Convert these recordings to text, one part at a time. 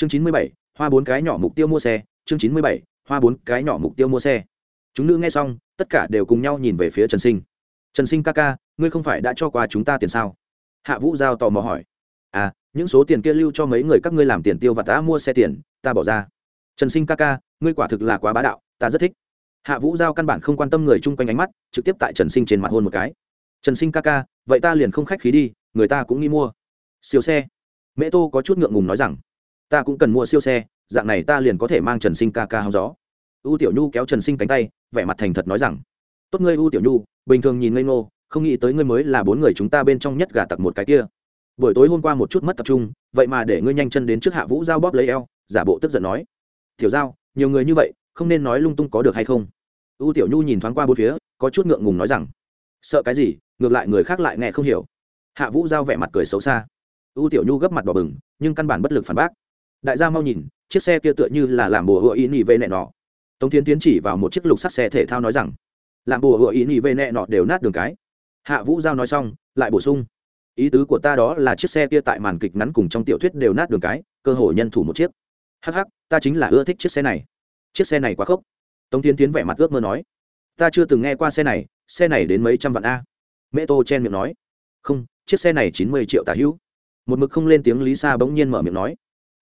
chương chín mươi bảy, hoa bốn cái nhỏ mục tiêu mua xe, chương chín mươi bảy, hoa bốn cái nhỏ mục tiêu mua xe. Chúng nữ nghe xong, tất cả đều cùng nhau nhìn về phía trần sinh. Trần sinh ca ca, ngươi không phải đã cho qua chúng ta tiền sao? Hạ vũ giao tò mò hỏi. À những số tiền kia lưu cho mấy người các ngươi làm tiền tiêu và ta mua xe tiền, ta bỏ ra. Trần sinh ca ca, ngươi quả thực là quá bá đạo, ta rất thích. Hạ vũ giao căn bản không quan tâm người chung quanh ánh mắt, trực tiếp tại trần sinh trên mặt hôn một cái. Trần sinh ca ca, vậy ta liền không khách khí đi, người ta cũng nghĩ mua. Siêu xe. Mẹ tô có chút ngượng ngùng nói rằng ta cũng cần mua siêu xe, dạng này ta liền có thể mang trần sinh ca ca hóng gió. U tiểu nhu kéo trần sinh cánh tay, vẻ mặt thành thật nói rằng, tốt ngươi, u tiểu nhu, bình thường nhìn ngây ngô, không nghĩ tới ngươi mới là bốn người chúng ta bên trong nhất gà tặc một cái kia. Buổi tối hôm qua một chút mất tập trung, vậy mà để ngươi nhanh chân đến trước hạ vũ giao bóp lấy eo, giả bộ tức giận nói, tiểu giao, nhiều người như vậy, không nên nói lung tung có được hay không? U tiểu nhu nhìn thoáng qua bốn phía, có chút ngượng ngùng nói rằng, sợ cái gì, ngược lại người khác lại nghe không hiểu. Hạ vũ giao vẻ mặt cười xấu xa. U tiểu nhu gấp mặt đỏ bừng, nhưng căn bản bất lực phản bác đại gia mau nhìn chiếc xe kia tựa như là làm bùa hựa ý nhị vê nẹ nọ. Tống tiến tiến chỉ vào một chiếc lục sắt xe thể thao nói rằng làm bùa hựa ý nhị vê nẹ nọ đều nát đường cái. Hạ vũ giao nói xong lại bổ sung ý tứ của ta đó là chiếc xe kia tại màn kịch ngắn cùng trong tiểu thuyết đều nát đường cái cơ hội nhân thủ một chiếc. Hắc hắc, ta chính là ưa thích chiếc xe này. Chiếc xe này quá khốc. Tống tiến tiến vẻ mặt ước mơ nói ta chưa từng nghe qua xe này xe này đến mấy trăm vạn a. Mẹ tô chen miệng nói không chiếc xe này chín mươi triệu tả hữu. Một mực không lên tiếng lý sa bỗng nhiên mở miệng nói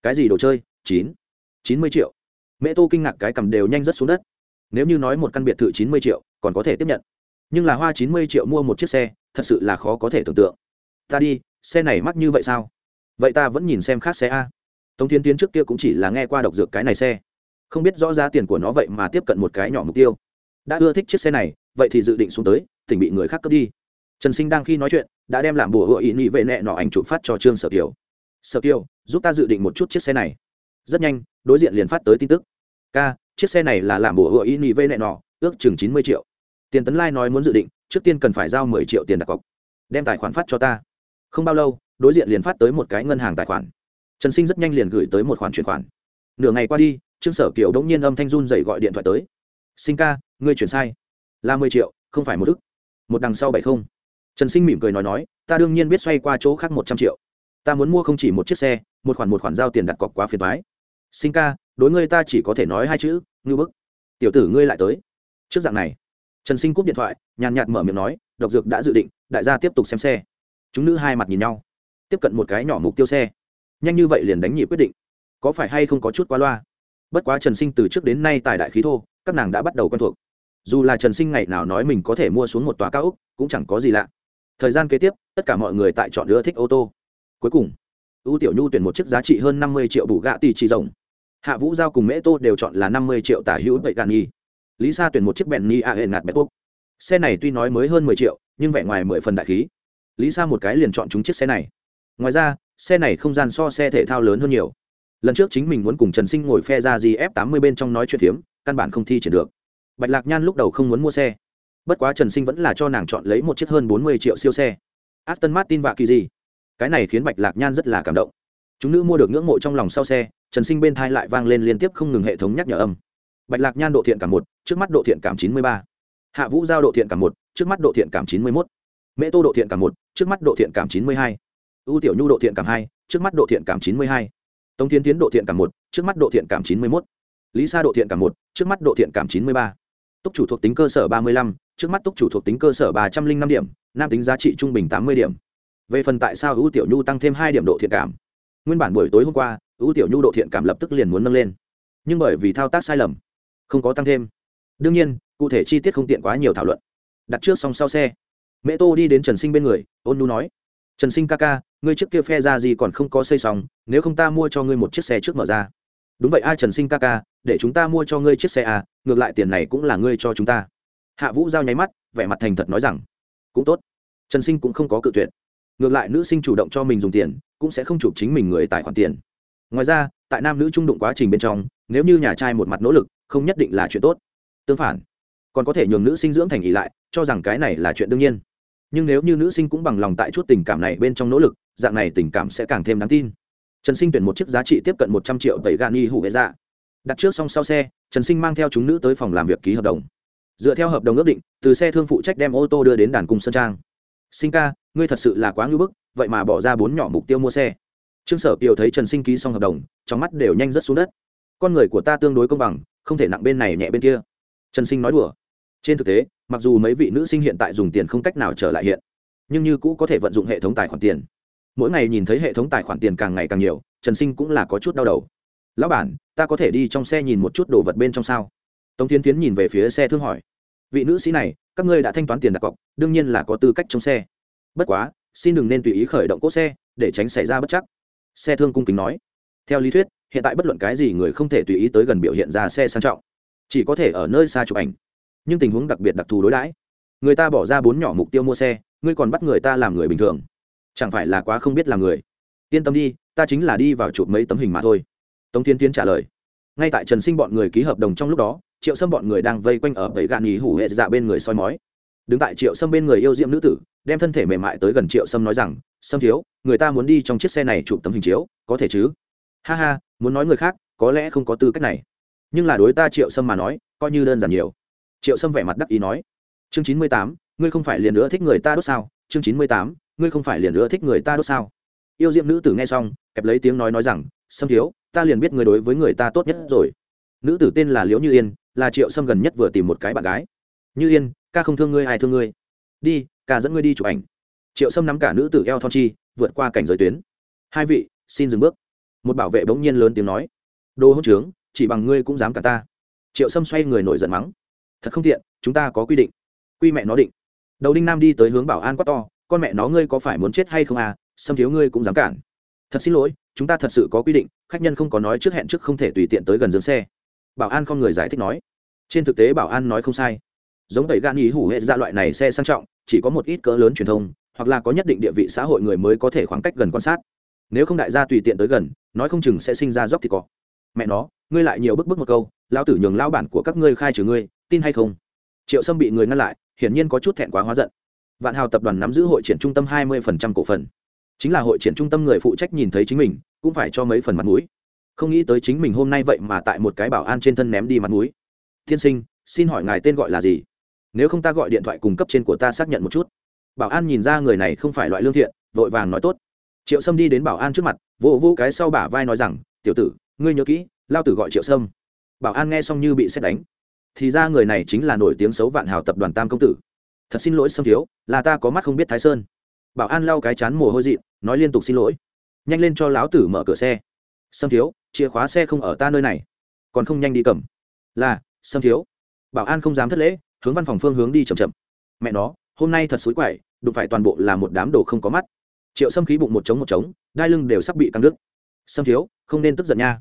cái gì đồ chơi? Chín. Chín mươi triệu. Mẹ tô kinh ngạc cái cầm đều nhanh rất xuống đất. Nếu như nói một căn biệt thự chín mươi triệu, còn có thể tiếp nhận. Nhưng là hoa chín mươi triệu mua một chiếc xe, thật sự là khó có thể tưởng tượng. Ta đi, xe này mắc như vậy sao? Vậy ta vẫn nhìn xem khác xe a. Tống Thiên tiến trước kia cũng chỉ là nghe qua độc dược cái này xe. Không biết rõ giá tiền của nó vậy mà tiếp cận một cái nhỏ mục tiêu. Đã ưa thích chiếc xe này, vậy thì dự định xuống tới, tỉnh bị người khác cướp đi. Trần sinh đang khi nói chuyện, đã đem làm bùa hựa ý nghĩ vệ nẹ nọ ảnh chụp phát cho trương sở kiều sở kiều giúp ta dự định một chút chiếc xe này. Rất nhanh, đối diện liền phát tới tin tức. Ca, chiếc xe này là làm bổ hựa y nị vây nẹ nọ, ước chừng chín mươi triệu. Tiền tấn lai nói muốn dự định, trước tiên cần phải giao mười triệu tiền đặt cọc. Đem tài khoản phát cho ta. Không bao lâu, đối diện liền phát tới một cái ngân hàng tài khoản. Trần sinh rất nhanh liền gửi tới một khoản chuyển khoản. Nửa ngày qua đi, trương sở kiều đống nhiên âm thanh run dậy gọi điện thoại tới. Sinh ca, ngươi chuyển sai. Là mười triệu, không phải một ức. Một đằng sau bảy không. Trần sinh mỉm cười nói nói, ta đương nhiên biết xoay qua chỗ khác một trăm triệu ta muốn mua không chỉ một chiếc xe, một khoản một khoản giao tiền đặt cọc quá phiền thoái sinh ca, đối ngươi ta chỉ có thể nói hai chữ ngư bức. Tiểu tử ngươi lại tới. Trước dạng này, trần sinh cúp điện thoại, nhàn nhạt mở miệng nói, độc dược đã dự định, đại gia tiếp tục xem xe. Chúng nữ hai mặt nhìn nhau, tiếp cận một cái nhỏ mục tiêu xe. Nhanh như vậy liền đánh nhị quyết định. Có phải hay không có chút quá loa? Bất quá trần sinh từ trước đến nay tại đại khí thô, các nàng đã bắt đầu quen thuộc. Dù là trần sinh ngày nào nói mình có thể mua xuống một tòa cao úc, cũng chẳng có gì lạ. Thời gian kế tiếp, tất cả mọi người tại chọn ưa thích ô tô cuối cùng, U tiểu nhu tuyển một chiếc giá trị hơn năm mươi triệu bù gạ tỷ trị rồng hạ vũ giao cùng mễ tô đều chọn là năm mươi triệu tả hữu vậy gạn nhi lý sa tuyển một chiếc bèn ni a hệ ngạt bét quốc. Xe này tuy nói mới hơn mười triệu, nhưng vẻ ngoài mười phần đại khí. Lý sa một cái liền chọn chúng chiếc xe này. Ngoài ra, xe này không gian so xe thể thao lớn hơn nhiều. Lần trước chính mình muốn cùng trần sinh ngồi phe ra gf tám mươi bên trong nói chuyện phiếm, căn bản không thi triển được. Bạch lạc nhan lúc đầu không muốn mua xe. Bất quá trần sinh vẫn là cho nàng chọn lấy một chiếc hơn bốn mươi triệu siêu xe. Aston martin và kỳ gì cái này khiến bạch lạc nhan rất là cảm động chúng nữ mua được ngưỡng mộ trong lòng sau xe trần sinh bên thai lại vang lên liên tiếp không ngừng hệ thống nhắc nhở âm bạch lạc nhan độ thiện cảm một trước mắt độ thiện cảm chín mươi ba hạ vũ giao độ thiện cảm một trước mắt độ thiện cảm chín mươi một mễ tô độ thiện cảm một trước mắt độ thiện cảm chín mươi hai ưu tiểu nhu độ thiện cảm hai trước mắt độ thiện cảm chín mươi hai tống tiến tiến độ thiện cảm một trước mắt độ thiện cảm chín mươi một lý sa độ thiện cảm một trước mắt độ thiện cảm chín mươi ba túc chủ thuộc tính cơ sở ba mươi lăm trước mắt túc chủ thuộc tính cơ sở ba trăm linh năm điểm nam tính giá trị trung bình tám mươi điểm về phần tại sao ưu tiểu nhu tăng thêm hai điểm độ thiện cảm. Nguyên bản buổi tối hôm qua, ưu tiểu nhu độ thiện cảm lập tức liền muốn nâng lên. Nhưng bởi vì thao tác sai lầm, không có tăng thêm. Đương nhiên, cụ thể chi tiết không tiện quá nhiều thảo luận. Đặt trước xong sau xe. Mẹ tô đi đến trần sinh bên người, ôn nu nói, trần sinh ca ca, ngươi trước kia phe ra gì còn không có xây xong, nếu không ta mua cho ngươi một chiếc xe trước mở ra. Đúng vậy ai trần sinh ca ca, để chúng ta mua cho ngươi chiếc xe à ngược lại tiền này cũng là ngươi cho chúng ta. Hạ vũ giao nháy mắt, vẻ mặt thành thật nói rằng, cũng tốt. Trần sinh cũng không có cự tuyệt ngược lại nữ sinh chủ động cho mình dùng tiền, cũng sẽ không chụp chính mình người tài khoản tiền. Ngoài ra, tại nam nữ trung đụng quá trình bên trong, nếu như nhà trai một mặt nỗ lực, không nhất định là chuyện tốt. Tương phản, còn có thể nhường nữ sinh dưỡng thành ý lại, cho rằng cái này là chuyện đương nhiên. Nhưng nếu như nữ sinh cũng bằng lòng tại chút tình cảm này bên trong nỗ lực, dạng này tình cảm sẽ càng thêm đáng tin. Trần sinh tuyển một chiếc giá trị tiếp cận một trăm triệu tẩy gan y hủ vệ dạ. Đặt trước xong sau xe, trần sinh mang theo chúng nữ tới phòng làm việc ký hợp đồng. Dựa theo hợp đồng ước định, từ xe thương phụ trách đem ô tô đưa đến đàn cung sơn trang. Sinh ca ngươi thật sự là quá ngưỡng bức, vậy mà bỏ ra bốn nhỏ mục tiêu mua xe. Trương sở kiều thấy trần sinh ký xong hợp đồng, trong mắt đều nhanh rất xuống đất. Con người của ta tương đối công bằng, không thể nặng bên này nhẹ bên kia. Trần sinh nói đùa. Trên thực tế, mặc dù mấy vị nữ sinh hiện tại dùng tiền không cách nào trở lại hiện, nhưng như cũ có thể vận dụng hệ thống tài khoản tiền. Mỗi ngày nhìn thấy hệ thống tài khoản tiền càng ngày càng nhiều, trần sinh cũng là có chút đau đầu. Lão bản, ta có thể đi trong xe nhìn một chút đồ vật bên trong sao? Tống tiến tiến nhìn về phía xe thương hỏi. Vị nữ sĩ này, các ngươi đã thanh toán tiền đặt cọc, đương nhiên là có tư cách trong xe bất quá, xin đừng nên tùy ý khởi động cỗ xe, để tránh xảy ra bất chắc. Xe thương cung kính nói. Theo lý thuyết, hiện tại bất luận cái gì người không thể tùy ý tới gần biểu hiện ra xe sang trọng. Chỉ có thể ở nơi xa chụp ảnh. Nhưng tình huống đặc biệt đặc thù đối đãi. Người ta bỏ ra bốn nhỏ mục tiêu mua xe, ngươi còn bắt người ta làm người bình thường. Chẳng phải là quá không biết làm người. Yên tâm đi, ta chính là đi vào chụp mấy tấm hình mà thôi. Tống tiến tiến trả lời. Ngay tại trần sinh bọn người ký hợp đồng trong lúc đó, triệu sâm bọn người đang vây quanh ở bẫy gạn nhì hủ hệ dạ bên người soi mói. Đứng tại triệu sâm bên người yêu diệm nữ tử đem thân thể mềm mại tới gần triệu sâm nói rằng, sâm thiếu, người ta muốn đi trong chiếc xe này chụp tấm hình chiếu, có thể chứ? Ha ha, muốn nói người khác, có lẽ không có tư cách này. Nhưng là đối ta triệu sâm mà nói, coi như đơn giản nhiều. Triệu sâm vẻ mặt đắc ý nói, chương chín mươi tám, ngươi không phải liền nữa thích người ta đốt sao? Chương chín mươi tám, ngươi không phải liền nữa thích người ta đốt sao? Yêu diệm nữ tử nghe xong, kẹp lấy tiếng nói nói rằng, sâm thiếu, ta liền biết người đối với người ta tốt nhất rồi. Nữ tử tên là liễu như yên, là triệu sâm gần nhất vừa tìm một cái bạn gái. Như yên, ca không thương ngươi, ai thương ngươi? Đi ca dẫn ngươi đi chụp ảnh. Triệu sâm nắm cả nữ tử eo thon chi, vượt qua cảnh giới tuyến. Hai vị, xin dừng bước. Một bảo vệ bỗng nhiên lớn tiếng nói. Đồ hỗn trướng, chỉ bằng ngươi cũng dám cả ta. Triệu sâm xoay người nổi giận mắng. Thật không tiện, chúng ta có quy định. Quy mẹ nó định. Đầu đinh nam đi tới hướng bảo an quát to, con mẹ nó ngươi có phải muốn chết hay không à xâm thiếu ngươi cũng dám cản. Thật xin lỗi, chúng ta thật sự có quy định, khách nhân không có nói trước hẹn trước không thể tùy tiện tới gần dương xe. Bảo an không người giải thích nói. Trên thực tế bảo an nói không sai. Giống tẩy gan ý hủ hệ ra loại này xe sang trọng chỉ có một ít cỡ lớn truyền thông, hoặc là có nhất định địa vị xã hội người mới có thể khoảng cách gần quan sát. Nếu không đại gia tùy tiện tới gần, nói không chừng sẽ sinh ra dốc thì có mẹ nó, ngươi lại nhiều bức bức một câu lao tử nhường lao bản của các ngươi khai trừ ngươi, tin hay không? Triệu sâm bị người ngăn lại, hiển nhiên có chút thẹn quá hóa giận. Vạn hào tập đoàn nắm giữ hội triển trung tâm hai mươi cổ phần. Chính là hội triển trung tâm người phụ trách nhìn thấy chính mình, cũng phải cho mấy phần mặt mũi. Không nghĩ tới chính mình hôm nay vậy mà tại một cái bảo an trên thân ném đi mặt mũi. Tiên sinh, xin hỏi ngài tên gọi là gì? Nếu không ta gọi điện thoại cung cấp trên của ta xác nhận một chút. Bảo an nhìn ra người này không phải loại lương thiện, vội vàng nói tốt. Triệu sâm đi đến bảo an trước mặt, vỗ vỗ cái sau bả vai nói rằng, tiểu tử, ngươi nhớ kỹ, lao tử gọi triệu sâm. Bảo an nghe xong như bị xét đánh. Thì ra người này chính là nổi tiếng xấu vạn hào tập đoàn tam công tử. Thật xin lỗi sâm thiếu, là ta có mắt không biết thái sơn. Bảo an lau cái chán mồ hôi dị nói liên tục xin lỗi. Nhanh lên cho lão tử mở cửa xe. Sâm thiếu, chìa khóa xe không ở ta nơi này, còn không nhanh đi cầm. Là, sâm thiếu. Bảo an không dám thất lễ hướng văn phòng phương hướng đi chậm chậm. Mẹ nó, hôm nay thật xối quậy, đụng phải toàn bộ là một đám đồ không có mắt. Triệu sâm khí bụng một trống một trống, đai lưng đều sắp bị căng đứt. Sâm thiếu, không nên tức giận nha.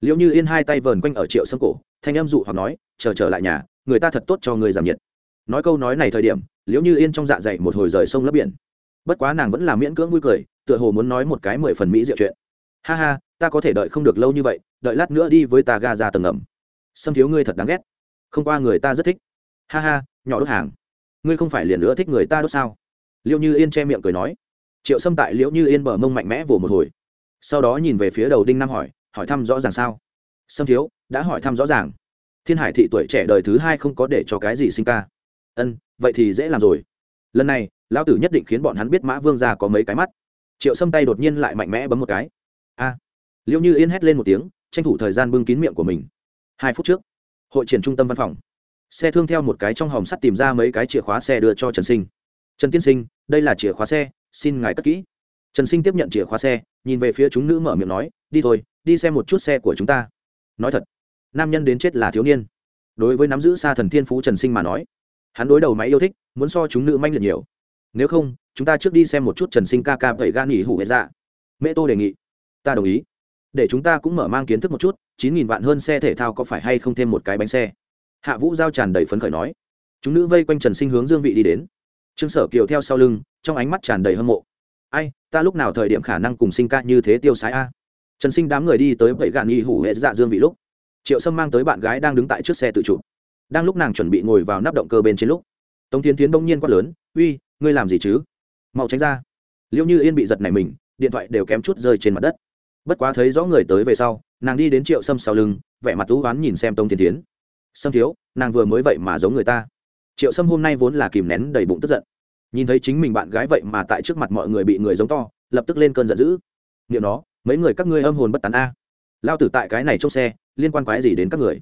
Liệu như yên hai tay vờn quanh ở triệu sâm cổ, thanh em dụ hoặc nói, chờ trở lại nhà, người ta thật tốt cho người giảm nhiệt. Nói câu nói này thời điểm, liễu như yên trong dạ dày một hồi rời sông lấp biển. Bất quá nàng vẫn là miễn cưỡng vui cười, tựa hồ muốn nói một cái mười phần mỹ diệu chuyện. Ha ha, ta có thể đợi không được lâu như vậy, đợi lát nữa đi với ta ga ra tầng ngầm. Sâm thiếu, ngươi thật đáng ghét. Không qua người ta rất thích ha ha, nhỏ đốt hàng. Ngươi không phải liền nữa thích người ta đốt sao? Liệu như yên che miệng cười nói. Triệu Sâm tại liễu như yên bờ mông mạnh mẽ vồ một hồi. Sau đó nhìn về phía đầu đinh nam hỏi hỏi thăm rõ ràng sao? Sâm thiếu, đã hỏi thăm rõ ràng. Thiên hải thị tuổi trẻ đời thứ hai không có để cho cái gì sinh ca. Ân, vậy thì dễ làm rồi. Lần này, lão tử nhất định khiến bọn hắn biết mã vương ra có mấy cái mắt. Triệu Sâm tay đột nhiên lại mạnh mẽ bấm một cái. A. À. liệu như yên hét lên một tiếng, tranh thủ thời gian bưng kín miệng của mình. Hai phút trước, hội triển trung tâm văn phòng xe thương theo một cái trong hòm sắt tìm ra mấy cái chìa khóa xe đưa cho trần sinh. Trần tiên sinh, đây là chìa khóa xe, xin ngài cất kỹ. Trần sinh tiếp nhận chìa khóa xe, nhìn về phía chúng nữ mở miệng nói, đi thôi, đi xem một chút xe của chúng ta. Nói thật, nam nhân đến chết là thiếu niên. Đối với nắm giữ xa thần thiên phú trần sinh mà nói, hắn đối đầu máy yêu thích, muốn so chúng nữ manh liệt nhiều. Nếu không, chúng ta trước đi xem một chút trần sinh ca ca vậy gan nghỉ hủ hệ dạ. Mẹ tô đề nghị. Ta đồng ý. Để chúng ta cũng mở mang kiến thức một chút, chín nghìn vạn hơn xe thể thao có phải hay không thêm một cái bánh xe? Hạ vũ giao tràn đầy phấn khởi nói. Chúng nữ vây quanh trần sinh hướng dương vị đi đến. Trương sở kiều theo sau lưng, trong ánh mắt tràn đầy hâm mộ. Ai, ta lúc nào thời điểm khả năng cùng sinh ca như thế tiêu sái a? Trần sinh đám người đi tới vậy gạn nghi hủ hệ dạ dương vị lúc. Triệu sâm mang tới bạn gái đang đứng tại trước xe tự chủ. Đang lúc nàng chuẩn bị ngồi vào nắp động cơ bên trên lúc, tống tiến tiến bỗng nhiên quát lớn, uy, ngươi làm gì chứ? Mau tránh ra. Liệu như yên bị giật này mình, điện thoại đều kém chút rơi trên mặt đất. Bất quá thấy rõ người tới về sau, nàng đi đến triệu sâm sau lưng, vẻ mặt thú oán nhìn xem tống tiến tiến sâm thiếu, nàng vừa mới vậy mà giống người ta. Triệu sâm hôm nay vốn là kìm nén đầy bụng tức giận. Nhìn thấy chính mình bạn gái vậy mà tại trước mặt mọi người bị người giống to, lập tức lên cơn giận dữ. Liệu nó, mấy người các ngươi âm hồn bất tán a. Lao tử tại cái này trong xe, liên quan quái gì đến các người?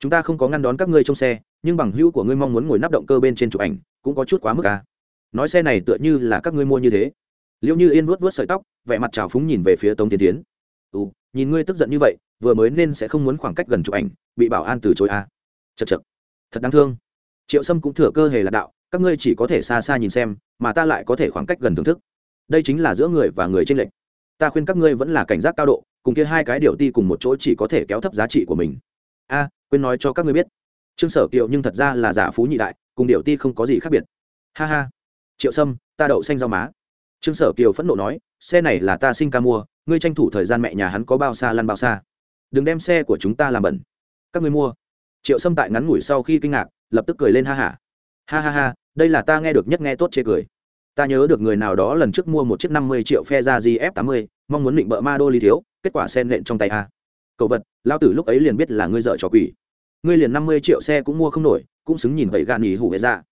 Chúng ta không có ngăn đón các ngươi trong xe, nhưng bằng hữu của ngươi mong muốn ngồi nắp động cơ bên trên chụp ảnh, cũng có chút quá mức a. Nói xe này tựa như là các ngươi mua như thế. Liệu như yên vuốt vuốt sợi tóc, vẻ mặt trào phúng nhìn về phía tống tiến tiến. Ừ nhìn ngươi tức giận như vậy, vừa mới nên sẽ không muốn khoảng cách gần chụp ảnh, bị bảo an từ chối a chật chật. Thật đáng thương. Triệu sâm cũng thừa cơ hề là đạo, các ngươi chỉ có thể xa xa nhìn xem, mà ta lại có thể khoảng cách gần thưởng thức. Đây chính là giữa người và người tranh lệch. Ta khuyên các ngươi vẫn là cảnh giác cao độ, cùng kia hai cái điều ti cùng một chỗ chỉ có thể kéo thấp giá trị của mình. A, quên nói cho các ngươi biết. Trương sở kiệu nhưng thật ra là giả phú nhị đại, cùng điều ti không có gì khác biệt. Ha ha. Triệu sâm, ta đậu xanh rau má. Trương sở kiều phẫn nộ nói, xe này là ta sinh ca mua, ngươi tranh thủ thời gian mẹ nhà hắn có bao xa lăn bao xa. Đừng đem xe của chúng ta làm bẩn. Các ngươi mua triệu sâm tại ngắn ngủi sau khi kinh ngạc, lập tức cười lên ha hả ha. ha ha ha, đây là ta nghe được nhất nghe tốt chê cười. Ta nhớ được người nào đó lần trước mua một chiếc năm mươi triệu phe ra gf tám mươi, mong muốn định bợ ma đô ly thiếu, kết quả sen lện trong tay a. Cậu vật lao tử lúc ấy liền biết là ngươi dợ trò quỷ. Ngươi liền năm mươi triệu xe cũng mua không nổi, cũng xứng nhìn vậy gạn nghỉ hủ hệ ra dạ.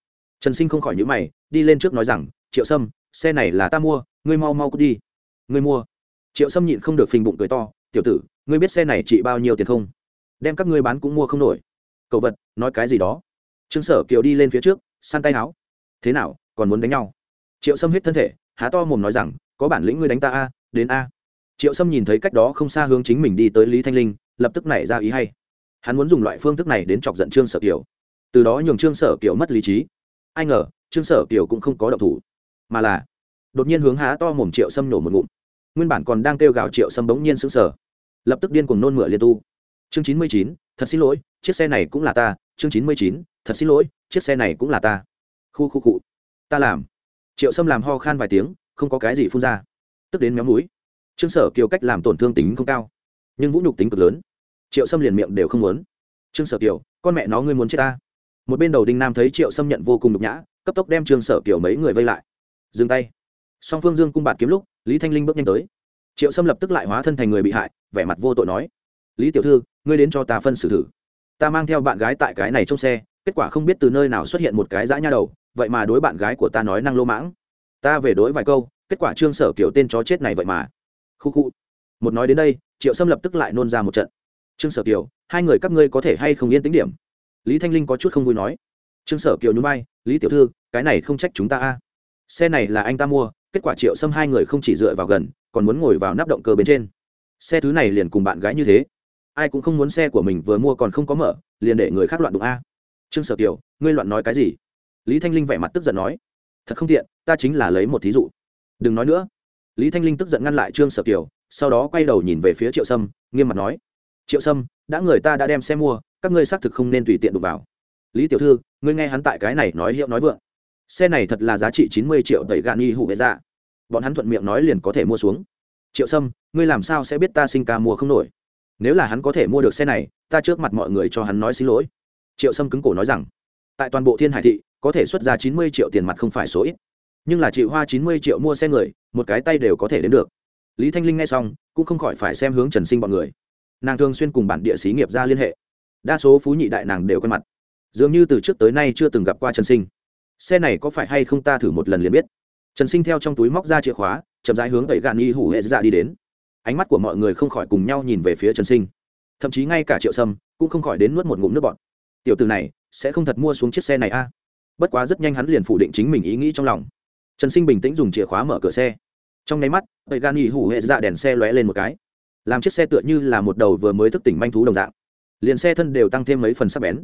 trần sinh không khỏi nhữ mày, đi lên trước nói rằng, triệu sâm, xe này là ta mua, ngươi mau mau cút đi. Ngươi mua? Triệu sâm nhịn không được phình bụng cười to, tiểu tử, ngươi biết xe này trị bao nhiêu tiền không? Đem các ngươi bán cũng mua không nổi cậu vật, nói cái gì đó. Trương sở kiều đi lên phía trước, săn tay áo. Thế nào, còn muốn đánh nhau? Triệu sâm hết thân thể, há to mồm nói rằng, có bản lĩnh ngươi đánh ta a, đến a. Triệu sâm nhìn thấy cách đó không xa hướng chính mình đi tới lý thanh linh, lập tức nảy ra ý hay. Hắn muốn dùng loại phương thức này đến chọc giận trương sở kiều. Từ đó nhường trương sở kiều mất lý trí. Ai ngờ, trương sở kiều cũng không có động thủ, mà là đột nhiên hướng há to mồm triệu sâm nổ một ngụm. Nguyên bản còn đang kêu gào triệu sâm bỗng nhiên sững sờ, lập tức điên cuồng nôn mửa liên tu. Chương chín mươi chín, thật xin lỗi chiếc xe này cũng là ta, chương chín mươi chín, thật xin lỗi, chiếc xe này cũng là ta. Khu khu cụ ta làm. Triệu sâm làm ho khan vài tiếng, không có cái gì phun ra. Tức đến méo mũi. Trương sở kiều cách làm tổn thương tính không cao. Nhưng vũ nhục tính cực lớn. Triệu sâm liền miệng đều không muốn. Trương sở kiều, con mẹ nó ngươi muốn chết ta. Một bên đầu đinh nam thấy triệu sâm nhận vô cùng nhục nhã, cấp tốc đem trương sở kiều mấy người vây lại. Dừng tay. Song phương dương cung bạt kiếm lúc, lý thanh linh bước nhanh tới. Triệu sâm lập tức lại hóa thân thành người bị hại, vẻ mặt vô tội nói. Lý tiểu thư, ngươi đến cho ta phân xử thử ta mang theo bạn gái tại cái này trong xe, kết quả không biết từ nơi nào xuất hiện một cái dã nha đầu, vậy mà đối bạn gái của ta nói năng lô mãng. Ta về đối vài câu, kết quả trương sở kiểu tên chó chết này vậy mà. Khu khu. Một nói đến đây, triệu sâm lập tức lại nôn ra một trận. Trương sở kiều hai người các ngươi có thể hay không yên tính điểm? Lý thanh linh có chút không vui nói. Trương sở kiều nhún vai, lý tiểu thư, cái này không trách chúng ta a. Xe này là anh ta mua, kết quả triệu sâm hai người không chỉ dựa vào gần, còn muốn ngồi vào nắp động cơ bên trên. Xe thứ này liền cùng bạn gái như thế ai cũng không muốn xe của mình vừa mua còn không có mở, liền để người khác loạn đụng a. Trương sở kiều, ngươi loạn nói cái gì? Lý thanh linh vẻ mặt tức giận nói. Thật không tiện, ta chính là lấy một thí dụ. Đừng nói nữa. Lý thanh linh tức giận ngăn lại trương sở kiều, sau đó quay đầu nhìn về phía triệu sâm, nghiêm mặt nói. Triệu sâm, đã người ta đã đem xe mua, các ngươi xác thực không nên tùy tiện đụng vào. Lý tiểu thư, ngươi nghe hắn tại cái này nói hiệu nói vượng. Xe này thật là giá trị chín mươi triệu tẩy gạn nghi hụ vệ ra bọn hắn thuận miệng nói liền có thể mua xuống. Triệu sâm, ngươi làm sao sẽ biết ta sinh ca mua không nổi? Nếu là hắn có thể mua được xe này, ta trước mặt mọi người cho hắn nói xin lỗi. Triệu sâm cứng cổ nói rằng. Tại toàn bộ thiên hải thị, có thể xuất ra chín mươi triệu tiền mặt không phải số ít. Nhưng là chị hoa chín mươi triệu mua xe người, một cái tay đều có thể đến được. Lý thanh linh nghe xong, cũng không khỏi phải xem hướng trần sinh bọn người. Nàng thường xuyên cùng bản địa xí nghiệp ra liên hệ. Đa số phú nhị đại nàng đều quen mặt. Dường như từ trước tới nay chưa từng gặp qua trần sinh. Xe này có phải hay không ta thử một lần liền biết. Trần sinh theo trong túi móc ra chìa khóa, chậm rãi hướng tẩy gạn y hủ hệ ra đi đến ánh mắt của mọi người không khỏi cùng nhau nhìn về phía trần sinh. Thậm chí ngay cả triệu sâm cũng không khỏi đến nuốt một ngụm nước bọt. Tiểu từ này sẽ không thật mua xuống chiếc xe này a? Bất quá rất nhanh hắn liền phủ định chính mình ý nghĩ trong lòng. Trần sinh bình tĩnh dùng chìa khóa mở cửa xe. Trong nháy mắt tẩy gan nghỉ hủ hệ dạ đèn xe lóe lên một cái. Làm chiếc xe tựa như là một đầu vừa mới thức tỉnh manh thú đồng dạng. Liền xe thân đều tăng thêm mấy phần sắc bén.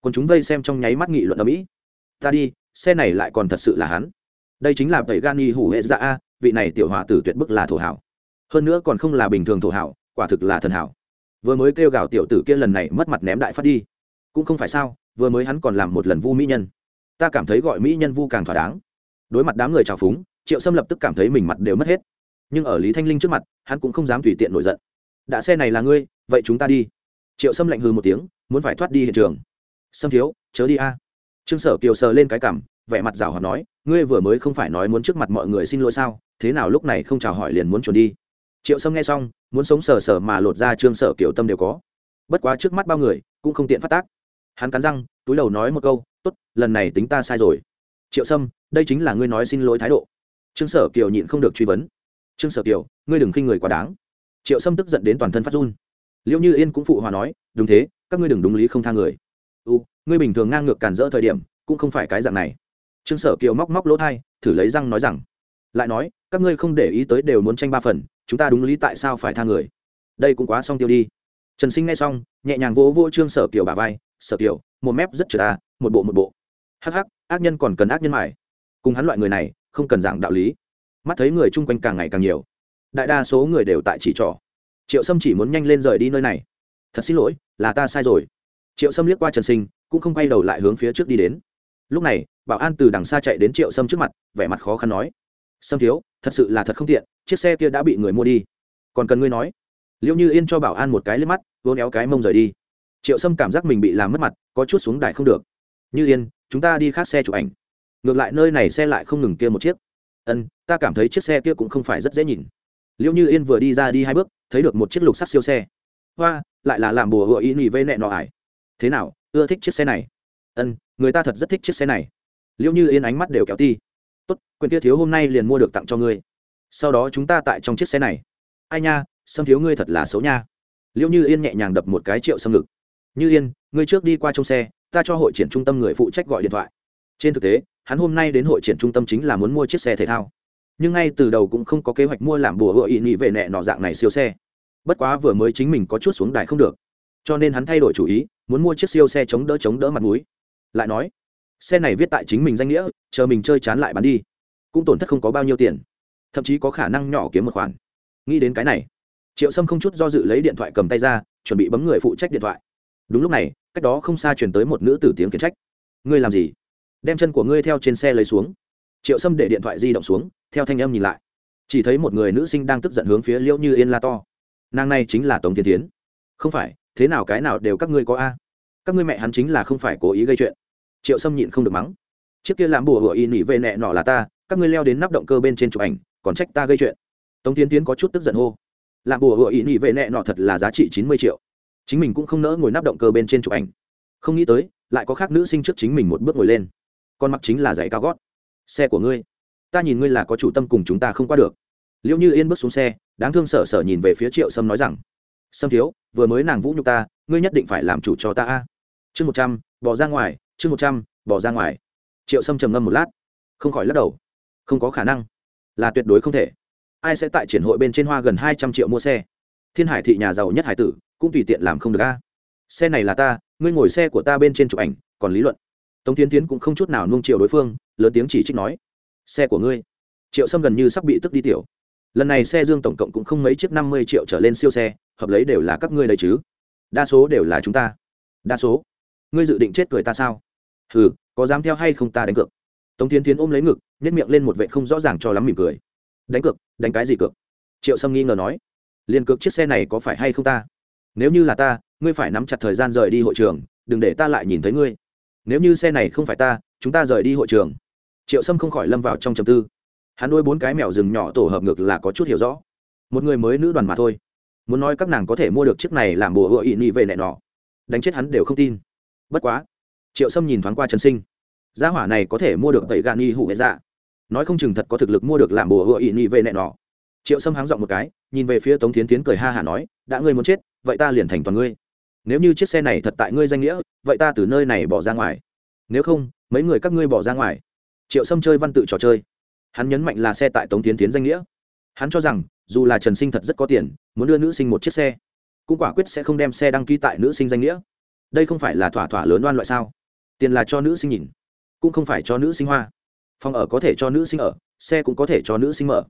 Còn chúng vây xem trong nháy mắt nghị luận ở mỹ ta đi, xe này lại còn thật sự là hắn. Đây chính là tẩy gan nghỉ hủ hệ dạ a, vị này tiểu hòa tử tuyệt bức là thổ hảo hơn nữa còn không là bình thường thổ hảo, quả thực là thần hảo. Vừa mới kêu gào tiểu tử kia lần này mất mặt ném đại phát đi. Cũng không phải sao, vừa mới hắn còn làm một lần vu mỹ nhân. Ta cảm thấy gọi mỹ nhân vu càng thỏa đáng. Đối mặt đám người trào phúng, triệu sâm lập tức cảm thấy mình mặt đều mất hết. Nhưng ở lý thanh linh trước mặt, hắn cũng không dám tùy tiện nổi giận. Đã xe này là ngươi, vậy chúng ta đi. Triệu sâm lạnh hư một tiếng, muốn phải thoát đi hiện trường. Sâm thiếu, chớ đi a. Trương sở kiều sờ lên cái cảm vẻ mặt rào hoạt nói, ngươi vừa mới không phải nói muốn trước mặt mọi người xin lỗi sao, thế nào lúc này không chào hỏi liền muốn trốn đi triệu sâm nghe xong, muốn sống sờ sờ mà lột ra trương sở kiều tâm đều có. Bất quá trước mắt bao người, cũng không tiện phát tác. Hắn cắn răng, túi đầu nói một câu, tốt, lần này tính ta sai rồi. Triệu sâm, đây chính là ngươi nói xin lỗi thái độ. Trương sở kiều nhịn không được truy vấn. Trương sở kiều, ngươi đừng khinh người quá đáng. Triệu sâm tức giận đến toàn thân phát run. Liệu như yên cũng phụ hòa nói, đúng thế, các ngươi đừng đúng lý không tha người. U ngươi bình thường ngang ngược cản rỡ thời điểm, cũng không phải cái dạng này. Trương sở kiều móc móc lỗ thai thử lấy răng nói rằng, lại nói, các ngươi không để ý tới đều muốn tranh ba phần chúng ta đúng lý tại sao phải tha người? Đây cũng quá xong tiêu đi. Trần sinh nghe xong, nhẹ nhàng vỗ vỗ trương sở kiều bà vai, sở kiều, một mép rất trừ ta, một bộ một bộ. Hắc hắc, ác nhân còn cần ác nhân mải. Cùng hắn loại người này, không cần giảng đạo lý. Mắt thấy người chung quanh càng ngày càng nhiều. Đại đa số người đều tại chỉ trỏ. Triệu sâm chỉ muốn nhanh lên rời đi nơi này. Thật xin lỗi, là ta sai rồi. Triệu sâm liếc qua trần sinh, cũng không quay đầu lại hướng phía trước đi đến. Lúc này, bảo an từ đằng xa chạy đến triệu sâm trước mặt, vẻ mặt khó khăn nói sâm thiếu, thật sự là thật không tiện, chiếc xe kia đã bị người mua đi. Còn cần ngươi nói. Liệu như yên cho bảo an một cái liếc mắt vô néo cái mông rời đi. Triệu sâm cảm giác mình bị làm mất mặt, có chút xuống đài không được. Như yên, chúng ta đi khác xe chụp ảnh. Ngược lại nơi này xe lại không ngừng kia một chiếc. Ân, ta cảm thấy chiếc xe kia cũng không phải rất dễ nhìn. Liệu như yên vừa đi ra đi hai bước, thấy được một chiếc lục sắt siêu xe. Hoa, lại là làm bùa hựa ý nỉ vây nẹ nọ ải. Thế nào, ưa thích chiếc xe này? Ân, người ta thật rất thích chiếc xe này. Liệu như yên ánh mắt đều kéo ti tốt quyền kia thiếu hôm nay liền mua được tặng cho ngươi. Sau đó chúng ta tại trong chiếc xe này. Ai nha xâm thiếu ngươi thật là xấu nha. Liệu như yên nhẹ nhàng đập một cái triệu xâm ngực. Như yên, ngươi trước đi qua trong xe, ta cho hội triển trung tâm người phụ trách gọi điện thoại. Trên thực tế, hắn hôm nay đến hội triển trung tâm chính là muốn mua chiếc xe thể thao. Nhưng ngay từ đầu cũng không có kế hoạch mua làm bùa hựa ý nghĩ về nẹ nọ dạng này siêu xe. Bất quá vừa mới chính mình có chút xuống đài không được. Cho nên hắn thay đổi chủ ý, muốn mua chiếc siêu xe chống đỡ chống đỡ mặt mũi. Lại nói xe này viết tại chính mình danh nghĩa, chờ mình chơi chán lại bán đi. Cũng tổn thất không có bao nhiêu tiền. Thậm chí có khả năng nhỏ kiếm một khoản. Nghĩ đến cái này, triệu sâm không chút do dự lấy điện thoại cầm tay ra, chuẩn bị bấm người phụ trách điện thoại. Đúng lúc này, cách đó không xa chuyển tới một nữ tử tiếng khiển trách. Ngươi làm gì? Đem chân của ngươi theo trên xe lấy xuống. Triệu sâm để điện thoại di động xuống, theo thanh âm nhìn lại. Chỉ thấy một người nữ sinh đang tức giận hướng phía liễu như yên la to. Nàng này chính là tống tiến tiến không phải, thế nào cái nào đều các ngươi có a? Các ngươi mẹ hắn chính là không phải cố ý gây chuyện triệu sâm nhịn không được mắng. Chiếc kia làm bùa hủa y nỉ về nẹ nọ là ta, các ngươi leo đến nắp động cơ bên trên chụp ảnh, còn trách ta gây chuyện. Tống tiến tiến có chút tức giận hô. Làm bùa hủa y nỉ về nẹ nọ thật là giá trị chín mươi triệu. Chính mình cũng không nỡ ngồi nắp động cơ bên trên chụp ảnh. Không nghĩ tới, lại có khác nữ sinh trước chính mình một bước ngồi lên. Con mặc chính là giày cao gót. Xe của ngươi. Ta nhìn ngươi là có chủ tâm cùng chúng ta không qua được. Liệu như yên bước xuống xe, đáng thương sở sở nhìn về phía triệu sâm nói rằng, sâm thiếu, vừa mới nàng vũ nhục ta, ngươi nhất định phải làm chủ cho ta a. Chương một trăm, bỏ ra ngoài chương một trăm, bỏ ra ngoài. Triệu sâm trầm ngâm một lát, không khỏi lắc đầu. Không có khả năng. Là tuyệt đối không thể. Ai sẽ tại triển hội bên trên hoa gần hai trăm triệu mua xe? Thiên hải thị nhà giàu nhất hải tử, cũng tùy tiện làm không được a. Xe này là ta, ngươi ngồi xe của ta bên trên chụp ảnh, còn lý luận. Tống tiến tiến cũng không chút nào nung triệu đối phương, lớn tiếng chỉ trích nói. Xe của ngươi. Triệu sâm gần như sắp bị tức đi tiểu. Lần này xe dương tổng cộng cũng không mấy chiếc năm mươi triệu trở lên siêu xe, hợp lấy đều là các ngươi đấy chứ. Đa số đều là chúng ta. Đa số. Ngươi dự định chết cười ta sao? Hừ, có dám theo hay không ta đánh cược? Tống tiến tiến ôm lấy ngực nhét miệng lên một vệ không rõ ràng cho lắm mỉm cười. Đánh cược, đánh cái gì cược? Triệu sâm nghi ngờ nói. Liền cược chiếc xe này có phải hay không ta? Nếu như là ta, ngươi phải nắm chặt thời gian rời đi hội trường, đừng để ta lại nhìn thấy ngươi. Nếu như xe này không phải ta, chúng ta rời đi hội trường. Triệu sâm không khỏi lâm vào trong trầm tư. Hắn nuôi bốn cái mèo rừng nhỏ tổ hợp ngược là có chút hiểu rõ. Một người mới nữ đoàn mà thôi. Muốn nói các nàng có thể mua được chiếc này làm bùa hựa ị nị về nẹ nọ. Đánh chết hắn đều không tin. Bất quá triệu sâm nhìn thoáng qua trần sinh. Gia hỏa này có thể mua được tẩy gạn nghi hụ hệ dạ. Nói không chừng thật có thực lực mua được làm bùa hựa ỵ nị vệ nẹ nọ. Triệu sâm háng dọn một cái, nhìn về phía tống tiến tiến cười ha hả nói, đã ngươi muốn chết, vậy ta liền thành toàn ngươi. Nếu như chiếc xe này thật tại ngươi danh nghĩa, vậy ta từ nơi này bỏ ra ngoài. Nếu không, mấy người các ngươi bỏ ra ngoài. Triệu sâm chơi văn tự trò chơi. Hắn nhấn mạnh là xe tại tống tiến tiến danh nghĩa. Hắn cho rằng, dù là trần sinh thật rất có tiền, muốn đưa nữ sinh một chiếc xe, cũng quả quyết sẽ không đem xe đăng ký tại nữ sinh danh nghĩa. Đây không phải là thỏa thỏa lớn oan loại sao? Tiền là cho nữ sinh nhìn, cũng không phải cho nữ sinh hoa. Phòng ở có thể cho nữ sinh ở, xe cũng có thể cho nữ sinh mở.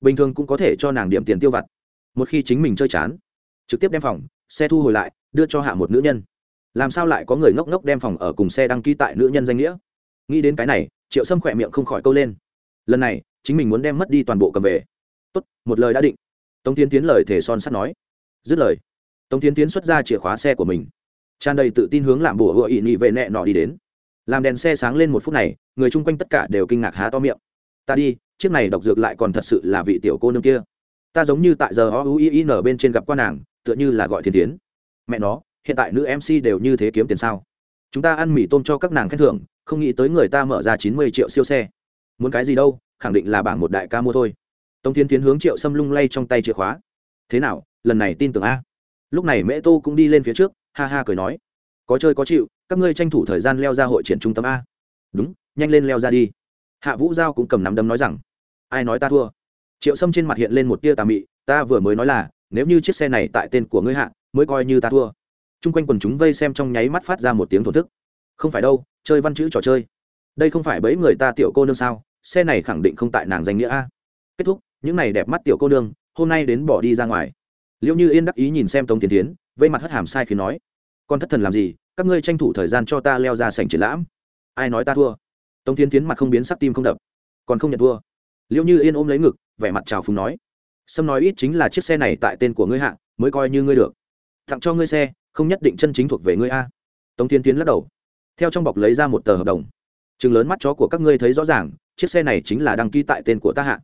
Bình thường cũng có thể cho nàng điểm tiền tiêu vặt. Một khi chính mình chơi chán, trực tiếp đem phòng, xe thu hồi lại, đưa cho hạ một nữ nhân. Làm sao lại có người ngốc ngốc đem phòng ở cùng xe đăng ký tại nữ nhân danh nghĩa? Nghĩ đến cái này, triệu sâm khỏe miệng không khỏi câu lên. Lần này, chính mình muốn đem mất đi toàn bộ cầm về. Tốt, một lời đã định. Tống tiến tiến lời thể son sắt nói. Dứt lời, tống tiến tiến xuất ra chìa khóa xe của mình tràn đầy tự tin hướng làm bùa hựa ỵ nị vệ nẹ nọ đi đến. Làm đèn xe sáng lên một phút này, người chung quanh tất cả đều kinh ngạc há to miệng. Ta đi, chiếc này độc dược lại còn thật sự là vị tiểu cô nương kia. Ta giống như tại giờ o u i n bên trên gặp quan nàng, tựa như là gọi thiên tiến. Mẹ nó, hiện tại nữ mc đều như thế kiếm tiền sao? Chúng ta ăn mì tôm cho các nàng khen thưởng, không nghĩ tới người ta mở ra chín mươi triệu siêu xe. Muốn cái gì đâu, khẳng định là bảng một đại ca mua thôi. Tống thiên tiến hướng triệu xâm lung lay trong tay chìa khóa. Thế nào, lần này tin tưởng a? Lúc này mễ tô cũng đi lên phía trước ha ha cười nói, có chơi có chịu, các ngươi tranh thủ thời gian leo ra hội triển trung tâm a. Đúng, nhanh lên leo ra đi. Hạ vũ giao cũng cầm nắm đấm nói rằng, ai nói ta thua? Triệu sâm trên mặt hiện lên một tia tà mị, ta vừa mới nói là, nếu như chiếc xe này tại tên của ngươi hạ, mới coi như ta thua. T r u n g quanh quần chúng vây xem trong nháy mắt phát ra một tiếng thổn thức. Không phải đâu, chơi văn chữ trò chơi. Đây không phải bấy người ta tiểu cô nương sao? Xe này khẳng định không tại nàng danh nghĩa a. Kết thúc, những này đẹp mắt tiểu cô nương, hôm nay đến bỏ đi ra ngoài. Liệu như yên đắc ý nhìn xem tống tiến tiến vây mặt hất hàm sai khi nói, con thất thần làm gì? Các ngươi tranh thủ thời gian cho ta leo ra sảnh triển lãm. Ai nói ta thua? Tống tiến tiến mặt không biến sắc tim không đập, còn không nhận thua. Liệu như yên ôm lấy ngực, vẻ mặt trào phúng nói, sâm nói ít chính là chiếc xe này tại tên của ngươi hạ, mới coi như ngươi được. Tặng cho ngươi xe, không nhất định chân chính thuộc về ngươi a. Tống tiến tiến lắc đầu, theo trong bọc lấy ra một tờ hợp đồng. Chừng lớn mắt chó của các ngươi thấy rõ ràng, chiếc xe này chính là đăng ký tại tên của ta hạ.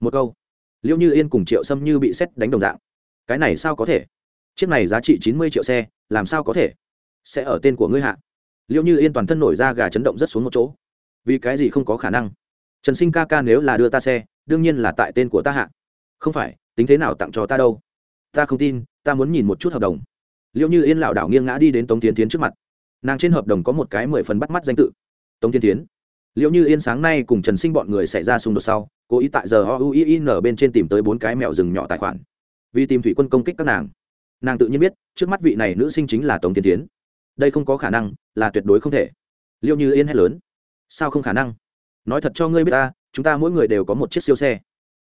Một câu liệu như yên cùng triệu sâm như bị xét đánh đồng dạng. Cái này sao có thể? Chiếc này giá trị chín mươi triệu xe, làm sao có thể? Sẽ ở tên của ngươi hạ. Liệu như yên toàn thân nổi ra gà chấn động rất xuống một chỗ. Vì cái gì không có khả năng? Trần sinh ca ca nếu là đưa ta xe, đương nhiên là tại tên của ta hạ. Không phải, tính thế nào tặng cho ta đâu? Ta không tin, ta muốn nhìn một chút hợp đồng. Liệu như yên lảo đảo nghiêng ngã đi đến tống tiến tiến trước mặt. Nàng trên hợp đồng có một cái mười phần bắt mắt danh tự. Tống tiến tiến. Liệu như yên sáng nay cùng trần sinh bọn người xảy ra xung đột sau, cố ý tại giờ o u i n bên trên tìm tới bốn cái mẹo rừng nhỏ tài khoản. Vì tìm thủy quân công kích các nàng nàng tự nhiên biết, trước mắt vị này nữ sinh chính là tống tiến tiến đây không có khả năng, là tuyệt đối không thể. Liệu như yên hét lớn. Sao không khả năng? Nói thật cho ngươi biết ta, chúng ta mỗi người đều có một chiếc siêu xe.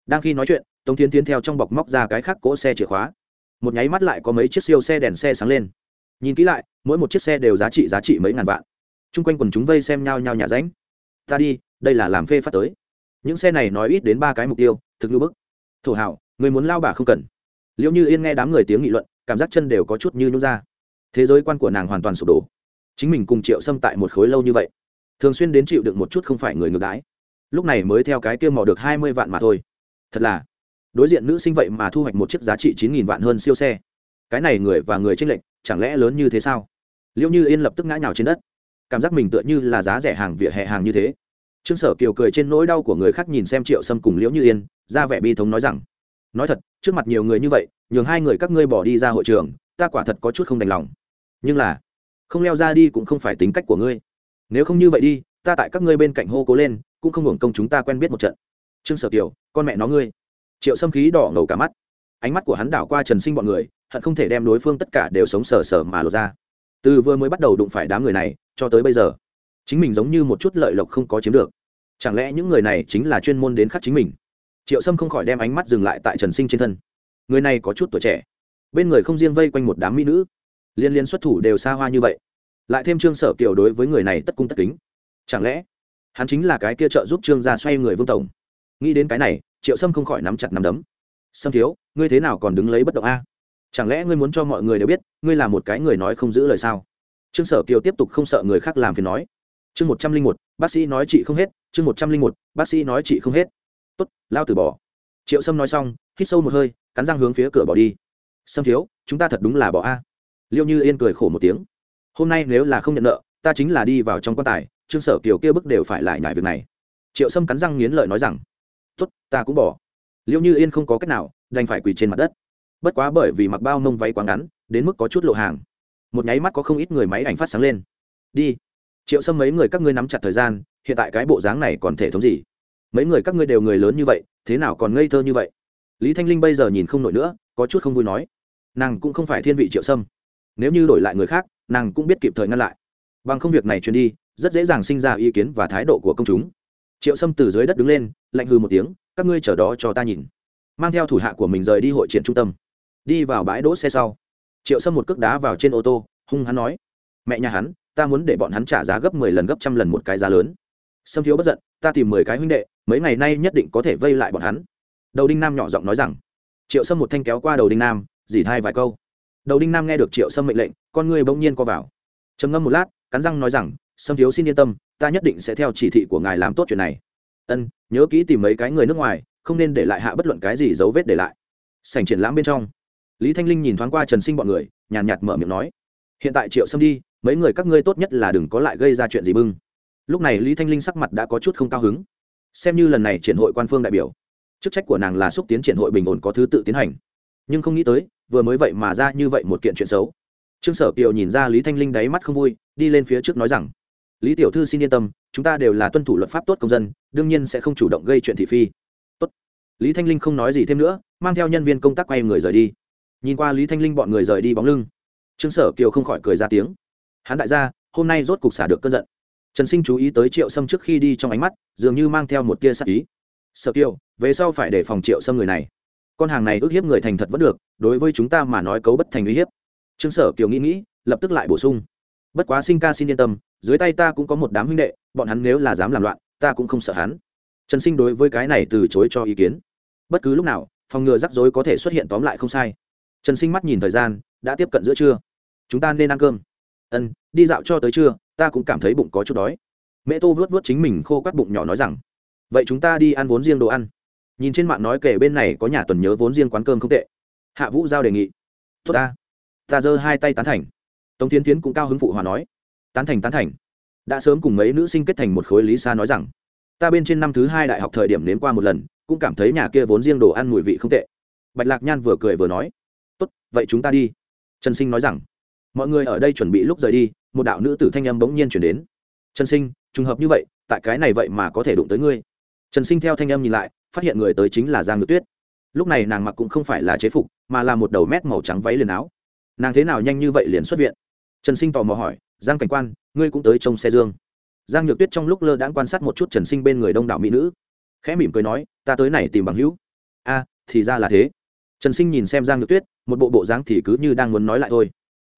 Đang khi nói chuyện, tống tiến tiến theo trong bọc móc ra cái khác cỗ xe chìa khóa. Một nháy mắt lại có mấy chiếc siêu xe đèn xe sáng lên. Nhìn kỹ lại, mỗi một chiếc xe đều giá trị giá trị mấy ngàn vạn. T r u n g quanh quần chúng vây xem nhau nhau nhà ránh. Ta đi, đây là làm phê phát tới. Những xe này nói ít đến ba cái mục tiêu, thực như bức. Thổ hảo, người muốn lao bà không cần. Liệu như yên nghe đám người tiếng nghị luận cảm giác chân đều có chút như nhút ra. Thế giới quan của nàng hoàn toàn sụp đổ. Chính mình cùng triệu xâm tại một khối lâu như vậy, thường xuyên đến chịu được một chút không phải người ngược đái lúc này mới theo cái kia mò được hai mươi vạn mà thôi. Thật là, đối diện nữ sinh vậy mà thu hoạch một chiếc giá trị chín nghìn vạn hơn siêu xe. Cái này người và người tranh lệch, chẳng lẽ lớn như thế sao? Liệu như yên lập tức ngã nhào trên đất. Cảm giác mình tựa như là giá rẻ hàng vỉa hè hàng như thế. Trương sở kiều cười trên nỗi đau của người khác nhìn xem triệu sâm cùng liễu như yên, ra vẻ bi thống nói rằng nói thật, trước mặt nhiều người như vậy, nhường hai người các ngươi bỏ đi ra hội trường, ta quả thật có chút không đành lòng. Nhưng là, không leo ra đi cũng không phải tính cách của ngươi. Nếu không như vậy đi, ta tại các ngươi bên cạnh hô cố lên, cũng không hưởng công chúng ta quen biết một trận. Trương sở kiều, con mẹ nó ngươi. Triệu sâm khí đỏ ngầu cả mắt. Ánh mắt của hắn đảo qua trần sinh bọn người, hận không thể đem đối phương tất cả đều sống sờ sờ mà lột ra. Từ vừa mới bắt đầu đụng phải đám người này, cho tới bây giờ, chính mình giống như một chút lợi lộc không có chiếm được. Chẳng lẽ những người này chính là chuyên môn đến khắc chính mình? Triệu sâm không khỏi đem ánh mắt dừng lại tại trần sinh trên thân. Người này có chút tuổi trẻ, bên người không riêng vây quanh một đám mỹ nữ, liên liên xuất thủ đều xa hoa như vậy, lại thêm trương sở kiều đối với người này tất cung tất kính. Chẳng lẽ, hắn chính là cái kia trợ giúp trương gia xoay người vương tổng? Nghĩ đến cái này, triệu sâm không khỏi nắm chặt nắm đấm. Sâm thiếu, ngươi thế nào còn đứng lấy bất động a? Chẳng lẽ ngươi muốn cho mọi người đều biết, ngươi là một cái người nói không giữ lời sao? Trương sở kiều tiếp tục không sợ người khác làm phiền nói. Chương một trăm linh một, bác sĩ nói chị không hết, chương một trăm linh một, bác sĩ nói chị không hết tốt, lao từ bỏ. Triệu sâm nói xong, hít sâu một hơi, cắn răng hướng phía cửa bỏ đi. Sâm thiếu, chúng ta thật đúng là bỏ a. Liêu như yên cười khổ một tiếng. Hôm nay nếu là không nhận nợ, ta chính là đi vào trong quan tài, trương sở kiều kia bức đều phải lại nhải việc này. Triệu sâm cắn răng nghiến lợi nói rằng, tốt, ta cũng bỏ. Liệu như yên không có cách nào, đành phải quỳ trên mặt đất. Bất quá bởi vì mặc bao mông váy quá ngắn, đến mức có chút lộ hàng. Một nháy mắt có không ít người máy ảnh phát sáng lên. Đi. Triệu sâm mấy người các ngươi nắm chặt thời gian, hiện tại cái bộ dáng này còn thể thống gì? Mấy người các ngươi đều người lớn như vậy, thế nào còn ngây thơ như vậy? Lý thanh linh bây giờ nhìn không nổi nữa, có chút không vui nói. Nàng cũng không phải thiên vị triệu sâm. Nếu như đổi lại người khác, nàng cũng biết kịp thời ngăn lại. Bằng không việc này truyền đi, rất dễ dàng sinh ra ý kiến và thái độ của công chúng. Triệu sâm từ dưới đất đứng lên, lạnh hư một tiếng, các ngươi chờ đó cho ta nhìn. Mang theo thủ hạ của mình rời đi hội triển trung tâm. Đi vào bãi đỗ xe sau. Triệu sâm một cước đá vào trên ô tô, hung hắn nói. Mẹ nhà hắn, ta muốn để bọn hắn trả giá gấp mười lần gấp trăm lần một cái giá lớn sâm thiếu bất giận, ta tìm mười cái huynh đệ, mấy ngày nay nhất định có thể vây lại bọn hắn. Đầu đinh nam nhỏ giọng nói rằng, triệu sâm một thanh kéo qua đầu đinh nam dỉ thai vài câu. Đầu đinh nam nghe được triệu sâm mệnh lệnh, con ngươi bỗng nhiên co vào. Trầm ngâm một lát, cắn răng nói rằng, sâm thiếu xin yên tâm, ta nhất định sẽ theo chỉ thị của ngài làm tốt chuyện này. Ân, nhớ kỹ tìm mấy cái người nước ngoài, không nên để lại hạ bất luận cái gì dấu vết để lại. Sảnh triển lãm bên trong, lý thanh linh nhìn thoáng qua trần sinh bọn người, nhàn nhạt mở miệng nói, hiện tại triệu sâm đi, mấy người các ngươi tốt nhất là đừng có lại gây ra chuyện gì bưng lúc này lý thanh linh sắc mặt đã có chút không cao hứng. Xem như lần này triển hội quan phương đại biểu, chức trách của nàng là xúc tiến triển hội bình ổn có thứ tự tiến hành. Nhưng không nghĩ tới, vừa mới vậy mà ra như vậy một kiện chuyện xấu. Trương sở kiều nhìn ra lý thanh linh đáy mắt không vui, đi lên phía trước nói rằng, lý tiểu thư xin yên tâm, chúng ta đều là tuân thủ luật pháp tốt công dân, đương nhiên sẽ không chủ động gây chuyện thị phi. Tốt. Lý thanh linh không nói gì thêm nữa, mang theo nhân viên công tác quay người rời đi. Nhìn qua lý thanh linh bọn người rời đi bóng lưng, trương sở kiều không khỏi cười ra tiếng. Hắn đại gia, hôm nay rốt cục xả được cơn giận trần sinh chú ý tới triệu sâm trước khi đi trong ánh mắt, dường như mang theo một tia sắc ý. Sở kiều, về sau phải để phòng triệu sâm người này. Con hàng này ước hiếp người thành thật vẫn được, đối với chúng ta mà nói cấu bất thành uy hiếp. Trương sở kiều nghĩ nghĩ, lập tức lại bổ sung. Bất quá sinh ca xin yên tâm, dưới tay ta cũng có một đám huynh đệ, bọn hắn nếu là dám làm loạn, ta cũng không sợ hắn. Trần sinh đối với cái này từ chối cho ý kiến. Bất cứ lúc nào, phòng ngừa rắc rối có thể xuất hiện tóm lại không sai. Trần sinh mắt nhìn thời gian, đã tiếp cận giữa trưa. Chúng ta nên ăn cơm ân, đi dạo cho tới trưa, ta cũng cảm thấy bụng có chút đói. Mẹ tô vớt vớt chính mình khô quắt bụng nhỏ nói rằng, vậy chúng ta đi ăn vốn riêng đồ ăn. Nhìn trên mạng nói kể bên này có nhà tuần nhớ vốn riêng quán cơm không tệ. Hạ vũ giao đề nghị, tốt ta ta giơ hai tay tán thành. Tống tiến tiến cũng cao hứng phụ hòa nói, tán thành tán thành. Đã sớm cùng mấy nữ sinh kết thành một khối lý sa nói rằng, ta bên trên năm thứ hai đại học thời điểm nếm qua một lần, cũng cảm thấy nhà kia vốn riêng đồ ăn mùi vị không tệ. Bạch lạc nhan vừa cười vừa nói, tốt, vậy chúng ta đi. Trần sinh nói rằng mọi người ở đây chuẩn bị lúc rời đi, một đạo nữ tử thanh âm bỗng nhiên chuyển đến. Trần sinh, trùng hợp như vậy, tại cái này vậy mà có thể đụng tới ngươi. Trần sinh theo thanh âm nhìn lại, phát hiện người tới chính là giang ngự tuyết. Lúc này nàng mặc cũng không phải là chế phục, mà là một đầu mét màu trắng váy liền áo. Nàng thế nào nhanh như vậy liền xuất viện? Trần sinh tò mò hỏi. Giang cảnh quan, ngươi cũng tới trông xe dương. Giang nhược tuyết trong lúc lơ đãng quan sát một chút trần sinh bên người đông đảo mỹ nữ. Khẽ mỉm cười nói, ta tới này tìm bằng hữu. A, thì ra là thế. Trần sinh nhìn xem giang nhược tuyết, một bộ bộ dáng thì cứ như đang muốn nói lại thôi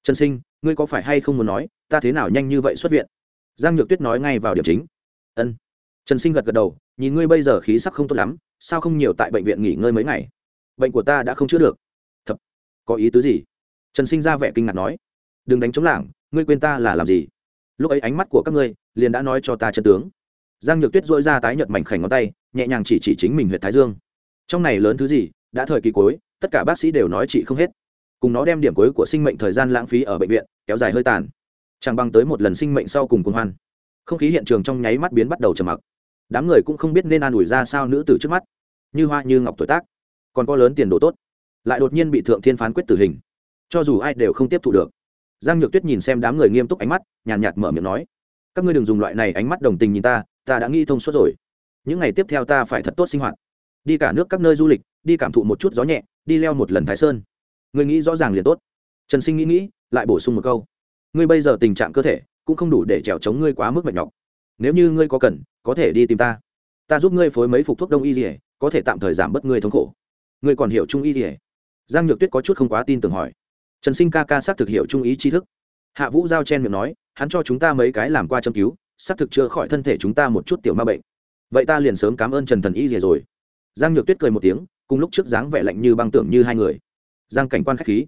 trần sinh, ngươi có phải hay không muốn nói, ta thế nào nhanh như vậy xuất viện? Giang nhược tuyết nói ngay vào điểm chính. Ân. Trần sinh gật gật đầu, nhìn ngươi bây giờ khí sắc không tốt lắm, sao không nhiều tại bệnh viện nghỉ ngơi mấy ngày? Bệnh của ta đã không chữa được. Thật có ý tứ gì? Trần sinh ra vẻ kinh ngạc nói. Đừng đánh chống lảng, ngươi quên ta là làm gì? Lúc ấy ánh mắt của các ngươi liền đã nói cho ta chân tướng. Giang nhược tuyết dội ra tái nhợt mảnh khảnh ngón tay, nhẹ nhàng chỉ chỉ chính mình huyện thái dương. Trong này lớn thứ gì, đã thời kỳ cuối, tất cả bác sĩ đều nói chị không hết cùng nó đem điểm cuối của sinh mệnh thời gian lãng phí ở bệnh viện, kéo dài hơi tàn. Chẳng bằng tới một lần sinh mệnh sau cùng cùng hoan. Không khí hiện trường trong nháy mắt biến bắt đầu trầm mặc. Đám người cũng không biết nên an ủi ra sao nữ tử trước mắt. Như hoa như ngọc tuổi tác. Còn có lớn tiền đồ tốt. Lại đột nhiên bị thượng thiên phán quyết tử hình. Cho dù ai đều không tiếp thụ được. Giang nhược tuyết nhìn xem đám người nghiêm túc ánh mắt, nhàn nhạt mở miệng nói, các ngươi đừng dùng loại này ánh mắt đồng tình nhìn ta ta đã nghĩ thông suốt rồi. Những ngày tiếp theo ta phải thật tốt sinh hoạt. Đi cả nước các nơi du lịch, đi cảm thụ một chút gió nhẹ, đi leo một lần thái sơn ngươi nghĩ rõ ràng liền tốt. Trần sinh nghĩ nghĩ, lại bổ sung một câu. Ngươi bây giờ tình trạng cơ thể cũng không đủ để trèo chống ngươi quá mức mệt nhọc. Nếu như ngươi có cần, có thể đi tìm ta. Ta giúp ngươi phối mấy phục thuốc đông y dỉa có thể tạm thời giảm bớt ngươi thống khổ. Ngươi còn hiểu trung y dỉa giang nhược tuyết có chút không quá tin tưởng hỏi. Trần sinh ca ca xác thực hiểu trung ý tri thức. Hạ vũ giao chen miệng nói, hắn cho chúng ta mấy cái làm qua châm cứu, xác thực chữa khỏi thân thể chúng ta một chút tiểu ma bệnh. Vậy ta liền sớm cảm ơn trần thần y dỉa rồi. Giang nhược tuyết cười một tiếng, cùng lúc trước dáng vẻ lạnh như băng tưởng như hai người giang cảnh quan k h á c h khí.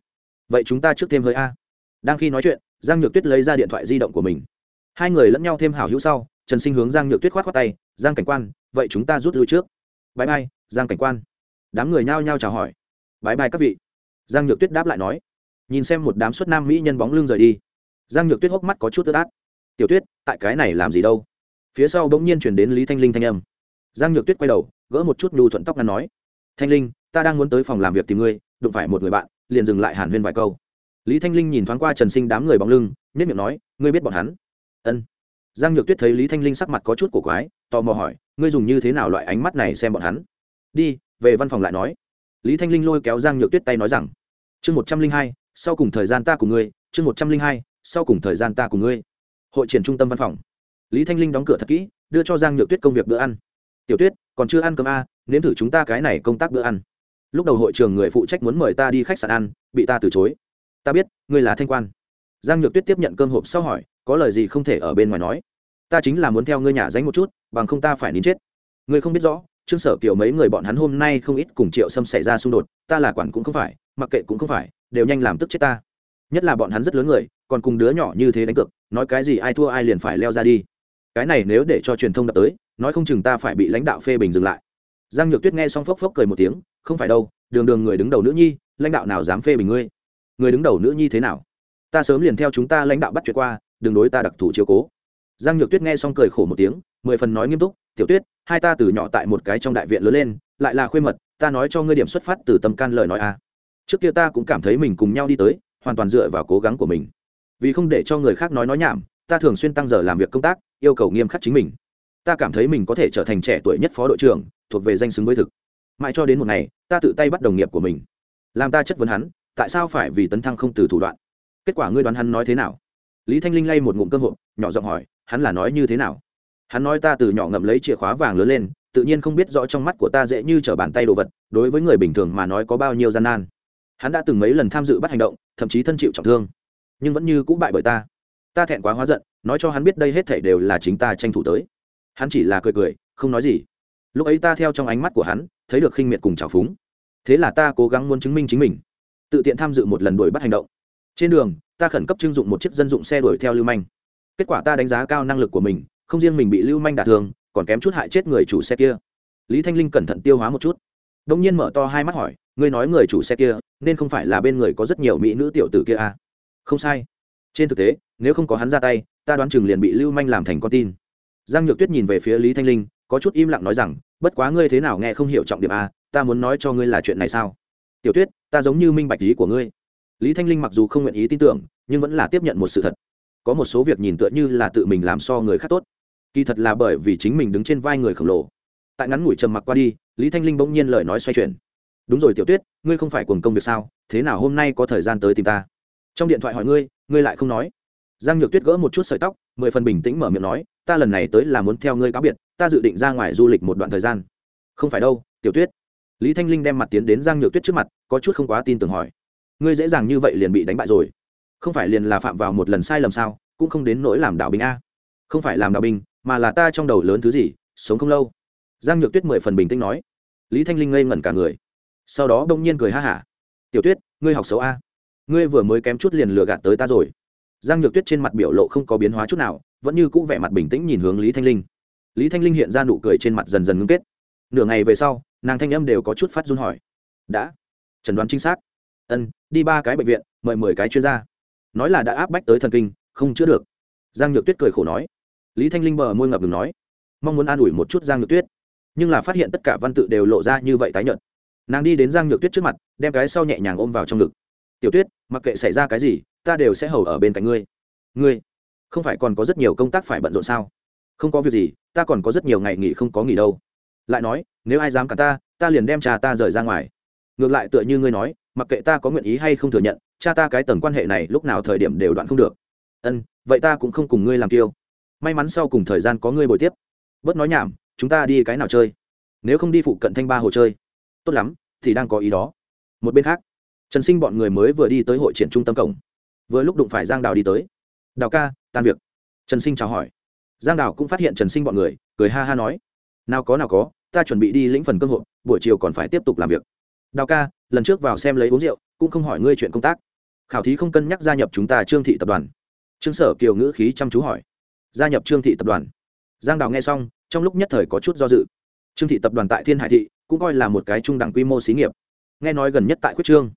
Vậy chúng ta trước thêm hơi a. Đang khi nói chuyện, giang nhược tuyết lấy ra điện thoại di động của mình. Hai người lẫn nhau thêm hảo hữu sau, trần sinh hướng giang nhược tuyết k h o á t khoác tay, giang cảnh quan, vậy chúng ta rút lui trước. Bãi bay giang cảnh quan. Đám người nhao nhao chào hỏi. Bãi bay các vị. Giang nhược tuyết đáp lại nói. Nhìn xem một đám xuất nam mỹ nhân bóng lưng rời đi. Giang nhược tuyết hốc mắt có chút tức át. Tiểu tuyết, tại cái này làm gì đâu? Phía sau bỗng nhiên chuyển đến lý thanh linh thanh âm. Giang nhược tuyết quay đầu, gỡ một chút nhu thuận tóc ngắn nói. Thanh linh, ta đang muốn tới phòng làm việc tìm ngươi đụng phải một người bạn liền dừng lại hàn huyên vài câu. Lý thanh linh nhìn thoáng qua trần sinh đám người bóng lưng nhất miệng nói ngươi biết bọn hắn? Ân. Giang nhược tuyết thấy lý thanh linh sắc mặt có chút cổ quái tò mò hỏi ngươi dùng như thế nào loại ánh mắt này xem bọn hắn? Đi về văn phòng lại nói. Lý thanh linh lôi kéo giang nhược tuyết tay nói rằng chương một trăm linh hai sau cùng thời gian ta cùng ngươi chương một trăm linh hai sau cùng thời gian ta cùng ngươi. Hội triển trung tâm văn phòng. Lý thanh linh đóng cửa thật kỹ đưa cho giang nhược tuyết công việc bữa ăn. Tiểu tuyết còn chưa ăn cơm a à, nếm thử chúng ta cái này công tác bữa ăn lúc đầu hội trường người phụ trách muốn mời ta đi khách sạn ăn, bị ta từ chối. Ta biết, ngươi là thanh quan. Giang nhược tuyết tiếp nhận cơm hộp sau hỏi, có lời gì không thể ở bên ngoài nói? Ta chính là muốn theo ngươi nhà dánh một chút, bằng không ta phải nín chết. Ngươi không biết rõ, trương sở kiểu mấy người bọn hắn hôm nay không ít cùng triệu sâm xảy ra xung đột, ta là quản cũng không phải, mặc kệ cũng không phải, đều nhanh làm tức chết ta. Nhất là bọn hắn rất lớn người, còn cùng đứa nhỏ như thế đánh cược, nói cái gì ai thua ai liền phải leo ra đi. Cái này nếu để cho truyền thông đập tới, nói không chừng ta phải bị lãnh đạo phê bình dừng lại. Giang nhược tuyết nghe xong phốc phốc cười một tiếng không phải đâu, đường đường người đứng đầu nữ nhi, lãnh đạo nào dám phê bình ngươi? Người đứng đầu nữ nhi thế nào? Ta sớm liền theo chúng ta lãnh đạo bắt chuyện qua, đừng đối ta đặc thù chiếu cố. Giang nhược tuyết nghe xong cười khổ một tiếng, mười phần nói nghiêm túc, tiểu tuyết, hai ta từ nhỏ tại một cái trong đại viện lớn lên, lại là khuê mật, ta nói cho ngươi điểm xuất phát từ tâm can lời nói a à. trước kia ta cũng cảm thấy mình cùng nhau đi tới, hoàn toàn dựa vào cố gắng của mình. Vì không để cho người khác nói nói nhảm, ta thường xuyên tăng giờ làm việc công tác, yêu cầu nghiêm khắc chính mình. Ta cảm thấy mình có thể trở thành trẻ tuổi nhất phó đội trưởng, thuộc về danh xứng với thực mãi cho đến một ngày, ta tự tay bắt đồng nghiệp của mình. Làm ta chất vấn hắn, tại sao phải vì tấn thăng không từ thủ đoạn? Kết quả ngươi đoán hắn nói thế nào? Lý thanh linh lay một ngụm cơm hộp, nhỏ giọng hỏi, hắn là nói như thế nào? Hắn nói ta từ nhỏ ngậm lấy chìa khóa vàng lớn lên, tự nhiên không biết rõ trong mắt của ta dễ như t bàn tay đồ vật, đối với người bình thường mà nói có bao nhiêu gian nan. Hắn đã từng mấy lần tham dự bắt hành động, thậm chí thân chịu trọng thương, nhưng vẫn như cũng bại bởi ta. Ta thẹn quá hóa giận, nói cho hắn biết đây hết thể đều là chính ta tranh thủ tới. Hắn chỉ là cười cười, không nói gì. Lúc ấy ta theo trong ánh mắt của hắn thấy được khinh miệt cùng trào phúng. Thế là ta cố gắng muốn chứng minh chính mình. Tự tiện tham dự một lần đuổi bắt hành động. Trên đường, ta khẩn cấp trưng dụng một chiếc dân dụng xe đuổi theo lưu manh. Kết quả ta đánh giá cao năng lực của mình, không riêng mình bị lưu manh đả thương, còn kém chút hại chết người chủ xe kia. Lý thanh linh cẩn thận tiêu hóa một chút. Đông nhiên mở to hai mắt hỏi, ngươi nói người chủ xe kia, nên không phải là bên người có rất nhiều mỹ nữ tiểu tử kia à? không sai. Trên thực tế, nếu không có hắn ra tay, ta đoán chừng liền bị lưu manh làm thành con tin. Giang nhược tuyết nhìn về phía lý thanh linh có chút im lặng nói rằng, bất quá ngươi thế nào nghe không hiểu trọng điểm à? ta muốn nói cho ngươi là chuyện này sao? Tiểu tuyết, ta giống như minh bạch lý của ngươi. Lý thanh linh mặc dù không nguyện ý tin tưởng, nhưng vẫn là tiếp nhận một sự thật. Có một số việc nhìn tựa như là tự mình làm so người khác tốt. Kỳ thật là bởi vì chính mình đứng trên vai người khổng lồ. Tại ngắn ngủi trầm mặc qua đi, lý thanh linh bỗng nhiên lời nói xoay chuyển. Đúng rồi, tiểu tuyết, ngươi không phải cuồng công việc sao? Thế nào hôm nay có thời gian tới tìm ta? Trong điện thoại hỏi ngươi ngươi lại không nói. Giang nhược tuyết gỡ một chút sợi tóc, mười phần bình tĩnh mở miệng nói, ta lần này tới là muốn theo ngươi cáo biệt ta dự định ra ngoài du lịch một đoạn thời gian. Không phải đâu, tiểu tuyết. Lý thanh linh đem mặt tiến đến giang nhược tuyết trước mặt, có chút không quá tin tưởng hỏi. Ngươi dễ dàng như vậy liền bị đánh bại rồi. Không phải liền là phạm vào một lần sai lầm sao, cũng không đến nỗi làm đạo binh a. Không phải làm đạo binh, mà là ta trong đầu lớn thứ gì, sống không lâu. Giang nhược tuyết mười phần bình tĩnh nói. Lý thanh linh ngây ngẩn cả người. Sau đó đông nhiên cười ha hả. Tiểu tuyết, ngươi học xấu a. Ngươi vừa mới kém chút liền lừa gạt tới ta rồi. Giang nhược tuyết trên mặt biểu lộ không có biến hóa chút nào, vẫn như cũ vẻ mặt bình tĩnh nhìn hướng lý thanh linh lý thanh linh hiện ra nụ cười trên mặt dần dần ngưng kết. Nửa ngày về sau, nàng thanh âm đều có chút phát run hỏi. Đã. Chẩn đoán chính xác. Ân, đi ba cái bệnh viện, mời mười cái chuyên gia. Nói là đã áp bách tới thần kinh, không chữa được. Giang nhược tuyết cười khổ nói. Lý thanh linh bờ môi ngập ngừng nói. Mong muốn an ủi một chút giang nhược tuyết, nhưng là phát hiện tất cả văn tự đều lộ ra như vậy tái nhợt. Nàng đi đến giang nhược tuyết trước mặt, đem cái sau nhẹ nhàng ôm vào trong ngực. Tiểu tuyết, mặc kệ xảy ra cái gì, ta đều sẽ hầu ở bên cạnh ngươi. Ngươi, không phải còn có rất nhiều công tác phải bận rộn sao? Không có việc gì ta còn có rất nhiều ngày nghỉ không có nghỉ đâu. Lại nói, nếu ai dám cả ta ta liền đem cha ta rời ra ngoài. Ngược lại tựa như ngươi nói, mặc kệ ta có nguyện ý hay không thừa nhận, cha ta cái tầng quan hệ này lúc nào thời điểm đều đoạn không được. Ân, vậy ta cũng không cùng ngươi làm tiêu may mắn sau cùng thời gian có ngươi bồi tiếp. Bớt nói nhảm, chúng ta đi cái nào chơi? Nếu không đi phụ cận thanh ba hồ chơi. Tốt lắm, thì đang có ý đó. Một bên khác, trần sinh bọn người mới vừa đi tới hội triển trung tâm cổng. Vừa lúc đụng phải giang đào đi tới. Đào ca, tan việc. Trần sinh chào hỏi giang đào cũng phát hiện trần sinh bọn người cười ha ha nói nào có nào có ta chuẩn bị đi lĩnh phần cơm hội, buổi chiều còn phải tiếp tục làm việc. Đào ca lần trước vào xem lấy uống rượu cũng không hỏi ngươi chuyện công tác. Khảo thí không cân nhắc gia nhập chúng ta trương thị tập đoàn. Trương sở kiều ngữ khí chăm chú hỏi gia nhập trương thị tập đoàn? Giang đào nghe xong trong lúc nhất thời có chút do dự. Trương thị tập đoàn tại thiên hải thị cũng coi là một cái trung đẳng quy mô xí nghiệp. Nghe nói gần nhất tại quyết trương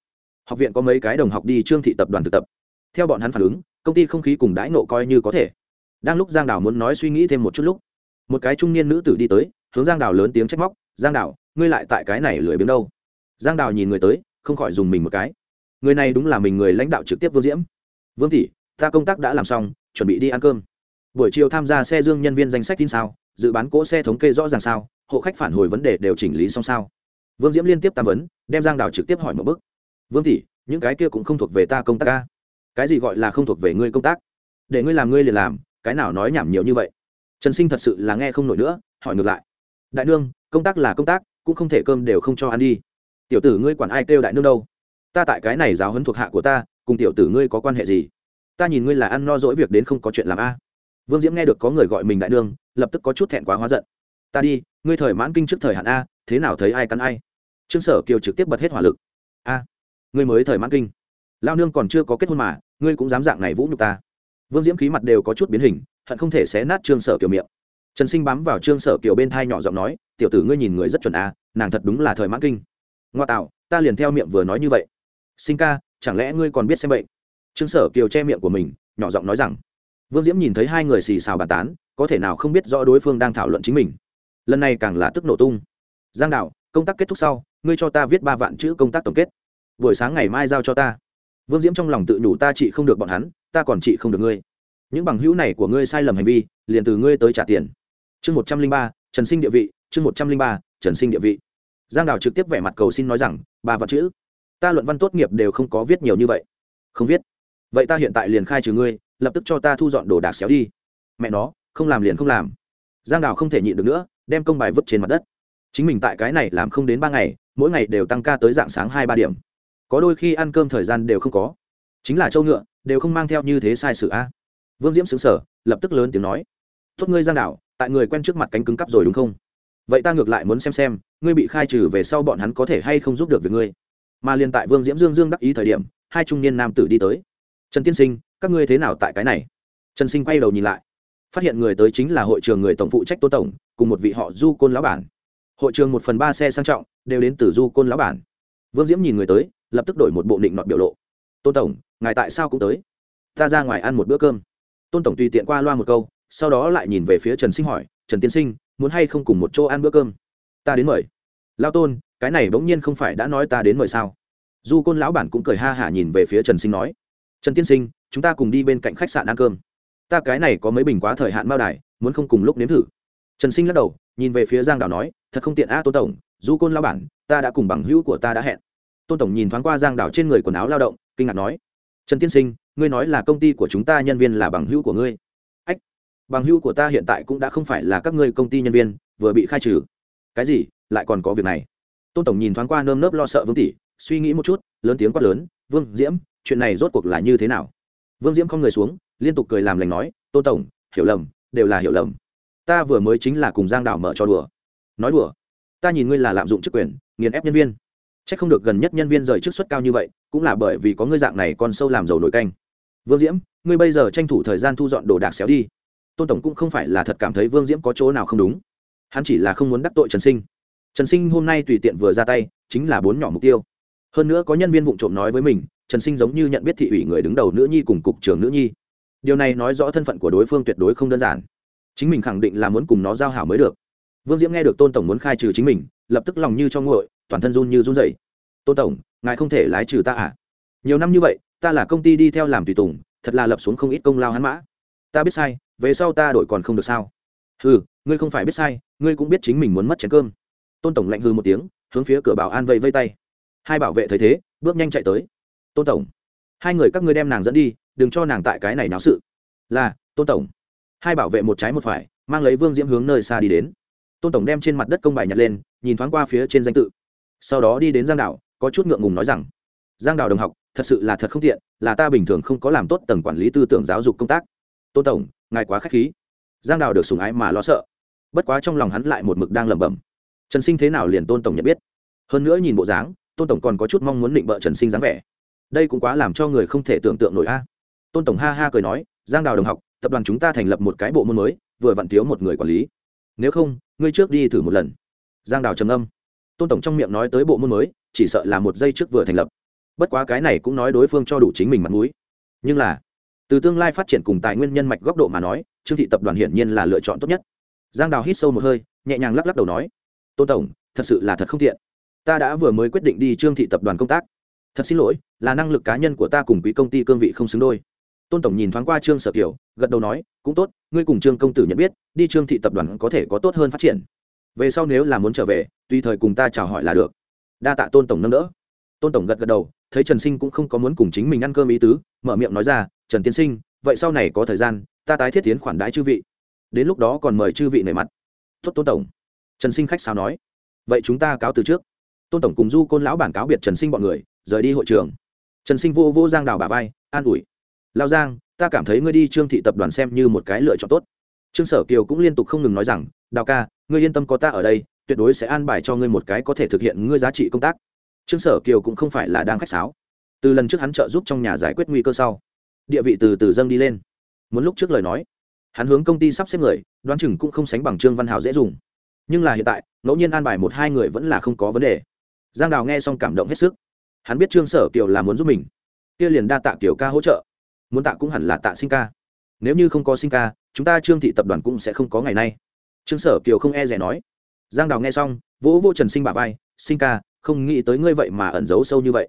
học viện có mấy cái đồng học đi trương thị tập đoàn thực tập. Theo bọn hắn phản ứng công ty không khí cùng đãi nộ coi như có thể đang lúc giang đào muốn nói suy nghĩ thêm một chút lúc, một cái trung niên nữ tử đi tới, hướng giang đào lớn tiếng trách móc, giang đào, ngươi lại tại cái này lười biếng đâu? Giang đào nhìn người tới, không khỏi dùng mình một cái. Người này đúng là mình người lãnh đạo trực tiếp vương diễm. Vương tỷ, ta công tác đã làm xong, chuẩn bị đi ăn cơm. Buổi chiều tham gia xe dương nhân viên danh sách tin sao, dự bán cỗ xe thống kê rõ ràng sao, hộ khách phản hồi vấn đề đều chỉnh lý xong sao? Vương diễm liên tiếp tam vấn, đem giang đào trực tiếp hỏi một bức vương tỷ, những cái kia cũng không thuộc về ta công tác ca cái gì gọi là không thuộc về ngươi công tác? Để ngươi làm, ngươi liền làm cái nào nói nhảm nhiều như vậy? Trần sinh thật sự là nghe không nổi nữa, hỏi ngược lại. Đại nương, công tác là công tác, cũng không thể cơm đều không cho ăn đi. Tiểu tử ngươi quản ai kêu đại nương đâu? Ta tại cái này giáo huấn thuộc hạ của ta, cùng tiểu tử ngươi có quan hệ gì? Ta nhìn ngươi là ăn no dỗi việc đến không có chuyện làm a. Vương diễm nghe được có người gọi mình đại nương, lập tức có chút thẹn quá hóa giận. Ta đi, ngươi thời mãn kinh trước thời hạn a, thế nào thấy ai cắn ai? Trương sở kiều trực tiếp bật hết hỏa lực. A, ngươi mới thời mãn kinh. Lao nương còn chưa có kết hôn mà, ngươi cũng dám dạng này vũ nhục ta vương diễm khí mặt đều có chút biến hình hận không thể xé nát trương sở kiều miệng. Trần sinh bám vào trương sở kiều bên thai nhỏ giọng nói tiểu tử ngươi nhìn người rất chuẩn à, nàng thật đúng là thời mãn kinh. Ngoa tạo ta liền theo miệng vừa nói như vậy. Sinh ca chẳng lẽ ngươi còn biết xem bệnh? Trương sở kiều che miệng của mình nhỏ giọng nói rằng vương diễm nhìn thấy hai người xì xào bàn tán có thể nào không biết rõ đối phương đang thảo luận chính mình? Lần này càng là tức nổ tung. Giang đạo công tác kết thúc sau ngươi cho ta viết ba vạn chữ công tác tổng kết. Buổi sáng ngày mai giao cho ta. Vương diễm trong lòng tự nhủ ta chị không được bọn hắn ta còn trị không được ngươi. Những bằng hữu này của ngươi sai lầm hành vi, liền từ ngươi tới trả tiền. Chương một trăm linh ba, trần sinh địa vị, chương một trăm linh ba, trần sinh địa vị. Giang đào trực tiếp vẻ mặt cầu xin nói rằng, ba vật chữ. Ta luận văn tốt nghiệp đều không có viết nhiều như vậy. Không viết. Vậy ta hiện tại liền khai trừ ngươi, lập tức cho ta thu dọn đồ đạc xéo đi. Mẹ nó, không làm liền không làm. Giang đào không thể nhịn được nữa, đem công bài vứt trên mặt đất. Chính mình tại cái này làm không đến ba ngày, mỗi ngày đều tăng ca tới dạng sáng hai ba điểm. Có đôi khi ăn cơm thời gian đều không có. Chính là châu ngựa đều không mang theo như thế sai sự a. Vương diễm xứng sở lập tức lớn tiếng nói, tốt ngươi giang đảo, tại người quen trước mặt cánh cứng cắp rồi đúng không? Vậy ta ngược lại muốn xem xem, ngươi bị khai trừ về sau bọn hắn có thể hay không giúp được việc ngươi. Mà liền tại vương diễm dương dương đắc ý thời điểm, hai trung niên nam tử đi tới. Trần tiên sinh, các ngươi thế nào tại cái này? Trần sinh quay đầu nhìn lại, phát hiện người tới chính là hội trường người tổng phụ trách tôn tổng, cùng một vị họ du côn lão bản. Hội trường một phần ba xe sang trọng, đều đến từ du côn lão bản. Vương diễm nhìn người tới, lập tức đổi một bộ định nọt biểu lộ tôn tổng ngài tại sao cũng tới ta ra ngoài ăn một bữa cơm tôn tổng tùy tiện qua loa một câu sau đó lại nhìn về phía trần sinh hỏi trần tiên sinh muốn hay không cùng một chỗ ăn bữa cơm ta đến mời lao tôn cái này bỗng nhiên không phải đã nói ta đến mời sao du côn lão bản cũng cười ha hả nhìn về phía trần sinh nói trần tiên sinh chúng ta cùng đi bên cạnh khách sạn ăn cơm ta cái này có mấy bình quá thời hạn bao đài muốn không cùng lúc nếm thử trần sinh lắc đầu nhìn về phía giang đào nói thật không tiện a tôn tổng du côn lão bản ta đã cùng bằng hữu của ta đã hẹn tôn tổng nhìn thoáng qua giang đào trên người quần áo lao động kinh ngạc nói, trần tiên sinh, ngươi nói là công ty của chúng ta nhân viên là bằng hữu của ngươi? Ách, bằng hữu của ta hiện tại cũng đã không phải là các ngươi công ty nhân viên, vừa bị khai trừ. Cái gì? Lại còn có việc này? Tôn tổng nhìn thoáng qua nơm nớp lo sợ vương tỷ, suy nghĩ một chút, lớn tiếng quát lớn, vương diễm, chuyện này rốt cuộc là như thế nào? Vương diễm không người xuống, liên tục cười làm lành nói, tôn tổng, hiểu lầm, đều là hiểu lầm. Ta vừa mới chính là cùng giang đảo mở cho đùa. Nói đùa? Ta nhìn ngươi là lạm dụng chức quyền, nghiền ép nhân viên. C h ắ c không được gần nhất nhân viên rời chức suất cao như vậy cũng là bởi vì có ngươi dạng này con sâu làm dầu nổi canh. Vương diễm, ngươi bây giờ tranh thủ thời gian thu dọn đồ đạc xéo đi. Tôn tổng cũng không phải là thật cảm thấy vương diễm có chỗ nào không đúng. Hắn chỉ là không muốn đắc tội trần sinh. Trần sinh hôm nay tùy tiện vừa ra tay, chính là bốn nhỏ mục tiêu. Hơn nữa có nhân viên vụ trộm nói với mình, trần sinh giống như nhận biết thị ủy người đứng đầu nữ nhi cùng cục trưởng nữ nhi. Điều này nói rõ thân phận của đối phương tuyệt đối không đơn giản. Chính mình khẳng định là muốn cùng nó giao hảo mới được. Vương diễm nghe được tôn tổng muốn khai trừ chính mình, lập tức lòng như cho nguội, toàn thân run như run dậy tôn tổng ngài không thể lái trừ ta à? Nhiều năm như vậy, ta là công ty đi theo làm tùy tùng, thật là lập xuống không ít công lao hắn mã. Ta biết sai, về sau ta đổi còn không được sao? Ừ ngươi không phải biết sai, ngươi cũng biết chính mình muốn mất chén cơm. Tôn tổng lạnh hư một tiếng, hướng phía cửa bảo an vây vây tay. Hai bảo vệ thấy thế, bước nhanh chạy tới. Tôn tổng, hai người các ngươi đem nàng dẫn đi, đừng cho nàng tại cái này náo sự. Là, tôn tổng. Hai bảo vệ một trái một phải, mang lấy vương diễm hướng nơi xa đi đến. Tôn tổng đem trên mặt đất công bài nhặt lên, nhìn thoáng qua phía trên danh tự. Sau đó đi đến giang đảo có chút ngượng ngùng nói rằng, giang Đào đồng học, thật sự là thật không tiện, là ta bình thường không có làm tốt tầng quản lý tư tưởng giáo dục công tác. Tôn tổng, ngài quá k h á c h khí. Giang Đào được sùng ái mà lo sợ. Bất quá trong lòng hắn lại một mực đang lẩm bẩm. Trần sinh thế nào liền tôn tổng nhận biết. Hơn nữa nhìn bộ dáng, tôn tổng còn có chút mong muốn định bợ trần sinh dáng vẻ. Đây cũng quá làm cho người không thể tưởng tượng nổi a. Tôn tổng ha ha cười nói, giang đào đồng học, tập đoàn chúng ta thành lập một cái bộ môn mới, vừa vặn thiếu một người quản lý. Nếu không, ngươi trước đi thử một lần. Giang đào trầm âm tôn tổng trong miệng nói tới bộ môn mới chỉ sợ là một giây trước vừa thành lập. Bất quá cái này cũng nói đối phương cho đủ chính mình mặt mũi. Nhưng là, từ tương lai phát triển cùng tài nguyên nhân mạch góc độ mà nói, trương thị tập đoàn hiển nhiên là lựa chọn tốt nhất. Giang đào hít sâu một hơi, nhẹ nhàng lắc lắc đầu nói, tôn tổng, thật sự là thật không tiện. Ta đã vừa mới quyết định đi trương thị tập đoàn công tác. Thật xin lỗi, là năng lực cá nhân của ta cùng quỹ công ty cương vị không xứng đôi. Tôn tổng nhìn thoáng qua trương sở kiều, gật đầu nói, cũng tốt, ngươi cùng trương công tử nhận biết, đi trương thị tập đoàn có thể có tốt hơn phát triển. Về sau nếu là muốn trở về, tùy thời cùng ta chào hỏi là được đa tạ tôn tổng nâng đỡ. Tôn tổng gật gật đầu, thấy trần sinh cũng không có muốn cùng chính mình ăn cơm ý tứ, mở miệng nói ra, trần tiên sinh, vậy sau này có thời gian, ta tái thiết tiến khoản đãi chư vị. Đến lúc đó còn mời chư vị nề mặt. Tốt, tôn tổng. Trần sinh khách sao nói. Vậy chúng ta cáo từ trước. Tôn tổng cùng du côn lão bản cáo biệt trần sinh bọn người, rời đi hội trường. Trần sinh vô vô giang đào bà vai, an ủi. Lao giang, ta cảm thấy ngươi đi trương thị tập đoàn xem như một cái lựa chọn tốt. Trương sở kiều cũng liên tục không ngừng nói rằng, đào ca, ngươi yên tâm có ta ở đây tuyệt đối sẽ an bài cho ngươi một cái có thể thực hiện ngươi giá trị công tác. Trương sở kiều cũng không phải là đang khách sáo. Từ lần trước hắn trợ giúp trong nhà giải quyết nguy cơ sau, địa vị từ từ dâng đi lên. Muốn lúc trước lời nói, hắn hướng công ty sắp xếp người, đoán chừng cũng không sánh bằng trương văn hào dễ dùng. Nhưng là hiện tại, ngẫu nhiên an bài một hai người vẫn là không có vấn đề. Giang đào nghe xong cảm động hết sức. Hắn biết trương sở kiều là muốn giúp mình. Kia liền đa tạ kiều ca hỗ trợ. Muốn tạ cũng hẳn là tạ sinh ca. Nếu như không có sinh ca, chúng ta trương thị tập đoàn cũng sẽ không có ngày nay. Trương sở kiều không e rẻ nói giang đào nghe xong, vỗ vô trần sinh bà vai, sinh ca, không nghĩ tới ngươi vậy mà ẩn giấu sâu như vậy.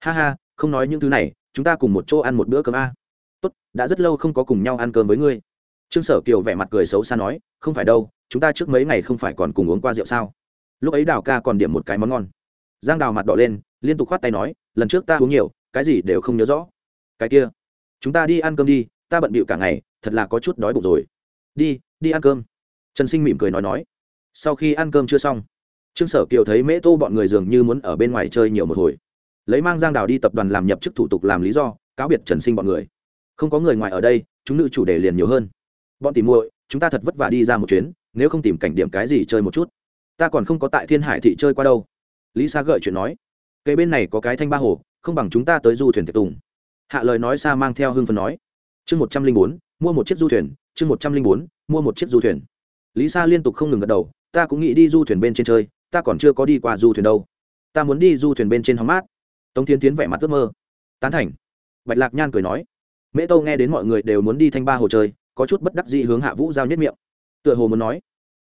Ha ha, không nói những thứ này, chúng ta cùng một chỗ ăn một bữa cơm a. Tốt, đã rất lâu không có cùng nhau ăn cơm với ngươi. Trương sở kiều vẻ mặt cười xấu xa nói, không phải đâu, chúng ta trước mấy ngày không phải còn cùng uống qua rượu sao? Lúc ấy đào ca còn điểm một cái món ngon. Giang đào mặt đỏ lên, liên tục khoát tay nói, lần trước ta uống nhiều, cái gì đều không nhớ rõ. Cái kia, chúng ta đi ăn cơm đi, ta bận bịu cả ngày, thật là có chút đói bụng rồi. Đi đi ăn cơm. Trần sinh mỉm cười nói nói sau khi ăn cơm chưa xong, trương sở kiều thấy mễ tô bọn người dường như muốn ở bên ngoài chơi nhiều một hồi. Lấy mang giang đào đi tập đoàn làm nhập chức thủ tục làm lý do, cáo biệt trần sinh bọn người. Không có người ngoài ở đây, chúng nữ chủ đề liền nhiều hơn. Bọn tìm muội, chúng ta thật vất vả đi ra một chuyến, nếu không tìm cảnh điểm cái gì chơi một chút. Ta còn không có tại thiên hải thị chơi qua đâu. Lý sa gợi chuyện nói. Cây bên này có cái thanh ba hồ, không bằng chúng ta tới du thuyền tiệc tùng. Hạ lời nói xa mang theo hưng phần nói. Chương một trăm linh bốn, mua một chiếc du thuyền, chương một trăm linh bốn, mua một chiếc du thuyền. Lý sa liên tục không ngừng gật đầu ta cũng nghĩ đi du thuyền bên trên chơi, ta còn chưa có đi qua du thuyền đâu. Ta muốn đi du thuyền bên trên hóng mát. Tống tiến tiến vẻ mặt ước mơ. Tán thành. Bạch lạc nhan cười nói. Mễ tâu nghe đến mọi người đều muốn đi thanh ba hồ chơi, có chút bất đắc dĩ hướng hạ vũ giao nhất miệng. Tựa hồ muốn nói,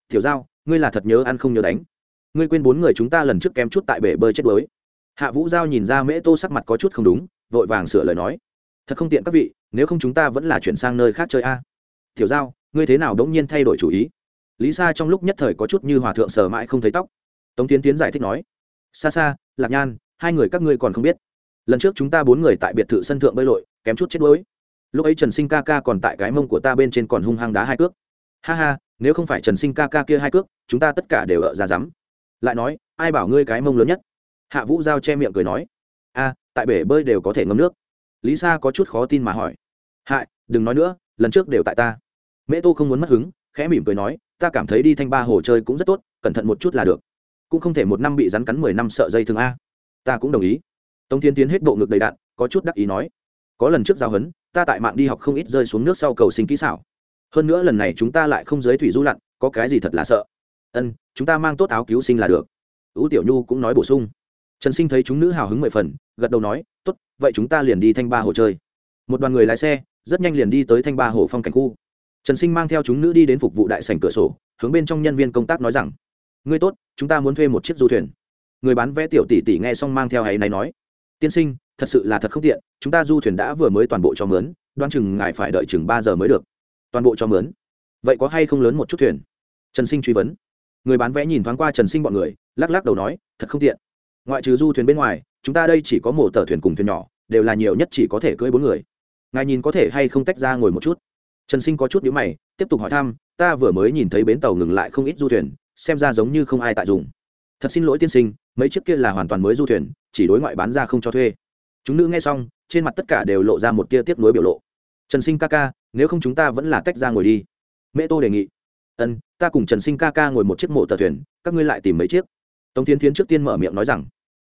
tiểu giao, ngươi là thật nhớ ăn không nhớ đánh. Ngươi quên bốn người chúng ta lần trước kém chút tại bể bơi chết đuối. Hạ vũ giao nhìn ra mễ tô sắc mặt có chút không đúng, vội vàng sửa lời nói. Thật không tiện các vị, nếu không chúng ta vẫn là chuyển sang nơi khác chơi a. Tiểu giao, ngươi thế nào đống nhiên thay đổi chủ ý? Lý sa trong lúc nhất thời có chút như hòa thượng sờ mãi không thấy tóc. Tống tiến tiến giải thích nói xa xa lạc nhan, hai người các ngươi còn không biết. Lần trước chúng ta bốn người tại biệt thự sân thượng bơi lội, kém chút chết đuối. Lúc ấy trần sinh ca ca còn tại cái mông của ta bên trên còn hung hăng đá hai cước. Ha ha, nếu không phải trần sinh ca ca kia hai cước, chúng ta tất cả đều ở ra rắm. Lại nói, ai bảo ngươi cái mông lớn nhất? Hạ vũ giao che miệng cười nói, a, tại bể bơi đều có thể ngâm nước. Lý sa có chút khó tin mà hỏi, hại, đừng nói nữa, lần trước đều tại ta. Mễ tô không muốn mất hứng, khẽ mỉm cười nói ta cảm thấy đi thanh ba hồ chơi cũng rất tốt, cẩn thận một chút là được. Cũng không thể một năm bị rắn cắn mười năm sợ dây thương a. Ta cũng đồng ý. Tống tiến tiến hết bộ ngực đầy đạn, có chút đắc ý nói. Có lần trước giao hấn, ta tại mạng đi học không ít rơi xuống nước sau cầu sinh kỹ xảo. Hơn nữa lần này chúng ta lại không giới thủy du lặn, có cái gì thật là sợ? Ân, chúng ta mang tốt áo cứu sinh là được. Ú tiểu nhu cũng nói bổ sung. Trần sinh thấy chúng nữ hào hứng mười phần, gật đầu nói, tốt, vậy chúng ta liền đi thanh ba hồ chơi. Một đoàn người lái xe, rất nhanh liền đi tới thanh ba hồ phong cảnh khu trần sinh mang theo chúng nữ đi đến phục vụ đại sảnh cửa sổ, hướng bên trong nhân viên công tác nói rằng, ngươi tốt, chúng ta muốn thuê một chiếc du thuyền. Người bán vé tiểu tỷ tỷ nghe xong mang theo ấy này nói, tiên sinh, thật sự là thật không tiện, chúng ta du thuyền đã vừa mới toàn bộ cho mướn, đoan chừng ngài phải đợi chừng ba giờ mới được. Toàn bộ cho mướn? Vậy có hay không lớn một chút thuyền? Trần sinh truy vấn. Người bán vé nhìn thoáng qua trần sinh bọn người, lắc lắc đầu nói, thật không tiện. Ngoại trừ du thuyền bên ngoài, chúng ta đây chỉ có một tờ thuyền cùng thuyền nhỏ, đều là nhiều nhất chỉ có thể cưỡi bốn người. Ngài nhìn có thể hay không tách ra ngồi một chút? Trần sinh có chút nhữ mày, tiếp tục hỏi thăm, ta vừa mới nhìn thấy bến tàu ngừng lại không ít du thuyền, xem ra giống như không ai tại dùng. Thật xin lỗi tiên sinh, mấy chiếc kia là hoàn toàn mới du thuyền, chỉ đối ngoại bán ra không cho thuê. Chúng nữ nghe xong, trên mặt tất cả đều lộ ra một tia tiếp nối biểu lộ. Trần sinh ca ca, nếu không chúng ta vẫn là tách ra ngồi đi. Mẹ tô đề nghị. Ân, ta cùng trần sinh ca ca ngồi một chiếc mộ tờ thuyền, các ngươi lại tìm mấy chiếc. Tống thiên thiến trước tiên mở miệng nói rằng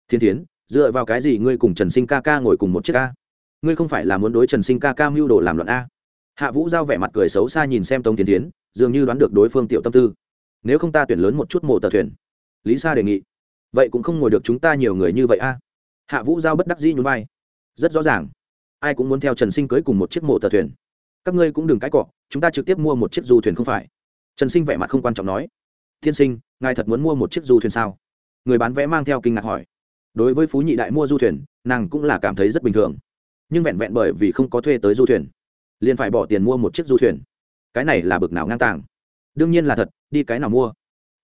thiên thiến, dựa vào cái gì ngươi cùng trần sinh ca ca ngồi cùng một chiếc ca ngươi không phải là muốn đối trần sinh ca ca mưu đồ làm luận a? Hạ vũ giao vẻ mặt cười xấu xa nhìn xem tống thiên tiến, dường như đoán được đối phương tiểu tâm tư. Nếu không ta tuyển lớn một chút mộ tờ thuyền. Lý sa đề nghị. Vậy cũng không ngồi được chúng ta nhiều người như vậy a. Hạ vũ giao bất đắc dĩ nhún vai. Rất rõ ràng. Ai cũng muốn theo trần sinh cưới cùng một chiếc mộ tờ thuyền. Các ngươi cũng đừng cãi cọ, chúng ta trực tiếp mua một chiếc du thuyền không phải. Trần sinh vẻ mặt không quan trọng nói. Thiên sinh, ngài thật muốn mua một chiếc du thuyền sao? Người bán vé mang theo kinh ngạc hỏi. Đối với phú nhị đại mua du thuyền, nàng cũng là cảm thấy rất bình thường. Nhưng vẹn vẹn bởi vì không có thuê tới du thuyền liền phải bỏ tiền mua một chiếc du thuyền. Cái này là bực nào ngang tàng. Đương nhiên là thật, đi cái nào mua?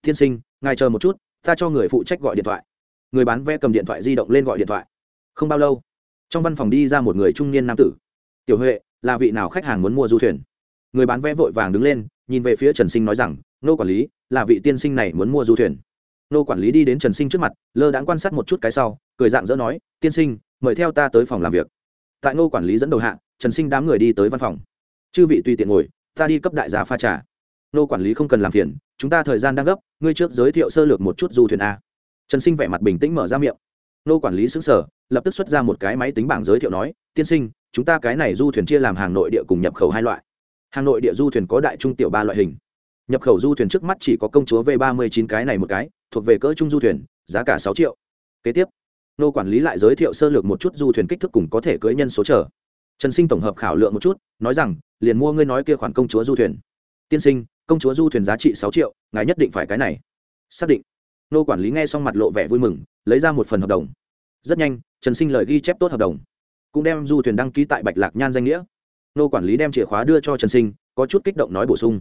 Thiên sinh, ngài chờ một chút, ta cho người phụ trách gọi điện thoại. Người bán vé cầm điện thoại di động lên gọi điện thoại. Không bao lâu, trong văn phòng đi ra một người trung niên nam tử. Tiểu huệ, là vị nào khách hàng muốn mua du thuyền? Người bán vé vội vàng đứng lên, nhìn về phía trần sinh nói rằng, nô quản lý, là vị tiên sinh này muốn mua du thuyền. Nô quản lý đi đến trần sinh trước mặt, lơ đãng quan sát một chút cái sau, cười dạng dỡ nói, tiên sinh, mời theo ta tới phòng làm việc. Tại nô quản lý dẫn đầu hạ trần sinh đám người đi tới văn phòng. Chư vị tùy tiện ngồi, ta đi cấp đại giá pha trà. Nô quản lý không cần làm phiền, chúng ta thời gian đang gấp, ngươi trước giới thiệu sơ lược một chút du thuyền a. Trần sinh vẻ mặt bình tĩnh mở ra miệng. Nô quản lý xứng sở lập tức xuất ra một cái máy tính bảng giới thiệu nói, tiên sinh, chúng ta cái này du thuyền chia làm hàng nội địa cùng nhập khẩu hai loại. Hàng nội địa du thuyền có đại, trung, tiểu ba loại hình. Nhập khẩu du thuyền trước mắt chỉ có công chúa v ba mươi chín cái này một cái, thuộc về cỡ trung du thuyền, giá cả sáu triệu. Kế tiếp, nô quản lý lại giới thiệu sơ lược một chút du thuyền kích thước cùng có thể cưỡi nhân số trở trần sinh tổng hợp khảo lượng một chút, nói rằng, liền mua ngươi nói kia khoản công chúa du thuyền. Tiên sinh, công chúa du thuyền giá trị sáu triệu, ngài nhất định phải cái này. Xác định. Nô quản lý nghe xong mặt lộ vẻ vui mừng, lấy ra một phần hợp đồng. Rất nhanh, trần sinh lời ghi chép tốt hợp đồng. Cũng đem du thuyền đăng ký tại bạch lạc nhan danh nghĩa. Nô quản lý đem chìa khóa đưa cho trần sinh, có chút kích động nói bổ sung.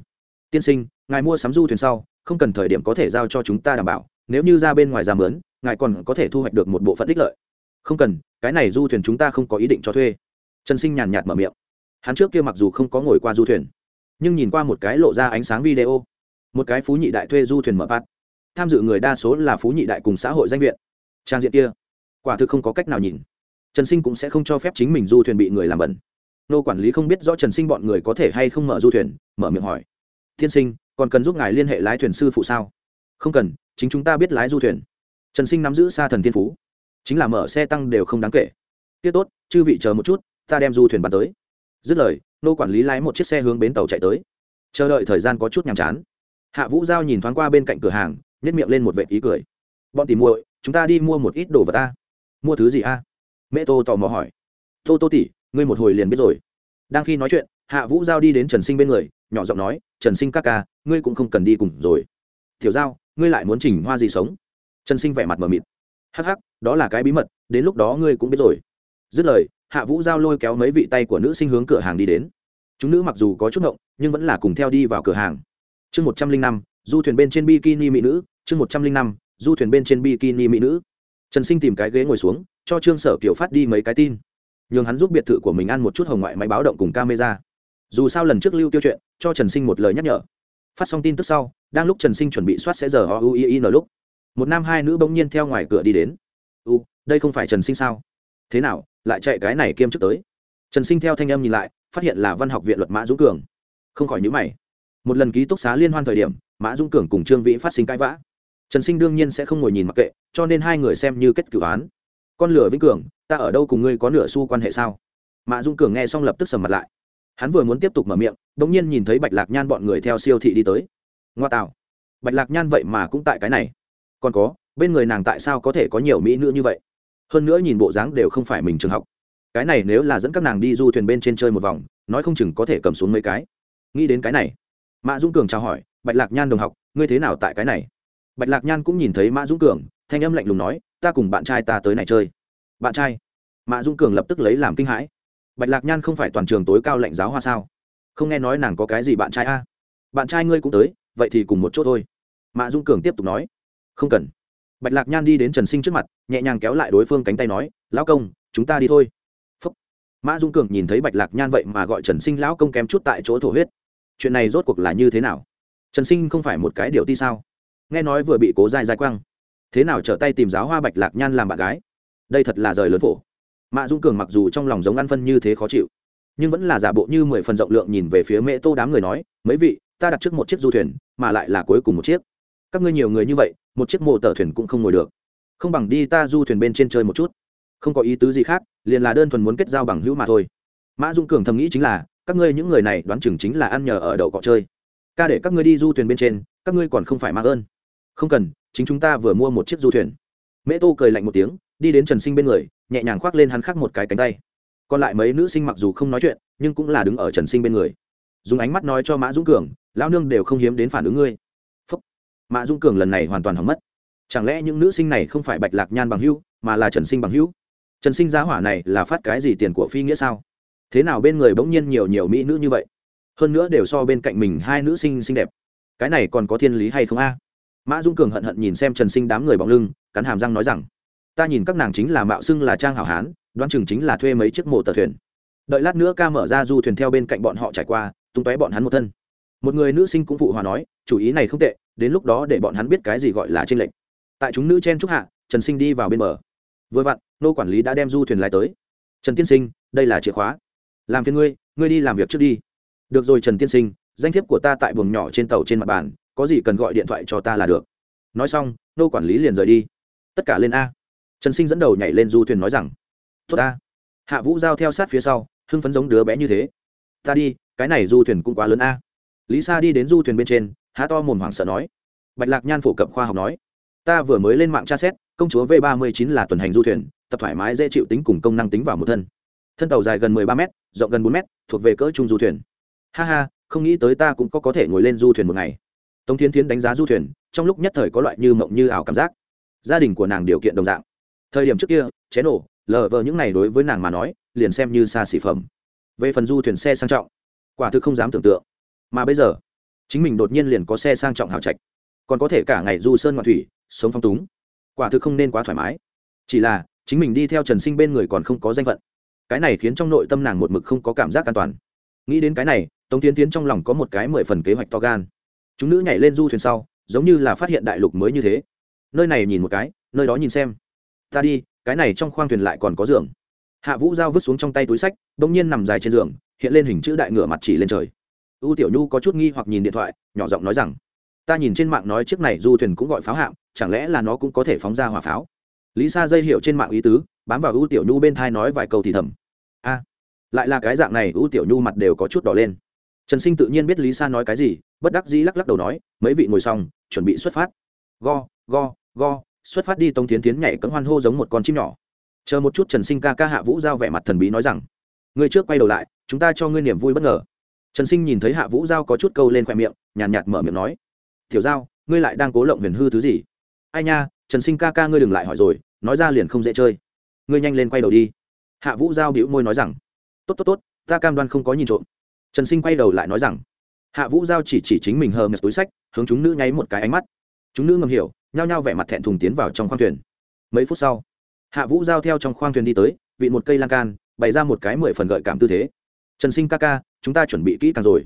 Tiên sinh, ngài mua sắm du thuyền sau, không cần thời điểm có thể giao cho chúng ta đảm bảo, nếu như ra bên ngoài ra mướn, ngài còn có thể thu hoạch được một bộ phận ích lợi. Không cần, cái này du thuyền chúng ta không có ý định cho thuê trần sinh nhàn nhạt mở miệng. Hắn trước kia mặc dù không có ngồi qua du thuyền, nhưng nhìn qua một cái lộ ra ánh sáng video. Một cái phú nhị đại thuê du thuyền mở bát tham dự người đa số là phú nhị đại cùng xã hội danh viện. Trang diện kia, quả thực không có cách nào nhìn. Trần sinh cũng sẽ không cho phép chính mình du thuyền bị người làm bẩn. Nô quản lý không biết rõ trần sinh bọn người có thể hay không mở du thuyền, mở miệng hỏi. Tiên sinh, còn cần giúp ngài liên hệ lái thuyền sư phụ sao? Không cần, chính chúng ta biết lái du thuyền. Trần sinh nắm giữ xa thần thiên phú. Chính là mở xe tăng đều không đáng kể. Tiết tốt, chư vị chờ một chút ta đem du thuyền bắn tới. Dứt lời, nô quản lý lái một chiếc xe hướng bến tàu chạy tới. Chờ đợi thời gian có chút nhàm chán. Hạ vũ giao nhìn thoáng qua bên cạnh cửa hàng nhét miệng lên một vệ ý cười. Bọn tìm muội, chúng ta đi mua một ít đồ vật ta mua thứ gì a? Mẹ tô tò mò hỏi. Tô tô tỉ ngươi một hồi liền biết rồi. Đang khi nói chuyện, hạ vũ giao đi đến trần sinh bên người, nhỏ giọng nói, trần sinh các ca, ngươi cũng không cần đi cùng rồi. Tiểu giao, ngươi lại muốn chỉnh hoa gì sống? Trần sinh vẻ mặt mờ mịt. Hắc hắc, đó là cái bí mật, đến lúc đó ngươi cũng biết rồi. Dứt lời hạ vũ giao lôi kéo mấy vị tay của nữ sinh hướng cửa hàng đi đến. Chúng nữ mặc dù có chút ngộng, nhưng vẫn là cùng theo đi vào cửa hàng. Chương một trăm linh năm, du thuyền bên trên bikini mỹ nữ. Chương một trăm linh năm, du thuyền bên trên bikini mỹ nữ. Trần sinh tìm cái ghế ngồi xuống, cho trương sở kiều phát đi mấy cái tin. Nhường hắn giúp biệt thự của mình ăn một chút hồng ngoại máy báo động cùng camera. Dù sao lần trước lưu tiêu chuyện, cho trần sinh một lời nhắc nhở. Phát xong tin tức sau, đang lúc trần sinh chuẩn bị soát sẽ giờ o u i n lúc, một nam hai nữ bỗng nhiên theo ngoài cửa đi đến. U, đây không phải trần sinh sao? Thế nào? Lại chạy cái này kiêm trước tới. Trần sinh theo thanh âm nhìn lại, phát hiện là văn học viện luật mã dũng cường. Không khỏi nhữ mày. Một lần ký túc xá liên hoan thời điểm, mã dũng cường cùng trương vĩ phát sinh cãi vã. Trần sinh đương nhiên sẽ không ngồi nhìn mặc kệ, cho nên hai người xem như kết cử án. Con lửa vĩnh cường, ta ở đâu cùng ngươi có nửa xu quan hệ sao? Mã dũng cường nghe xong lập tức sầm mặt lại. Hắn vừa muốn tiếp tục mở miệng đ ỗ n g nhiên nhìn thấy bạch lạc nhan bọn người theo siêu thị đi tới. Ngoa tạo. Bạch lạc nhan vậy mà cũng tại cái này. Còn có, bên người nàng tại sao có thể có nhiều mỹ nữ như vậy? Hơn nữa nhìn bộ dáng đều không phải mình trường học. Cái này nếu là dẫn các nàng đi du thuyền bên trên chơi một vòng, nói không chừng có thể cầm xuống mấy cái. Nghĩ đến cái này, mã dũng cường chào hỏi, bạch lạc nhan đồng học, ngươi thế nào tại cái này? Bạch lạc nhan cũng nhìn thấy mã dũng cường, thanh âm lạnh lùng nói, ta cùng bạn trai ta tới này chơi. Bạn trai? Mã dũng cường lập tức lấy làm kinh hãi. Bạch lạc nhan không phải toàn trường tối cao lạnh giáo hoa sao? Không nghe nói nàng có cái gì bạn trai a? Bạn trai ngươi cũng tới, vậy thì cùng một chỗ thôi. Mã dũng cường tiếp tục nói. Không cần bạch lạc nhan đi đến trần sinh trước mặt, nhẹ nhàng kéo lại đối phương cánh tay nói, lão công, chúng ta đi thôi. Phúc. mã Dung cường nhìn thấy bạch lạc nhan vậy mà gọi trần sinh lão công kém chút tại chỗ thổ huyết. Chuyện này rốt cuộc là như thế nào? Trần sinh không phải một cái điều ti sao? Nghe nói vừa bị cố dài dài quăng. Thế nào trở tay tìm giáo hoa bạch lạc nhan làm bạn gái? Đây thật là rời lớn phổ. Mạ Dung cường mặc dù trong lòng giống ăn phân như thế khó chịu, nhưng vẫn là giả bộ như mười phần rộng lượng nhìn về phía mẹ tô đám người nói, mấy vị, ta đặt trước một chiếc du thuyền, mà lại là cuối cùng một chiếc. Các ngươi nhiều người như vậy một chiếc mộ tờ thuyền cũng không ngồi được. Không bằng đi ta du thuyền bên trên chơi một chút. Không có ý tứ gì khác, liền là đơn thuần muốn kết giao bằng hữu mà thôi. Mã dung cường thầm nghĩ chính là, các ngươi những người này đoán chừng chính là ăn nhờ ở đậu cọ chơi. Ca để các ngươi đi du thuyền bên trên, các ngươi còn không phải mang ơn. Không cần, chính chúng ta vừa mua một chiếc du thuyền. Mễ tô cười lạnh một tiếng, đi đến trần sinh bên người, nhẹ nhàng khoác lên hắn khắc một cái cánh tay. Còn lại mấy nữ sinh mặc dù không nói chuyện, nhưng cũng là đứng ở trần sinh bên người. Dùng ánh mắt nói cho mã dũng cường lao nương đều không hiếm đến phản ứng ngươi mã Dung cường lần này hoàn toàn hỏng mất. Chẳng lẽ những nữ sinh này không phải bạch lạc nhan bằng hữu, mà là trần sinh bằng hữu? Trần sinh giá hỏa này là phát cái gì tiền của phi nghĩa sao? Thế nào bên người bỗng nhiên nhiều nhiều mỹ nữ như vậy? Hơn nữa đều so bên cạnh mình hai nữ sinh xinh đẹp. Cái này còn có thiên lý hay không a? Mã dung cường hận hận nhìn xem trần sinh đám người bóng lưng, cắn hàm răng nói rằng, ta nhìn các nàng chính là mạo xưng là trang hảo hán, đoán chừng chính là thuê mấy chiếc mộ tờ thuyền. Đợi lát nữa ca mở ra du thuyền theo bên cạnh bọn họ trải qua, tung tóe bọn hắn một thân. Một người nữ sinh cũng phụ hòa nói, chủ ý này không tệ đến lúc đó để bọn hắn biết cái gì gọi là trên lệnh tại chúng nữ chen trúc hạ, trần sinh đi vào bên bờ. Vừa vặn, nô quản lý đã đem du thuyền lái tới. Trần tiên sinh, đây là chìa khóa. Làm phiền ngươi ngươi đi làm việc trước đi. Được rồi, trần tiên sinh, danh thiếp của ta tại buồng nhỏ trên tàu trên mặt bàn, có gì cần gọi điện thoại cho ta là được. Nói xong, nô quản lý liền rời đi. Tất cả lên a. Trần sinh dẫn đầu nhảy lên du thuyền nói rằng, tốt a. Hạ vũ giao theo sát phía sau, hưng phấn giống đứa bé như thế. Ta đi, cái này du thuyền cũng quá lớn a. Lý sa đi đến du thuyền bên trên há to mồm hoảng sợ nói. Bạch lạc nhan phổ cập khoa học nói, ta vừa mới lên mạng tra xét, công chúa v ba mươi chín là tuần hành du thuyền, tập thoải mái dễ chịu tính cùng công năng tính vào một thân. Thân tàu dài gần 13 m rộng gần 4 m thuộc về cỡ trung du thuyền. Ha ha, không nghĩ tới ta cũng có có thể ngồi lên du thuyền một ngày. Tống thiên thiến đánh giá du thuyền, trong lúc nhất thời có loại như mộng như ảo cảm giác. Gia đình của nàng điều kiện đồng dạng. Thời điểm trước kia chế nổ, lờ vờ những này đối với nàng mà nói, liền xem như xa xỉ phẩm. Về phần du thuyền xe sang trọng, quả thực không dám tưởng tượng. Mà bây giờ chính mình đột nhiên liền có xe sang trọng hào trạch, còn có thể cả ngày du sơn ngoạn thủy, sống phong túng. Quả thực không nên quá thoải mái. Chỉ là, chính mình đi theo trần sinh bên người còn không có danh phận. Cái này khiến trong nội tâm nàng một mực không có cảm giác an toàn. Nghĩ đến cái này, tống tiến tiến trong lòng có một cái mười phần kế hoạch to gan. Chúng nữ nhảy lên du thuyền sau, giống như là phát hiện đại lục mới như thế. Nơi này nhìn một cái, nơi đó nhìn xem. Ta đi, cái này trong khoang thuyền lại còn có giường. Hạ vũ giao vứt xuống trong tay túi sách đ ỗ n g nhiên nằm dài trên giường, hiện lên hình chữ đại ngửa mặt chỉ lên trời u tiểu nhu có chút nghi hoặc nhìn điện thoại, nhỏ giọng nói rằng, ta nhìn trên mạng nói chiếc này du thuyền cũng gọi pháo hạm, chẳng lẽ là nó cũng có thể phóng ra hỏa pháo? Lý sa dây hiệu trên mạng ý tứ, bám vào u tiểu nhu bên thai nói vài câu thì thầm. A, lại là cái dạng này. U tiểu nhu mặt đều có chút đỏ lên. Trần sinh tự nhiên biết lý sa nói cái gì, bất đắc dĩ lắc lắc đầu nói, mấy vị ngồi xong, chuẩn bị xuất phát. Go go go, xuất phát đi tông tiến tiến nhảy cấm hoan hô giống một con chim nhỏ. Chờ một chút trần sinh ca ca hạ vũ giao vẻ mặt thần bí nói rằng người trước quay đầu lại, chúng ta cho ngươi niềm vui bất ngờ trần sinh nhìn thấy hạ vũ giao có chút câu lên khoe miệng, nhàn nhạt mở miệng nói, tiểu giao, ngươi lại đang cố lộng huyền hư thứ gì? Ai nha, trần sinh ca ca ngươi đừng lại hỏi rồi, nói ra liền không dễ chơi. Ngươi nhanh lên quay đầu đi. Hạ vũ giao bĩu môi nói rằng, tốt tốt tốt, ta cam đoan không có nhìn trộm. Trần sinh quay đầu lại nói rằng, hạ vũ giao chỉ chỉ chính mình hờ ngập túi sách, hướng chúng nữ nháy một cái ánh mắt. Chúng nữ ngầm hiểu, nhao nhao vẻ mặt thẹn thùng tiến vào trong khoang thuyền. Mấy phút sau, hạ vũ giao theo trong khoang thuyền đi tới vị một cây lan can, bày ra một cái mười phần gợi cảm tư thế trần sinh ca ca, chúng ta chuẩn bị kỹ càng rồi.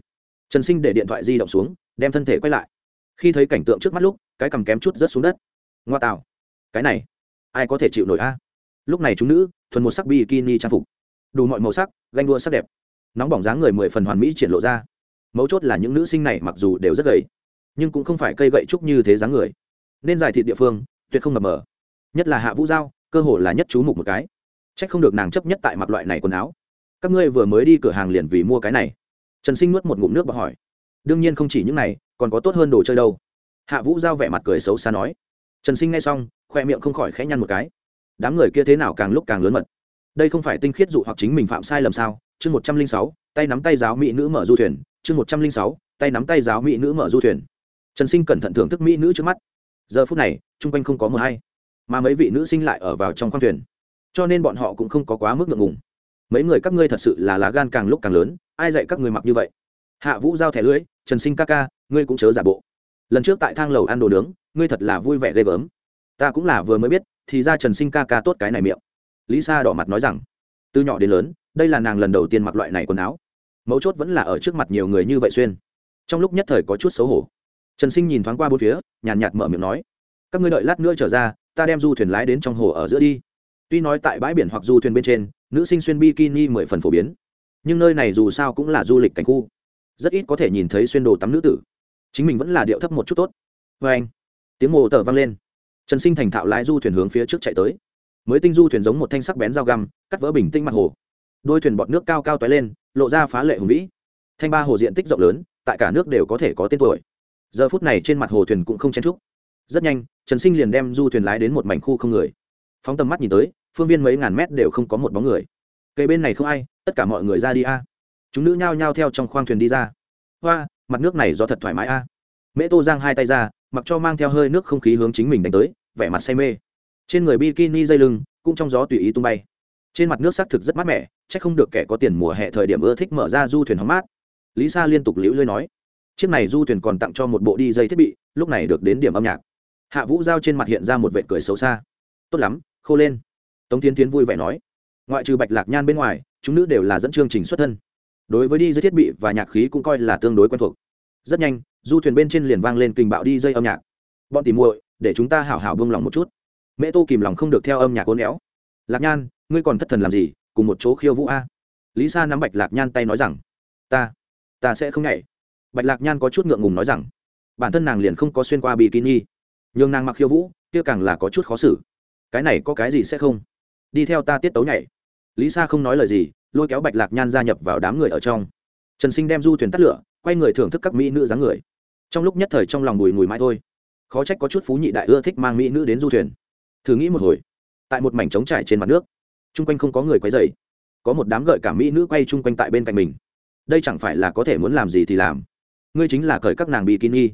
Trần sinh để điện thoại di động xuống, đem thân thể quay lại. Khi thấy cảnh tượng trước mắt lúc, cái cầm kém chút rớt xuống đất. Ngoa tạo. Cái này, ai có thể chịu nổi a? Lúc này chúng nữ, thuần một sắc bikini trang phục. Đủ mọi màu sắc, ganh đua sắc đẹp. Nóng bỏng dáng người mười phần hoàn mỹ triển lộ ra. Mấu chốt là những nữ sinh này mặc dù đều rất gầy, nhưng cũng không phải cây gậy trúc như thế dáng người. Nên giải thịt địa phương, tuyệt không mập mờ. Nhất là hạ vũ giao, cơ hồ là nhất chú mục một cái. Trách không được nàng chấp nhất tại mặc loại này quần áo các ngươi vừa mới đi cửa hàng liền vì mua cái này. Trần sinh nuốt một ngụm nước và hỏi. Đương nhiên không chỉ những này, còn có tốt hơn đồ chơi đâu. Hạ vũ giao vẻ mặt cười xấu xa nói. Trần sinh nghe xong, khoe miệng không khỏi khẽ nhăn một cái. Đám người kia thế nào càng lúc càng lớn mật. Đây không phải tinh khiết dụ hoặc chính mình phạm sai lầm sao? Chương một trăm linh sáu, tay nắm tay giáo mỹ nữ mở du thuyền. Chương một trăm linh sáu, tay nắm tay giáo mỹ nữ mở du thuyền. Trần sinh cẩn thận thưởng thức mỹ nữ trước mắt. Giờ phút này, chung quanh không có mờ hay, mà mấy vị nữ sinh lại ở vào trong khoang thuyền. Cho nên bọn họ cũng không có quá mức ngượng ngùng mấy người các ngươi thật sự là lá gan càng lúc càng lớn, ai dạy các ngươi mặc như vậy? Hạ vũ giao thẻ lưỡi trần sinh ca ca, ngươi cũng chớ giả bộ. Lần trước tại thang lầu ăn đồ nướng, ngươi thật là vui vẻ ghê gớm. Ta cũng là vừa mới biết, thì ra trần sinh ca ca tốt cái này miệng. Lý sa đỏ mặt nói rằng, từ nhỏ đến lớn, đây là nàng lần đầu tiên mặc loại này quần áo. Mấu chốt vẫn là ở trước mặt nhiều người như vậy xuyên. Trong lúc nhất thời có chút xấu hổ. Trần sinh nhìn thoáng qua bốn phía, nhàn nhạt mở miệng nói, các ngươi đợi lát nữa trở ra, ta đem du thuyền lái đến trong hồ ở giữa đi. Tuy nói tại bãi biển hoặc du thuyền bên trên nữ sinh xuyên bikini mười phần phổ biến. Nhưng nơi này dù sao cũng là du lịch cảnh khu. Rất ít có thể nhìn thấy xuyên đồ tắm nữ tử. Chính mình vẫn là điệu thấp một chút tốt. Vê anh, tiếng mồ tờ vang lên. Trần sinh thành thạo lái du thuyền hướng phía trước chạy tới. Mới tinh du thuyền giống một thanh sắc bén dao găm, cắt vỡ bình tinh mặt hồ. Đôi thuyền bọt nước cao cao toái lên, lộ ra phá lệ hùng vĩ. Thanh ba hồ diện tích rộng lớn, tại cả nước đều có thể có tên tuổi. Giờ phút này trên mặt hồ thuyền cũng không chen trúc rất nhanh, trần sinh liền đem du thuyền lái đến một mảnh khu không người. Phóng tầm mắt nhìn tới phương viên mấy ngàn mét đều không có một bóng người. Cây bên này không ai, tất cả mọi người ra đi a. Chúng nữ nhao nhao theo trong khoang thuyền đi ra. Hoa, mặt nước này do thật thoải mái a. Mễ tô giang hai tay ra, mặc cho mang theo hơi nước không khí hướng chính mình đánh tới, vẻ mặt say mê. Trên người bikini dây lưng, cũng trong gió tùy ý tung bay. Trên mặt nước xác thực rất mát mẻ c h ắ c không được kẻ có tiền mùa hè thời điểm ưa thích mở ra du thuyền hóng mát. Lý sa liên tục liễu lưới nói. Chiếc này du thuyền còn tặng cho một bộ đi dây thiết bị, lúc này được đến điểm âm nhạc. Hạ vũ giao trên mặt hiện ra một vệ cười xấu xa. Tốt lắm, khô lên tống tiến tiến vui vẻ nói, ngoại trừ bạch lạc nhan bên ngoài, chúng nữ đều là dẫn chương trình xuất thân. Đối với đi dây thiết bị và nhạc khí cũng coi là tương đối quen thuộc. Rất nhanh, du thuyền bên trên liền vang lên kình bạo đi dây âm nhạc. Bọn tìm muội, để chúng ta hảo hảo bông lòng một chút. Mẹ tô kìm lòng không được theo âm nhạc hôn éo. Lạc nhan, ngươi còn thất thần làm gì, cùng một chỗ khiêu vũ a? Lý sa nắm bạch lạc nhan tay nói rằng, ta ta sẽ không nhảy. Bạch lạc nhan có chút ngượng ngùng nói rằng, bản thân nàng liền không có xuyên qua bikini, nhưng nàng mặc khiêu vũ, kia càng là có chút khó xử. Cái này có cái gì sẽ không? Đi theo ta tiết tấu nhảy. Lý sa không nói lời gì, lôi kéo bạch lạc nhan gia nhập vào đám người ở trong. Trần sinh đem du thuyền tắt lửa, quay người thưởng thức các mỹ nữ dáng người. Trong lúc nhất thời trong lòng bùi mùi mãi thôi. Khó trách có chút phú nhị đại ưa thích mang mỹ nữ đến du thuyền. Thử nghĩ một hồi, tại một mảnh trống trải trên mặt nước, chung quanh không có người quay dày có một đám gợi cả mỹ nữ quay chung quanh tại bên cạnh mình. Đây chẳng phải là có thể muốn làm gì thì làm. Ngươi chính là cởi các nàng bikini.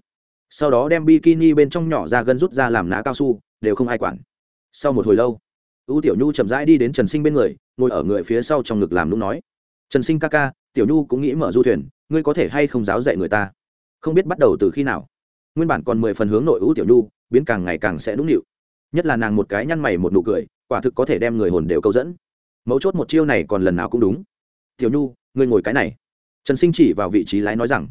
Sau đó đem bikini bên trong nhỏ ra gân rút ra làm ná cao su, đều không ai quản. Sau một hồi lâu U tiểu nhu chậm rãi đi đến trần sinh bên người, ngồi ở người phía sau trong ngực làm lúc nói, trần sinh ca ca, tiểu nhu cũng nghĩ mở du thuyền, ngươi có thể hay không giáo dạy người ta? Không biết bắt đầu từ khi nào. Nguyên bản còn mười phần hướng nội U tiểu nhu, biến càng ngày càng sẽ đúng nịu. Nhất là nàng một cái nhăn mày một nụ cười, quả thực có thể đem người hồn đều câu dẫn. Mấu chốt một chiêu này còn lần nào cũng đúng. Tiểu nhu, ngươi ngồi cái này. Trần sinh chỉ vào vị trí lái nói rằng,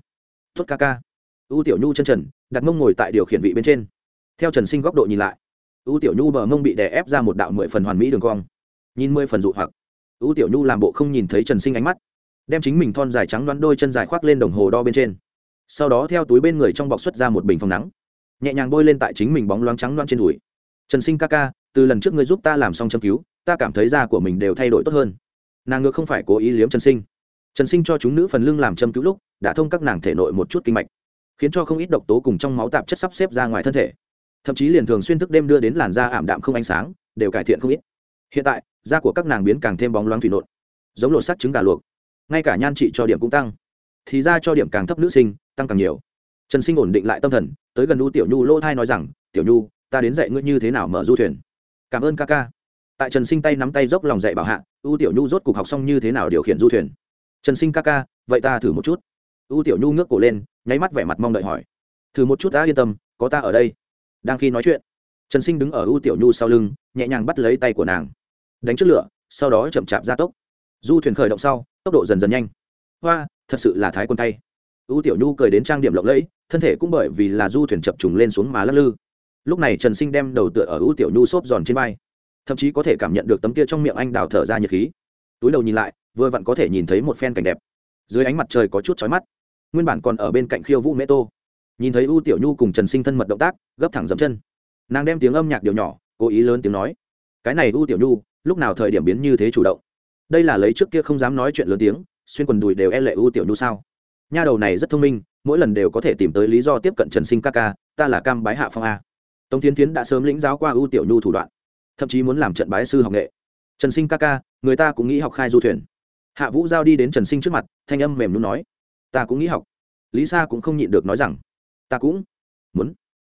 tốt ca ca. U tiểu nhu chân trần, đặt mông ngồi tại điều khiển vị bên trên. Theo trần sinh góc độ nhìn lại U tiểu nhu bờ mông bị đè ép ra một đạo mười phần hoàn mỹ đường cong. Nhìn mười phần dụ hoặc, U tiểu nhu làm bộ không nhìn thấy trần sinh ánh mắt, đem chính mình thon dài trắng đoán đôi chân dài khoác lên đồng hồ đo bên trên. Sau đó theo túi bên người trong bọc xuất ra một bình phòng nắng, nhẹ nhàng bôi lên tại chính mình bóng loáng trắng đoán trên đùi. Trần sinh ca ca, từ lần trước ngươi giúp ta làm xong châm cứu, ta cảm thấy da của mình đều thay đổi tốt hơn. Nàng ngược không phải cố ý liếm trần sinh. Trần sinh cho chúng nữ phần lưng làm châm cứu lúc, đã thông các nàng thể nội một chút kinh mạch, khiến cho không ít độc tố cùng trong máu tạp chất sắp xếp ra ngoài thân thể thậm chí liền thường xuyên thức đêm đưa đến làn da ảm đạm không ánh sáng, đều cải thiện không ít. Hiện tại, da của các nàng biến càng thêm bóng loáng thủy nộn, giống lột sắt trứng gà luộc. Ngay cả nhan trị cho điểm cũng tăng, thì ra cho điểm càng thấp nữ sinh, tăng càng nhiều. Trần sinh ổn định lại tâm thần, tới gần u tiểu nhu lỗ thai nói rằng, tiểu nhu, ta đến dạy ngươi như thế nào mở du thuyền. Cảm ơn ca ca. Tại trần sinh tay nắm tay dốc lòng dạy bảo hạ, u tiểu nhu rốt cuộc học xong như thế nào điều khiển du thuyền. Trần sinh ca ca, vậy ta thử một chút. U tiểu nhu ngước cổ lên, nháy mắt vẻ mặt mong đợi hỏi. Thử một chút ta yên tâm, có ta ở đây đang khi nói chuyện, trần sinh đứng ở u tiểu nhu sau lưng, nhẹ nhàng bắt lấy tay của nàng. Đánh trước lửa, sau đó chậm chạp ra tốc. Du thuyền khởi động sau, tốc độ dần dần nhanh. Hoa, thật sự là thái quân tay. U tiểu nhu cười đến trang điểm lộng lẫy, thân thể cũng bởi vì là du thuyền chập trùng lên xuống mà lắc lư. Lúc này trần sinh đem đầu tựa ở u tiểu nhu xốp giòn trên vai. Thậm chí có thể cảm nhận được tấm kia trong miệng anh đào thở ra nhiệt khí. Túi đầu nhìn lại, vừa vặn có thể nhìn thấy một phen cảnh đẹp. Dưới ánh mặt trời có chút chói mắt. Nguyên bản còn ở bên cạnh khiêu vũ mễ tô nhìn thấy u tiểu nhu cùng trần sinh thân mật động tác, gấp thẳng dậm chân. Nàng đem tiếng âm nhạc điều nhỏ, cố ý lớn tiếng nói, cái này u tiểu nhu, lúc nào thời điểm biến như thế chủ động? Đây là lấy trước kia không dám nói chuyện lớn tiếng, xuyên quần đùi đều e lệ u tiểu nhu sao? Nha đầu này rất thông minh, mỗi lần đều có thể tìm tới lý do tiếp cận trần sinh ca ca, ta là cam bái hạ phong a. Tống tiến tiến đã sớm lĩnh giáo qua U tiểu nhu thủ đoạn, thậm chí muốn làm trận bái sư học nghệ. Trần sinh ca ca, người ta cũng nghĩ học khai du thuyền. Hạ vũ giao đi đến trần sinh trước mặt, thanh âm mềm nhún nói, ta cũng nghĩ học. Lý sa cũng không nhịn được nói rằng ta cũng muốn.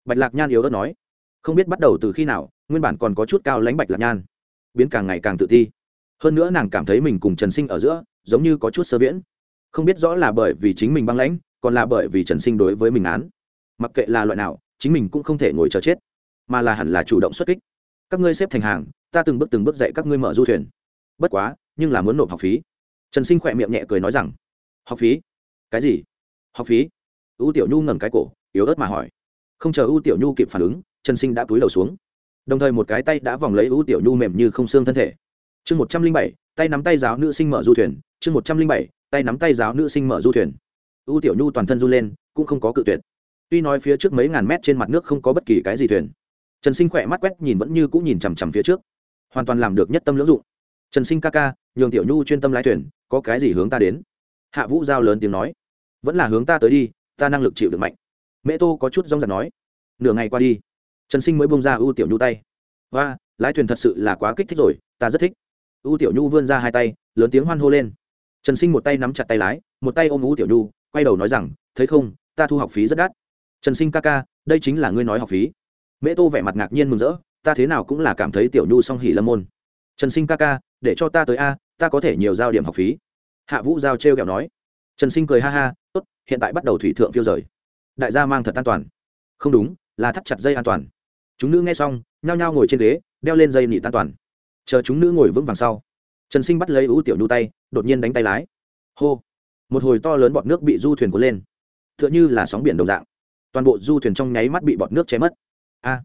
Bạch lạc nhan yếu ớt nói. Không biết bắt đầu từ khi nào, nguyên bản còn có chút cao lãnh bạch lạc nhan. Biến càng ngày càng tự ti. Hơn nữa nàng cảm thấy mình cùng trần sinh ở giữa, giống như có chút sơ viễn. Không biết rõ là bởi vì chính mình băng lãnh, còn là bởi vì trần sinh đối với mình án. Mặc kệ là loại nào, chính mình cũng không thể ngồi chờ chết, mà là hẳn là chủ động xuất kích. Các ngươi xếp thành hàng, ta từng bước từng bước dạy các ngươi mở du thuyền. Bất quá, nhưng là muốn nộp học phí. Trần sinh khỏe miệng nhẹ cười nói rằng, học phí? Cái gì? Học phí? Ưu tiểu nhu ngẩng cái cổ yếu ớt mà hỏi. Không chờ ưu tiểu nhu kịp phản ứng, trần sinh đã cúi đầu xuống. Đồng thời một cái tay đã vòng lấy ưu tiểu nhu mềm như không xương thân thể. Chương một trăm linh bảy, tay nắm tay giáo nữ sinh mở du thuyền. Chương một trăm linh bảy, tay nắm tay giáo nữ sinh mở du thuyền. Ưu tiểu nhu toàn thân du lên, cũng không có cự tuyệt. Tuy nói phía trước mấy ngàn mét trên mặt nước không có bất kỳ cái gì thuyền, trần sinh khỏe mắt quét nhìn vẫn như cũng nhìn chằm chằm phía trước. Hoàn toàn làm được nhất tâm lưỡng dụng. Trần sinh ca ca, nhường tiểu nhu chuyên tâm lái thuyền, có cái gì hướng ta đến? Hạ vũ giao lớn tiếng nói. Vẫn là hướng ta tới đi, ta năng lực chịu được mạnh mẹ tô có chút rong giặt nói, nửa ngày qua đi, trần sinh mới bông ra ưu tiểu nhu tay. Và lái thuyền thật sự là quá kích thích rồi, ta rất thích. Ưu tiểu nhu vươn ra hai tay, lớn tiếng hoan hô lên. Trần sinh một tay nắm chặt tay lái, một tay ôm ưu tiểu nhu, quay đầu nói rằng, thấy không, ta thu học phí rất đắt. Trần sinh ca ca, đây chính là ngươi nói học phí. Mẹ tô vẻ mặt ngạc nhiên mừng rỡ, ta thế nào cũng là cảm thấy tiểu nhu song hỉ lâm môn. Trần sinh ca ca, để cho ta tới a, ta có thể nhiều giao điểm học phí. Hạ vũ giao t r e o kẹo nói. Trần sinh cười ha ha, tốt, hiện tại bắt đầu thủy thượng phiêu rời đại gia mang thật an toàn. Không đúng, là thắt chặt dây an toàn. Chúng nữ nghe xong, nhao nhao ngồi trên ghế, đeo lên dây nị an toàn. Chờ chúng nữ ngồi vững vàng sau, trần sinh bắt lấy ưu tiểu nhu tay, đột nhiên đánh tay lái. Hô! Một hồi to lớn bọt nước bị du thuyền cuốn lên. T h ư ợ n h ư là sóng biển đồng dạng. Toàn bộ du thuyền trong nháy mắt bị bọt nước che mất. A!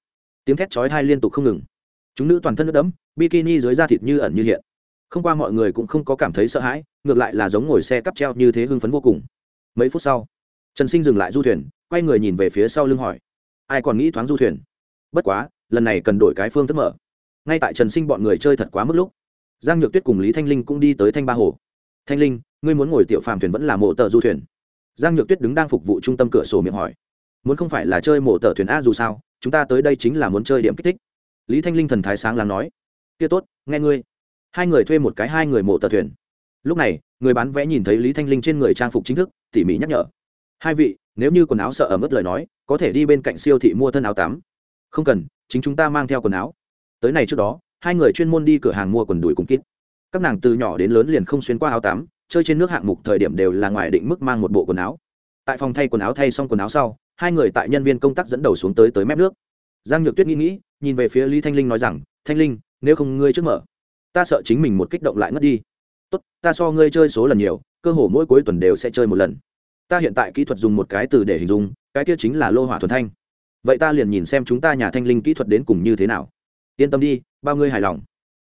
Tiếng thét chói hai liên tục không ngừng. Chúng nữ toàn thân nước đẫm, bikini dưới da thịt như ẩn như hiện. Không qua mọi người cũng không có cảm thấy sợ hãi, ngược lại là giống ngồi xe cắp treo như thế hưng phấn vô cùng. Mấy phút sau, trần sinh dừng lại du thuyền quay người nhìn về phía sau lưng hỏi. Ai còn nghĩ thoáng du thuyền? Bất quá, lần này cần đổi cái phương thức mở. Ngay tại trần sinh bọn người chơi thật quá mức lúc, giang nhược tuyết cùng lý thanh linh cũng đi tới thanh ba hồ. Thanh linh, ngươi muốn ngồi tiểu phàm thuyền vẫn là mộ tờ du thuyền? Giang nhược tuyết đứng đang phục vụ trung tâm cửa sổ miệng hỏi. Muốn không phải là chơi mộ tờ thuyền a dù sao, chúng ta tới đây chính là muốn chơi điểm kích thích. Lý thanh linh thần thái sáng lắng nói. Kia tốt, nghe ngươi. Hai người thuê một cái hai người mộ tờ thuyền. Lúc này, người bán vẽ nhìn thấy lý thanh linh trên người trang phục chính thức, tỉ mỉ nhắc nhở hai vị, nếu như quần áo sợ ẩm ướt lời nói, có thể đi bên cạnh siêu thị mua thân áo tắm. Không cần, chính chúng ta mang theo quần áo. Tới này trước đó, hai người chuyên môn đi cửa hàng mua quần đùi cùng kít các nàng từ nhỏ đến lớn liền không xuyên qua áo tắm, chơi trên nước hạng mục thời điểm đều là ngoài định mức mang một bộ quần áo. Tại phòng thay quần áo thay xong quần áo sau, hai người tại nhân viên công tác dẫn đầu xuống tới tới mép nước. Giang nhược tuyết nghĩ nghĩ, nhìn về phía lý thanh linh nói rằng, thanh linh, nếu không ngươi trước mở, ta sợ chính mình một kích động lại ngất đi. Tốt, ta so ngươi chơi số lần nhiều, cơ hồ mỗi cuối tuần đều sẽ chơi một lần ta hiện tại kỹ thuật dùng một cái từ để hình dung, cái kia chính là lô hỏa thuần thanh. Vậy ta liền nhìn xem chúng ta nhà thanh linh kỹ thuật đến cùng như thế nào. Yên tâm đi, bao ngươi hài lòng.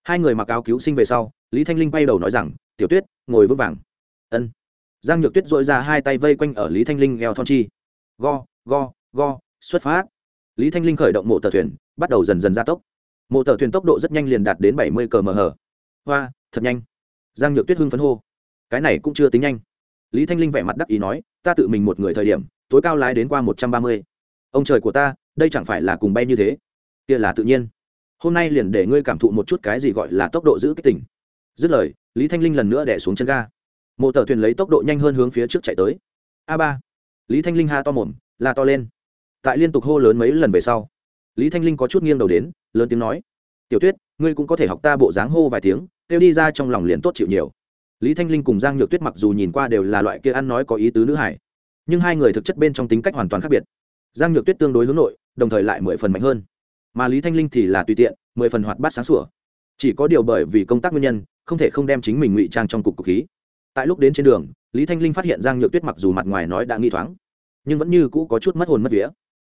Hai người mặc áo cứu sinh về sau, lý thanh linh bay đầu nói rằng, tiểu tuyết, ngồi vững vàng. Ân. Giang nhược tuyết dội ra hai tay vây quanh ở lý thanh linh eo thon chi. Go go go, xuất phát. Lý thanh linh khởi động mộ tờ thuyền, bắt đầu dần dần gia tốc. Mộ tờ thuyền tốc độ rất nhanh liền đạt đến bảy mươi cm hở hoa, thật nhanh. Giang nhược tuyết hưng phấn hô. Cái này cũng chưa tính nhanh lý thanh linh vẻ mặt đắc ý nói, ta tự mình một người thời điểm, tối cao lái đến qua một trăm ba mươi. Ông trời của ta, đây chẳng phải là cùng bay như thế. Kia là tự nhiên. Hôm nay liền để ngươi cảm thụ một chút cái gì gọi là tốc độ giữ cái tỉnh dứt lời, lý thanh linh lần nữa đẻ xuống chân ga. Mộ tờ thuyền lấy tốc độ nhanh hơn hướng phía trước chạy tới. A ba. Lý thanh linh ha to mồm, la to lên. Tại liên tục hô lớn mấy lần về sau, lý thanh linh có chút nghiêng đầu đến, lớn tiếng nói, tiểu tuyết, ngươi cũng có thể học ta bộ dáng hô vài tiếng, kêu đi ra trong lòng liền tốt chịu nhiều lý thanh linh cùng giang nhược tuyết mặc dù nhìn qua đều là loại kia ăn nói có ý tứ nữ hải, nhưng hai người thực chất bên trong tính cách hoàn toàn khác biệt. Giang nhược tuyết tương đối hướng nội, đồng thời lại mười phần mạnh hơn. Mà lý thanh linh thì là tùy tiện, mười phần hoạt bát sáng sủa. Chỉ có điều bởi vì công tác nguyên nhân, không thể không đem chính mình ngụy trang trong cục cục khí. Tại lúc đến trên đường, lý thanh linh phát hiện giang nhược tuyết mặc dù mặt ngoài nói đã nghi thoáng, nhưng vẫn như cũ có chút mất hồn mất vía.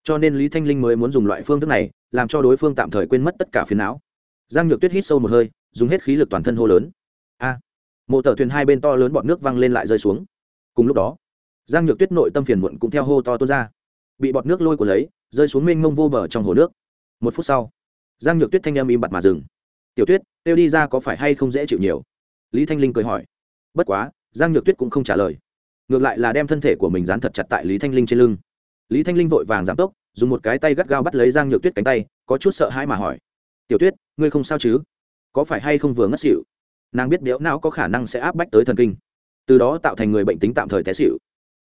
Cho nên lý thanh linh mới muốn dùng loại phương thức này, làm cho đối phương tạm thời quên mất tất cả phiến não. Giang nhược tuyết hít sâu một hơi, dùng hết khí lực toàn thân hô lớn mộ tờ thuyền hai bên to lớn bọn nước văng lên lại rơi xuống. Cùng lúc đó, giang nhược tuyết nội tâm phiền muộn cũng theo hô to tuôn ra. Bị bọt nước lôi của lấy, rơi xuống mênh mông vô bờ trong hồ nước. Một phút sau, giang nhược tuyết thanh âm im bặt mà dừng. Tiểu tuyết têu đi ra có phải hay không dễ chịu nhiều? Lý thanh linh cười hỏi. Bất quá, giang nhược tuyết cũng không trả lời. Ngược lại là đem thân thể của mình dán thật chặt tại lý thanh linh trên lưng. Lý thanh linh vội vàng giảm tốc, dùng một cái tay gắt gao bắt lấy giang nhược tuyết cánh tay, có chút sợ hãi mà hỏi. Tiểu tuyết, ngươi không sao chứ? Có phải hay không vừa ngất xỉu? Nàng biết đéo não có khả năng sẽ áp bách tới thần kinh. Từ đó tạo thành người bệnh tính tạm thời té xịu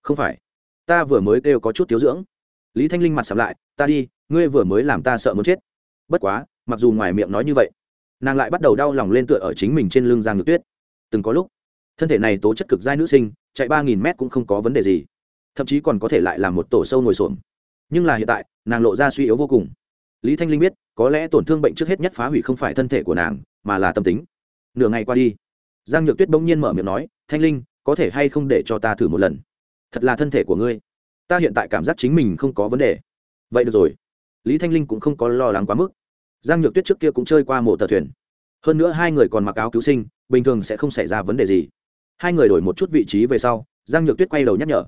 không phải. Ta vừa mới kêu có chút thiếu dưỡng. Lý thanh linh mặt sầm lại, ta đi, ngươi vừa mới làm ta sợ muốn chết. Bất quá, mặc dù ngoài miệng nói như vậy, nàng lại bắt đầu đau lòng lên tựa ở chính mình trên lưng giang ngược tuyết. Từng có lúc, thân thể này tố chất cực giai nữ sinh, chạy ba nghìn mét cũng không có vấn đề gì, thậm chí còn có thể lại làm một tổ sâu ngồi xổm. Nhưng là hiện tại, nàng lộ ra suy yếu vô cùng. Lý thanh linh biết, có lẽ tổn thương bệnh trước hết nhất phá hủy không phải thân thể của nàng, mà là tâm tính nửa ngày qua đi. Giang nhược tuyết bỗng nhiên mở miệng nói, thanh linh, có thể hay không để cho ta thử một lần? Thật là thân thể của ngươi. Ta hiện tại cảm giác chính mình không có vấn đề. Vậy được rồi. Lý thanh linh cũng không có lo lắng quá mức. Giang nhược tuyết trước kia cũng chơi qua mộ tờ thuyền. Hơn nữa hai người còn mặc áo cứu sinh, bình thường sẽ không xảy ra vấn đề gì. Hai người đổi một chút vị trí về sau, giang nhược tuyết quay đầu nhắc nhở,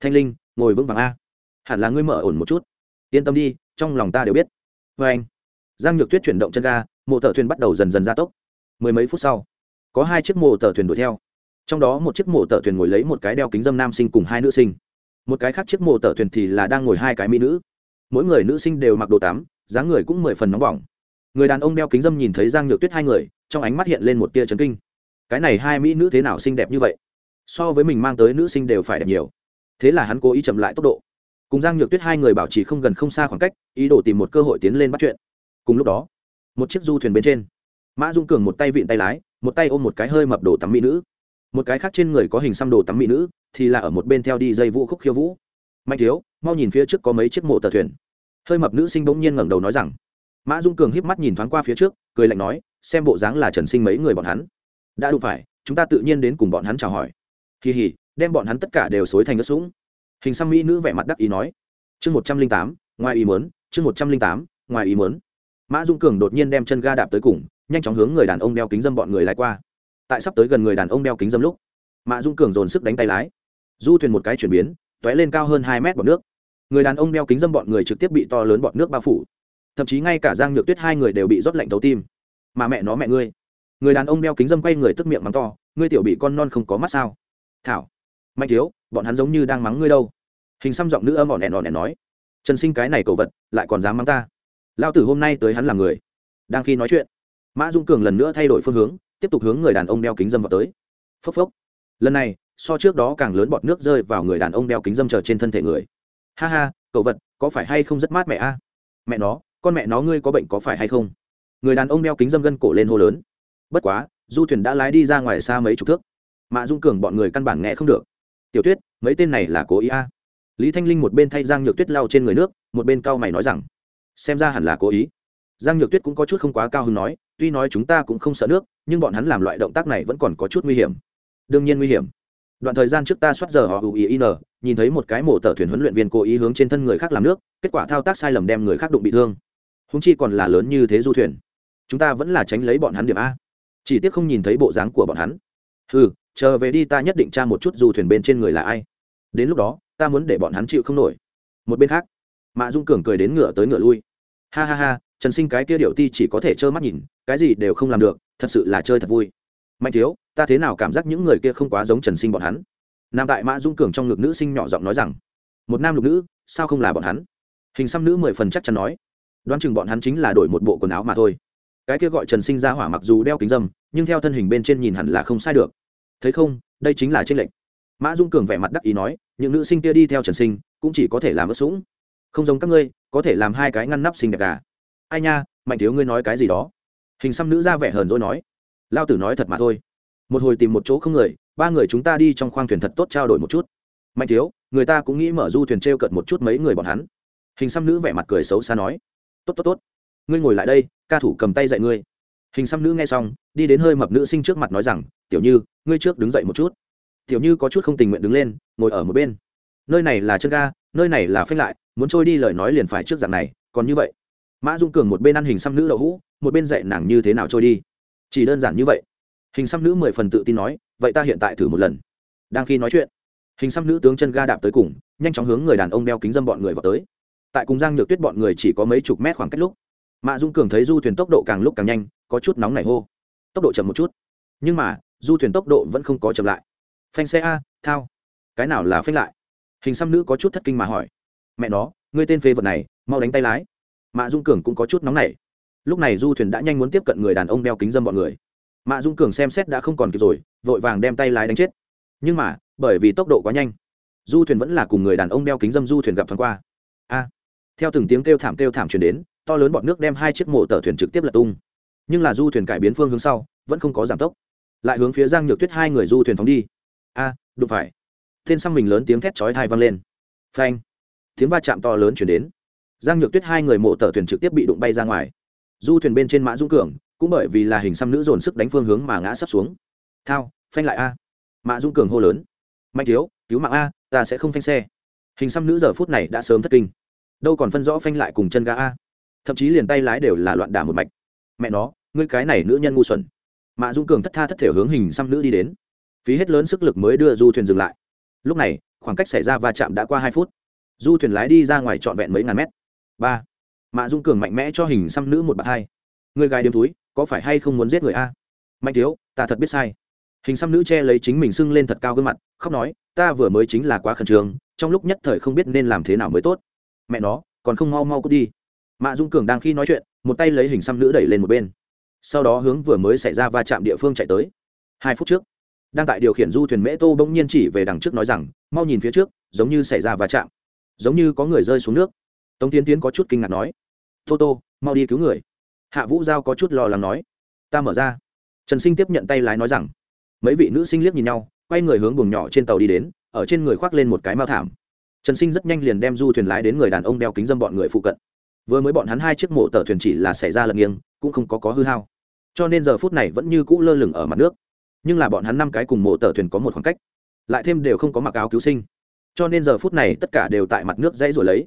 thanh linh, ngồi vững vàng a. Hẳn là ngươi mở ổn một chút. Yên tâm đi, trong lòng ta đều biết. Vê anh giang nhược tuyết chuyển động chân ga, mộ tờ thuyền bắt đầu dần dần gia tốc mười mấy phút sau, có hai chiếc mộ tờ thuyền đuổi theo. Trong đó một chiếc mộ tờ thuyền ngồi lấy một cái đeo kính dâm nam sinh cùng hai nữ sinh. Một cái khác chiếc mộ tờ thuyền thì là đang ngồi hai cái mỹ nữ. Mỗi người nữ sinh đều mặc đồ tắm, dáng người cũng mười phần nóng bỏng. Người đàn ông đeo kính dâm nhìn thấy giang nhược tuyết hai người, trong ánh mắt hiện lên một tia trấn kinh. Cái này hai mỹ nữ thế nào xinh đẹp như vậy? So với mình mang tới nữ sinh đều phải đẹp nhiều. Thế là hắn cố ý chậm lại tốc độ. Cùng giang nhược tuyết hai người bảo trì không gần không xa khoảng cách, ý đồ tìm một cơ hội tiến lên bắt chuyện. Cùng lúc đó, một chiếc du thuyền bên trên mã dung cường một tay vịn tay lái, một tay ôm một cái hơi mập đồ tắm mỹ nữ. Một cái khác trên người có hình xăm đồ tắm mỹ nữ, thì là ở một bên theo đi dây vũ khúc khiêu vũ. Mạnh thiếu, mau nhìn phía trước có mấy chiếc mộ tờ thuyền. Hơi mập nữ sinh bỗng nhiên ngẩng đầu nói rằng, mã dung cường híp mắt nhìn thoáng qua phía trước, cười lạnh nói, xem bộ dáng là trần sinh mấy người bọn hắn. Đã đủ phải, chúng ta tự nhiên đến cùng bọn hắn chào hỏi. Kỳ hỉ đem bọn hắn tất cả đều xối thành ớt sũng. Hình xăm mỹ nữ vẻ mặt đắc ý nói. Chương một trăm linh tám, ngoài ý mớn chương một trăm linh tám, ngoài ý mớn mã dung cường đột nhiên đem chân ga đạp tới cùng nhanh chóng hướng người đàn ông đeo kính dâm bọn người lái qua. Tại sắp tới gần người đàn ông đeo kính dâm lúc, mã dung cường dồn sức đánh tay lái. Du thuyền một cái chuyển biến t ó é lên cao hơn hai mét bọt nước. Người đàn ông đeo kính dâm bọn người trực tiếp bị to lớn bọt nước bao phủ. Thậm chí ngay cả giang nhược tuyết hai người đều bị rót lạnh thấu tim. Mà mẹ nó mẹ ngươi. Người đàn ông đeo kính dâm quay người tức miệng mắng to, ngươi tiểu bị con non không có mắt sao? Thảo, mạnh thiếu, bọn hắn giống như đang mắng ngươi đâu. Hình xăm giọng nữ âm ỏn ẻn ỏn ẻn nói. Trần sinh cái này cầu vật, lại còn dám mắng ta. Lao tử hôm nay tới hắn là người, đang khi nói chuyện mã dung cường lần nữa thay đổi phương hướng, tiếp tục hướng người đàn ông đeo kính dâm vào tới. Phốc phốc. Lần này, so trước đó càng lớn bọt nước rơi vào người đàn ông đeo kính dâm chờ trên thân thể người. Ha ha, cậu vật, có phải hay không rất mát mẹ a? Mẹ nó, con mẹ nó ngươi có bệnh có phải hay không? Người đàn ông đeo kính dâm gân cổ lên hô lớn. Bất quá, du thuyền đã lái đi ra ngoài xa mấy chục thước. Mạ dung cường bọn người căn bản nghe không được. Tiểu tuyết, mấy tên này là cố ý a? Lý thanh linh một bên thay giang nhược tuyết lao trên người nước, một bên cao mày nói rằng, xem ra hẳn là cố ý. Giang nhược tuyết cũng có chút không quá cao hứng nói tuy nói chúng ta cũng không sợ nước, nhưng bọn hắn làm loại động tác này vẫn còn có chút nguy hiểm. Đương nhiên nguy hiểm. Đoạn thời gian trước ta soát giờ họ uin nhìn thấy một cái mổ tờ thuyền huấn luyện viên cố ý hướng trên thân người khác làm nước, kết quả thao tác sai lầm đem người khác đụng bị thương. Húng chi còn là lớn như thế du thuyền. Chúng ta vẫn là tránh lấy bọn hắn điểm a. Chỉ tiếc không nhìn thấy bộ dáng của bọn hắn. Ừ chờ về đi ta nhất định tra một chút du thuyền bên trên người là ai. Đến lúc đó, ta muốn để bọn hắn chịu không nổi. Một bên khác mạ dung cường cười đến ngựa tới ngựa lui. Ha ha ha trần sinh cái kia điệu ti chỉ có thể trơ mắt nhìn, cái gì đều không làm được, thật sự là chơi thật vui. Mạnh thiếu, ta thế nào cảm giác những người kia không quá giống trần sinh bọn hắn? Nam tại mã dung cường trong ngực nữ sinh nhỏ giọng nói rằng, một nam lục nữ, sao không là bọn hắn? Hình xăm nữ mười phần chắc chắn nói, đoán chừng bọn hắn chính là đổi một bộ quần áo mà thôi. Cái kia gọi trần sinh ra hỏa mặc dù đeo kính dâm, nhưng theo thân hình bên trên nhìn hẳn là không sai được. Thấy không, đây chính là tranh lệch. Mã dung cường vẻ mặt đắc ý nói, những nữ sinh kia đi theo trần sinh, cũng chỉ có thể làm ớt sũng. Không giống các ngươi, có thể làm hai cái ngăn nắp xinh đẹp cả ai nha, mạnh thiếu ngươi nói cái gì đó? Hình xăm nữ ra vẻ hờn dỗi nói. Lao tử nói thật mà thôi. Một hồi tìm một chỗ không người, ba người chúng ta đi trong khoang thuyền thật tốt trao đổi một chút. Mạnh thiếu, người ta cũng nghĩ mở du thuyền t r e o cận một chút mấy người bọn hắn. Hình xăm nữ vẻ mặt cười xấu xa nói. Tốt tốt tốt. Ngươi ngồi lại đây, ca thủ cầm tay dạy ngươi. Hình xăm nữ nghe xong, đi đến hơi mập nữ sinh trước mặt nói rằng, tiểu như, ngươi trước đứng dậy một chút. Tiểu như có chút không tình nguyện đứng lên, ngồi ở một bên. Nơi này là chân ga, nơi này là phanh lại, muốn trôi đi lời nói liền phải trước dạng này, còn như vậy mã dung cường một bên ăn hình xăm nữ đậu hũ, một bên dạy nàng như thế nào trôi đi. Chỉ đơn giản như vậy. Hình xăm nữ mười phần tự tin nói, vậy ta hiện tại thử một lần. Đang khi nói chuyện, hình xăm nữ tướng chân ga đạp tới cùng, nhanh chóng hướng người đàn ông đeo kính dâm bọn người vào tới. Tại cùng giang nhược tuyết bọn người chỉ có mấy chục mét khoảng cách lúc mạ dung cường thấy du thuyền tốc độ càng lúc càng nhanh, có chút nóng nảy hô. Tốc độ chậm một chút, nhưng mà, du thuyền tốc độ vẫn không có chậm lại. Phanh xe a, thao. Cái nào là phanh lại? Hình xăm nữ có chút thất kinh mà hỏi. Mẹ nó, ngươi tên phê vật này, mau đánh tay lái mạ dung cường cũng có chút nóng nảy. Lúc này du thuyền đã nhanh muốn tiếp cận người đàn ông đeo kính dâm bọn người. Mạ dung cường xem xét đã không còn kịp rồi vội vàng đem tay lái đánh chết. Nhưng mà bởi vì tốc độ quá nhanh du thuyền vẫn là cùng người đàn ông đeo kính dâm du thuyền gặp thoáng qua. A! Theo từng tiếng kêu thảm kêu thảm chuyển đến to lớn bọn nước đem hai chiếc mộ tờ thuyền trực tiếp lật tung. Nhưng là du thuyền cải biến phương hướng sau vẫn không có giảm tốc. Lại hướng phía giang nhược tuyết hai người du thuyền phóng đi. A à, đụng phải. Tên xăm mình lớn tiếng thét chói thai vang lên. Phanh! Tiếng va chạm to lớn chuyển đến giang nhược tuyết hai người mộ tờ thuyền trực tiếp bị đụng bay ra ngoài. Du thuyền bên trên mã dũng cường, cũng bởi vì là hình xăm nữ dồn sức đánh phương hướng mà ngã sắp xuống. Thao, phanh lại a. Mã dũng cường hô lớn. Mạnh thiếu, cứu mạng a, ta sẽ không phanh xe. Hình xăm nữ giờ phút này đã sớm thất kinh. Đâu còn phân rõ phanh lại cùng chân ga a. Thậm chí liền tay lái đều là loạn đả một mạch. Mẹ nó, ngươi cái này nữ nhân ngu xuẩn. Mã dũng cường thất tha thất thể hướng hình xăm nữ đi đến. Phí hết lớn sức lực mới đưa du thuyền dừng lại. Lúc này, khoảng cách xảy ra va chạm đã qua hai phút. Du thuyền lái đi ra ngoài trọn vẹn mấy ngàn mét ba. Mạ dung cường mạnh mẽ cho hình xăm nữ một bạt hai. Người gái điếm túi, có phải hay không muốn giết người a? Mạnh thiếu, ta thật biết sai. Hình xăm nữ che lấy chính mình sưng lên thật cao gương mặt, khóc nói, ta vừa mới chính là quá khẩn trương, trong lúc nhất thời không biết nên làm thế nào mới tốt. Mẹ nó, còn không mau mau cút đi. Mạ dung cường đang khi nói chuyện, một tay lấy hình xăm nữ đẩy lên một bên. Sau đó hướng vừa mới xảy ra va chạm địa phương chạy tới. Hai phút trước, đang tại điều khiển du thuyền mễ tô bỗng nhiên chỉ về đằng trước nói rằng, mau nhìn phía trước, giống như xảy ra va chạm. Giống như có người rơi xuống nước tống tiến tiến có chút kinh ngạc nói, tô tô, mau đi cứu người. Hạ vũ giao có chút lo lắng nói, ta mở ra. Trần sinh tiếp nhận tay lái nói rằng, mấy vị nữ sinh liếc nhìn nhau, quay người hướng buồng nhỏ trên tàu đi đến, ở trên người khoác lên một cái mao thảm. Trần sinh rất nhanh liền đem du thuyền lái đến người đàn ông đeo kính dâm bọn người phụ cận. Vừa mới bọn hắn hai chiếc mộ tờ thuyền chỉ là xảy ra lật nghiêng, cũng không có có hư hao. Cho nên giờ phút này vẫn như cũ lơ lửng ở mặt nước. Nhưng là bọn hắn năm cái cùng mộ tờ thuyền có một khoảng cách, lại thêm đều không có mặc áo cứu sinh. Cho nên giờ phút này tất cả đều tại mặt nước dãy rồi lấy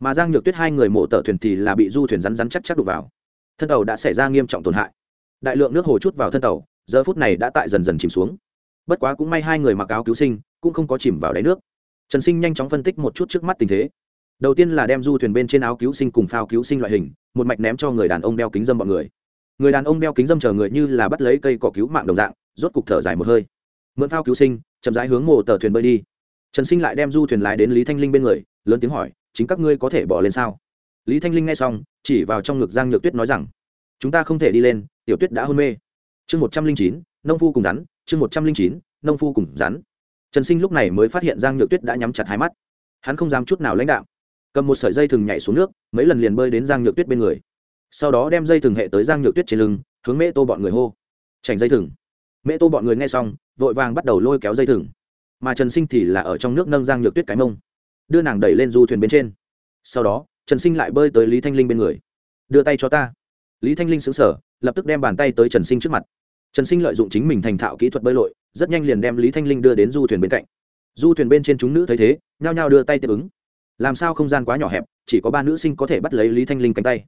mà giang nhược tuyết hai người mộ tờ thuyền thì là bị du thuyền rắn rắn chắc chắc đục vào. Thân tàu đã xảy ra nghiêm trọng tổn hại. Đại lượng nước hồ chút vào thân tàu, giờ phút này đã tại dần dần chìm xuống. Bất quá cũng may hai người mặc áo cứu sinh, cũng không có chìm vào đáy nước. Trần sinh nhanh chóng phân tích một chút trước mắt tình thế. Đầu tiên là đem du thuyền bên trên áo cứu sinh cùng phao cứu sinh loại hình, một mạch ném cho người đàn ông đeo kính dâm mọi người. Người đàn ông đeo kính dâm chờ người như là bắt lấy cây cỏ cứu mạng đồng dạng, rốt cục thở dài một hơi. Mượn phao cứu sinh, chậm rãi hướng mộ tờ thuyền bơi đi. Trần sinh lại đem du thuyền lái đến lý thanh linh bên người, lớn tiếng hỏi chính các ngươi có thể bỏ lên sao? Lý thanh linh nghe xong, chỉ vào trong ngực giang nhược tuyết nói rằng, chúng ta không thể đi lên, tiểu tuyết đã hôn mê. Chương một trăm linh chín, nông phu cùng rắn, chương một trăm linh chín, nông phu cùng rắn. Trần sinh lúc này mới phát hiện giang nhược tuyết đã nhắm chặt hai mắt. Hắn không dám chút nào lãnh đạo. Cầm một sợi dây thừng nhảy xuống nước, mấy lần liền bơi đến giang nhược tuyết bên người. Sau đó đem dây thừng hệ tới giang nhược tuyết trên lưng, hướng mễ tô bọn người hô. Chảnh dây thừng. Mễ tô bọn người nghe xong, vội vàng bắt đầu lôi kéo dây thừng. Mà trần sinh thì là ở trong nước nâng giang nhược tuyết cái mông đưa nàng đẩy lên du thuyền bên trên. Sau đó, trần sinh lại bơi tới lý thanh linh bên người. Đưa tay cho ta. Lý thanh linh xứng sở lập tức đem bàn tay tới trần sinh trước mặt. Trần sinh lợi dụng chính mình thành thạo kỹ thuật bơi lội, rất nhanh liền đem lý thanh linh đưa đến du thuyền bên cạnh. Du thuyền bên trên chúng nữ thấy thế, nhao nhao đưa tay tiếp ứng. Làm sao không gian quá nhỏ hẹp, chỉ có ba nữ sinh có thể bắt lấy lý thanh linh cánh tay.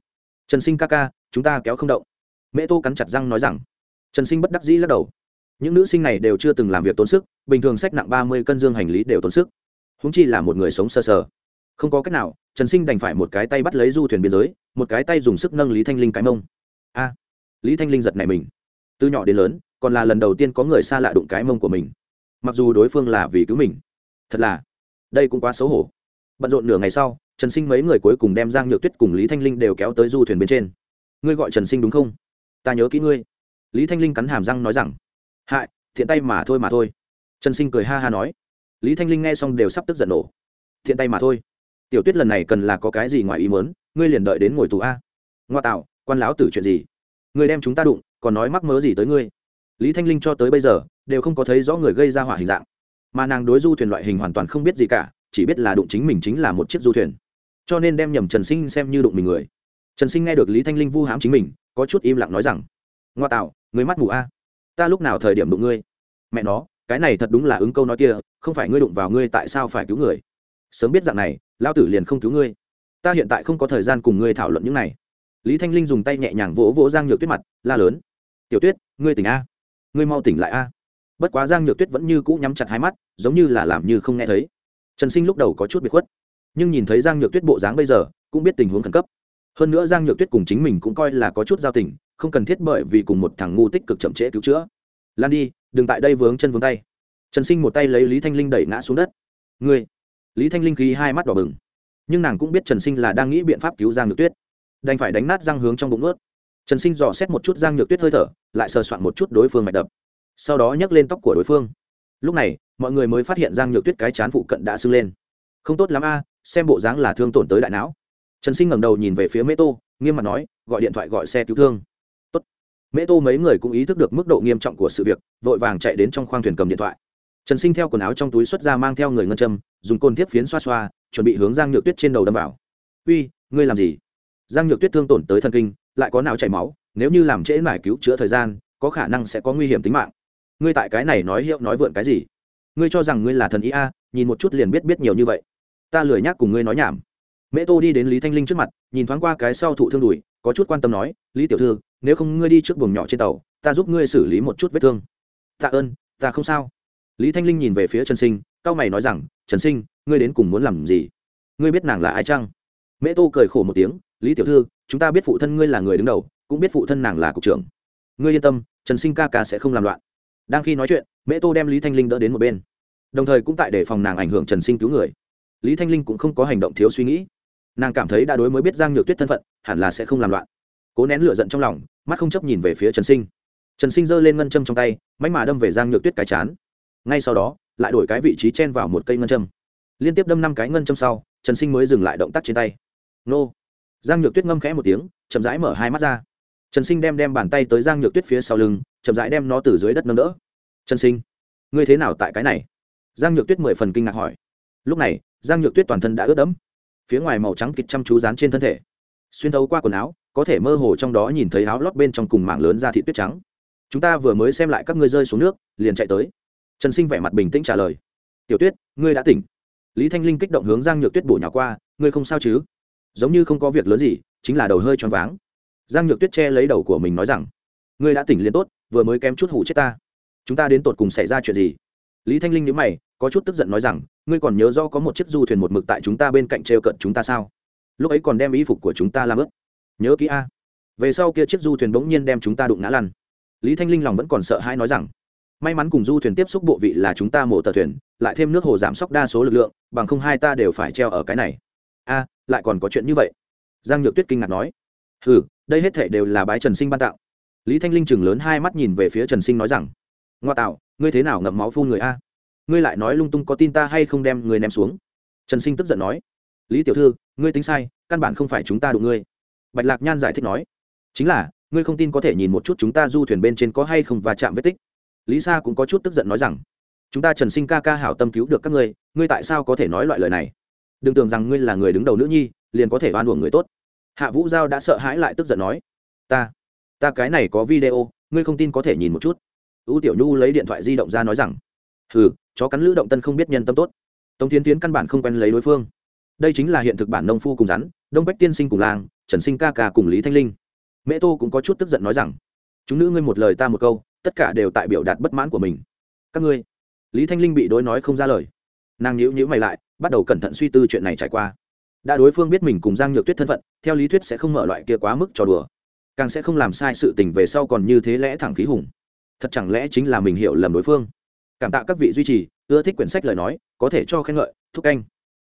Trần sinh ca ca, chúng ta kéo không động. Mẹ tô cắn chặt răng nói rằng. Trần sinh bất đắc dĩ lắc đầu. Những nữ sinh này đều chưa từng làm việc tốn sức, bình thường sách nặng ba mươi cân dương hành lý đều tốn sức húng chi là một người sống sơ sờ, sờ không có cách nào trần sinh đành phải một cái tay bắt lấy du thuyền biên giới một cái tay dùng sức nâng lý thanh linh cái mông. A! À, lý thanh linh giật này mình. Từ nhỏ đến lớn còn là lần đầu tiên có người xa lạ đụng cái mông của mình. Mặc dù đối phương là vì cứu mình thật là đây cũng quá xấu hổ. Bận rộn nửa ngày sau trần sinh mấy người cuối cùng đem giang nhược tuyết cùng lý thanh linh đều kéo tới du thuyền bên trên. Ngươi gọi trần sinh đúng không? Ta nhớ kỹ ngươi. Lý thanh linh cắn hàm răng nói rằng hại thiện tay mà thôi mà thôi. Trần sinh cười ha ha nói lý thanh linh nghe xong đều sắp tức giận nổ. Thiện tay mà thôi. Tiểu tuyết lần này cần là có cái gì ngoài ý mớn ngươi liền đợi đến ngồi tù a. Ngoa tạo, quan lão tử chuyện gì? Ngươi đem chúng ta đụng, còn nói mắc mớ gì tới ngươi? Lý thanh linh cho tới bây giờ, đều không có thấy rõ người gây ra hỏa hình dạng. Mà nàng đối du thuyền loại hình hoàn toàn không biết gì cả, chỉ biết là đụng chính mình chính là một chiếc du thuyền. Cho nên đem nhầm trần sinh xem như đụng mình người. Trần sinh nghe được lý thanh linh vu hãm chính mình, có chút im lặng nói rằng, ngoa tạo người mắt mù a. Ta lúc nào thời điểm đụng ngươi? Mẹ nó cái này thật đúng là ứng câu nói kia, không phải ngươi đụng vào ngươi tại sao phải cứu người? Sớm biết dạng này lao tử liền không cứu ngươi. Ta hiện tại không có thời gian cùng ngươi thảo luận những này. Lý thanh linh dùng tay nhẹ nhàng vỗ vỗ giang nhược tuyết mặt, la lớn. Tiểu tuyết, ngươi tỉnh a? Ngươi mau tỉnh lại a. Bất quá giang nhược tuyết vẫn như cũ nhắm chặt hai mắt, giống như là làm như không nghe thấy. Trần sinh lúc đầu có chút bị khuất, nhưng nhìn thấy giang nhược tuyết bộ dáng bây giờ, cũng biết tình huống khẩn cấp. Hơn nữa giang nhược tuyết cùng chính mình cũng coi là có chút giao tình, không cần thiết bởi vì cùng một thằng ngu tích cực chậm trễ cứu chữa. Lan đi đừng tại đây vướng chân vướng tay. Trần sinh một tay lấy lý thanh linh đẩy ngã xuống đất. Ngươi. Lý thanh linh khí hai mắt đỏ bừng. Nhưng nàng cũng biết trần sinh là đang nghĩ biện pháp cứu giang nhược tuyết. Đành phải đánh nát răng hướng trong bụng ướt trần sinh dò xét một chút giang nhược tuyết hơi thở, lại sờ soạn một chút đối phương mạch đập. Sau đó nhấc lên tóc của đối phương. Lúc này, mọi người mới phát hiện giang nhược tuyết cái chán phụ cận đã sưng lên. Không tốt lắm a, xem bộ dáng là thương tổn tới đại não. Trần sinh ngẩng đầu nhìn về phía mê tô, nghiêm mặt nói, gọi điện thoại gọi xe cứu thương. Mễ tô mấy người cũng ý thức được mức độ nghiêm trọng của sự việc, vội vàng chạy đến trong khoang thuyền cầm điện thoại. Trần sinh theo quần áo trong túi xuất ra mang theo người ngân châm, dùng côn tiếp phiến xoa xoa, chuẩn bị hướng giang nhược tuyết trên đầu đâm vào. Uy, ngươi làm gì? Giang nhược tuyết thương tổn tới thần kinh, lại có nào chảy máu, nếu như làm trễ mải cứu chữa thời gian, có khả năng sẽ có nguy hiểm tính mạng. Ngươi tại cái này nói hiệu nói vượn cái gì? Ngươi cho rằng ngươi là thần ý a, nhìn một chút liền biết biết nhiều như vậy. Ta lười nhắc cùng ngươi nói nhảm. Mễ tô đi đến lý thanh linh trước mặt, nhìn thoáng qua cái sau thụ thương đùi, có chút quan tâm nói, lý tiểu thư nếu không ngươi đi trước buồng nhỏ trên tàu, ta giúp ngươi xử lý một chút vết thương. Tạ ơn, ta không sao. Lý thanh linh nhìn về phía trần sinh, cao mày nói rằng, trần sinh, ngươi đến cùng muốn làm gì? Ngươi biết nàng là ai chăng? Mẹ tô cười khổ một tiếng, lý tiểu thư, chúng ta biết phụ thân ngươi là người đứng đầu, cũng biết phụ thân nàng là cục trưởng. Ngươi yên tâm, trần sinh ca ca sẽ không làm loạn. Đang khi nói chuyện mẹ tô đem lý thanh linh đỡ đến một bên. Đồng thời cũng tại để phòng nàng ảnh hưởng trần sinh cứu người. Lý thanh linh cũng không có hành động thiếu suy nghĩ. Nàng cảm thấy đã đối mới biết giang nhược tuyết thân phận, hẳn là sẽ không làm loạn cố nén lửa giận trong lòng, mắt không chấp nhìn về phía trần sinh. Trần sinh giơ lên ngân châm trong tay mánh mà đâm về giang nhược tuyết cái chán. Ngay sau đó, lại đổi cái vị trí chen vào một cây ngân châm. Liên tiếp đâm năm cái ngân châm sau, trần sinh mới dừng lại động tác trên tay. Nô! Giang nhược tuyết ngâm khẽ một tiếng, chậm rãi mở hai mắt ra. Trần sinh đem đem bàn tay tới giang nhược tuyết phía sau lưng, chậm rãi đem nó từ dưới đất nâng đỡ. Trần sinh, ngươi thế nào tại cái này? Giang nhược tuyết mười phần kinh ngạc hỏi. Lúc này, giang nhược tuyết toàn thân đã ướt đẫm. Phía ngoài màu trắng kịch chăm chú dán trên thân thể. Xuyên thấu qua quần áo có thể mơ hồ trong đó nhìn thấy áo lót bên trong cùng mảng lớn da thị tuyết trắng. Chúng ta vừa mới xem lại các ngươi rơi xuống nước, liền chạy tới. Trần sinh vẻ mặt bình tĩnh trả lời. Tiểu tuyết, ngươi đã tỉnh. Lý thanh linh kích động hướng giang nhược tuyết bổ nhỏ qua, ngươi không sao chứ? Giống như không có việc lớn gì, chính là đầu hơi choáng váng. Giang nhược tuyết che lấy đầu của mình nói rằng, ngươi đã tỉnh liền tốt, vừa mới kém chút hủ chết ta. Chúng ta đến tột cùng xảy ra chuyện gì? Lý thanh linh nhớ mày, có chút tức giận nói rằng, ngươi còn nhớ do có một chiếc du thuyền một mực tại chúng ta bên cạnh t r e o cận chúng ta sao? Lúc ấy còn đem y phục của chúng ta làm ướp nhớ kỹ a. Về sau kia chiếc du thuyền bỗng nhiên đem chúng ta đụng ngã lăn. Lý thanh linh lòng vẫn còn sợ hãi nói rằng, may mắn cùng du thuyền tiếp xúc bộ vị là chúng ta mổ tờ thuyền, lại thêm nước hồ giảm sốc đa số lực lượng, bằng không hai ta đều phải treo ở cái này. A, lại còn có chuyện như vậy? Giang nhược tuyết kinh ngạc nói. Ừ đây hết thể đều là bái trần sinh ban tạo. Lý thanh linh chừng lớn hai mắt nhìn về phía trần sinh nói rằng, ngoa tạo, ngươi thế nào ngậm máu phun người a? Ngươi lại nói lung tung có tin ta hay không đem người ném xuống? Trần sinh tức giận nói, lý tiểu thư, ngươi tính sai, căn bản không phải chúng ta đụng ngươi bạch lạc nhan giải thích nói, chính là, ngươi không tin có thể nhìn một chút chúng ta du thuyền bên trên có hay không và chạm vết tích. Lý sa cũng có chút tức giận nói rằng, chúng ta trần sinh ca ca hảo tâm cứu được các ngươi ngươi tại sao có thể nói loại lời này? Đừng tưởng rằng ngươi là người đứng đầu nữ nhi, liền có thể oan uổng người tốt. Hạ vũ giao đã sợ hãi lại tức giận nói, ta ta cái này có video, ngươi không tin có thể nhìn một chút. Ưu tiểu nhu lấy điện thoại di động ra nói rằng, hừ, chó cắn lữ động tân không biết nhân tâm tốt. Tống tiến tiến căn bản không quen lấy đối phương. Đây chính là hiện thực bản nông phu cùng rắn đông bách tiên sinh cùng làng trần sinh ca ca cùng lý thanh linh. mẹ tô cũng có chút tức giận nói rằng, chúng nữ ngươi một lời ta một câu, tất cả đều tại biểu đạt bất mãn của mình. các ngươi, lý thanh linh bị đối nói không ra lời. nàng nhíu nhíu mày lại, bắt đầu cẩn thận suy tư chuyện này trải qua. đã đối phương biết mình cùng giang nhược tuyết thân phận, theo lý thuyết sẽ không mở loại kia quá mức trò đùa. càng sẽ không làm sai sự tình về sau còn như thế lẽ thẳng khí hùng. thật chẳng lẽ chính là mình hiểu lầm đối phương? cảm tạ các vị duy trì, ưa thích quyển sách lời nói, có thể cho khen ngợi, thúc canh.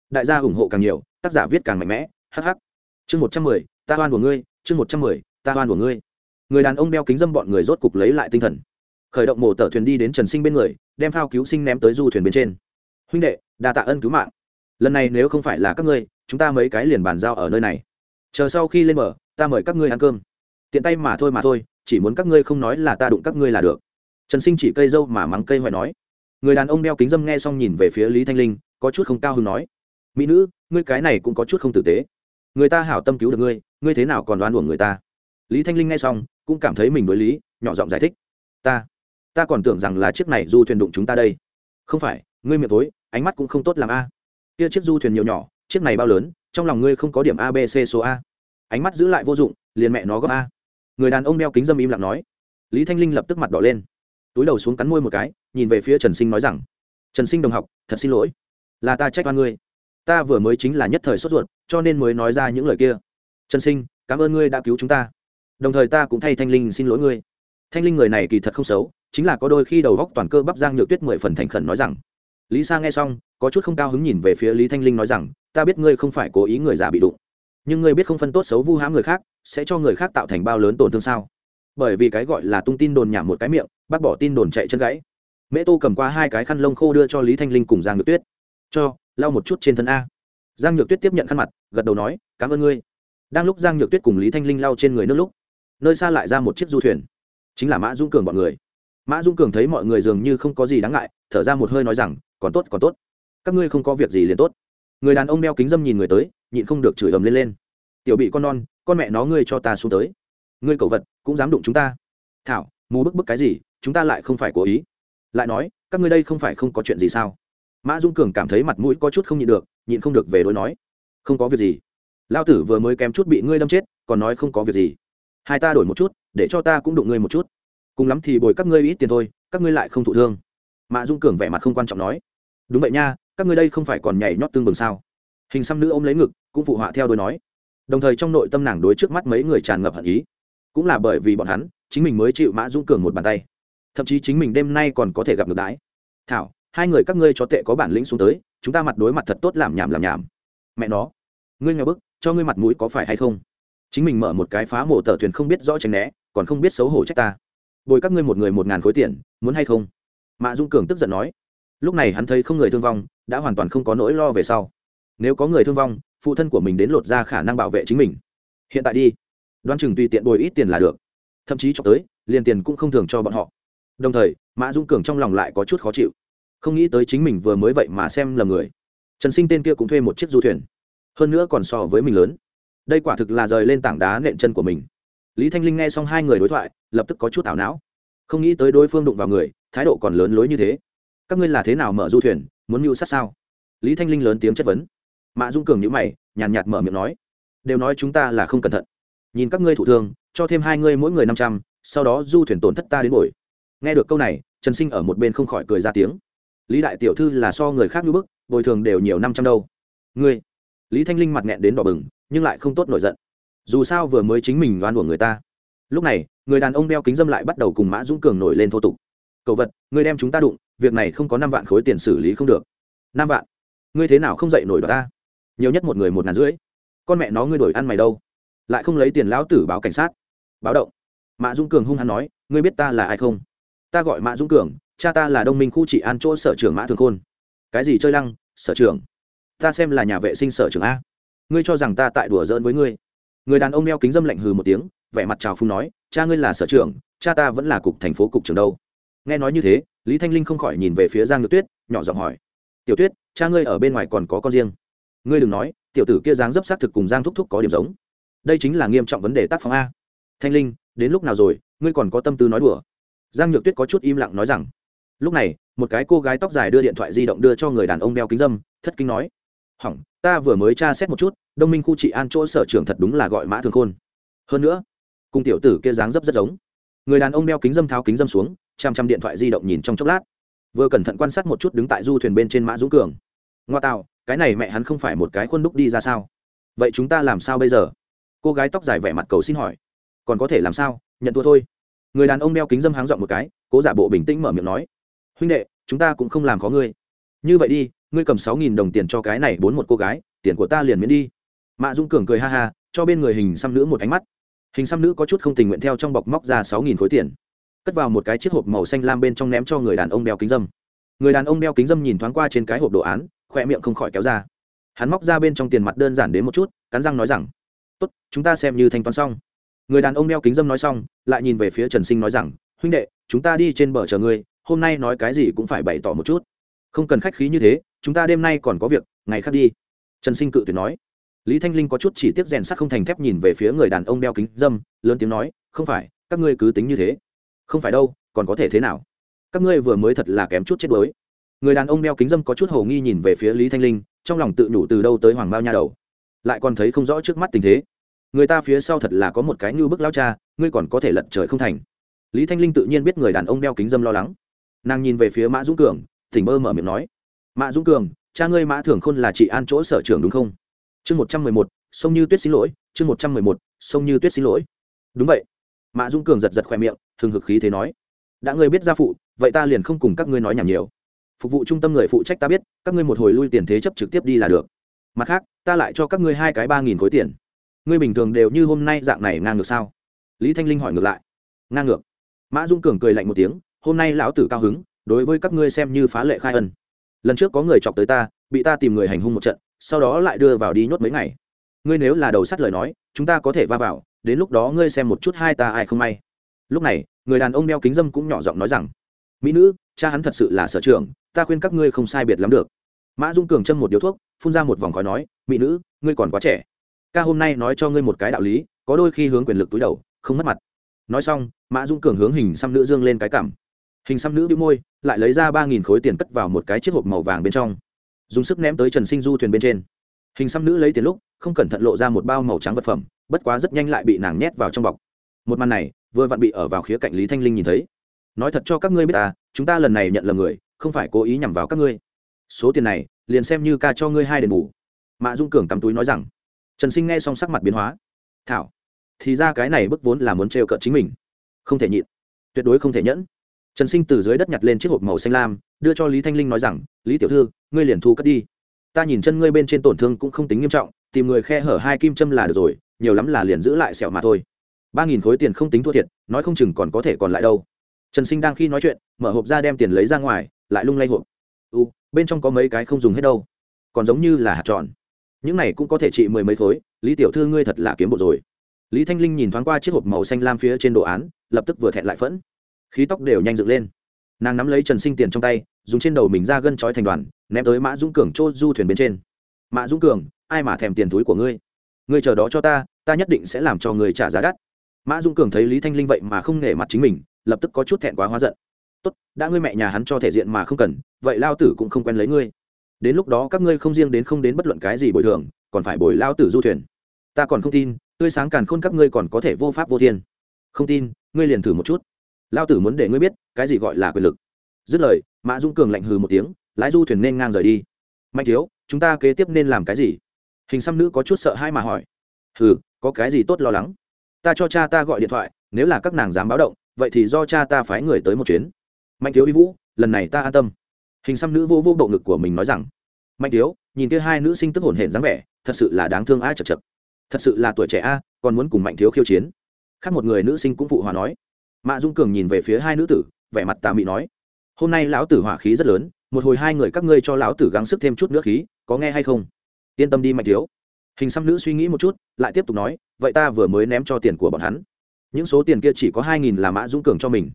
đại gia ủng hộ càng nhiều, tác giả viết càng mạnh mẽ hh chương một trăm mười, ta hoan của ngươi, chương một trăm mười, ta hoan của ngươi. Người đàn ông đeo kính dâm bọn người rốt cục lấy lại tinh thần. Khởi động mổ tờ thuyền đi đến trần sinh bên người, đem phao cứu sinh ném tới du thuyền bên trên. Huynh đệ, đa tạ ân cứu mạng. Lần này nếu không phải là các ngươi, chúng ta mấy cái liền bàn giao ở nơi này. Chờ sau khi lên bờ, ta mời các ngươi ăn cơm. Tiện tay mà thôi mà thôi, chỉ muốn các ngươi không nói là ta đụng các ngươi là được. Trần sinh chỉ cây dâu mà mắng cây hoài nói. Người đàn ông đeo kính dâm nghe xong nhìn về phía lý thanh linh, có chút không cao hứng nói. Mỹ nữ, ngươi cái này cũng có chút không tử tế người ta hảo tâm cứu được ngươi ngươi thế nào còn đoán uổng người ta? Lý thanh linh nghe xong, cũng cảm thấy mình đối lý, nhỏ giọng giải thích. Ta ta còn tưởng rằng là chiếc này du thuyền đụng chúng ta đây. Không phải, ngươi miệng tối, ánh mắt cũng không tốt làm a. Kia chiếc du thuyền nhiều nhỏ, chiếc này bao lớn, trong lòng ngươi không có điểm a, b, c, số a. Ánh mắt giữ lại vô dụng, liền mẹ nó góp a. Người đàn ông đeo kính dâm im lặng nói. Lý thanh linh lập tức mặt đỏ lên. Túi đầu xuống cắn môi một cái, nhìn về phía trần sinh nói rằng, trần sinh đồng học, thật xin lỗi. Là ta trách oan ngươi ta vừa mới chính là nhất thời sốt ruột, cho nên mới nói ra những lời kia. Trần sinh, cảm ơn ngươi đã cứu chúng ta. Đồng thời ta cũng thay thanh linh xin lỗi ngươi. Thanh linh người này kỳ thật không xấu, chính là có đôi khi đầu góc toàn cơ bắp giang nhược tuyết mười phần thành khẩn nói rằng, lý sa nghe xong, có chút không cao hứng nhìn về phía lý thanh linh nói rằng, ta biết ngươi không phải cố ý người già bị đụng, nhưng ngươi biết không phân tốt xấu vu hãm người khác, sẽ cho người khác tạo thành bao lớn tổn thương sao? Bởi vì cái gọi là tung tin đồn nhảm một cái miệng, bác bỏ tin đồn chạy chân gãy. Mễ tô cầm qua hai cái khăn lông khô đưa cho lý thanh linh cùng giang nhược tuyết. Cho lau một chút trên thân a. Giang nhược tuyết tiếp nhận khăn mặt, gật đầu nói, cảm ơn ngươi. Đang lúc giang nhược tuyết cùng lý thanh linh lau trên người nước lúc, nơi xa lại ra một chiếc du thuyền. Chính là mã dung cường bọn người. Mã dung cường thấy mọi người dường như không có gì đáng ngại, thở ra một hơi nói rằng, còn tốt còn tốt. Các ngươi không có việc gì liền tốt. Người đàn ông đeo kính dâm nhìn người tới, nhịn không được chửi ầm lên lên. Tiểu bị con non, con mẹ nó ngươi cho ta xuống tới. Ngươi cẩu vật, cũng dám đụng chúng ta. Thảo, mù bức bức cái gì, chúng ta lại không phải cố ý. Lại nói, các ngươi đây không phải không có chuyện gì sao? Mã dung cường cảm thấy mặt mũi có chút không nhịn được, nhịn không được về đối nói. Không có việc gì. Lao tử vừa mới kém chút bị ngươi đâm chết, còn nói không có việc gì. Hai ta đổi một chút, để cho ta cũng đụng ngươi một chút. Cùng lắm thì bồi các ngươi ít tiền thôi, các ngươi lại không thụ thương. Mã dung cường vẻ mặt không quan trọng nói. Đúng vậy nha, các ngươi đây không phải còn nhảy nhót tương bừng sao? Hình xăm nữ ôm lấy ngực, cũng phụ họa theo đôi nói. Đồng thời trong nội tâm nàng đối trước mắt mấy người tràn ngập hận ý. Cũng là bởi vì bọn hắn, chính mình mới chịu mã dung cường một bàn tay. Thậm chí chính mình đêm nay còn có thể gặp ngược đái thảo hai người các ngươi cho tệ có bản lĩnh xuống tới, chúng ta mặt đối mặt thật tốt làm nhảm làm nhảm. Mẹ nó, ngươi nghe bức, cho ngươi mặt mũi có phải hay không? Chính mình mở một cái phá mổ tờ thuyền không biết rõ tránh né, còn không biết xấu hổ trách ta. Bồi các ngươi một người một ngàn khối tiền, muốn hay không? Mạ dung cường tức giận nói. Lúc này hắn thấy không người thương vong, đã hoàn toàn không có nỗi lo về sau. Nếu có người thương vong, phụ thân của mình đến lột ra khả năng bảo vệ chính mình. Hiện tại đi. Đoan chừng tùy tiện bồi ít tiền là được. Thậm chí cho tới, liền tiền cũng không thường cho bọn họ. Đồng thời, mã dung cường trong lòng lại có chút khó chịu không nghĩ tới chính mình vừa mới vậy mà xem là người. Trần sinh tên kia cũng thuê một chiếc du thuyền, hơn nữa còn so với mình lớn. Đây quả thực là rời lên tảng đá nện chân của mình. Lý thanh linh nghe xong hai người đối thoại, lập tức có chút ảo não. Không nghĩ tới đối phương đụng vào người, thái độ còn lớn lối như thế. Các ngươi là thế nào mở du thuyền, muốn mưu sát sao? Lý thanh linh lớn tiếng chất vấn. Mạ dung cường nhữ mày, nhàn nhạt mở miệng nói, đều nói chúng ta là không cẩn thận. Nhìn các ngươi thủ thương, cho thêm hai ngươi mỗi người năm trăm, sau đó du thuyền tổn thất ta đến bồi. Nghe được câu này, trần sinh ở một bên không khỏi cười ra tiếng lý đại tiểu thư là so người khác như bức, bồi thường đều nhiều năm trăm đâu. Ngươi? Lý thanh linh mặt nghẹn đến đỏ bừng, nhưng lại không tốt nổi giận. Dù sao vừa mới chính mình đoan của người ta. Lúc này, người đàn ông đeo kính dâm lại bắt đầu cùng mã dũng cường nổi lên thô tục. Cậu vật, ngươi đem chúng ta đụng, việc này không có năm vạn khối tiền xử lý không được. Năm vạn? Ngươi thế nào không dậy nổi đó ta? Nhiều nhất một người một ngàn rưỡi. Con mẹ nó ngươi đổi ăn mày đâu? Lại không lấy tiền lão tử báo cảnh sát. Báo động. Mã dũng cường hung hăng nói, ngươi biết ta là ai không? Ta gọi mã dũng cường cha ta là đông minh khu trị an chỗ sở trưởng mã thường khôn. Cái gì chơi lăng, sở trưởng? Ta xem là nhà vệ sinh sở trưởng a. Ngươi cho rằng ta tại đùa giỡn với ngươi. Người đàn ông đeo kính dâm lạnh hừ một tiếng, vẻ mặt trào phung nói, cha ngươi là sở trưởng, cha ta vẫn là cục thành phố cục trưởng đâu. Nghe nói như thế, lý thanh linh không khỏi nhìn về phía giang nhược tuyết, nhỏ giọng hỏi, tiểu tuyết, cha ngươi ở bên ngoài còn có con riêng? Ngươi đừng nói, tiểu tử kia dáng dấp xác thực cùng giang thúc thúc có điểm giống. Đây chính là nghiêm trọng vấn đề tác phong a. Thanh linh, đến lúc nào rồi, ngươi còn có tâm tư nói đùa? Giang nhược tuyết có chút im lặng nói rằng lúc này, một cái cô gái tóc dài đưa điện thoại di động đưa cho người đàn ông đeo kính dâm, thất kinh nói, hỏng, ta vừa mới tra xét một chút, đông minh khu trị an chỗ sở trưởng thật đúng là gọi mã thường khôn. Hơn nữa, cùng tiểu tử kia dáng dấp rất giống. Người đàn ông đeo kính dâm tháo kính dâm xuống, chăm chăm điện thoại di động nhìn trong chốc lát. Vừa cẩn thận quan sát một chút đứng tại du thuyền bên trên mã dũng cường. Ngoa tạo, cái này mẹ hắn không phải một cái khuôn đúc đi ra sao? Vậy chúng ta làm sao bây giờ? Cô gái tóc dài vẻ mặt cầu xin hỏi. Còn có thể làm sao? Nhận thua thôi. Người đàn ông đeo kính dâm háng dọn một cái, cố giả bộ bình tĩnh mở miệng nói huynh đệ, chúng ta cũng không làm khó ngươi. Như vậy đi, ngươi cầm sáu nghìn đồng tiền cho cái này bốn một cô gái, tiền của ta liền miễn đi. Mạ dung cường cười ha ha, cho bên người hình xăm nữ một ánh mắt. Hình xăm nữ có chút không tình nguyện theo trong bọc móc ra sáu nghìn khối tiền. Cất vào một cái chiếc hộp màu xanh lam bên trong ném cho người đàn ông đeo kính dâm. Người đàn ông đeo kính dâm nhìn thoáng qua trên cái hộp đồ án khoe miệng không khỏi kéo ra. Hắn móc ra bên trong tiền mặt đơn giản đến một chút, cắn răng nói rằng, tốt, chúng ta xem như thanh toán xong. Người đàn ông đeo kính dâm nói xong, lại nhìn về phía trần sinh nói rằng, huynh đệ, chúng ta đi trên bờ chờ ngươi hôm nay nói cái gì cũng phải bày tỏ một chút. Không cần khách khí như thế, chúng ta đêm nay còn có việc, ngày khác đi. Trần sinh cự tuyệt nói. Lý thanh linh có chút chỉ tiếc rèn sắt không thành thép nhìn về phía người đàn ông đeo kính dâm, lớn tiếng nói, không phải, các ngươi cứ tính như thế. Không phải đâu, còn có thể thế nào? Các ngươi vừa mới thật là kém chút chết đuối. Người đàn ông đeo kính dâm có chút hồ nghi nhìn về phía lý thanh linh, trong lòng tự nhủ từ đâu tới hoàng bao nha đầu. Lại còn thấy không rõ trước mắt tình thế. Người ta phía sau thật là có một cái như bức lao cha, ngươi còn có thể lật trời không thành. Lý thanh linh tự nhiên biết người đàn ông đeo kính dâm lo lắng nàng nhìn về phía mã dũng cường tỉnh bơ mở miệng nói, mã dũng cường, cha ngươi mã thường khôn là chị an chỗ sở trưởng đúng không? Chương một trăm mười một, sông như tuyết xin lỗi, chương một trăm mười một, sông như tuyết xin lỗi. Đúng vậy. Mã dũng cường giật giật khoe miệng thường hực khí thế nói, đã ngươi biết gia phụ, vậy ta liền không cùng các ngươi nói nhảm nhiều. Phục vụ trung tâm người phụ trách ta biết, các ngươi một hồi lui tiền thế chấp trực tiếp đi là được. Mặt khác, ta lại cho các ngươi hai cái ba nghìn khối tiền. Ngươi bình thường đều như hôm nay dạng này ngang ngược sao? Lý thanh linh hỏi ngược lại. Ngang ngược. Mã dung cường cười lạnh một tiếng hôm nay lão tử cao hứng, đối với các ngươi xem như phá lệ khai ân. Lần trước có người chọc tới ta, bị ta tìm người hành hung một trận, sau đó lại đưa vào đi nhốt mấy ngày. Ngươi nếu là đầu sắt lời nói, chúng ta có thể va vào, đến lúc đó ngươi xem một chút hai ta ai không may. Lúc này, người đàn ông đeo kính dâm cũng nhỏ giọng nói rằng, mỹ nữ, cha hắn thật sự là sở trường ta khuyên các ngươi không sai biệt lắm được. Mã dung cường châm một điếu thuốc, phun ra một vòng khói nói, mỹ nữ, ngươi còn quá trẻ. Ca hôm nay nói cho ngươi một cái đạo lý, có đôi khi hướng quyền lực túi đầu, không mất mặt. Nói xong, mã dung cường hướng hình xăm nữ dương lên cái cảm hình xăm nữ bị môi, lại lấy ra ba nghìn khối tiền cất vào một cái chiếc hộp màu vàng bên trong. Dùng sức ném tới trần sinh du thuyền bên trên. Hình xăm nữ lấy tiền lúc, không cẩn thận lộ ra một bao màu trắng vật phẩm, bất quá rất nhanh lại bị nàng nhét vào trong bọc. Một màn này, vừa vặn bị ở vào khía cạnh lý thanh linh nhìn thấy. Nói thật cho các ngươi biết ta chúng ta lần này nhận lầm người, không phải cố ý nhằm vào các ngươi. Số tiền này, liền xem như ca cho ngươi hai đền bù. Mạ dung cường cắm túi nói rằng. Trần sinh nghe xong sắc mặt biến hóa. Thảo, thì ra cái này bức vốn là muốn trêu cợt chính mình. Không thể nhịn. Tuyệt đối không thể nhẫn trần sinh từ dưới đất nhặt lên chiếc hộp màu xanh lam, đưa cho lý thanh linh nói rằng, lý tiểu thư, ngươi liền thu cất đi. Ta nhìn chân ngươi bên trên tổn thương cũng không tính nghiêm trọng, tìm người khe hở hai kim châm là được rồi, nhiều lắm là liền giữ lại sẹo mà thôi. Ba nghìn khối tiền không tính thua thiệt, nói không chừng còn có thể còn lại đâu. Trần sinh đang khi nói chuyện, mở hộp ra đem tiền lấy ra ngoài, lại lung lay hộp. U bên trong có mấy cái không dùng hết đâu. Còn giống như là hạt tròn. Những này cũng có thể trị mười mấy khối, lý tiểu thư ngươi thật là kiếm bộ rồi. Lý thanh linh nhìn thoáng qua chiếc hộp màu xanh lam phía trên đồ án, lập tức vừa thẹn lại phẫn khí tóc đều nhanh dựng lên. Nàng nắm lấy trần sinh tiền trong tay, dùng trên đầu mình ra gân trói thành đoàn, ném tới mã dũng cường chốt du thuyền bên trên. Mã dũng cường, ai mà thèm tiền túi của ngươi? Ngươi chờ đó cho ta ta nhất định sẽ làm cho người trả giá đắt. Mã dũng cường thấy lý thanh linh vậy mà không nể mặt chính mình, lập tức có chút thẹn quá hóa giận. Tốt, đã ngươi mẹ nhà hắn cho thể diện mà không cần, vậy lao tử cũng không quen lấy ngươi. Đến lúc đó các ngươi không riêng đến không đến bất luận cái gì bồi thường, còn phải bồi lao tử du thuyền. Ta còn không tin, tươi sáng càn khôn các ngươi còn có thể vô pháp vô thiên. Không tin, ngươi liền thử một chút lao tử muốn để ngươi biết, cái gì gọi là quyền lực. Dứt lời, mã dung cường lạnh hừ một tiếng, lái du thuyền nên ngang rời đi. Mạnh thiếu, chúng ta kế tiếp nên làm cái gì? Hình xăm nữ có chút sợ hai mà hỏi. Hừ, có cái gì tốt lo lắng? Ta cho cha ta gọi điện thoại, nếu là các nàng dám báo động, vậy thì do cha ta phái người tới một chuyến. Mạnh thiếu y vũ, lần này ta an tâm. Hình xăm nữ vô vô bộ ngực của mình nói rằng. Mạnh thiếu, nhìn kia hai nữ sinh tức hổn hển dáng vẻ, thật sự là đáng thương ai chật chật. Thật sự là tuổi trẻ a, còn muốn cùng mạnh thiếu khiêu chiến. Khác một người nữ sinh cũng phụ hòa nói mạ dung cường nhìn về phía hai nữ tử, vẻ mặt tà mị nói, hôm nay lão tử hỏa khí rất lớn, một hồi hai người các ngươi cho lão tử gắng sức thêm chút nữa khí, có nghe hay không? Yên tâm đi, mạnh thiếu. Hình xăm nữ suy nghĩ một chút, lại tiếp tục nói, vậy ta vừa mới ném cho tiền của bọn hắn. Những số tiền kia chỉ có hai nghìn là mã dũng cường cho mình.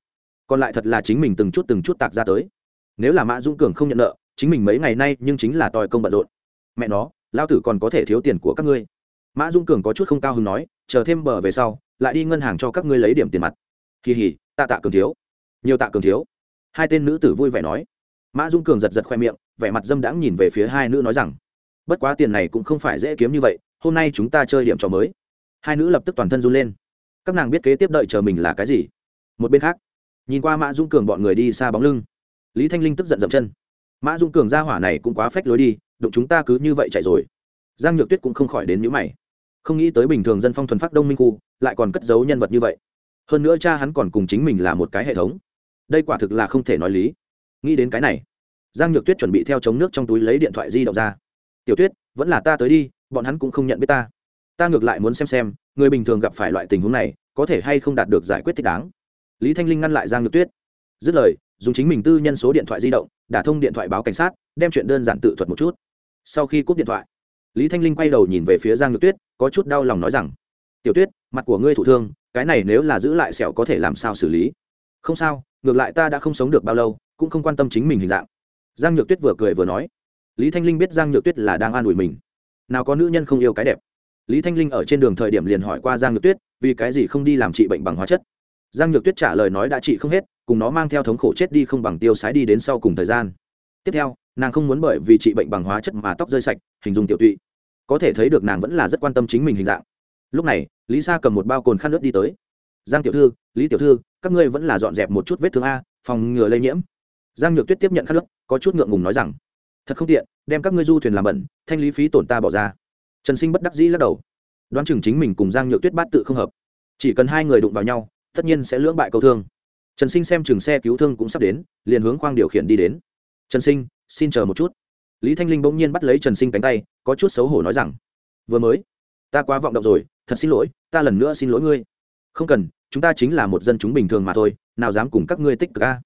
Còn lại thật là chính mình từng chút từng chút tạc ra tới. Nếu là mã dũng cường không nhận nợ, chính mình mấy ngày nay nhưng chính là tòi công bận rộn. Mẹ nó lao tử còn có thể thiếu tiền của các ngươi. Mã dũng cường có chút không cao hứng nói, chờ thêm bờ về sau, lại đi ngân hàng cho các ngươi lấy điểm tiền mặt kỳ hỉ tạ tạ cường thiếu. Nhiều tạ cường thiếu. Hai tên nữ tử vui vẻ nói. Mã Dung cường giật giật khoe miệng, vẻ mặt dâm đãng nhìn về phía hai nữ nói rằng, bất quá tiền này cũng không phải dễ kiếm như vậy, hôm nay chúng ta chơi điểm trò mới. Hai nữ lập tức toàn thân run lên. Các nàng biết kế tiếp đợi chờ mình là cái gì. Một bên khác, nhìn qua mã dung cường bọn người đi xa bóng lưng, lý thanh linh tức giận dậm chân. Mã dung cường ra hỏa này cũng quá phách lối đi, đụng chúng ta cứ như vậy chạy rồi. Giang nhược tuyết cũng không khỏi đến nhữ mày. Không nghĩ tới bình thường dân phong thuần phát đông minh khu, lại còn cất giấu nhân vật như vậy hơn nữa cha hắn còn cùng chính mình là một cái hệ thống. Đây quả thực là không thể nói lý. Nghĩ đến cái này, giang nhược tuyết chuẩn bị theo chống nước trong túi lấy điện thoại di động ra. Tiểu tuyết, vẫn là ta tới đi, bọn hắn cũng không nhận biết ta. Ta ngược lại muốn xem xem, người bình thường gặp phải loại tình huống này, có thể hay không đạt được giải quyết thích đáng. Lý thanh linh ngăn lại giang nhược tuyết. Dứt lời, dùng chính mình tư nhân số điện thoại di động, đả thông điện thoại báo cảnh sát, đem chuyện đơn giản tự thuật một chút. Sau khi cúp điện thoại, lý thanh linh quay đầu nhìn về phía giang nhược tuyết, có chút đau lòng nói rằng, tiểu tuyết, mặt của ngươi thụ thương cái này nếu là giữ lại sẹo có thể làm sao xử lý? Không sao, ngược lại ta đã không sống được bao lâu, cũng không quan tâm chính mình hình dạng. Giang nhược tuyết vừa cười vừa nói. Lý thanh linh biết giang nhược tuyết là đang an ủi mình. Nào có nữ nhân không yêu cái đẹp. Lý thanh linh ở trên đường thời điểm liền hỏi qua giang nhược tuyết, vì cái gì không đi làm trị bệnh bằng hóa chất? Giang nhược tuyết trả lời nói đã trị không hết, cùng nó mang theo thống khổ chết đi không bằng tiêu sái đi đến sau cùng thời gian. Tiếp theo, nàng không muốn bởi vì trị bệnh bằng hóa chất mà tóc rơi sạch, hình dung tiểu tụy. Có thể thấy được nàng vẫn là rất quan tâm chính mình hình dạng. Lúc này lý sa cầm một bao cồn khăn nước đi tới. Giang tiểu thư, lý tiểu thư, các ngươi vẫn là dọn dẹp một chút vết thương a, phòng ngừa lây nhiễm. Giang nhược tuyết tiếp nhận khăn nước có chút ngượng ngùng nói rằng, thật không tiện, đem các ngươi du thuyền làm bẩn, thanh lý phí tổn ta bỏ ra. Trần sinh bất đắc dĩ lắc đầu. Đoán chừng chính mình cùng giang nhược tuyết bát tự không hợp. Chỉ cần hai người đụng vào nhau, tất nhiên sẽ lưỡng bại câu thương. Trần sinh xem chừng xe cứu thương cũng sắp đến, liền hướng khoang điều khiển đi đến. Trần sinh, xin chờ một chút. Lý thanh linh bỗng nhiên bắt lấy trần sinh cánh tay, có chút xấu hổ nói rằng, vừa mới ta quá vọng động rồi, thật xin lỗi, ta lần nữa xin lỗi ngươi. Không cần, chúng ta chính là một dân chúng bình thường mà thôi, nào dám cùng các ngươi tích cực ca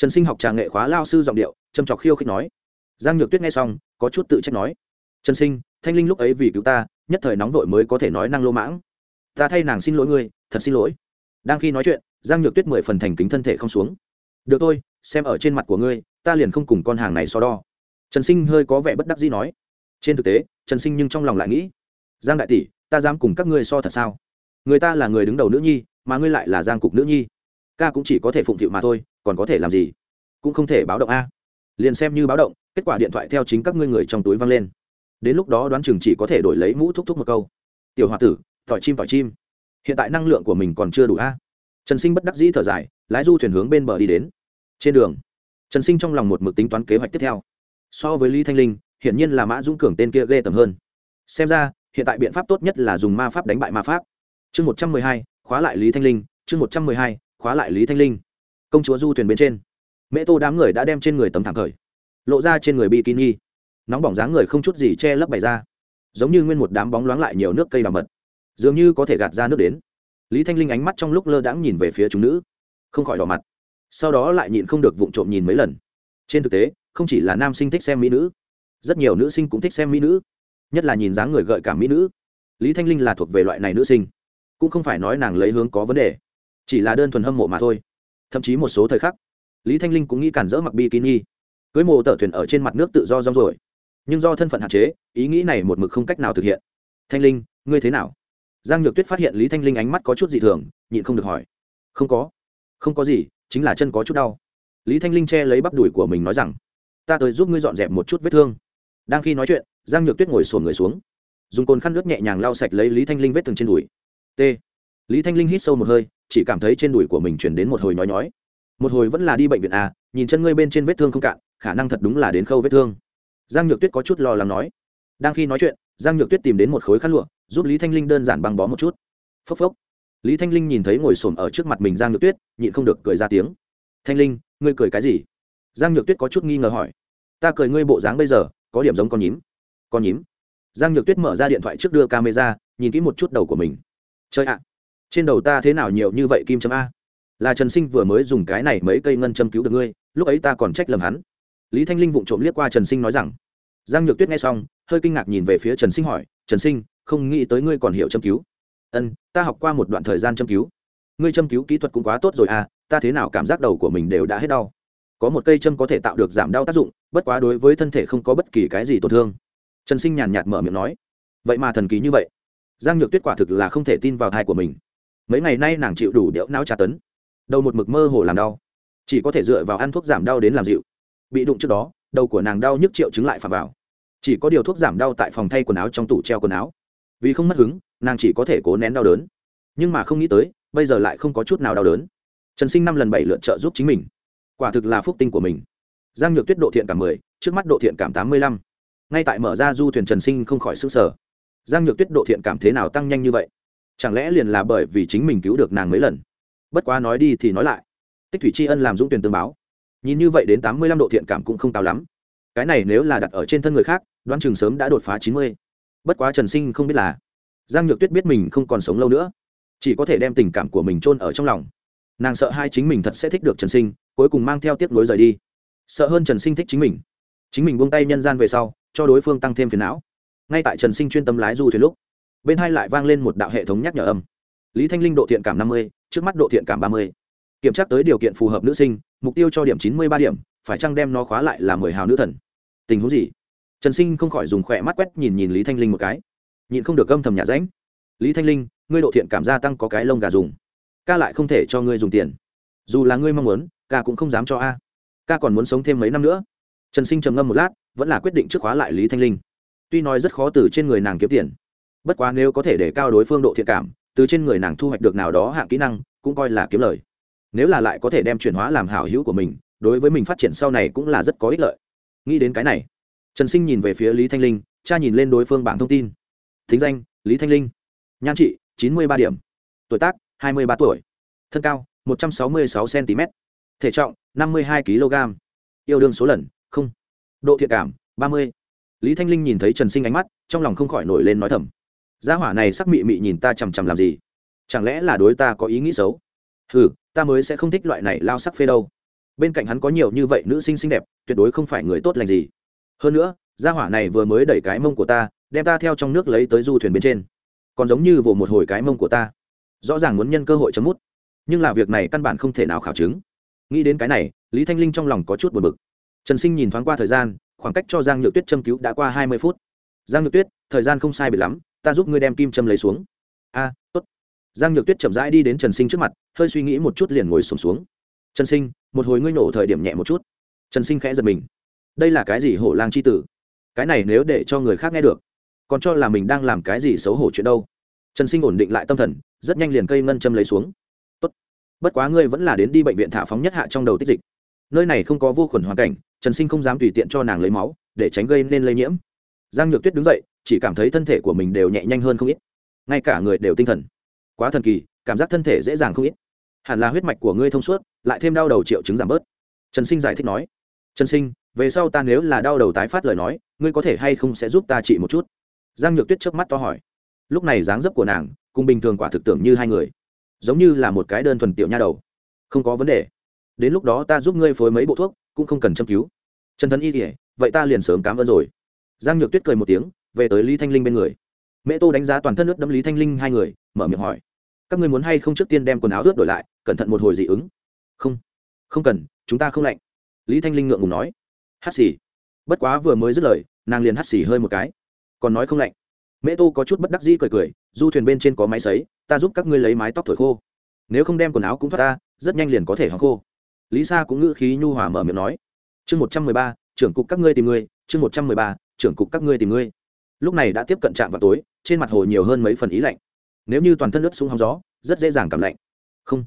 trần sinh học trà nghệ khóa lao sư giọng điệu, châm trọc khiêu khích nói. Giang nhược tuyết nghe xong, có chút tự trách nói. Trần sinh, thanh linh lúc ấy vì cứu ta, nhất thời nóng vội mới có thể nói năng lô mãng. Ta thay nàng xin lỗi ngươi, thật xin lỗi. Đang khi nói chuyện, giang nhược tuyết mười phần thành kính thân thể không xuống. Được thôi, xem ở trên mặt của ngươi, ta liền không cùng con hàng này so đo. Trần sinh hơi có vẻ bất đắc dĩ nói. Trên thực tế, trần sinh nhưng trong lòng lại nghĩ giang đại tỷ, ta dám cùng các ngươi so thật sao? Người ta là người đứng đầu nữ nhi, mà ngươi lại là giang cục nữ nhi. Ca cũng chỉ có thể phụng thịu mà thôi, còn có thể làm gì? Cũng không thể báo động a. Liền xem như báo động, kết quả điện thoại theo chính các ngươi người trong túi văng lên. Đến lúc đó đoán chừng chỉ có thể đổi lấy mũ thúc thúc một câu. Tiểu h o a tử tỏi chim tỏi chim. Hiện tại năng lượng của mình còn chưa đủ a. Trần sinh bất đắc dĩ thở dài, lái du thuyền hướng bên bờ đi đến. Trên đường, trần sinh trong lòng một mực tính toán kế hoạch tiếp theo. So với lý thanh linh, hiển nhiên là mã dũng cường tên kia ghê tầm hơn. Xem ra hiện tại biện pháp tốt nhất là dùng ma pháp đánh bại ma pháp. Chương một trăm mười hai, khóa lại lý thanh linh. Chương một trăm mười hai, khóa lại lý thanh linh. Công chúa du thuyền bên trên. Mẹ tô đám người đã đem trên người tấm thảm khởi, lộ ra trên người bikini. Nóng bỏng dáng người không chút gì che lấp bày ra, giống như nguyên một đám bóng loáng lại nhiều nước cây đào mật, dường như có thể gạt ra nước đến. Lý thanh linh ánh mắt trong lúc lơ đãng nhìn về phía chúng nữ, không khỏi đỏ mặt, sau đó lại nhịn không được vụng trộm nhìn mấy lần. Trên thực tế, không chỉ là nam sinh thích xem mỹ nữ, rất nhiều nữ sinh cũng thích xem mỹ nữ nhất là nhìn dáng người gợi cảm mỹ nữ. Lý thanh linh là thuộc về loại này nữ sinh, cũng không phải nói nàng lấy hướng có vấn đề, chỉ là đơn thuần hâm mộ mà thôi. Thậm chí một số thời khắc, lý thanh linh cũng nghĩ cản rỡ mặc bikini, cưới mồ tở thuyền ở trên mặt nước tự do rong rồi nhưng do thân phận hạn chế, ý nghĩ này một mực không cách nào thực hiện. Thanh linh, ngươi thế nào? Giang nhược tuyết phát hiện lý thanh linh ánh mắt có chút dị thường, nhịn không được hỏi. Không có không có gì, chính là chân có chút đau. Lý thanh linh che lấy bắp đùi của mình nói rằng, ta tới giúp ngươi dọn dẹp một chút vết thương. Đang khi nói chuyện giang nhược tuyết ngồi sồn người xuống. Dùng cồn khăn nước nhẹ nhàng lau sạch lấy lý thanh linh vết thương trên đùi. T. Lý thanh linh hít sâu một hơi, chỉ cảm thấy trên đùi của mình chuyển đến một hồi nhói nhói. Một hồi vẫn là đi bệnh viện à nhìn chân ngươi bên trên vết thương không cạn, khả năng thật đúng là đến khâu vết thương. Giang nhược tuyết có chút lo lắng nói. Đang khi nói chuyện, giang nhược tuyết tìm đến một khối khăn lụa, giúp lý thanh linh đơn giản băng bó một chút. Phốc phốc. Lý thanh linh nhìn thấy ngồi s ổ m ở trước mặt mình giang nhược tuyết, nhịn không được cười ra tiếng. Thanh linh, ngươi cười cái gì? Giang nhược tuyết có chút nghi ngờ hỏi. Ta cười ngươi bộ dáng bây giờ, có điểm giống con nhím con nhím. Giang nhược tuyết mở ra điện thoại trước đưa camera, nhìn kỹ một chút đầu của mình. Chơi ạ, trên đầu ta thế nào nhiều như vậy kim chấm a? Là trần sinh vừa mới dùng cái này mấy cây ngân châm cứu được ngươi, lúc ấy ta còn trách lầm hắn. Lý thanh linh vụng trộm liếc qua trần sinh nói rằng. Giang nhược tuyết nghe xong, hơi kinh ngạc nhìn về phía trần sinh hỏi, trần sinh, không nghĩ tới ngươi còn hiểu châm cứu. Ân, ta học qua một đoạn thời gian châm cứu. Ngươi châm cứu kỹ thuật cũng quá tốt rồi à ta thế nào cảm giác đầu của mình đều đã hết đau. Có một cây châm có thể tạo được giảm đau tác dụng, bất quá đối với thân thể không có bất kỳ cái gì tổn thương trần sinh nhàn nhạt mở miệng nói, vậy mà thần kỳ như vậy, giang nhược tuyết quả thực là không thể tin vào thai của mình. Mấy ngày nay nàng chịu đủ điệu não tra tấn, đầu một mực mơ hồ làm đau, chỉ có thể dựa vào ăn thuốc giảm đau đến làm dịu. Bị đụng trước đó, đầu của nàng đau nhức triệu chứng lại phạm vào. Chỉ có điều thuốc giảm đau tại phòng thay quần áo trong tủ treo quần áo. Vì không mất hứng, nàng chỉ có thể cố nén đau đớn. Nhưng mà không nghĩ tới, bây giờ lại không có chút nào đau đớn. Trần sinh năm lần bảy lượt trợ giúp chính mình. Quả thực là phúc tinh của mình. Giang nhược tuyết độ thiện cảm mười, trước mắt độ thiện cảm tám mươi lăm ngay tại mở ra du thuyền trần sinh không khỏi s ư n g sở giang nhược tuyết độ thiện cảm thế nào tăng nhanh như vậy? Chẳng lẽ liền là bởi vì chính mình cứu được nàng mấy lần? Bất quá nói đi thì nói lại. Tích thủy tri ân làm dũng tuyển tương báo. Nhìn như vậy đến tám mươi lăm độ thiện cảm cũng không cao lắm. Cái này nếu là đặt ở trên thân người khác, đoán chừng sớm đã đột phá chín mươi. Bất quá trần sinh không biết là, giang nhược tuyết biết mình không còn sống lâu nữa. Chỉ có thể đem tình cảm của mình chôn ở trong lòng. Nàng sợ hai chính mình thật sẽ thích được trần sinh, cuối cùng mang theo tiếp nối rời đi. Sợ hơn trần sinh thích chính mình. Chính mình buông tay nhân gian về sau cho đối phương tăng thêm phiền não. Ngay tại trần sinh chuyên tâm lái du thuyền lúc, bên hai lại vang lên một đạo hệ thống nhắc nhở âm. Lý thanh linh độ thiện cảm năm mươi, trước mắt độ thiện cảm ba mươi. Kiểm tra tới điều kiện phù hợp nữ sinh, mục tiêu cho điểm chín mươi ba điểm, phải chăng đem nó khóa lại là mười hào nữ thần? Tình huống gì? Trần sinh không khỏi dùng khỏe mắt quét nhìn nhìn lý thanh linh một cái. Nhịn không được gâm thầm nhà ránh. Lý thanh linh, ngươi độ thiện cảm gia tăng có cái lông gà dùng. Ca lại không thể cho ngươi dùng tiền. Dù là ngươi mong muốn, ca cũng không dám cho a. Ca còn muốn sống thêm mấy năm nữa. Trần sinh trầm ngâm một lát vẫn là quyết định trước khóa lại lý thanh linh. Tuy nói rất khó từ trên người nàng kiếm tiền, bất quá nếu có thể để cao đối phương độ thiện cảm, từ trên người nàng thu hoạch được nào đó hạng kỹ năng, cũng coi là kiếm lời. Nếu là lại có thể đem chuyển hóa làm hảo hữu của mình, đối với mình phát triển sau này cũng là rất có ích lợi. Nghĩ đến cái này, trần sinh nhìn về phía lý thanh linh, cha nhìn lên đối phương bảng thông tin. Thính danh, lý thanh linh. Nhan trị, chín mươi ba điểm. Tuổi tác, hai mươi ba tuổi. Thân cao, một trăm sáu mươi sáu cm thể trọng, năm mươi hai kg yêu đương số lần độ thiện cảm, ba mươi. Lý thanh linh nhìn thấy trần sinh ánh mắt, trong lòng không khỏi nổi lên nói thầm. Gia hỏa này sắc mị mị nhìn ta chằm chằm làm gì? Chẳng lẽ là đối ta có ý nghĩ xấu? Ừ ta mới sẽ không thích loại này lao sắc phê đâu. Bên cạnh hắn có nhiều như vậy nữ sinh xinh đẹp, tuyệt đối không phải người tốt lành gì. Hơn nữa, gia hỏa này vừa mới đẩy cái mông của ta, đem ta theo trong nước lấy tới du thuyền bên trên. Còn giống như vồ một hồi cái mông của ta. Rõ ràng muốn nhân cơ hội chấm mút. Nhưng là việc này căn bản không thể nào khảo chứng. Nghĩ đến cái này, lý thanh linh trong lòng có chút buồn bực trần sinh nhìn thoáng qua thời gian khoảng cách cho giang nhược tuyết châm cứu đã qua hai mươi phút. Giang nhược tuyết thời gian không sai biệt lắm ta giúp ngươi đem kim châm lấy xuống. A tốt. Giang nhược tuyết chậm rãi đi đến trần sinh trước mặt hơi suy nghĩ một chút liền ngồi sùng xuống, xuống trần sinh một hồi ngươi nổ thời điểm nhẹ một chút. Trần sinh khẽ giật mình. Đây là cái gì hổ lang c h i tử? Cái này nếu để cho người khác nghe được còn cho là mình đang làm cái gì xấu hổ chuyện đâu. Trần sinh ổn định lại tâm thần rất nhanh liền cây ngân châm lấy xuống. Tốt. bất quá ngươi vẫn là đến đi bệnh viện thả phóng nhất hạ trong đầu tích dịch. Nơi này không có vô khuẩn hoàn cảnh trần sinh không dám tùy tiện cho nàng lấy máu, để tránh gây nên lây nhiễm. Giang nhược tuyết đứng dậy, chỉ cảm thấy thân thể của mình đều nhẹ nhanh hơn không ít. Ngay cả người đều tinh thần. Quá thần kỳ, cảm giác thân thể dễ dàng không ít. Hẳn là huyết mạch của ngươi thông suốt, lại thêm đau đầu triệu chứng giảm bớt. Trần sinh giải thích nói, trần sinh, về sau ta nếu là đau đầu tái phát lời nói, ngươi có thể hay không sẽ giúp ta trị một chút? Giang nhược tuyết chớp mắt to hỏi. Lúc này dáng dấp của nàng, cùng bình thường quả thực tưởng như hai người, giống như là một cái đơn thuần tiểu nha đầu. Không có vấn đề. Đến lúc đó ta giúp ngươi phối mấy bộ thuốc cũng không cần châm cứu. Trần thân y kỉa vậy ta liền sớm cảm ơn rồi. Giang nhược tuyết cười một tiếng, về tới lý thanh linh bên người. Mẹ tô đánh giá toàn thân ướt đâm lý thanh linh hai người, mở miệng hỏi. Các ngươi muốn hay không trước tiên đem quần áo ướt đổi lại, cẩn thận một hồi dị ứng? Không. Không cần, chúng ta không lạnh. Lý thanh linh ngượng ngùng nói. Hắt xì. Bất quá vừa mới dứt lời, nàng liền hắt xì hơi một cái. Còn nói không lạnh. Mẹ tô có chút bất đắc dĩ cười cười, du thuyền bên trên có máy sấy, ta giúp các ngươi lấy mái tóc thổi khô. Nếu không đem quần áo cũng thoát ta rất nhanh liền có thể hóng khô lý sa cũng ngữ khí nhu hòa mở miệng nói, chương một trăm mười ba, trưởng cục các ngươi tìm ngươi, chương một trăm mười ba, trưởng cục các ngươi tìm ngươi. Lúc này đã tiếp cận trạm vào tối, trên mặt hồ nhiều hơn mấy phần ý lạnh. Nếu như toàn thân ướt xuống hóng gió, rất dễ dàng cảm lạnh. Không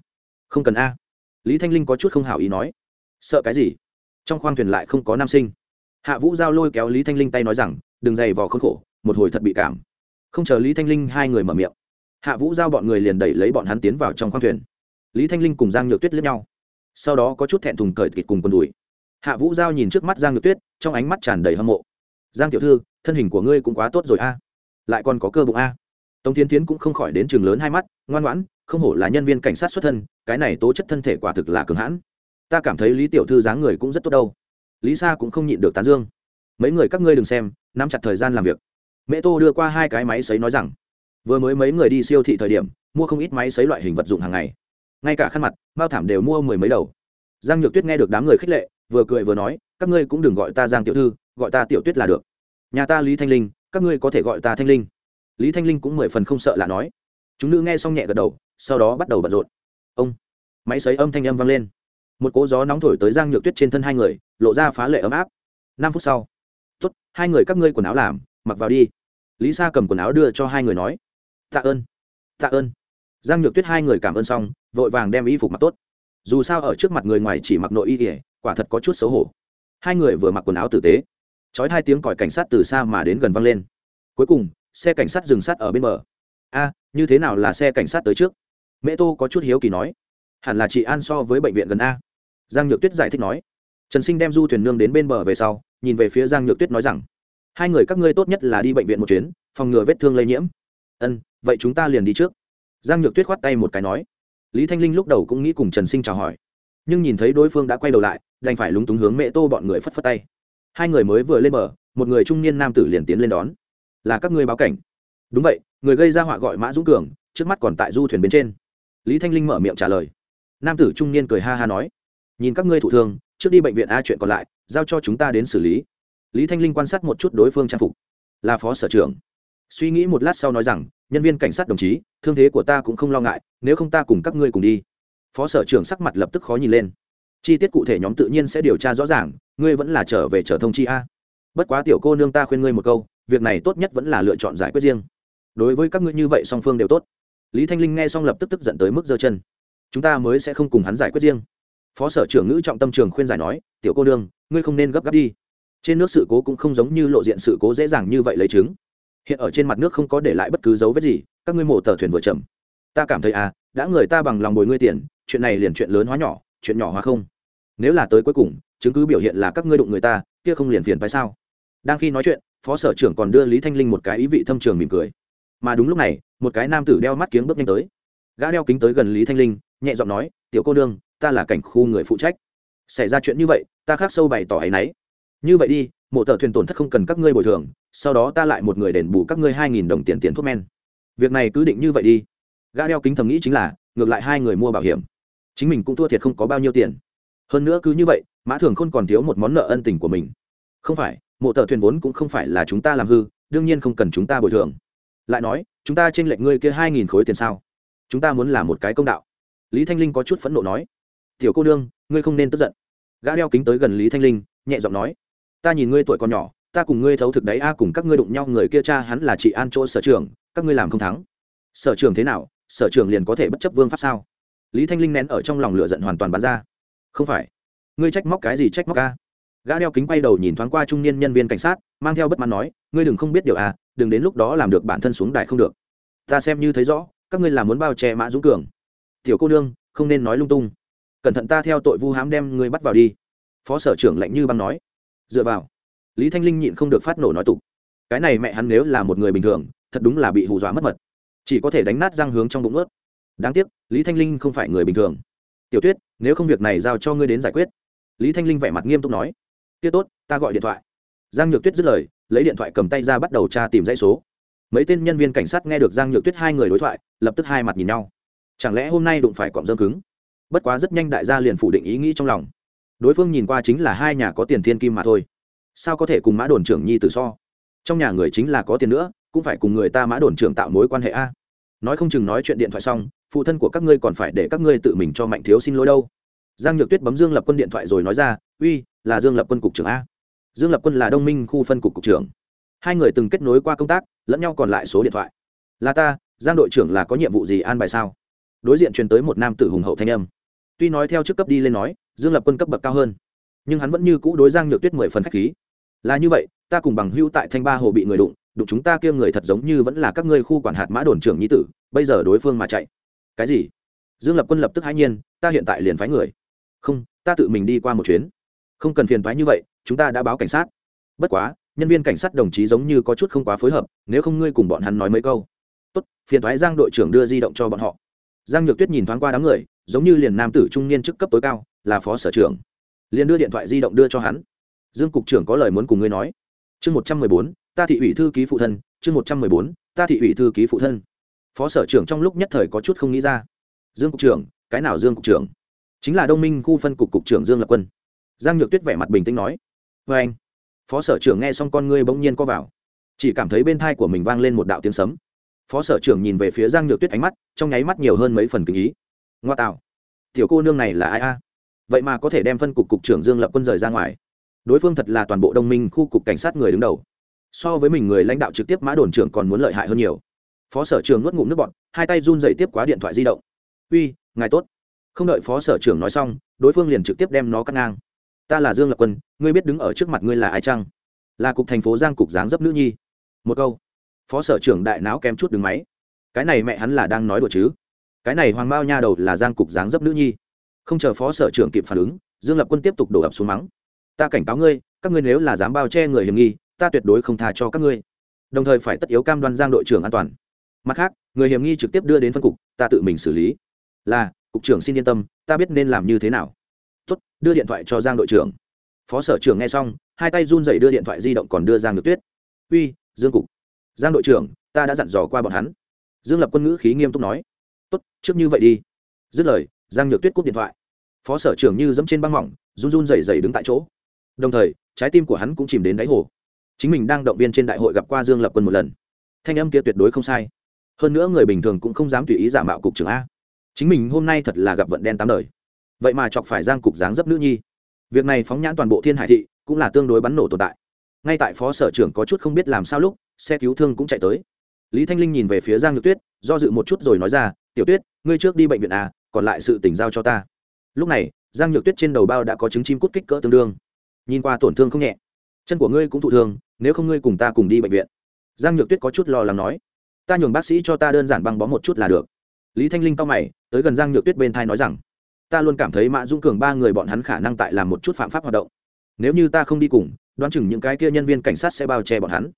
không cần a. Lý thanh linh có chút không hảo ý nói, sợ cái gì? Trong khoang thuyền lại không có nam sinh. Hạ vũ giao lôi kéo lý thanh linh tay nói rằng, đừng dày vò khốn khổ, một hồi thật bị cảm. Không chờ lý thanh linh hai người mở miệng, hạ vũ giao bọn người liền đẩy lấy bọn hắn tiến vào trong khoang thuyền. Lý thanh linh cùng giang nhược tuyết lướt nhau sau đó có chút thẹn thùng cởi kịt cùng quần đùi. Hạ vũ giao nhìn trước mắt giang nhược tuyết, trong ánh mắt tràn đầy hâm mộ. Giang tiểu thư, thân hình của ngươi cũng quá tốt rồi a. Lại còn có cơ bụng a. Tống tiến tiến cũng không khỏi đến trường lớn hai mắt, ngoan ngoãn, không hổ là nhân viên cảnh sát xuất thân, cái này tố chất thân thể quả thực là cường hãn. Ta cảm thấy lý tiểu thư dáng người cũng rất tốt đâu. Lý sa cũng không nhịn được tán dương. Mấy người các ngươi đừng xem, nắm chặt thời gian làm việc. Mẹ tô đưa qua hai cái máy xấy nói rằng, vừa mới mấy người đi siêu thị thời điểm, mua không ít máy xấy loại hình vật dụng hàng ngày ngay cả khăn mặt bao thảm đều mua mười mấy đầu. Giang nhược tuyết nghe được đám người khích lệ, vừa cười vừa nói, các ngươi cũng đừng gọi ta giang tiểu thư, gọi ta tiểu tuyết là được. Nhà ta lý thanh linh, các ngươi có thể gọi ta thanh linh. Lý thanh linh cũng mười phần không sợ là nói. Chúng nữ nghe xong nhẹ gật đầu, sau đó bắt đầu bận rộn. Ông, máy xấy âm thanh âm vang lên. Một cỗ gió nóng thổi tới giang nhược tuyết trên thân hai người, lộ ra phá lệ ấm áp. Năm phút sau, tốt, hai người các ngươi quần áo làm, mặc vào đi. Lý sa cầm quần áo đưa cho hai người nói, tạ ơn tạ ơn giang nhược tuyết hai người cảm ơn xong, vội vàng đem y phục mặc tốt. Dù sao ở trước mặt người ngoài chỉ mặc nội y ỉa quả thật có chút xấu hổ. Hai người vừa mặc quần áo tử tế trói hai tiếng còi cảnh sát từ xa mà đến gần văng lên. Cuối cùng, xe cảnh sát dừng sát ở bên bờ. A, như thế nào là xe cảnh sát tới trước? Mẹ tô có chút hiếu kỳ nói. Hẳn là chị an so với bệnh viện gần a. Giang nhược tuyết giải thích nói. Trần sinh đem du thuyền nương đến bên bờ về sau, nhìn về phía giang nhược tuyết nói rằng, hai người các ngươi tốt nhất là đi bệnh viện một chuyến, phòng ngừa vết thương lây nhiễm. Ân, vậy chúng ta liền đi trước giang nhược tuyết khoát tay một cái nói. Lý thanh linh lúc đầu cũng nghĩ cùng trần sinh chào hỏi, nhưng nhìn thấy đối phương đã quay đầu lại, đành phải lúng túng hướng mẹ tô bọn người phất phất tay. Hai người mới vừa lên bờ, một người trung niên nam tử liền tiến lên đón. Là các ngươi báo cảnh. Đúng vậy, người gây ra họa gọi mã dũng cường, trước mắt còn tại du thuyền bên trên. Lý thanh linh mở miệng trả lời. Nam tử trung niên cười ha ha nói. Nhìn các ngươi thụ thương, trước đi bệnh viện a chuyện còn lại, giao cho chúng ta đến xử lý. Lý thanh linh quan sát một chút đối phương trang phục. Là phó sở trưởng. Suy nghĩ một lát sau nói rằng nhân viên cảnh sát đồng chí, thương thế của ta cũng không lo ngại, nếu không ta cùng các ngươi cùng đi. Phó sở trưởng sắc mặt lập tức khó nhìn lên. Chi tiết cụ thể nhóm tự nhiên sẽ điều tra rõ ràng, ngươi vẫn là trở về trở thông chi a. Bất quá tiểu cô nương ta khuyên ngươi một câu, việc này tốt nhất vẫn là lựa chọn giải quyết riêng. Đối với các ngươi như vậy song phương đều tốt. Lý thanh linh nghe xong lập tức tức giận tới mức giơ chân. Chúng ta mới sẽ không cùng hắn giải quyết riêng. Phó sở trưởng ngữ trọng tâm trường khuyên giải nói, tiểu cô nương, ngươi không nên gấp gáp đi. Trên nước sự cố cũng không giống như lộ diện sự cố dễ dàng như vậy lấy chứng hiện ở trên mặt nước không có để lại bất cứ dấu vết gì, các ngươi mổ tờ thuyền vừa chậm. Ta cảm thấy à đã người ta bằng lòng bồi ngươi tiền, chuyện này liền chuyện lớn hóa nhỏ, chuyện nhỏ hóa không. Nếu là tới cuối cùng, chứng cứ biểu hiện là các ngươi đụng người ta, kia không liền phiền phải sao? Đang khi nói chuyện, phó sở trưởng còn đưa lý thanh linh một cái ý vị thâm trường mỉm cười. Mà đúng lúc này, một cái nam tử đeo mắt kiếng bước nhanh tới. Gã đeo kính tới gần lý thanh linh, nhẹ giọng nói, tiểu cô nương, ta là cảnh khu người phụ trách. Xảy ra chuyện như vậy, ta khác sâu bày tỏ ấ y n ấ y như vậy đi mộ tờ thuyền tổn thất không cần các ngươi bồi thường, sau đó ta lại một người đền bù các ngươi hai nghìn đồng tiền tiền thuốc men. Việc này cứ định như vậy đi. Gã đeo kính thầm nghĩ chính là, ngược lại hai người mua bảo hiểm. Chính mình cũng thua thiệt không có bao nhiêu tiền. Hơn nữa cứ như vậy, mã thường không còn thiếu một món nợ ân tình của mình. Không phải, mộ tờ thuyền vốn cũng không phải là chúng ta làm hư, đương nhiên không cần chúng ta bồi thường. Lại nói, chúng ta trên lệnh ngươi kia hai nghìn khối tiền sao? Chúng ta muốn làm một cái công đạo. Lý thanh linh có chút phẫn nộ nói. Tiểu cô nương, ngươi không nên tức giận. Gã đeo kính tới gần lý thanh linh, nhẹ giọng nói ta nhìn ngươi tuổi còn nhỏ, ta cùng ngươi thấu thực đấy, a, cùng các ngươi đụng nhau, người kia cha hắn là chị an chỗ sở trường, các ngươi làm không thắng. Sở trường thế nào? Sở trường liền có thể bất chấp vương pháp sao? Lý thanh linh nén ở trong lòng lửa giận hoàn toàn bắn ra. Không phải. Ngươi trách móc cái gì trách móc ca gã đeo kính quay đầu nhìn thoáng qua trung niên nhân viên cảnh sát, mang theo bất mãn nói, ngươi đừng không biết điều à đừng đến lúc đó làm được bản thân xuống đài không được. Ta xem như thấy rõ, các ngươi làm muốn bao che mã dũng cường. Tiểu cô nương, không nên nói lung tung. Cẩn thận ta theo tội vu hám đem ngươi bắt vào đi. Phó sở trưởng lạnh như băng nói dựa vào. Lý thanh linh nhịn không được phát nổ nói tục. Cái này mẹ hắn nếu là một người bình thường, thật đúng là bị hù dọa mất mật. Chỉ có thể đánh nát răng hướng trong bụng ướt. Đáng tiếc, lý thanh linh không phải người bình thường. Tiểu tuyết, nếu không việc này giao cho ngươi đến giải quyết. Lý thanh linh vẻ mặt nghiêm túc nói. Tiết tốt, ta gọi điện thoại. Giang nhược tuyết dứt lời, lấy điện thoại cầm tay ra bắt đầu tra tìm dãy số. Mấy tên nhân viên cảnh sát nghe được giang nhược tuyết hai người đối thoại, lập tức hai mặt nhìn nhau. Chẳng lẽ hôm nay đụng phải cọm dâm cứng? Bất quá rất nhanh đại gia liền phủ định ý nghĩ trong lòng đối phương nhìn qua chính là hai nhà có tiền thiên kim mà thôi. Sao có thể cùng mã đồn trưởng nhi tử so? Trong nhà người chính là có tiền nữa, cũng phải cùng người ta mã đồn trưởng tạo mối quan hệ a. Nói không chừng nói chuyện điện thoại xong, phụ thân của các ngươi còn phải để các ngươi tự mình cho mạnh thiếu xin lỗi đâu. Giang nhược tuyết bấm dương lập quân điện thoại rồi nói ra, uy, là dương lập quân cục trưởng a. Dương lập quân là đông minh khu phân cục cục trưởng. Hai người từng kết nối qua công tác, lẫn nhau còn lại số điện thoại. Là ta, giang đội trưởng là có nhiệm vụ gì an bài sao? Đối diện truyền tới một nam tử hùng hậu thanh âm. Tuy nói theo chức cấp đi lên nói dương lập quân cấp bậc cao hơn. Nhưng hắn vẫn như cũ đối giang nhược tuyết mười phần k h á c h khí. Là như vậy, ta cùng bằng hưu tại thanh ba hồ bị người đụng đụng chúng ta kia người thật giống như vẫn là các ngươi khu quản hạt mã đồn trưởng nhi tử, bây giờ đối phương mà chạy. Cái gì? Dương lập quân lập tức hãi nhiên, ta hiện tại liền phái người. Không, ta tự mình đi qua một chuyến. Không cần phiền phái như vậy, chúng ta đã báo cảnh sát. Bất quá, nhân viên cảnh sát đồng chí giống như có chút không quá phối hợp, nếu không ngươi cùng bọn hắn nói mấy câu. Tốt, phiền thoái giang đội trưởng đưa di động cho bọn họ. Giang nhược tuyết nhìn thoáng qua đám người, giống như liền nam tử trung niên chức cấp tối cao là phó sở trưởng. Liền đưa điện thoại di động đưa cho hắn. Dương cục trưởng có lời muốn cùng ngươi nói. Chương một trăm mười bốn, ta thị ủy thư ký phụ thân. Chương một trăm mười bốn, ta thị ủy thư ký phụ thân. Phó sở trưởng trong lúc nhất thời có chút không nghĩ ra. Dương cục trưởng, cái nào dương cục trưởng? Chính là đông minh khu phân cục cục trưởng dương lập quân. Giang nhược tuyết vẻ mặt bình tĩnh nói. Vê anh, phó sở trưởng nghe xong con ngươi bỗng nhiên co vào. Chỉ cảm thấy bên thai của mình vang lên một đạo tiếng sấm. Phó sở trưởng nhìn về phía giang nhược tuyết ánh mắt, trong nháy mắt nhiều hơn mấy phần kinh ý. Ngoa tạo. Tiểu cô nương này là ai a? Vậy mà có thể đem phân cục cục trưởng dương lập quân rời ra ngoài. Đối phương thật là toàn bộ đông minh khu cục cảnh sát người đứng đầu. So với mình người lãnh đạo trực tiếp mã đồn trưởng còn muốn lợi hại hơn nhiều. Phó sở trưởng nuốt ngụm nước bọn hai tay run dậy tiếp quá điện thoại di động. Uy, ngài tốt. Không đợi phó sở trưởng nói xong, đối phương liền trực tiếp đem nó cắt ngang. Ta là dương lập quân, ngươi biết đứng ở trước mặt ngươi là ai chăng? Là cục thành phố giang cục dáng dấp nữ nhi. Một câu. Phó sở trưởng đại não kém chút đứng máy. Cái này mẹ hắn là đang nói đùa chứ? Cái này hoàng bao nha đầu là giang cục dáng dấp nữ nhi không chờ phó sở trưởng kịp phản ứng, dương lập quân tiếp tục đổ ập xuống mắng. Ta cảnh cáo ngươi, các ngươi nếu là dám bao che người hiểm nghi, ta tuyệt đối không tha cho các ngươi. Đồng thời phải tất yếu cam đoan giang đội trưởng an toàn. Mặt khác, người hiểm nghi trực tiếp đưa đến phân cục, ta tự mình xử lý. Là, cục trưởng xin yên tâm, ta biết nên làm như thế nào. Tốt, đưa điện thoại cho giang đội trưởng. Phó sở trưởng nghe xong, hai tay run dậy đưa điện thoại di động còn đưa giang ngược tuyết. Uy, dương cục, giang đội trưởng, ta đã dặn dò qua bọn hắn. Dương lập quân ngữ khí nghiêm túc nói. Tốt, trước như vậy đi. Dứt lời giang nhược tuyết cúp điện thoại. Phó sở trưởng như dẫm trên băng mỏng, run run dày dày đứng tại chỗ. Đồng thời, trái tim của hắn cũng chìm đến đáy hồ. Chính mình đang động viên trên đại hội gặp qua dương lập quân một lần. Thanh âm kia tuyệt đối không sai. Hơn nữa người bình thường cũng không dám tùy ý giả mạo cục trưởng a. Chính mình hôm nay thật là gặp vận đen tám đời. Vậy mà chọc phải giang cục dáng dấp nữ nhi. Việc này phóng nhãn toàn bộ thiên hải thị, cũng là tương đối bắn nổ tồn tại. Ngay tại phó sở trưởng có chút không biết làm sao lúc, xe cứu thương cũng chạy tới. Lý thanh linh nhìn về phía giang nhược tuyết, do dự một chút rồi nói ra, tiểu tuyết, ngươi trước đi bệnh viện à còn lại sự tỉnh giao cho ta. Lúc này, giang nhược tuyết trên đầu bao đã có trứng chim cút kích cỡ tương đương. Nhìn qua tổn thương không nhẹ. Chân của ngươi cũng thụ thương, nếu không ngươi cùng ta cùng đi bệnh viện. Giang nhược tuyết có chút lo lắng nói. Ta nhường bác sĩ cho ta đơn giản băng bó một chút là được. Lý thanh linh cao mày, tới gần giang nhược tuyết bên thai nói rằng, ta luôn cảm thấy mã dung cường ba người bọn hắn khả năng tại làm một chút phạm pháp hoạt động. Nếu như ta không đi cùng, đoán chừng những cái kia nhân viên cảnh sát sẽ bao che bọn hắn.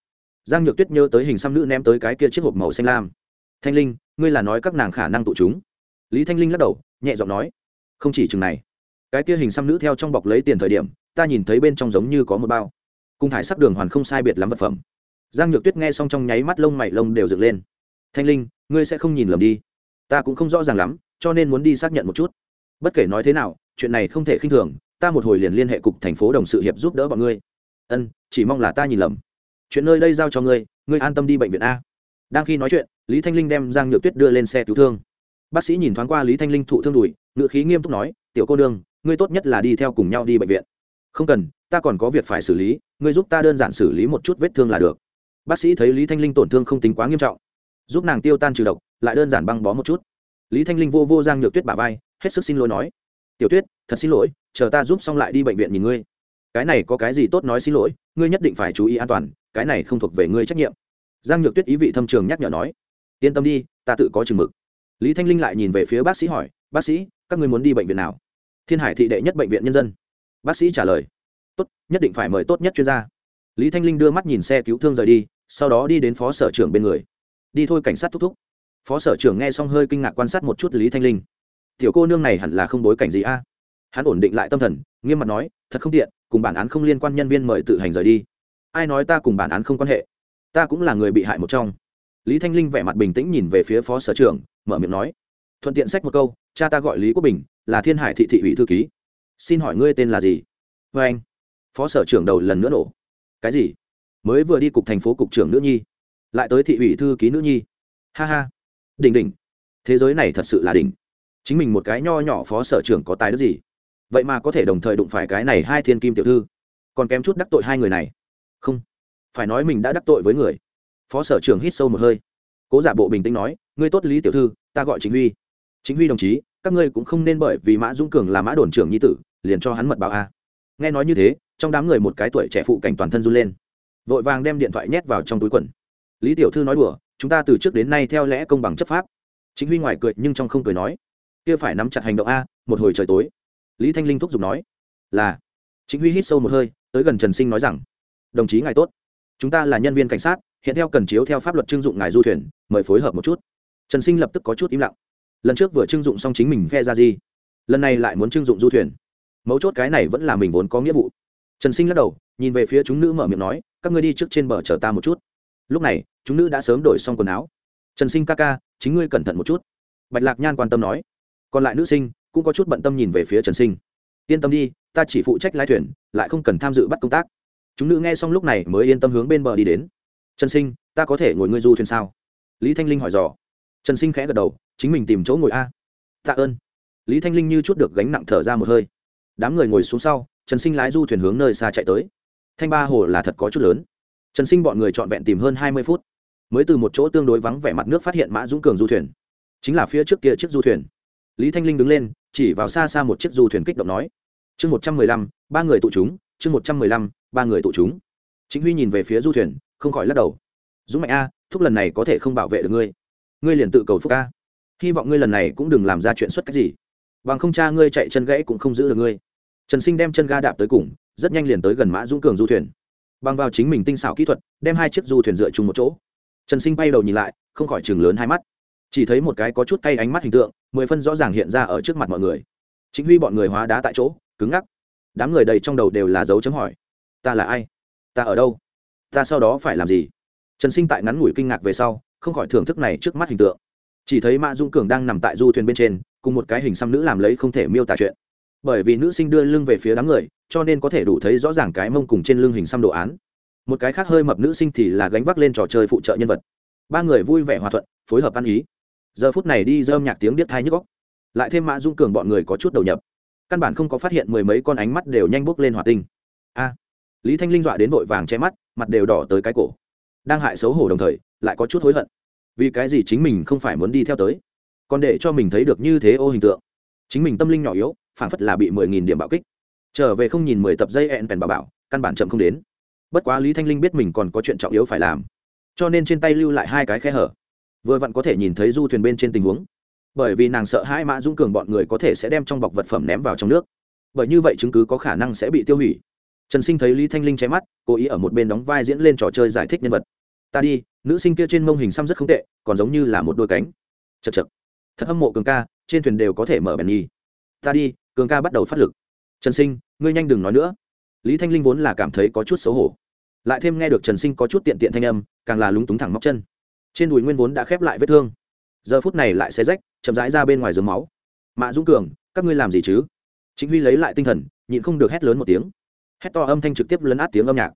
Giang nhược tuyết nhớ tới hình xăm nữ ném tới cái kia chiếc hộp màu xanh lam. Thanh linh, ngươi là nói các nàng khả năng tụ chúng lý thanh linh lắc đầu, nhẹ giọng nói, không chỉ chừng này, cái kia hình xăm nữ theo trong bọc lấy tiền thời điểm, ta nhìn thấy bên trong giống như có một bao. Cung thải sắc đường hoàn không sai biệt lắm vật phẩm. Giang nhược tuyết nghe xong trong nháy mắt lông mày lông đều dựng lên. Thanh linh, ngươi sẽ không nhìn lầm đi. Ta cũng không rõ ràng lắm, cho nên muốn đi xác nhận một chút. Bất kể nói thế nào, chuyện này không thể khinh thường, ta một hồi liền liên hệ cục thành phố đồng sự hiệp giúp đỡ bọn ngươi. Ân, chỉ mong là ta nhìn lầm. Chuyện nơi đây giao cho ngươi ngươi an tâm đi bệnh viện a. Đang khi nói chuyện, lý thanh linh đem giang nhược tuyết đưa lên xe cứu thương bác sĩ nhìn thoáng qua lý thanh linh thụ thương đùi ngự khí nghiêm túc nói, tiểu cô nương, ngươi tốt nhất là đi theo cùng nhau đi bệnh viện. Không cần, ta còn có việc phải xử lý, ngươi giúp ta đơn giản xử lý một chút vết thương là được. Bác sĩ thấy lý thanh linh tổn thương không tính quá nghiêm trọng, giúp nàng tiêu tan trừ độc, lại đơn giản băng bó một chút. Lý thanh linh vô vô giang nhược tuyết bà vai, hết sức xin lỗi nói, tiểu tuyết, thật xin lỗi, chờ ta giúp xong lại đi bệnh viện nhìn ngươi. Cái này có cái gì tốt nói xin lỗi, ngươi nhất định phải chú ý an toàn, cái này không thuộc về ngươi trách nhiệm. Giang nhược tuyết ý vị thâm trường nhắc nhở nói, yên tâm đi, ta tự có chừng mực lý thanh linh lại nhìn về phía bác sĩ hỏi, bác sĩ, các ngươi muốn đi bệnh viện nào? Thiên hải thị đệ nhất bệnh viện nhân dân. Bác sĩ trả lời, tốt, nhất định phải mời tốt nhất chuyên gia. Lý thanh linh đưa mắt nhìn xe cứu thương rời đi, sau đó đi đến phó sở trưởng bên người. Đi thôi cảnh sát thúc thúc. Phó sở trưởng nghe xong hơi kinh ngạc quan sát một chút lý thanh linh. Tiểu cô nương này hẳn là không bối cảnh gì a? Hắn ổn định lại tâm thần, nghiêm mặt nói, thật không tiện, cùng bản án không liên quan nhân viên mời tự hành rời đi. Ai nói ta cùng bản án không quan hệ? Ta cũng là người bị hại một trong. Lý thanh linh vẻ mặt bình tĩnh nhìn về phía phó sở trưởng mở miệng nói. Thuận tiện sách một câu, cha ta gọi lý quốc bình, là thiên hải thị thị ủy thư ký. Xin hỏi ngươi tên là gì? Vê anh. Phó sở trưởng đầu lần nữa nổ. Cái gì? Mới vừa đi cục thành phố cục trưởng nữ nhi, lại tới thị ủy thư ký nữ nhi. Ha ha. Đỉnh đỉnh. Thế giới này thật sự là đỉnh. Chính mình một cái nho nhỏ phó sở trưởng có tài đức gì? Vậy mà có thể đồng thời đụng phải cái này hai thiên kim tiểu thư. Còn kém chút đắc tội hai người này. Không. Phải nói mình đã đắc tội với người. Phó sở trưởng hít sâu một hơi. Cố giả bộ bình tĩnh nói ngươi tốt lý tiểu thư, ta gọi chính huy. Chính huy đồng chí, các ngươi cũng không nên bởi vì mã dũng cường là mã đồn trưởng nhi tử, liền cho hắn mật báo a. Nghe nói như thế, trong đám người một cái tuổi trẻ phụ cảnh toàn thân run lên. Vội vàng đem điện thoại nhét vào trong túi quần. Lý tiểu thư nói đùa, chúng ta từ trước đến nay theo lẽ công bằng chấp pháp. Chính huy ngoài cười nhưng trong không cười nói, kia phải nắm chặt hành động a, một hồi trời tối. Lý thanh linh thúc giục nói, là. Chính huy hít sâu một hơi, tới gần trần sinh nói rằng, đồng chí ngài tốt. Chúng ta là nhân viên cảnh sát, hiện theo cần chiếu theo pháp luật trưng dụng ngài du thuyền, mời phối hợp một chút trần sinh lập tức có chút im lặng. Lần trước vừa trưng dụng xong chính mình phe ra gì, lần này lại muốn trưng dụng du thuyền. Mấu chốt cái này vẫn là mình vốn có nghĩa vụ. Trần sinh lắc đầu, nhìn về phía chúng nữ mở miệng nói, các ngươi đi trước trên bờ chờ ta một chút. Lúc này, chúng nữ đã sớm đổi xong quần áo. Trần sinh ca ca, chính ngươi cẩn thận một chút. Bạch lạc nhan quan tâm nói. Còn lại nữ sinh cũng có chút bận tâm nhìn về phía trần sinh. Yên tâm đi, ta chỉ phụ trách lái thuyền, lại không cần tham dự bắt công tác. Chúng nữ nghe xong lúc này mới yên tâm hướng bên bờ đi đến. Trần sinh, ta có thể ngồi ngươi du thuyền sao? Lý thanh linh hỏi dò trần sinh khẽ gật đầu, chính mình tìm chỗ ngồi a. Tạ ơn. Lý thanh linh như chút được gánh nặng thở ra một hơi. Đám người ngồi xuống sau, trần sinh lái du thuyền hướng nơi xa chạy tới. Thanh ba hồ là thật có chút lớn. Trần sinh bọn người trọn vẹn tìm hơn hai mươi phút. Mới từ một chỗ tương đối vắng vẻ mặt nước phát hiện mã dũng cường du thuyền. Chính là phía trước kia chiếc du thuyền. Lý thanh linh đứng lên, chỉ vào xa xa một chiếc du thuyền kích động nói. Chương một trăm mười lăm, ba người tụ chúng, chương một trăm mười lăm, ba người tụ chúng. Chính huy nhìn về phía du thuyền, không khỏi lắc đầu. Dũng mạnh a, thúc lần này có thể không bảo vệ được ngươi ngươi liền tự cầu phúc a hy vọng ngươi lần này cũng đừng làm ra chuyện xuất cách gì. Bằng không cha ngươi chạy chân gãy cũng không giữ được ngươi. Trần sinh đem chân ga đạp tới cùng, rất nhanh liền tới gần mã dũng cường du thuyền. Bằng vào chính mình tinh xảo kỹ thuật, đem hai chiếc du thuyền dựa chung một chỗ. Trần sinh bay đầu nhìn lại, không khỏi chừng lớn hai mắt. Chỉ thấy một cái có chút cay ánh mắt hình tượng, mười phân rõ ràng hiện ra ở trước mặt mọi người. Chính huy bọn người hóa đá tại chỗ, cứng ngắc. Đám người đầy trong đầu đều là dấu chấm hỏi. Ta là ai? Ta ở đâu? Ta sau đó phải làm gì? Trần sinh tại ngắn ngủi kinh ngạc về sau không khỏi thưởng thức này trước mắt hình tượng. Chỉ thấy mã dung cường đang nằm tại du thuyền bên trên, cùng một cái hình xăm nữ làm lấy không thể miêu tả chuyện. Bởi vì nữ sinh đưa lưng về phía đám người, cho nên có thể đủ thấy rõ ràng cái mông cùng trên lưng hình xăm đồ án. Một cái khác hơi mập nữ sinh thì là gánh vác lên trò chơi phụ trợ nhân vật. Ba người vui vẻ hòa thuận, phối hợp ăn ý. Giờ phút này đi dơm nhạc tiếng điếc thai nhức góc lại thêm mã dung cường bọn người có chút đầu nhập. Căn bản không có phát hiện mười mấy con ánh mắt đều nhanh bốc lên hòa tinh. A! Lý thanh linh dọa đến vội vàng che mắt, mặt đều đỏ tới cái cổ. Đang hại xấu hổ đồng thời lại có chút hối hận. Vì cái gì chính mình không phải muốn đi theo tới? Còn để cho mình thấy được như thế ô hình tượng. Chính mình tâm linh nhỏ yếu phản phất là bị mười nghìn điểm bạo kích. Trở về không nhìn mười tập dây ẹn bèn bà bảo, căn bản chậm không đến. Bất quá lý thanh linh biết mình còn có chuyện trọng yếu phải làm. Cho nên trên tay lưu lại hai cái khe hở. Vừa vặn có thể nhìn thấy du thuyền bên trên tình huống. Bởi vì nàng sợ hai mã dũng cường bọn người có thể sẽ đem trong bọc vật phẩm ném vào trong nước. Bởi như vậy chứng cứ có khả năng sẽ bị tiêu hủy. Trần sinh thấy lý thanh linh che mắt, cố ý ở một bên đóng vai diễn lên trò chơi giải thích nhân vật. Ta đi nữ sinh kia trên mông hình xăm rất không tệ, còn giống như là một đôi cánh. Chật chật thật hâm mộ cường ca, trên thuyền đều có thể mở bèn nhi ta đi, cường ca bắt đầu phát lực. Trần sinh, ngươi nhanh đừng nói nữa. Lý thanh linh vốn là cảm thấy có chút xấu hổ. Lại thêm nghe được trần sinh có chút tiện tiện thanh âm, càng là lúng túng thẳng móc chân. Trên đùi nguyên vốn đã khép lại vết thương. Giờ phút này lại xé rách, chậm rãi ra bên ngoài giường máu. Mạ dũng cường, các ngươi làm gì chứ? Chính huy lấy lại tinh thần, nhịn không được hét lớn một tiếng. Hét to âm thanh trực tiếp lấn át tiếng âm nhạc.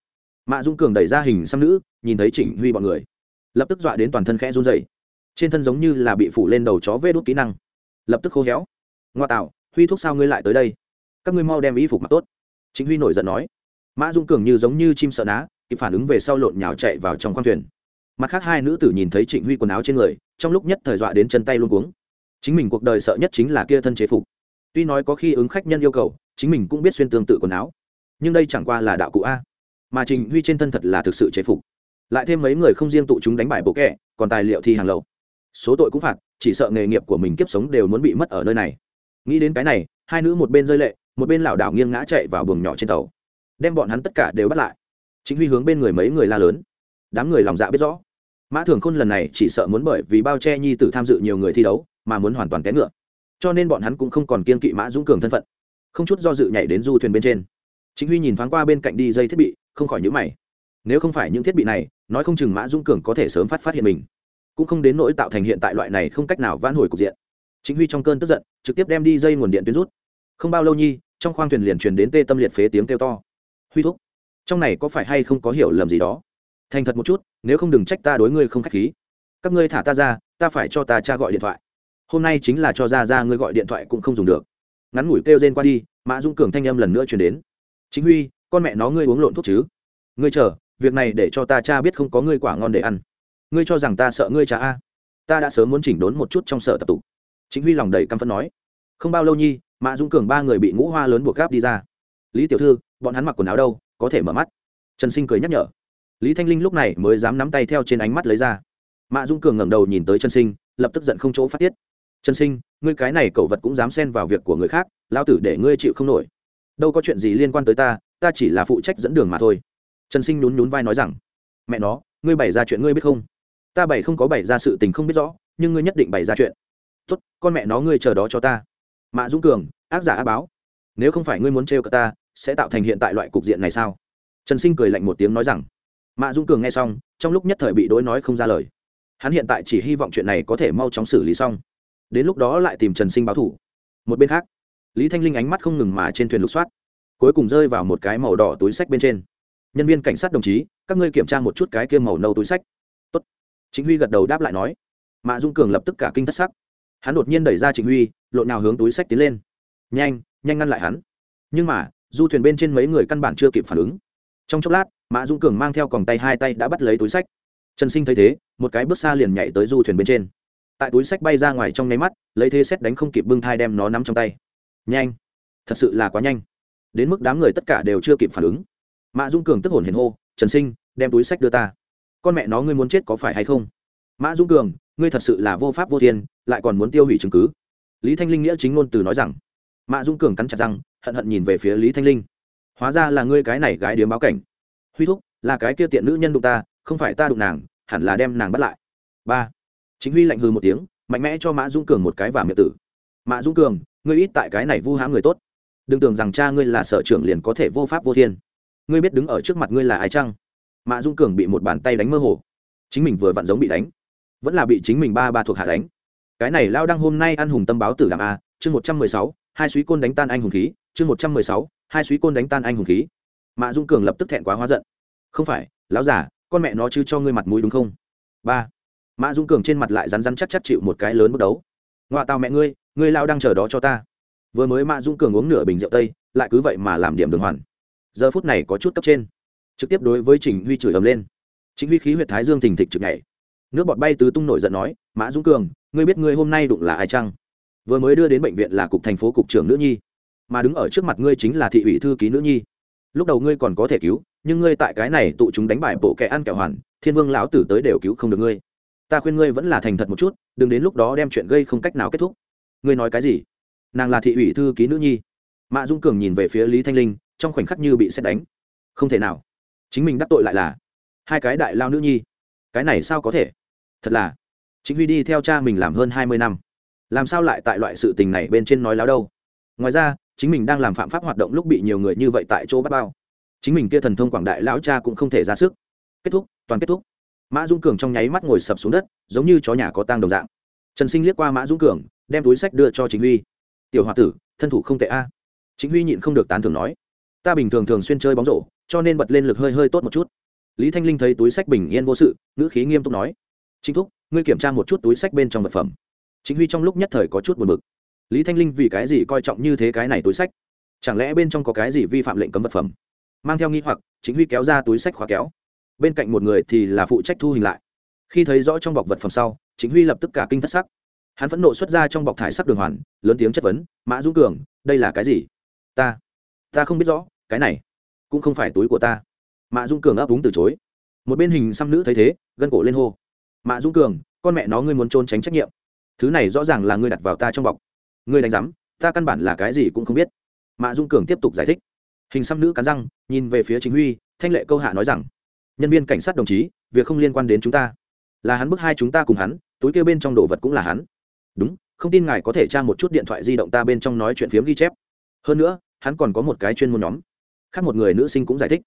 Mạ dũng cường đẩy ra hình xăm nữ, nhìn thấy trịnh huy bọn người lập tức dọa đến toàn thân khẽ run dày trên thân giống như là bị phủ lên đầu chó vê đốt kỹ năng. Lập tức khô héo. Ngoa tạo, huy thuốc sao ngươi lại tới đây? Các ngươi mau đem y phục mặc tốt. Chính huy nổi giận nói. Mã dung cường như giống như chim sợ ná, kịp phản ứng về sau lộn nhào chạy vào trong khoang thuyền. Mặt khác hai nữ tử nhìn thấy trịnh huy quần áo trên người, trong lúc nhất thời dọa đến chân tay luôn cuống. Chính mình cuộc đời sợ nhất chính là kia thân chế phục. Tuy nói có khi ứng khách nhân yêu cầu, chính mình cũng biết xuyên tương tự quần áo. Nhưng đây chẳng qua là đạo cụ a. Mà trịnh huy trên thân thật là thực sự chế phục lại thêm mấy người không riêng tụ chúng đánh bại bộ kẹ còn tài liệu thì hàng lậu. Số tội cũng phạt, chỉ sợ nghề nghiệp của mình kiếp sống đều muốn bị mất ở nơi này. Nghĩ đến cái này, hai nữ một bên rơi lệ, một bên lảo đảo nghiêng ngã chạy vào buồng nhỏ trên tàu. Đem bọn hắn tất cả đều bắt lại. Chính huy hướng bên người mấy người la lớn. Đám người lòng dạ biết rõ. Mã thường khôn lần này chỉ sợ muốn bởi vì bao che nhi tử tham dự nhiều người thi đấu, mà muốn hoàn toàn té ngựa. Cho nên bọn hắn cũng không còn kiên kỵ mã dũng cường thân phận. Không chút do dự nhảy đến du thuyền bên trên. Chính huy nhìn thoáng qua bên cạnh đi dây thiết bị, không khỏi nhữ mày. Nếu không phải những thiết bị này nói không chừng mã dũng cường có thể sớm phát phát hiện mình cũng không đến nỗi tạo thành hiện tại loại này không cách nào vãn hồi cục diện chính huy trong cơn tức giận trực tiếp đem đi dây nguồn điện tuyến rút không bao lâu nhi trong khoang thuyền liền truyền đến tê tâm liệt phế tiếng kêu to huy thúc trong này có phải hay không có hiểu lầm gì đó thành thật một chút nếu không đừng trách ta đối ngươi không k h á c h khí các ngươi thả ta ra ta phải cho ta cha gọi điện thoại hôm nay chính là cho ra ra ngươi gọi điện thoại cũng không dùng được ngắn ngủi kêu rên qua đi mã dung cường thanh âm lần nữa chuyển đến chính huy con mẹ nó ngươi uống lộn thuốc chứ ngươi chờ việc này để cho ta cha biết không có ngươi quả ngon để ăn. Ngươi cho rằng ta sợ ngươi cha a? Ta đã sớm muốn chỉnh đốn một chút trong sở tập tục. Chính huy lòng đầy căm phẫn nói. Không bao lâu nhi, mã dung cường ba người bị ngũ hoa lớn buộc gáp đi ra. Lý tiểu thư, bọn hắn mặc quần áo đâu, có thể mở mắt. Trần sinh cười nhắc nhở. Lý thanh linh lúc này mới dám nắm tay theo trên ánh mắt lấy ra. Mã dung cường ngẩng đầu nhìn tới trần sinh, lập tức giận không chỗ phát tiết. Trần sinh, ngươi cái này cẩu vật cũng dám xen vào việc của người khác lao tử để ngươi chịu không nổi. Đâu có chuyện gì liên quan tới ta ta chỉ là phụ trách dẫn đường mà thôi trần sinh nhún nhún vai nói rằng, mẹ nó, ngươi bày ra chuyện ngươi biết không? Ta bày không có bày ra sự tình không biết rõ, nhưng ngươi nhất định bày ra chuyện. Tốt, con mẹ nó ngươi chờ đó cho ta. Mạ dũng cường, ác giả á báo, nếu không phải ngươi muốn trêu cả ta, sẽ tạo thành hiện tại loại cục diện này sao? Trần sinh cười lạnh một tiếng nói rằng mạ dũng cường nghe xong, trong lúc nhất thời bị đối nói không ra lời. Hắn hiện tại chỉ hy vọng chuyện này có thể mau chóng xử lý xong. Đến lúc đó lại tìm trần sinh báo thủ. Một bên khác, lý thanh linh ánh mắt không ngừng mà trên thuyền lục soát, cuối cùng rơi vào một cái màu đỏ túi sách bên trên nhân viên cảnh sát đồng chí, các ngươi kiểm tra một chút cái kia màu nâu túi sách. Tốt. chính huy gật đầu đáp lại nói. Mạ dung cường lập tức cả kinh thất sắc. Hắn đột nhiên đẩy ra Chính huy, lộn nào hướng túi sách tiến lên. Nhanh nhanh ngăn lại hắn. Nhưng mà, du thuyền bên trên mấy người căn bản chưa kịp phản ứng. Trong chốc lát, mã dung cường mang theo còng tay hai tay đã bắt lấy túi sách. Trần sinh thấy thế, một cái bước xa liền nhảy tới du thuyền bên trên. Tại túi sách bay ra ngoài trong nháy mắt, lấy thế xét đánh không kịp bưng thai đem nó nắm trong tay. Nhanh, thật sự là quá nhanh. Đến mức đám người tất cả đều chưa kịp phản ứng mã dung cường tức hồn hiền hô, trần sinh, đem túi sách đưa ta. Con mẹ nó ngươi muốn chết có phải hay không? Mã dung cường, ngươi thật sự là vô pháp vô thiên, lại còn muốn tiêu hủy chứng cứ. Lý thanh linh nghĩa chính ngôn từ nói rằng. Mã dung cường cắn chặt răng, hận hận nhìn về phía lý thanh linh. Hóa ra là ngươi cái này gái điếm báo cảnh. Huy thúc, là cái kia tiện nữ nhân đụng ta, không phải ta đụng nàng, hẳn là đem nàng bắt lại. Ba. Chính huy lạnh hư một tiếng, mạnh mẽ cho mã dung cường một cái và miệng tử. Mã dung cường, ngươi ít tại cái này vu hãm người tốt. Đừng tưởng rằng cha ngươi là sở trưởng liền có thể vô pháp vô thiên ngươi biết đứng ở trước mặt ngươi là ai chăng? Mã dung cường bị một bàn tay đánh mơ hồ. Chính mình vừa vặn giống bị đánh, vẫn là bị chính mình ba ba thuộc hạ đánh. Cái này lao đăng hôm nay ăn hùng tâm báo tử đàm a, chương một trăm mười sáu, hai suý côn đánh tan anh hùng khí, chương một trăm mười sáu, hai suý côn đánh tan anh hùng khí. Mã dung cường lập tức thẹn quá hóa giận. Không phải, lão giả con mẹ nó chứ cho ngươi mặt mũi đúng không? Ba. Mã dung cường trên mặt lại rắn rắn chắc chắc chịu một cái lớn bước đấu. Ngoại tàu mẹ ngươi ngươi lao đang chờ đó cho ta. Vừa mới mã dung cường uống nửa bình rượu tây, lại cứ vậy mà làm điểm đường hoàn giờ phút này có chút cấp trên. Trực tiếp đối với trình huy chửi ầm lên. Chính huy khí huyệt thái dương thình thịch trực nhảy. Nước bọt bay tứ tung nổi giận nói, mã dung cường, ngươi biết ngươi hôm nay đụng là ai chăng? Vừa mới đưa đến bệnh viện là cục thành phố cục trưởng nữ nhi, mà đứng ở trước mặt ngươi chính là thị ủy thư ký nữ nhi. Lúc đầu ngươi còn có thể cứu, nhưng ngươi tại cái này tụ chúng đánh bại bộ kẻ ăn kẹo hoàn, thiên vương lão tử tới đều cứu không được ngươi. Ta khuyên ngươi vẫn là thành thật một chút, đừng đến lúc đó đem chuyện gây không cách nào kết thúc. Ngươi nói cái gì? Nàng là thị ủy thư ký nữ nhi. Mạ dung cường nhìn về phía lý thanh linh trong khoảnh khắc như bị xét đánh. Không thể nào. Chính mình đắc tội lại là hai cái đại lao nữ nhi. Cái này sao có thể? Thật là. Chính huy đi theo cha mình làm hơn hai mươi năm. Làm sao lại tại loại sự tình này bên trên nói láo đâu? Ngoài ra, chính mình đang làm phạm pháp hoạt động lúc bị nhiều người như vậy tại chỗ bắt bao. Chính mình kia thần thông quảng đại lão cha cũng không thể ra sức. Kết thúc, toàn kết thúc. Mã dung cường trong nháy mắt ngồi sập xuống đất, giống như chó nhà có tang đồng dạng. Trần sinh liếc qua mã dung cường, đem túi sách đưa cho chính huy. Tiểu h o a tử, thân thủ không tệ a. Chính huy nhịn không được tán thưởng nói ta bình thường thường xuyên chơi bóng rổ, cho nên bật lên lực hơi hơi tốt một chút. Lý thanh linh thấy túi sách bình yên vô sự, ngữ khí nghiêm túc nói, chính thúc, ngươi kiểm tra một chút túi sách bên trong vật phẩm. Chính huy trong lúc nhất thời có chút buồn bực. Lý thanh linh vì cái gì coi trọng như thế cái này túi sách? Chẳng lẽ bên trong có cái gì vi phạm lệnh cấm vật phẩm? Mang theo nghi hoặc chính huy kéo ra túi sách khóa kéo. Bên cạnh một người thì là phụ trách thu hình lại. Khi thấy rõ trong bọc vật phẩm sau chính huy lập tức cả kinh thất sắc. Hắn phẫn nộ xuất ra trong bọc thải sắc đường hoàn, lớn tiếng chất vấn, mã dũng cường, đây là cái gì? Ta ta không biết rõ, cái này cũng không phải túi của ta. Mã Dung cường ấp úng từ chối. Một bên hình xăm nữ thấy thế, gân cổ lên hô. Mã Dung cường, con mẹ nó ngươi muốn trốn tránh trách nhiệm. Thứ này rõ ràng là ngươi đặt vào ta trong bọc. Ngươi đánh giám, ta căn bản là cái gì cũng không biết. Mã dung cường tiếp tục giải thích. Hình xăm nữ cắn răng, nhìn về phía chính huy, thanh lệ câu hạ nói rằng, nhân viên cảnh sát đồng chí, việc không liên quan đến chúng ta. Là hắn bức hai chúng ta cùng hắn, túi kêu bên trong đồ vật cũng là hắn. Đúng, không tin ngài có thể tra một chút điện thoại di động ta bên trong nói chuyện phiếm ghi chép. Hơn nữa hắn còn có một cái chuyên môn nhóm. Khác một người nữ sinh cũng giải thích.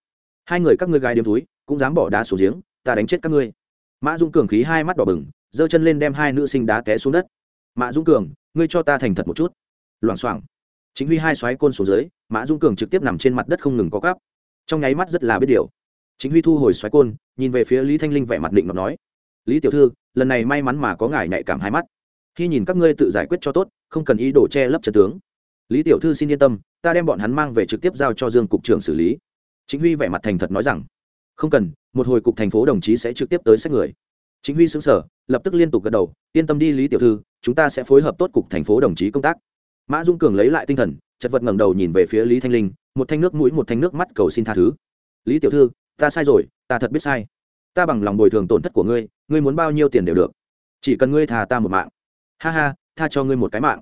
Hai người các ngươi gái điếm túi, cũng dám bỏ đá xuống giếng, ta đánh chết các ngươi. Mã dung cường khí hai mắt đỏ bừng, giơ chân lên đem hai nữ sinh đá té xuống đất. Mã dung cường, ngươi cho ta thành thật một chút. Loảng xoảng. Chính huy hai xoáy côn xuống dưới, mã dung cường trực tiếp nằm trên mặt đất không ngừng có cắp trong nháy mắt rất là biết điều. Chính huy thu hồi xoáy côn, nhìn về phía lý thanh linh vẻ mặt định ngọc nói. Lý tiểu thư, lần này may mắn mà có ngài nhạy cảm hai mắt. Khi nhìn các ngươi tự giải quyết cho tốt, không cần ý đồ che lấp trật tướng. Lý tiểu thư xin yên tâm ta đem bọn hắn mang về trực tiếp giao cho dương cục trưởng xử lý. Chính huy vẻ mặt thành thật nói rằng, không cần, một hồi cục thành phố đồng chí sẽ trực tiếp tới xét người. Chính huy xứng sở lập tức liên tục gật đầu, yên tâm đi lý tiểu thư, chúng ta sẽ phối hợp tốt cục thành phố đồng chí công tác. Mã dung cường lấy lại tinh thần, chật vật ngẩng đầu nhìn về phía lý thanh linh, một thanh nước mũi, một thanh nước mắt cầu xin tha thứ. Lý tiểu thư, ta sai rồi, ta thật biết sai. Ta bằng lòng bồi thường tổn thất của ngươi ngươi muốn bao nhiêu tiền đều được. Chỉ cần ngươi thà ta một mạng. Ha ha, tha cho ngươi một cái mạng.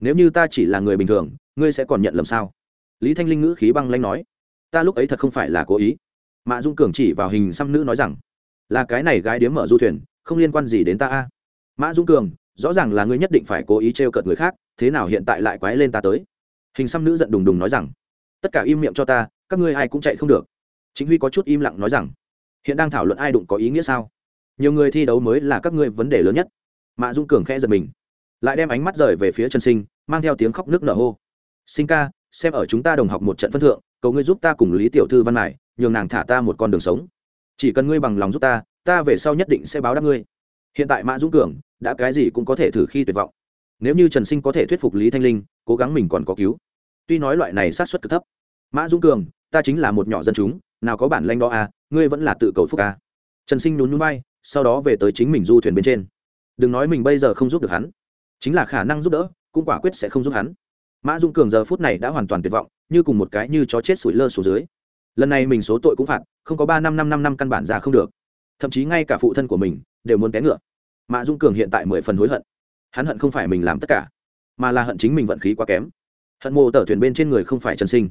Nếu như ta chỉ là người bình thường ngươi sẽ còn nhận lầm sao? Lý thanh linh ngữ khí băng lanh nói, ta lúc ấy thật không phải là cố ý. Mã dung cường chỉ vào hình xăm nữ nói rằng, là cái này gái điếm mở du thuyền, không liên quan gì đến ta a. Mã dung cường, rõ ràng là ngươi nhất định phải cố ý t r e o cợt người khác, thế nào hiện tại lại quái lên ta tới? Hình xăm nữ giận đùng đùng nói rằng, tất cả im miệng cho ta, các ngươi ai cũng chạy không được. Chính huy có chút im lặng nói rằng, hiện đang thảo luận ai đụng có ý nghĩa sao? Nhiều người thi đấu mới là các ngươi vấn đề lớn nhất. Mạ dung cường khẽ giật mình, lại đem ánh mắt rời về phía trần sinh, mang theo tiếng khóc nước nở hô sinh ca, xem ở chúng ta đồng học một trận phân thượng, cầu ngươi giúp ta cùng lý tiểu thư văn mải nhường nàng thả ta một con đường sống. Chỉ cần ngươi bằng lòng giúp ta ta về sau nhất định sẽ báo đáp ngươi. Hiện tại mã dũng cường, đã cái gì cũng có thể thử khi tuyệt vọng. Nếu như trần sinh có thể thuyết phục lý thanh linh, cố gắng mình còn có cứu. Tuy nói loại này sát xuất cực thấp. Mã dũng cường, ta chính là một nhỏ dân chúng, nào có bản lanh đó à ngươi vẫn là tự cầu phúc à. Trần sinh nhún nhún bay sau đó về tới chính mình du thuyền bên trên. Đừng nói mình bây giờ không giúp được hắn, chính là khả năng giúp đỡ, cũng quả quyết sẽ không giúp hắn mã Dung cường giờ phút này đã hoàn toàn tuyệt vọng, như cùng một cái như chó chết sủi lơ xuống dưới. Lần này mình số tội cũng phạt, không có ba năm năm năm năm căn bản ra không được. Thậm chí ngay cả phụ thân của mình đều muốn té ngựa. Mã Dung cường hiện tại mười phần hối hận. Hắn hận không phải mình làm tất cả, mà là hận chính mình vận khí quá kém. Hận mộ tờ thuyền bên trên người không phải trần sinh.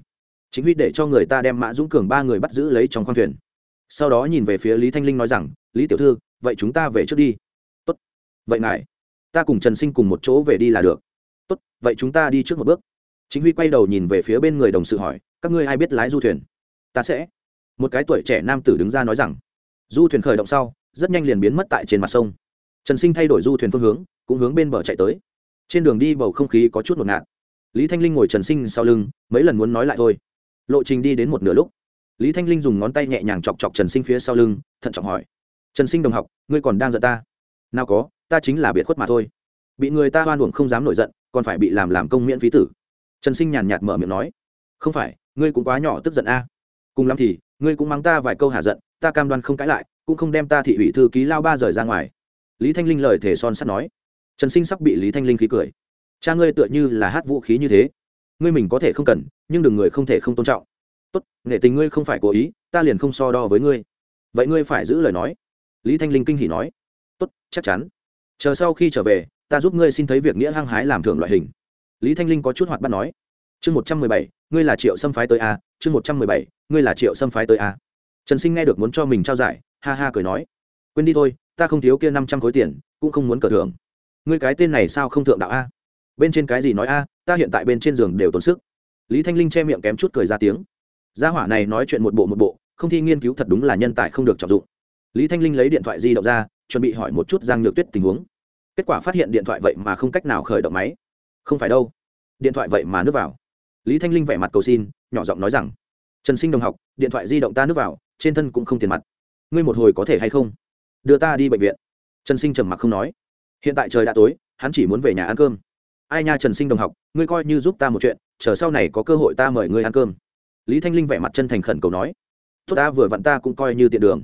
Chính huy để cho người ta đem mã dũng cường ba người bắt giữ lấy trong khoang thuyền. Sau đó nhìn về phía lý thanh linh nói rằng, lý tiểu thư, vậy chúng ta về trước đi. Tốt. Vậy ngài, ta cùng trần sinh cùng một chỗ về đi là được tốt, vậy chúng ta đi trước một bước. Chính huy quay đầu nhìn về phía bên người đồng sự hỏi, các ngươi ai biết lái du thuyền? Ta sẽ. Một cái tuổi trẻ nam tử đứng ra nói rằng. Du thuyền khởi động sau, rất nhanh liền biến mất tại trên mặt sông. Trần sinh thay đổi du thuyền phương hướng, cũng hướng bên bờ chạy tới. Trên đường đi bầu không khí có chút ngột ngạt. Lý thanh linh ngồi trần sinh sau lưng, mấy lần muốn nói lại thôi. Lộ trình đi đến một nửa lúc, lý thanh linh dùng ngón tay nhẹ nhàng chọc chọc trần sinh phía sau lưng, thận trọng hỏi. Trần sinh đồng học, ngươi còn đang giận ta? Nào có, ta chính là biệt khuất mà thôi. Bị người ta hoan uổng không dám nổi giận còn phải bị làm làm công miễn phí tử. Trần sinh nhàn nhạt mở miệng nói, không phải, ngươi cũng quá nhỏ tức giận a. Cùng lắm thì, ngươi cũng mắng ta vài câu hạ giận, ta cam đoan không cãi lại, cũng không đem ta thị ủy thư ký lao ba rời ra ngoài. Lý thanh linh lời thể son sắt nói. Trần sinh sắp bị lý thanh linh khí cười. Cha ngươi tựa như là hát vũ khí như thế. Ngươi mình có thể không cần, nhưng đừng người không thể không tôn trọng. Tốt, nghệ tình ngươi không phải cố ý, ta liền không so đo với ngươi. Vậy ngươi phải giữ lời nói. Lý thanh linh kinh hỉ nói. Tốt, chắc chắn. Chờ sau khi trở về ta giúp ngươi xin thấy việc nghĩa hăng hái làm thưởng loại hình. Lý thanh linh có chút hoạt bắt nói. Chương một trăm mười bảy, ngươi là triệu xâm phái tới a, chương một trăm mười bảy, ngươi là triệu xâm phái tới a. Trần sinh nghe được muốn cho mình trao giải, ha ha cười nói. Quên đi thôi, ta không thiếu kia năm trăm khối tiền, cũng không muốn cờ thưởng. Ngươi cái tên này sao không thượng đạo a? Bên trên cái gì nói a, ta hiện tại bên trên giường đều tốn sức. Lý thanh linh che miệng kém chút cười ra tiếng. Gia hỏa này nói chuyện một bộ một bộ, không thi nghiên cứu thật đúng là nhân tài không được trọng dụng. Lý thanh linh lấy điện thoại di động ra, chuẩn bị hỏi một chút giang nhược tuyết tình huống kết quả phát hiện điện thoại vậy mà không cách nào khởi động máy. Không phải đâu. Điện thoại vậy mà nước vào. Lý thanh linh vẻ mặt cầu xin, nhỏ giọng nói rằng, trần sinh đồng học, điện thoại di động ta nước vào, trên thân cũng không tiền mặt. Ngươi một hồi có thể hay không? Đưa ta đi bệnh viện. Trần sinh trầm mặc không nói. Hiện tại trời đã tối, hắn chỉ muốn về nhà ăn cơm. Ai nha trần sinh đồng học, ngươi coi như giúp ta một chuyện, chờ sau này có cơ hội ta mời ngươi ăn cơm. Lý thanh linh vẻ mặt chân thành khẩn cầu nói. Tốt ta, vừa vặn ta cũng coi như tiện đường.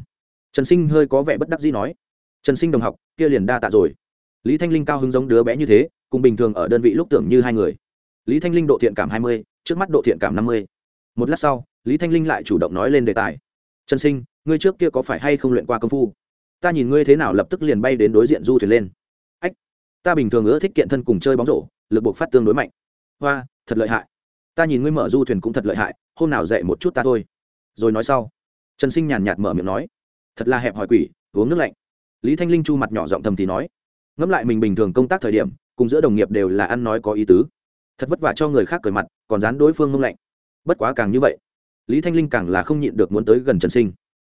Trần sinh hơi có vẻ bất đắc dĩ nói. Trần sinh đồng học, kia liền đa tạ rồi lý thanh linh cao hứng giống đứa bé như thế, cùng bình thường ở đơn vị lúc tưởng như hai người. Lý thanh linh độ thiện cảm hai mươi, trước mắt độ thiện cảm năm mươi. Một lát sau, lý thanh linh lại chủ động nói lên đề tài. Trần sinh, ngươi trước kia có phải hay không luyện qua công phu? Ta nhìn ngươi thế nào lập tức liền bay đến đối diện du thuyền lên. Ách, ta bình thường ưa thích kiện thân cùng chơi bóng rổ, lực buộc phát tương đối mạnh. Hoa, thật lợi hại. Ta nhìn ngươi mở du thuyền cũng thật lợi hại, hôm nào dạy một chút ta thôi. Rồi nói sau, trần sinh nhàn nhạt mở miệng nói, thật là hẹp hỏi quỷ, uống nước lạnh. Lý thanh linh chu mặt nhỏ giọng thầm thì nói ngẫm lại mình bình thường công tác thời điểm, cùng giữa đồng nghiệp đều là ăn nói có ý tứ. Thật vất vả cho người khác cười mặt, còn dán đối phương ngông lạnh. Bất quá càng như vậy, lý thanh linh càng là không nhịn được muốn tới gần trần sinh.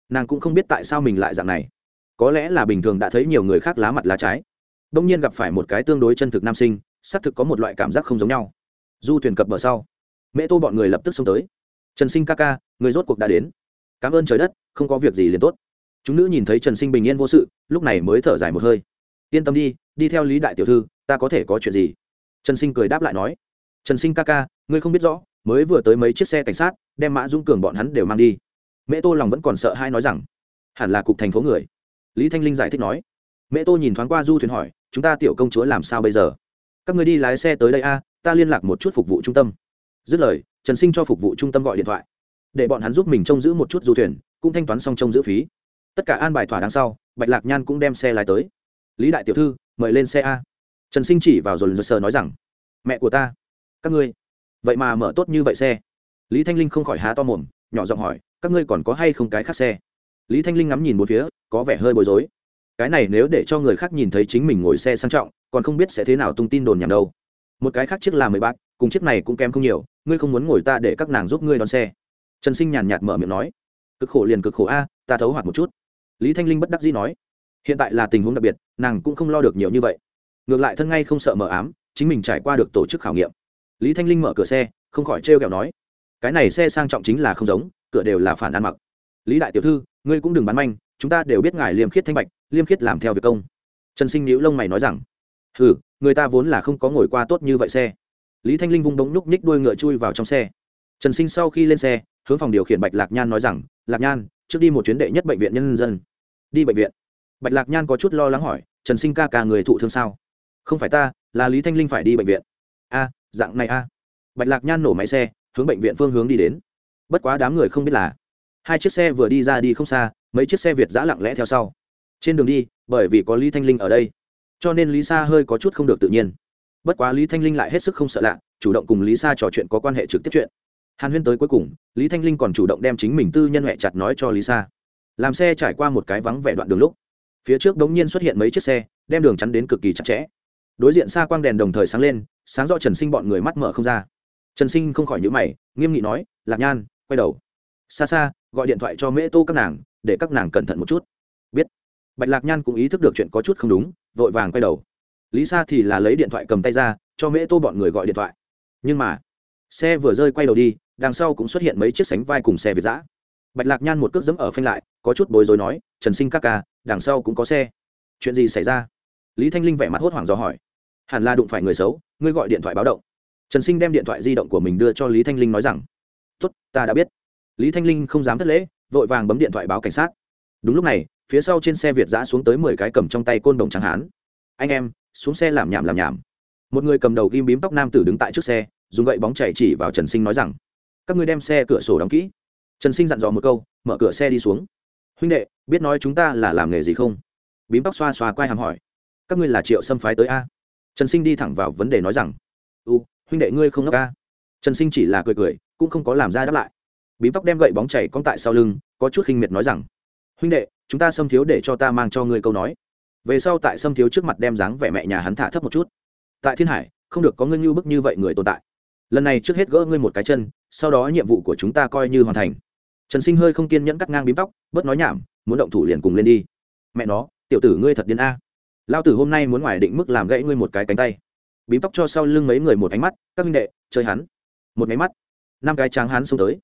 Nàng cũng không biết tại sao mình lại dạng này. Có lẽ là bình thường đã thấy nhiều người khác lá mặt lá trái. Đông nhiên gặp phải một cái tương đối chân thực nam sinh, xác thực có một loại cảm giác không giống nhau. Du thuyền cập bờ sau mẹ tô bọn người lập tức xông tới. Trần sinh ca ca, người rốt cuộc đã đến. Cảm ơn trời đất, không có việc gì liền tốt. Chúng nữ nhìn thấy trần sinh bình yên vô sự, lúc này mới thở dài một hơi yên tâm đi đi theo lý đại tiểu thư, ta có thể có chuyện gì? Trần sinh cười đáp lại nói, trần sinh ca ca, ngươi không biết rõ, mới vừa tới mấy chiếc xe cảnh sát, đem mã dung cường bọn hắn đều mang đi. Mẹ tô lòng vẫn còn sợ hai nói rằng, hẳn là cục thành phố người. Lý thanh linh giải thích nói, mẹ tô nhìn thoáng qua du thuyền hỏi, chúng ta tiểu công chúa làm sao bây giờ? Các người đi lái xe tới đây a, ta liên lạc một chút phục vụ trung tâm. Dứt lời, trần sinh cho phục vụ trung tâm gọi điện thoại. Để bọn hắn giúp mình trông giữ một chút du thuyền, cũng thanh toán xong trông giữ phí. Tất cả an bài thỏa đằng sau, bạch lạc nhan cũng đem xe lái tới lý đại tiểu thư, mời lên xe a. Trần sinh chỉ vào rồi rồi sờ nói rằng, mẹ của ta, các ngươi, vậy mà mở tốt như vậy xe. Lý thanh linh không khỏi há to mồm, nhỏ giọng hỏi, các ngươi còn có hay không cái khác xe? Lý thanh linh ngắm nhìn một phía, có vẻ hơi bối rối. Cái này nếu để cho người khác nhìn thấy chính mình ngồi xe sang trọng, còn không biết sẽ thế nào tung tin đồn nhảm đâu. Một cái khác chiếc là mười bát cùng chiếc này cũng kém không nhiều, ngươi không muốn ngồi ta để các nàng giúp ngươi đón xe. Trần sinh nhàn nhạt mở miệng nói, cực khổ liền cực khổ a, ta thấu hoạt một chút. Lý thanh linh bất đắc dĩ nói hiện tại là tình huống đặc biệt, nàng cũng không lo được nhiều như vậy. Ngược lại thân ngay không sợ mờ ám, chính mình trải qua được tổ chức khảo nghiệm. Lý thanh linh mở cửa xe, không khỏi trêu ghẹo nói, cái này xe sang trọng chính là không giống, cửa đều là phản ăn mặc. Lý đại tiểu thư, ngươi cũng đừng bán manh, chúng ta đều biết ngài liêm khiết thanh bạch, liêm khiết làm theo việc công. Trần sinh nhíu lông mày nói rằng ừ người ta vốn là không có ngồi qua tốt như vậy xe. Lý thanh linh vung đống núc ních đuôi ngựa chui vào trong xe. Trần sinh sau khi lên xe, hướng phòng điều khiển bạch lạc nhan nói rằng, lạc nhan, trước đi một chuyến đệ nhất bệnh viện nhân dân. Đi bệnh viện? Bạch lạc nhan có chút lo lắng hỏi, trần sinh ca ca người thụ thương sao? Không phải ta, là lý thanh linh phải đi bệnh viện. A, dạng này a. Bạch lạc nhan nổ máy xe, hướng bệnh viện phương hướng đi đến. Bất quá đám người không biết là, hai chiếc xe vừa đi ra đi không xa, mấy chiếc xe việt giã lặng lẽ theo sau. Trên đường đi, bởi vì có lý thanh linh ở đây, cho nên lý sa hơi có chút không được tự nhiên. Bất quá lý thanh linh lại hết sức không sợ lạ, chủ động cùng lý sa trò chuyện có quan hệ trực tiếp chuyện. Hàn huyên tới cuối cùng, lý thanh linh còn chủ động đem chính mình tư nhân huệ chặt nói cho lý sa. Làm xe trải qua một cái vắng vẻ đoạn đường lúc phía trước đống nhiên xuất hiện mấy chiếc xe, đem đường chắn đến cực kỳ chặt chẽ. Đối diện xa quang đèn đồng thời sáng lên, sáng do trần sinh bọn người mắt mở không ra. Trần sinh không khỏi nhữ mày, nghiêm nghị nói, lạc nhan, quay đầu. Xa xa, gọi điện thoại cho mễ tô các nàng, để các nàng cẩn thận một chút. Biết. Bạch lạc nhan cũng ý thức được chuyện có chút không đúng, vội vàng quay đầu. Lý sa thì là lấy điện thoại cầm tay ra, cho mễ tô bọn người gọi điện thoại. Nhưng mà, xe vừa rơi quay đầu đi, đằng sau cũng xuất hiện mấy chiếc sánh vai cùng xe việt giã bạch lạc nhan một cước dẫm ở phanh lại, có chút bối rối nói, trần sinh các ca, đằng sau cũng có xe. Chuyện gì xảy ra? Lý thanh linh vẻ mặt hốt hoảng do hỏi. Hẳn là đụng phải người xấu, ngươi gọi điện thoại báo động. Trần sinh đem điện thoại di động của mình đưa cho lý thanh linh nói rằng tuất ta đã biết. Lý thanh linh không dám thất lễ, vội vàng bấm điện thoại báo cảnh sát. Đúng lúc này, phía sau trên xe việt giã xuống tới mười cái cầm trong tay côn đồng trắng hán. Anh em, xuống xe làm nhảm làm nhảm. Một người cầm đầu ghim bím tóc nam tử đứng tại trước xe, dùng gậy bóng chạy chỉ vào trần sinh nói rằng, các ngươi đem xe cửa sổ đóng kỹ trần sinh dặn dò một câu, mở cửa xe đi xuống. Huynh đệ, biết nói chúng ta là làm nghề gì không? Bím tóc xoa xoa quai hàm hỏi. Các ngươi là triệu xâm phái tới a? Trần sinh đi thẳng vào vấn đề nói rằng. U, huynh đệ ngươi không ngốc a. Trần sinh chỉ là cười cười, cũng không có làm ra đáp lại. Bím tóc đem gậy bóng chảy cong tại sau lưng, có chút khinh miệt nói rằng. Huynh đệ, chúng ta xâm thiếu để cho ta mang cho ngươi câu nói. Về sau tại xâm thiếu trước mặt đem dáng vẻ mẹ nhà hắn thả thấp một chút. Tại thiên hải, không được có ngươi như bức như vậy người tồn tại. Lần này trước hết gỡ ngươi một cái chân, sau đó nhiệm vụ của chúng ta coi như hoàn thành trần sinh hơi không kiên nhẫn cắt ngang bím tóc, bớt nói nhảm, muốn động thủ liền cùng lên đi. Mẹ nó, tiểu tử ngươi thật điên a. Lao tử hôm nay muốn ngoài định mức làm gãy ngươi một cái cánh tay. Bím tóc cho sau lưng mấy người một ánh mắt, các minh đệ, chơi hắn. Một máy mắt, năm cái tráng hắn xông tới.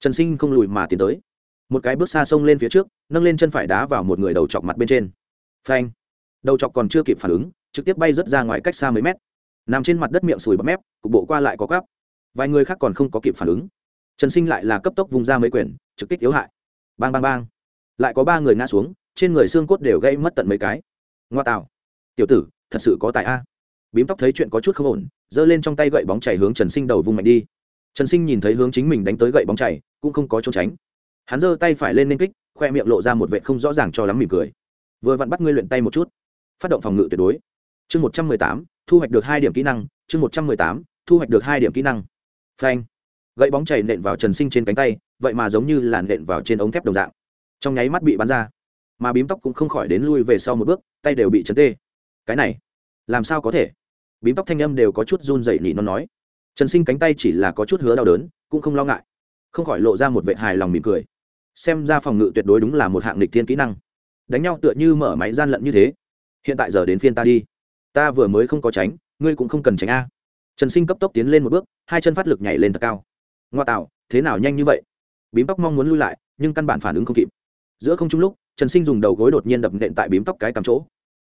Trần sinh không lùi mà tiến tới. Một cái bước xa sông lên phía trước, nâng lên chân phải đá vào một người đầu chọc mặt bên trên. Phanh. Đầu chọc còn chưa kịp phản ứng, trực tiếp bay rớt ra ngoài cách xa mấy mét. Nằm trên mặt đất miệng sùi bắp mép, cục bộ qua lại có cắp. Vài người khác còn không có kịp phản ứng trần sinh lại là cấp tốc vùng ra mấy quyền trực kích yếu hại. Bang bang bang. Lại có ba người ngã xuống, trên người xương cốt đều gây mất tận mấy cái. Ngoa tạo. Tiểu tử, thật sự có tài a. Bím tóc thấy chuyện có chút không ổn, giơ lên trong tay gậy bóng chảy hướng trần sinh đầu vung mạnh đi. Trần sinh nhìn thấy hướng chính mình đánh tới gậy bóng chảy, cũng không có trốn tránh. Hắn giơ tay phải lên nên kích, khoe miệng lộ ra một vệ không rõ ràng cho lắm mỉm cười. Vừa vặn bắt ngươi luyện tay một chút. Phát động phòng ngự tuyệt đối. Chương một trăm mười tám, thu hoạch được hai điểm kỹ năng, chương một trăm mười tám, thu hoạch được hai điểm kỹ năng. Phanh gậy bóng chảy nện vào trần sinh trên cánh tay, vậy mà giống như là nện vào trên ống thép đồng dạng. Trong nháy mắt bị bắn ra, mà bím tóc cũng không khỏi đến lui về sau một bước, tay đều bị chấn tê. Cái này, làm sao có thể? Bím tóc thanh âm đều có chút run dậy nỉ nó nói. Trần sinh cánh tay chỉ là có chút hứa đau đớn, cũng không lo ngại. Không khỏi lộ ra một vệ hài lòng mỉm cười. Xem ra phòng ngự tuyệt đối đúng là một hạng lịch thiên kỹ năng. Đánh nhau tựa như mở máy gian lận như thế. Hiện tại giờ đến phiên ta đi. Ta vừa mới không có tránh, ngươi cũng không cần tránh a. Trần sinh cấp tốc tiến lên một bước, hai chân phát lực nhảy lên thật cao ngoa tạo, thế nào nhanh như vậy? Bím tóc mong muốn lui lại, nhưng căn bản phản ứng không kịp. Giữa không trung lúc, trần sinh dùng đầu gối đột nhiên đập nện tại bím tóc cái cầm chỗ.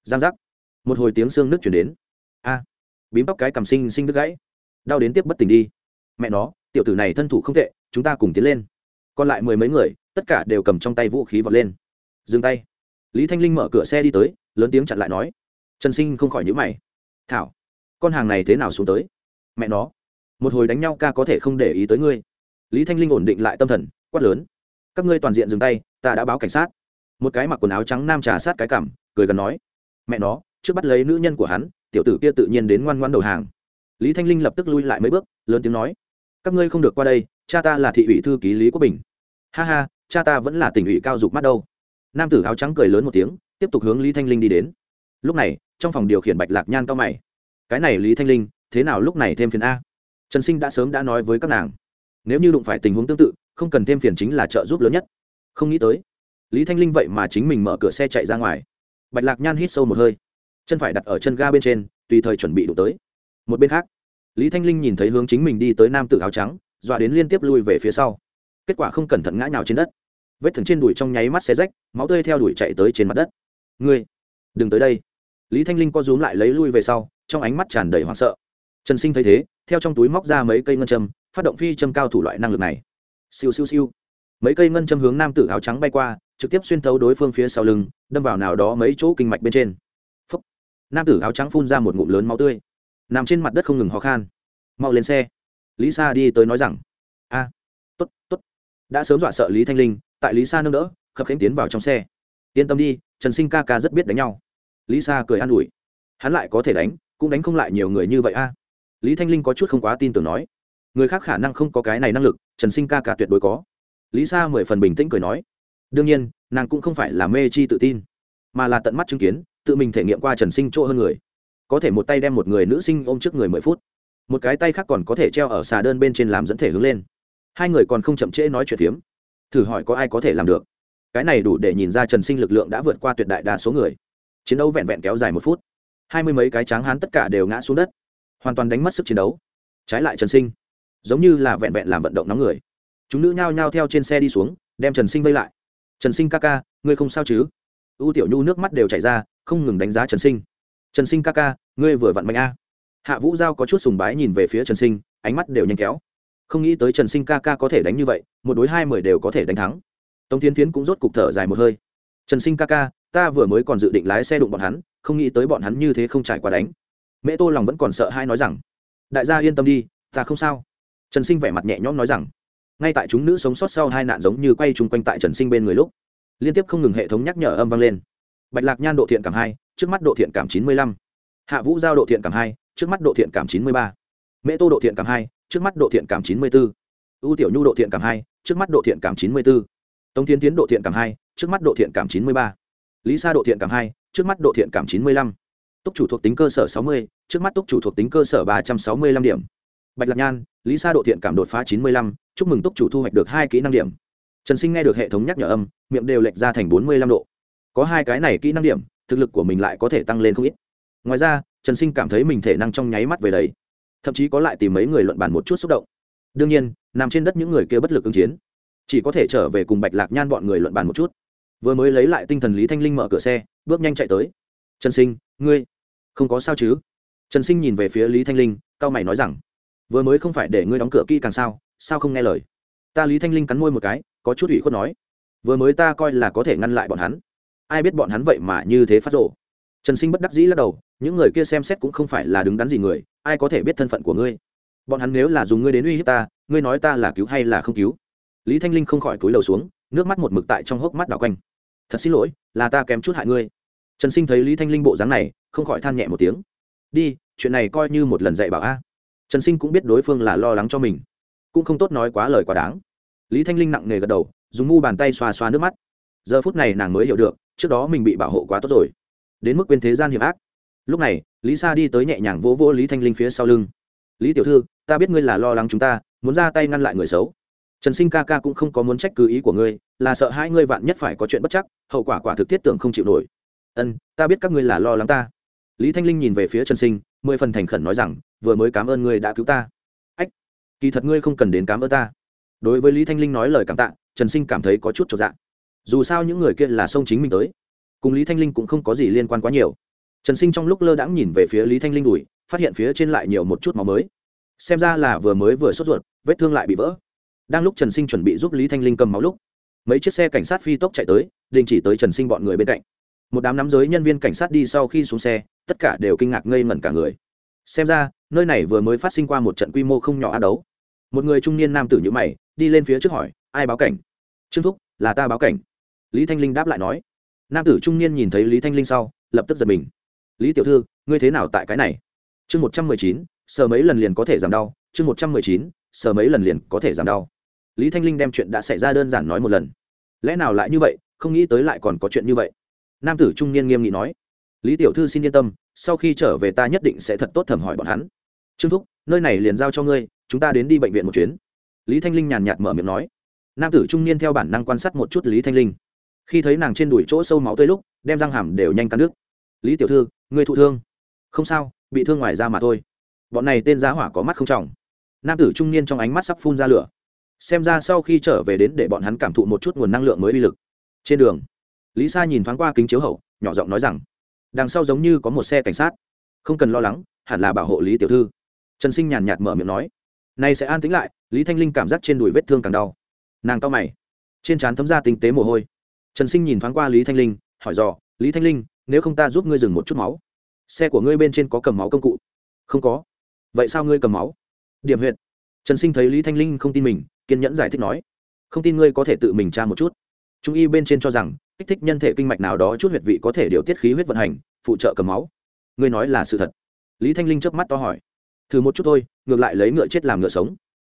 Giang giác. Một hồi tiếng xương nước chuyển đến. A! Bím tóc cái cầm sinh sinh đứt gãy. Đau đến tiếp bất tỉnh đi. Mẹ nó, tiểu tử này thân thủ không tệ, chúng ta cùng tiến lên. Còn lại mười mấy người, tất cả đều cầm trong tay vũ khí vọt lên. Dừng tay. Lý thanh linh mở cửa xe đi tới, lớn tiếng chặn lại nói. Trần sinh không khỏi nhữ mày. Thảo, con hàng này thế nào xuống tới? Mẹ nó một hồi đánh nhau ca có thể không để ý tới ngươi. Lý thanh linh ổn định lại tâm thần, quát lớn. Các ngươi toàn diện dừng tay, ta đã báo cảnh sát. Một cái mặc quần áo trắng nam trà sát cái cảm cười gần nói. Mẹ nó, trước bắt lấy nữ nhân của hắn, tiểu tử kia tự nhiên đến ngoan ngoan đầu hàng. Lý thanh linh lập tức lui lại mấy bước, lớn tiếng nói. Các ngươi không được qua đây, cha ta là thị ủy thư ký lý quốc bình. Ha ha, cha ta vẫn là tỉnh ủy cao dục mắt đâu. Nam tử áo trắng cười lớn một tiếng, tiếp tục hướng lý thanh linh đi đến. Lúc này, trong phòng điều khiển bạch lạc nhan cao mày. Cái này lý thanh linh, thế nào lúc này thêm phiền a? Trần sinh đã sớm đã nói với các nàng, nếu như đụng phải tình huống tương tự, không cần thêm phiền chính là trợ giúp lớn nhất. Không nghĩ tới, lý thanh linh vậy mà chính mình mở cửa xe chạy ra ngoài. Bạch lạc nhan hít sâu một hơi, chân phải đặt ở chân ga bên trên, tùy thời chuẩn bị đụng tới. Một bên khác, lý thanh linh nhìn thấy hướng chính mình đi tới nam tử áo trắng, dọa đến liên tiếp lui về phía sau. Kết quả không cẩn thận ngã nhào trên đất. Vết thương trên đùi trong nháy mắt xe rách, máu tươi theo đuổi chạy tới trên mặt đất. Ngươi, đừng tới đây. Lý thanh linh co rúm lại lấy lui về sau, trong ánh mắt tràn đầy hoảng sợ trần sinh thấy thế theo trong túi móc ra mấy cây ngân châm phát động phi châm cao thủ loại năng lực này. Siêu siêu siêu. Mấy cây ngân châm hướng nam tử áo trắng bay qua trực tiếp xuyên thấu đối phương phía sau lưng đâm vào nào đó mấy chỗ kinh mạch bên trên. Phúc. nam tử áo trắng phun ra một ngụm lớn máu tươi. Nằm trên mặt đất không ngừng ho khan. Mau lên xe. Lý sa đi tới nói rằng a à, t ố t t ố t đã sớm dọa sợ lý thanh linh tại lý sa nâng đỡ khập khánh tiến vào trong xe. Yên tâm đi trần sinh ca ca rất biết đánh nhau. Lý sa cười an ủi. Hắn lại có thể đánh cũng đánh không lại nhiều người như vậy a lý thanh linh có chút không quá tin tưởng nói. Người khác khả năng không có cái này năng lực, trần sinh ca ca tuyệt đối có. Lý sa mười phần bình tĩnh cười nói. Đương nhiên, nàng cũng không phải là mê chi tự tin, mà là tận mắt chứng kiến, tự mình thể nghiệm qua trần sinh chỗ hơn người. Có thể một tay đem một người nữ sinh ôm trước người mười phút, một cái tay khác còn có thể treo ở xà đơn bên trên làm dẫn thể hướng lên. Hai người còn không chậm trễ nói chuyện phiếm. Thử hỏi có ai có thể làm được. Cái này đủ để nhìn ra trần sinh lực lượng đã vượt qua tuyệt đại đa số người. Chiến đấu vẹn vẹn kéo dài một phút. Hai mươi mấy cái tráng hán tất cả đều ngã xuống đất hoàn toàn đánh mất sức chiến đấu. Trái lại trần sinh, giống như là vẹn vẹn làm vận động nóng người. Chúng nữ nhao nhao theo trên xe đi xuống, đem trần sinh vây lại. Trần sinh ca ca, ngươi không sao chứ? U tiểu nhu nước mắt đều chảy ra, không ngừng đánh giá trần sinh. Trần sinh ca ca, ngươi vừa vặn mạnh a. Hạ vũ giao có chút sùng bái nhìn về phía trần sinh, ánh mắt đều nhanh kéo. Không nghĩ tới trần sinh ca ca có thể đánh như vậy, một đối hai mười đều có thể đánh thắng. Tống tiến tiến cũng rốt cục thở dài một hơi. Trần sinh ca ca, ta vừa mới còn dự định lái xe đụng bọn hắn, không nghĩ tới bọn hắn như thế không trải qua đánh mẹ tô lòng vẫn còn sợ hai nói rằng đại gia yên tâm đi ta không sao trần sinh vẻ mặt nhẹ nhõm nói rằng ngay tại chúng nữ sống sót sau hai nạn giống như quay chung quanh tại trần sinh bên người lúc liên tiếp không ngừng hệ thống nhắc nhở âm vang lên bạch lạc nhan độ thiện cảm hai trước mắt độ thiện cảm chín mươi lăm hạ vũ giao độ thiện cảm hai trước mắt độ thiện cảm chín mươi ba mẹ tô độ thiện cảm hai trước mắt độ thiện cảm chín mươi b ố tiểu nhu độ thiện cảm hai trước mắt độ thiện cảm chín mươi b ố tống tiến tiến độ thiện cảm hai trước mắt độ thiện cảm chín mươi ba lý sa độ thiện cảm hai trước mắt độ thiện cảm chín mươi lăm túc chủ thuộc tính cơ sở sáu mươi, trước mắt túc chủ thuộc tính cơ sở ba trăm sáu mươi lăm điểm. Bạch lạc nhan, lý sa độ thiện cảm đột phá chín mươi lăm, chúc mừng túc chủ thu hoạch được hai kỹ năng điểm. Trần sinh nghe được hệ thống nhắc nhở âm, miệng đều lệch ra thành bốn mươi lăm độ. Có hai cái này kỹ năng điểm, thực lực của mình lại có thể tăng lên không ít. Ngoài ra, trần sinh cảm thấy mình thể năng trong nháy mắt về đấy thậm chí có lại tìm mấy người luận bàn một chút xúc động. Đương nhiên, nằm trên đất những người kia bất lực ứng chiến, chỉ có thể trở về cùng bạch lạc nhan bọn người luận bàn một chút. Vừa mới lấy lại tinh thần lý thanh linh mở cửa xe, bước nhanh chạy tới trần sinh, ngươi không có sao chứ? Trần sinh nhìn về phía lý thanh linh, cao mày nói rằng, vừa mới không phải để ngươi đóng cửa kỹ càng sao? Sao không nghe lời? Ta lý thanh linh cắn môi một cái, có chút ủy khuất nói, vừa mới ta coi là có thể ngăn lại bọn hắn. Ai biết bọn hắn vậy mà như thế phát rộ trần sinh bất đắc dĩ lắc đầu, những người kia xem xét cũng không phải là đứng đắn gì người, ai có thể biết thân phận của ngươi? Bọn hắn nếu là dùng ngươi đến uy hiếp ta, ngươi nói ta là cứu hay là không cứu? Lý thanh linh không khỏi cúi đầu xuống, nước mắt một mực tại trong hốc mắt đảo quanh. Thật xin lỗi, là ta kém chút hại ngươi trần sinh thấy lý thanh linh bộ dáng này, không khỏi than nhẹ một tiếng. Đi, chuyện này coi như một lần dạy bảo a. Trần sinh cũng biết đối phương là lo lắng cho mình. Cũng không tốt nói quá lời quá đáng. Lý thanh linh nặng nề gật đầu, dùng mu bàn tay xoa xoa nước mắt. Giờ phút này nàng mới hiểu được, trước đó mình bị bảo hộ quá tốt rồi. Đến mức quên thế gian hiểm ác. Lúc này, lý sa đi tới nhẹ nhàng vỗ vỗ lý thanh linh phía sau lưng. Lý tiểu thư, ta biết ngươi là lo lắng chúng ta, muốn ra tay ngăn lại người xấu. Trần sinh ca ca cũng không có muốn trách cứ ý của ngươi, là sợ hai ngươi vạn nhất phải có chuyện bất chắc, hậu quả quả thực thiết tưởng không chịu nổi ân, ta biết các ngươi là lo lắng ta. Lý thanh linh nhìn về phía trần sinh, mười phần thành khẩn nói rằng, vừa mới cảm ơn ngươi đã cứu ta. Ách, kỳ thật ngươi không cần đến cảm ơn ta. Đối với lý thanh linh nói lời cảm tạ, trần sinh cảm thấy có chút trọn dạng dù sao những người kia là sông chính mình tới. Cùng lý thanh linh cũng không có gì liên quan quá nhiều. Trần sinh trong lúc lơ đãng nhìn về phía lý thanh linh đùi, phát hiện phía trên lại nhiều một chút máu mới. Xem ra là vừa mới vừa sốt ruột, vết thương lại bị vỡ. Đang lúc trần sinh chuẩn bị giúp lý thanh linh cầm máu lúc, mấy chiếc xe cảnh sát phi tốc chạy tới, đình chỉ tới trần sinh bọn người bên cạnh một đám nắm giới nhân viên cảnh sát đi sau khi xuống xe, tất cả đều kinh ngạc ngây ngẩn cả người. Xem ra, nơi này vừa mới phát sinh qua một trận quy mô không nhỏ á đấu. Một người trung niên nam tử nhữ mày, đi lên phía trước hỏi, ai báo cảnh? Trương thúc, là ta báo cảnh. Lý thanh linh đáp lại nói. Nam tử trung niên nhìn thấy lý thanh linh sau, lập tức giật mình. Lý tiểu thư, ngươi thế nào tại cái này? Chương một trăm mười chín, sờ mấy lần liền có thể giảm đau. Chương một trăm mười chín, sờ mấy lần liền có thể giảm đau. Lý thanh linh đem chuyện đã xảy ra đơn giản nói một lần. Lẽ nào lại như vậy? Không nghĩ tới lại còn có chuyện như vậy nam tử trung niên nghiêm nghị nói, lý tiểu thư xin yên tâm, sau khi trở về ta nhất định sẽ thật tốt thẩm hỏi bọn hắn. Trương thúc, nơi này liền giao cho ngươi, chúng ta đến đi bệnh viện một chuyến. Lý thanh linh nhàn nhạt mở miệng nói. Nam tử trung niên theo bản năng quan sát một chút lý thanh linh. Khi thấy nàng trên đùi chỗ sâu máu tươi lúc, đem răng hàm đều nhanh cắn nước lý tiểu thư người thụ thương? Không sao, bị thương ngoài ra mà thôi. Bọn này tên giá hỏa có mắt không trọng. Nam tử trung niên trong ánh mắt sắp phun ra lửa. Xem ra sau khi trở về đến để bọn hắn cảm thụ một chút nguồn năng lượng mới uy lực. Trên đường lý sa nhìn thoáng qua kính chiếu hậu, nhỏ giọng nói rằng, đằng sau giống như có một xe cảnh sát. Không cần lo lắng, hẳn là bảo hộ lý tiểu thư. Trần sinh nhàn nhạt mở miệng nói nay sẽ an tính lại, lý thanh linh cảm giác trên đùi vết thương càng đau. Nàng to mày, trên trán thấm ra tinh tế mồ hôi. Trần sinh nhìn thoáng qua lý thanh linh, hỏi dò, lý thanh linh, nếu không ta giúp ngươi dừng một chút máu? Xe của ngươi bên trên có cầm máu công cụ? Không có. Vậy sao ngươi cầm máu? Điểm huyện trần sinh thấy lý thanh linh không tin mình, kiên nhẫn giải thích nói, không tin ngươi có thể tự mình tra một chút. Trung y bên trên cho rằng kích thích nhân thể kinh mạch nào đó chút huyệt vị có thể điều tiết khí huyết vận hành, phụ trợ cầm máu. Ngươi nói là sự thật. Lý thanh linh chớp mắt to hỏi. Thử một chút thôi, ngược lại lấy ngựa chết làm ngựa sống.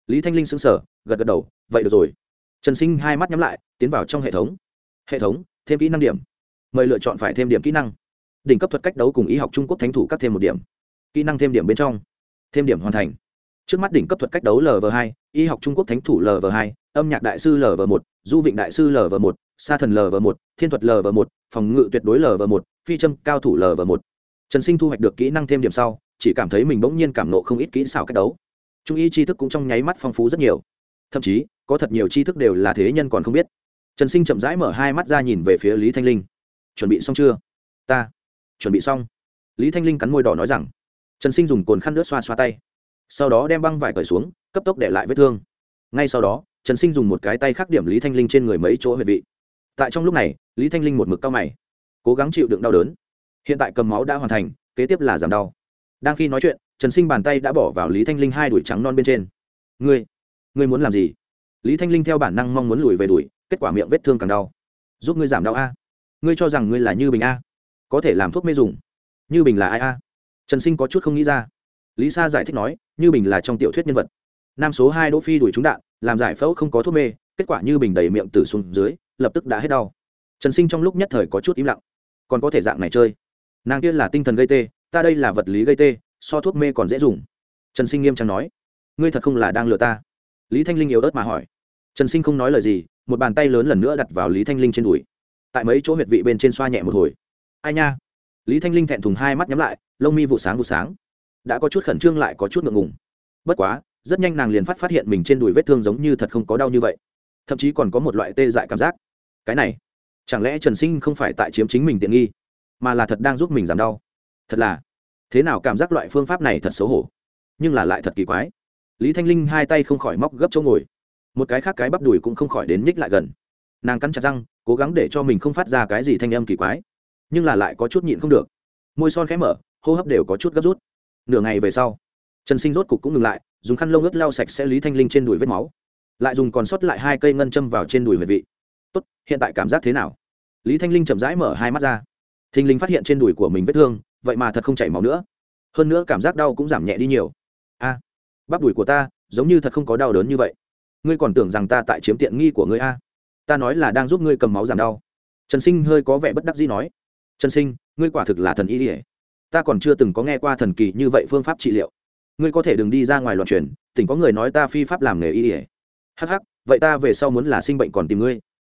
Lý thanh linh sững sờ, gật gật đầu, vậy được rồi. Trần sinh hai mắt nhắm lại, tiến vào trong hệ thống. Hệ thống, thêm kỹ năng điểm. Mời lựa chọn phải thêm điểm kỹ năng. Đỉnh cấp thuật cách đấu cùng y học trung quốc thánh thủ các thêm một điểm. Kỹ năng thêm điểm bên trong. Thêm điểm hoàn thành. Trước mắt đỉnh cấp thuật cách đấu lv hai, y học trung quốc thánh thủ lv hai, âm nhạc đại sư lv một, du vịnh đại sư lv một sa thần lv một, thiên thuật lv một, phòng ngự tuyệt đối lv một, phi châm cao thủ lv một. Trần sinh thu hoạch được kỹ năng thêm điểm sau, chỉ cảm thấy mình bỗng nhiên cảm nộ không ít kỹ xảo cách đấu. Trung y tri thức cũng trong nháy mắt phong phú rất nhiều. Thậm chí, có thật nhiều tri thức đều là thế nhân còn không biết. Trần sinh chậm rãi mở hai mắt ra nhìn về phía lý thanh linh. Chuẩn bị xong chưa? Ta. Chuẩn bị xong. Lý thanh linh cắn môi đỏ nói rằng. Trần sinh dùng cồn khăn nước xoa xoa tay. Sau đó đem băng vải cởi xuống, cấp tốc để lại vết thương. Ngay sau đó, trần sinh dùng một cái tay khắc điểm lý thanh linh trên người mấy chỗ huyệt vị tại trong lúc này lý thanh linh một mực cao mày cố gắng chịu đựng đau đớn. Hiện tại cầm máu đã hoàn thành kế tiếp là giảm đau. Đang khi nói chuyện trần sinh bàn tay đã bỏ vào lý thanh linh hai đuổi trắng non bên trên. Ngươi ngươi muốn làm gì? Lý thanh linh theo bản năng mong muốn lùi về đuổi, kết quả miệng vết thương càng đau. Giúp ngươi giảm đau a. Ngươi cho rằng ngươi là như bình a? Có thể làm thuốc mê dùng. Như bình là ai a? Trần sinh có chút không nghĩ ra. Lý sa giải thích nói như bình là trong tiểu thuyết nhân vật. Nam số hai đỗ phi đuổi trúng đạn làm giải phẫu không có thuốc mê kết quả như bình đầy miệng từ xuống dưới, lập tức đã hết đau. Trần sinh trong lúc nhất thời có chút im lặng. Còn có thể dạng này chơi. Nàng kia là tinh thần gây tê, ta đây là vật lý gây tê, so thuốc mê còn dễ dùng. Trần sinh nghiêm trang nói. Ngươi thật không là đang lừa ta? Lý thanh linh yếu ớt mà hỏi. Trần sinh không nói lời gì, một bàn tay lớn lần nữa đặt vào lý thanh linh trên đùi. Tại mấy chỗ huyệt vị bên trên xoa nhẹ một hồi. Ai nha? Lý thanh linh thẹn thùng hai mắt nhắm lại, lông mi vụ sáng vụ sáng. Đã có chút khẩn trương lại có chút ngượng ngùng. Bất quá, rất nhanh nàng liền phát phát hiện mình trên đùi vết thương giống như thật không có đau như vậy thậm chí còn có một loại tê dại cảm giác. Cái này, chẳng lẽ trần sinh không phải tại chiếm chính mình tiện nghi, mà là thật đang giúp mình giảm đau? Thật là, thế nào cảm giác loại phương pháp này thật xấu hổ, nhưng là lại thật kỳ quái. Lý thanh linh hai tay không khỏi móc gấp chỗ ngồi. Một cái khác cái bắp đùi cũng không khỏi đến nhích lại gần. Nàng cắn chặt răng, cố gắng để cho mình không phát ra cái gì thanh âm kỳ quái, nhưng là lại có chút nhịn không được. Môi son khẽ mở, hô hấp đều có chút gấp rút. Nửa ngày về sau, trần sinh rốt cục cũng ngừng lại, dùng khăn lông ướt lau sạch sẽ lý thanh linh trên đùi vết máu lại dùng còn sót lại hai cây ngân châm vào trên đùi huyệt vị. Tốt, hiện tại cảm giác thế nào? Lý thanh linh chậm rãi mở hai mắt ra. Thình linh phát hiện trên đùi của mình vết thương, vậy mà thật không chảy máu nữa. Hơn nữa cảm giác đau cũng giảm nhẹ đi nhiều. A, bắp đùi của ta giống như thật không có đau đớn như vậy. Ngươi còn tưởng rằng ta tại chiếm tiện nghi của ngươi a? Ta nói là đang giúp ngươi cầm máu giảm đau. Trần sinh hơi có vẻ bất đắc dĩ nói. Trần sinh, ngươi quả thực là thần y ỉa ta còn chưa từng có nghe qua thần kỳ như vậy phương pháp trị liệu. Ngươi có thể đừng đi ra ngoài loạn truyền, tỉnh có người nói ta phi pháp làm nghề y ỉa Hắc hắc, vậy ta về sau muốn là sinh bệnh còn tìm ngươi.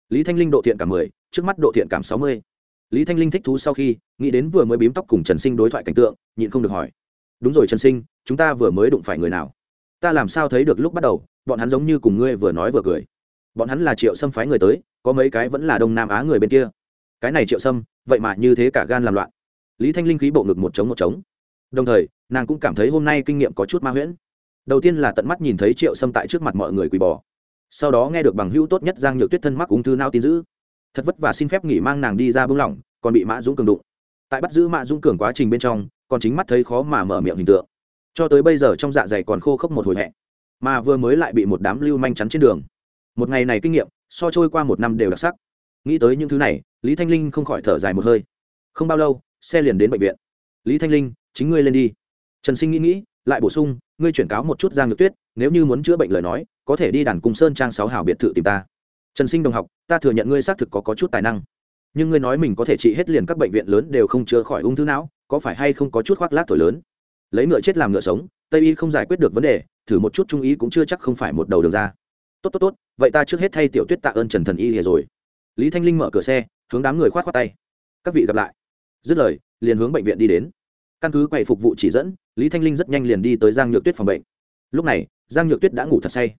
Lý thanh linh độ thiện cảm mười trước mắt độ thiện cảm sáu mươi. Lý thanh linh thích thú sau khi nghĩ đến vừa mới bím tóc cùng trần sinh đối thoại cảnh tượng nhịn không được hỏi. Đúng rồi trần sinh chúng ta vừa mới đụng phải người nào? Ta làm sao thấy được lúc bắt đầu bọn hắn giống như cùng ngươi vừa nói vừa cười. Bọn hắn là triệu sâm phái người tới có mấy cái vẫn là đông nam á người bên kia. Cái này triệu sâm vậy mà như thế cả gan làm loạn. Lý thanh linh khí bộ ngực một trống một trống. Đồng thời nàng cũng cảm thấy hôm nay kinh nghiệm có chút ma huyễn đầu tiên là tận mắt nhìn thấy triệu sâm tại trước mặt mọi người quỳ bò. Sau đó nghe được bằng hữu tốt nhất giang nhược tuyết thân mắc ung thư nao tin giữ thật vất vả xin phép nghỉ mang nàng đi ra bưng lỏng, còn bị mã dũng cường đụng. Tại bắt giữ mã dũng cường quá trình bên trong, còn chính mắt thấy khó mà mở miệng hình tượng. Cho tới bây giờ trong dạ dày còn khô khốc một hồi hẹ, mà vừa mới lại bị một đám lưu manh chắn trên đường. Một ngày này kinh nghiệm, so trôi qua một năm đều đặc sắc. Nghĩ tới những thứ này, lý thanh linh không khỏi thở dài một hơi. Không bao lâu, xe liền đến bệnh viện. Lý thanh linh, chính ngươi lên đi. Trần sinh nghĩ nghĩ, lại bổ sung ngươi chuyển cáo một chút giang nhược tuyết nếu như muốn chữa bệnh lời nói có thể đi đàn cung sơn trang sáu hào biệt thự tìm ta. Trần sinh đồng học ta thừa nhận ngươi xác thực có, có chút tài năng. Nhưng ngươi nói mình có thể trị hết liền các bệnh viện lớn đều không chữa khỏi ung thư não có phải hay không có chút khoác lác tuổi lớn? Lấy ngựa chết làm ngựa sống tây y không giải quyết được vấn đề thử một chút trung ý cũng chưa chắc không phải một đầu đường ra. Tốt tốt tốt vậy ta trước hết thay tiểu tuyết tạ ơn trần thần y rồi. Lý thanh linh mở cửa xe hướng đám người khoát khoát tay. Các vị gặp lại. Dứt lời liền hướng bệnh viện đi đến. Căn cứ quầy phục vụ chỉ dẫn lý thanh linh rất nhanh liền đi tới giang nhược tuyết phòng bệnh. Lúc này, giang nhược tuyết đã ngủ thật say.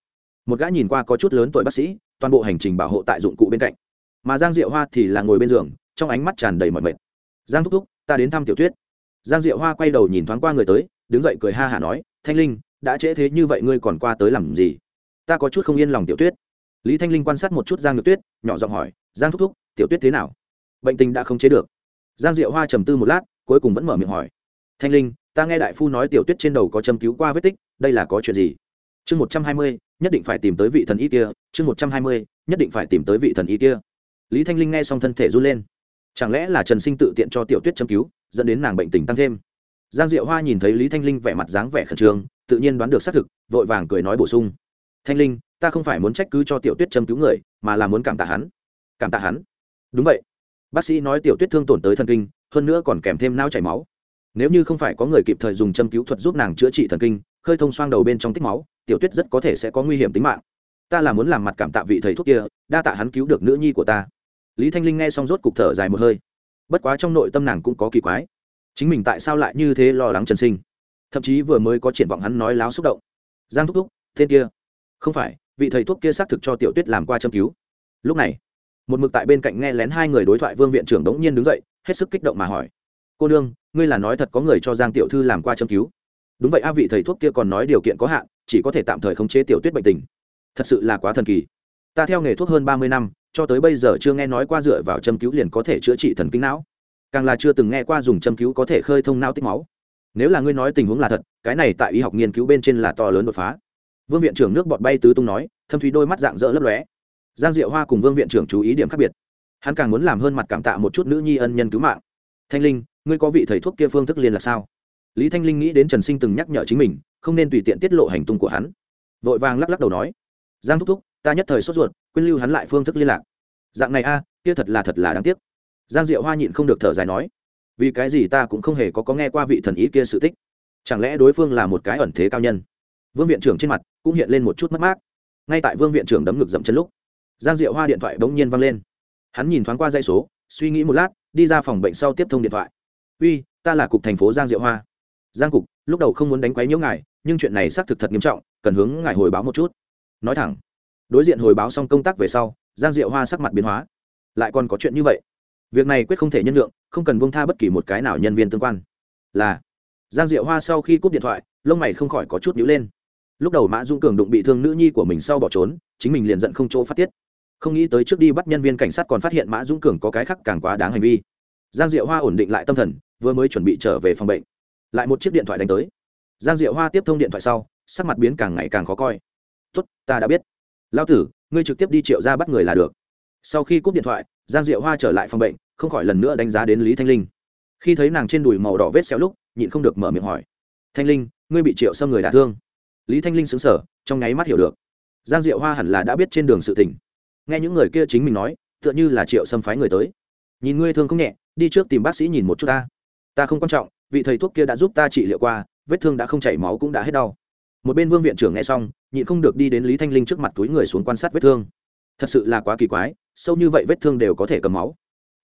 Một gã nhìn qua có chút lớn tuổi bác sĩ, toàn bộ hành trình bảo hộ tại dụng cụ bên cạnh. Mà giang diệu hoa thì là ngồi bên giường, trong ánh mắt tràn đầy mọi mệt. Giang thúc thúc, ta đến thăm tiểu tuyết. Giang diệu hoa quay đầu nhìn thoáng qua người tới, đứng dậy cười ha hả nói, thanh linh, đã trễ thế như vậy ngươi còn qua tới làm gì? Ta có chút không yên lòng tiểu tuyết. Lý thanh linh quan sát một chút giang nhược tuyết, nhỏ giọng hỏi, giang thúc thúc, tiểu tuyết thế nào? Bệnh tình đã không chế được. Giang diệu hoa trầm tư một lát, cuối cùng vẫn mở miệng hỏi, thanh linh ta nghe đại phu nói tiểu tuyết trên đầu có châm cứu qua vết tích, đây là có chuyện gì? Chương một trăm hai mươi, nhất định phải tìm tới vị thần y kia. Chương một trăm hai mươi, nhất định phải tìm tới vị thần y kia. Lý thanh linh nghe xong thân thể run lên. Chẳng lẽ là trần sinh tự tiện cho tiểu tuyết châm cứu, dẫn đến nàng bệnh tình tăng thêm? Giang diệu hoa nhìn thấy lý thanh linh vẻ mặt dáng vẻ khẩn trương, tự nhiên đoán được xác thực, vội vàng cười nói bổ sung. Thanh linh, ta không phải muốn trách cứ cho tiểu tuyết châm cứu người, mà là muốn cảm tạ hắn. Cảm tạ hắn? Đúng vậy. Bác sĩ nói tiểu tuyết thương tổn tới thần kinh, hơn nữa còn kèm thêm nao chảy máu nếu như không phải có người kịp thời dùng châm cứu thuật giúp nàng chữa trị thần kinh, khơi thông xoang đầu bên trong tích máu, tiểu tuyết rất có thể sẽ có nguy hiểm tính mạng. Ta là muốn làm mặt cảm tạ vị thầy thuốc kia, đa tạ hắn cứu được nữ nhi của ta. Lý thanh linh nghe xong rốt cục thở dài một hơi. Bất quá trong nội tâm nàng cũng có kỳ quái. Chính mình tại sao lại như thế lo lắng trần sinh? Thậm chí vừa mới có triển vọng hắn nói láo xúc động. Giang thúc thúc, tên kia. Không phải, vị thầy thuốc kia xác thực cho tiểu tuyết làm qua châm cứu. Lúc này, một mực tại bên cạnh nghe lén hai người đối thoại vương viện trưởng đống nhiên đứng dậy, hết sức kích động mà hỏi cô nương, ngươi là nói thật có người cho giang tiểu thư làm qua châm cứu. Đúng vậy a, vị thầy thuốc kia còn nói điều kiện có hạn, chỉ có thể tạm thời khống chế tiểu tuyết bệnh tình. Thật sự là quá thần kỳ. Ta theo nghề thuốc hơn ba mươi năm, cho tới bây giờ chưa nghe nói qua dựa vào châm cứu liền có thể chữa trị thần kinh não. Càng là chưa từng nghe qua dùng châm cứu có thể khơi thông não tích máu. Nếu là ngươi nói tình huống là thật, cái này tại y học nghiên cứu bên trên là to lớn đột phá. Vương viện trưởng nước bọt bay tứ tung nói, thâm thúy đôi mắt dạng dỡ lấp lóe. Giang diệu hoa cùng vương viện trưởng chú ý điểm khác biệt. Hắn càng muốn làm hơn mặt cảm tạ một chút nữ nhi ân nhân cứu mạng. Thanh linh ngươi có vị thầy thuốc kia phương thức liên là sao? Lý thanh linh nghĩ đến trần sinh từng nhắc nhở chính mình, không nên tùy tiện tiết lộ hành tung của hắn. Vội vàng lắc lắc đầu nói, giang thúc thúc, ta nhất thời sốt ruột, quên lưu hắn lại phương thức liên lạc. Dạng này a, kia thật là thật là đáng tiếc. Giang diệu hoa nhịn không được thở dài nói, vì cái gì ta cũng không hề có có nghe qua vị thần ý kia sự tích. Chẳng lẽ đối phương là một cái ẩn thế cao nhân? Vương viện trưởng trên mặt cũng hiện lên một chút mất mát. Ngay tại vương viện trưởng đấm ngực dậm chân lúc, giang diệu hoa điện thoại bỗng nhiên văng lên. Hắn nhìn thoáng qua dây số, suy nghĩ một lát, đi ra phòng bệnh sau tiếp thông điện thoại uy, ta là cục thành phố giang diệu hoa. Giang cục, lúc đầu không muốn đánh quấy nhiễu ngài, nhưng chuyện này xác thực thật nghiêm trọng, cần hướng ngài hồi báo một chút. Nói thẳng, đối diện hồi báo xong công tác về sau, giang diệu hoa sắc mặt biến hóa. Lại còn có chuyện như vậy? Việc này quyết không thể nhân lượng không cần bông tha bất kỳ một cái nào nhân viên tương quan. Là, giang diệu hoa sau khi cúp điện thoại, lông mày không khỏi có chút nhíu lên. Lúc đầu mã dung cường đụng bị thương nữ nhi của mình sau bỏ trốn, chính mình liền giận không chỗ phát tiết. Không nghĩ tới trước đi bắt nhân viên cảnh sát còn phát hiện mã Dung cường có cái khác càng quá đáng hành vi. Giang diệu hoa ổn định lại tâm thần vừa mới chuẩn bị trở về phòng bệnh. Lại một chiếc điện thoại đánh tới. Giang diệu hoa tiếp thông điện thoại sau, sắc mặt biến càng ngày càng khó coi. Tuất ta đã biết. Lao tử, ngươi trực tiếp đi triệu ra bắt người là được. Sau khi cúp điện thoại, giang diệu hoa trở lại phòng bệnh, không khỏi lần nữa đánh giá đến lý thanh linh. Khi thấy nàng trên đùi màu đỏ vết xéo lúc, nhịn không được mở miệng hỏi. Thanh linh, ngươi bị triệu xâm người đả thương? Lý thanh linh xứng sở trong nháy mắt hiểu được. Giang diệu hoa hẳn là đã biết trên đường sự tình. Nghe những người kia chính mình nói, tựa như là triệu xâm phái người tới. Nhìn ngươi thương không nhẹ, đi trước tìm bác sĩ nhìn một chút ta ta không quan trọng, vị thầy thuốc kia đã giúp ta trị liệu qua, vết thương đã không chảy máu cũng đã hết đau. Một bên vương viện trưởng nghe xong, nhịn không được đi đến lý thanh linh trước mặt túi người xuống quan sát vết thương. Thật sự là quá kỳ quái, sâu như vậy vết thương đều có thể cầm máu.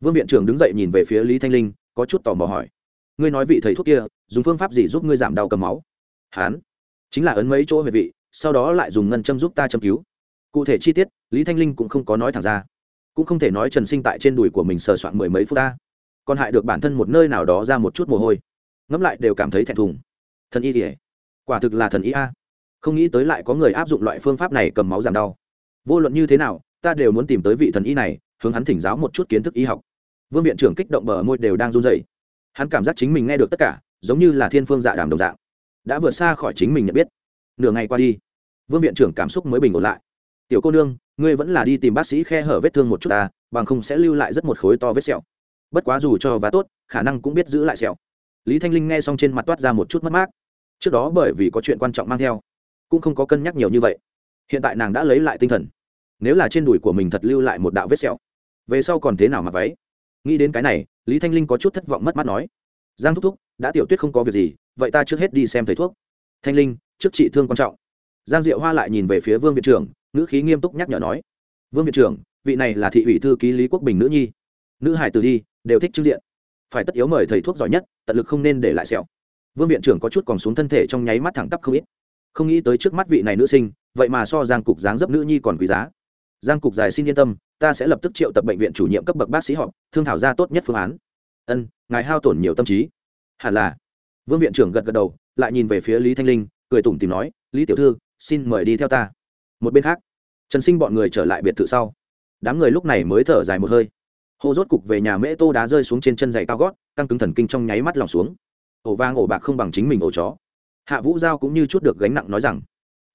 Vương viện trưởng đứng dậy nhìn về phía lý thanh linh, có chút tò mò hỏi, ngươi nói vị thầy thuốc kia, dùng phương pháp gì giúp ngươi giảm đau cầm máu? Hán chính là ấn mấy chỗ về vị, sau đó lại dùng ngân châm giúp ta châm cứu. Cụ thể chi tiết, lý thanh linh cũng không có nói thẳng ra. Cũng không thể nói trần sinh tại trên đùi của mình sờ soạn mười mấy phút ta còn hại được bản thân một nơi nào đó ra một chút mồ hôi. Ngẫm lại đều cảm thấy thẹn thùng. Thần y thì、hề. quả thực là thần y a. Không nghĩ tới lại có người áp dụng loại phương pháp này cầm máu giảm đau. Vô luận như thế nào, ta đều muốn tìm tới vị thần y này, hướng hắn thỉnh giáo một chút kiến thức y học. Vương viện trưởng kích động bờ môi đều đang run dày hắn cảm giác chính mình nghe được tất cả, giống như là thiên phương dạ đàm đồng dạng. Đã vượt xa khỏi chính mình nhận biết. Nửa ngày qua đi, vương viện trưởng cảm xúc mới bình ổn lại. Tiểu cô nương, ngươi vẫn là đi tìm bác sĩ khe hở vết thương một chút ta, bằng không sẽ lưu lại rất một khối to vết sẹo bất quá dù cho và tốt, khả năng cũng biết giữ lại sẹo. Lý thanh linh nghe xong trên mặt toát ra một chút mất mát. Trước đó bởi vì có chuyện quan trọng mang theo, cũng không có cân nhắc nhiều như vậy. Hiện tại nàng đã lấy lại tinh thần. Nếu là trên đùi của mình thật lưu lại một đạo vết sẹo, về sau còn thế nào mà váy? Nghĩ đến cái này, lý thanh linh có chút thất vọng mất mát nói, giang thúc thúc, đã tiểu tuyết không có việc gì, vậy ta trước hết đi xem thầy thuốc. Thanh linh, trước trị thương quan trọng. Giang diệu hoa lại nhìn về phía vương viện trưởng nữ khí nghiêm túc nhắc nhở nói, vương viện trưởng vị này là thị ủy thư ký lý quốc bình nữ nhi. Nữ hải từ đi đều thích trưng diện. Phải tất yếu mời thầy thuốc giỏi nhất, tận lực không nên để lại sẹo. Vương viện trưởng có chút còn xuống thân thể trong nháy mắt thẳng tắp không ít. Không nghĩ tới trước mắt vị này nữ sinh, vậy mà so giang cục dáng dấp nữ nhi còn quý giá. Giang cục dài xin yên tâm, ta sẽ lập tức triệu tập bệnh viện chủ nhiệm cấp bậc bác sĩ họp, thương thảo ra tốt nhất phương án. Ân, ngài hao tổn nhiều tâm trí. Hẳn là. Vương viện trưởng gật gật đầu, lại nhìn về phía lý thanh linh, cười tủm tìm nói, lý tiểu thư, xin mời đi theo ta. Một bên khác, trần sinh bọn người trở lại biệt thự sau. Đám người lúc này mới thở dài một hơi hô rốt cục về nhà mễ tô đá rơi xuống trên chân giày cao gót, căng cứng thần kinh trong nháy mắt lòng xuống. Ổ vang ổ bạc không bằng chính mình ổ chó. Hạ vũ giao cũng như chút được gánh nặng nói rằng,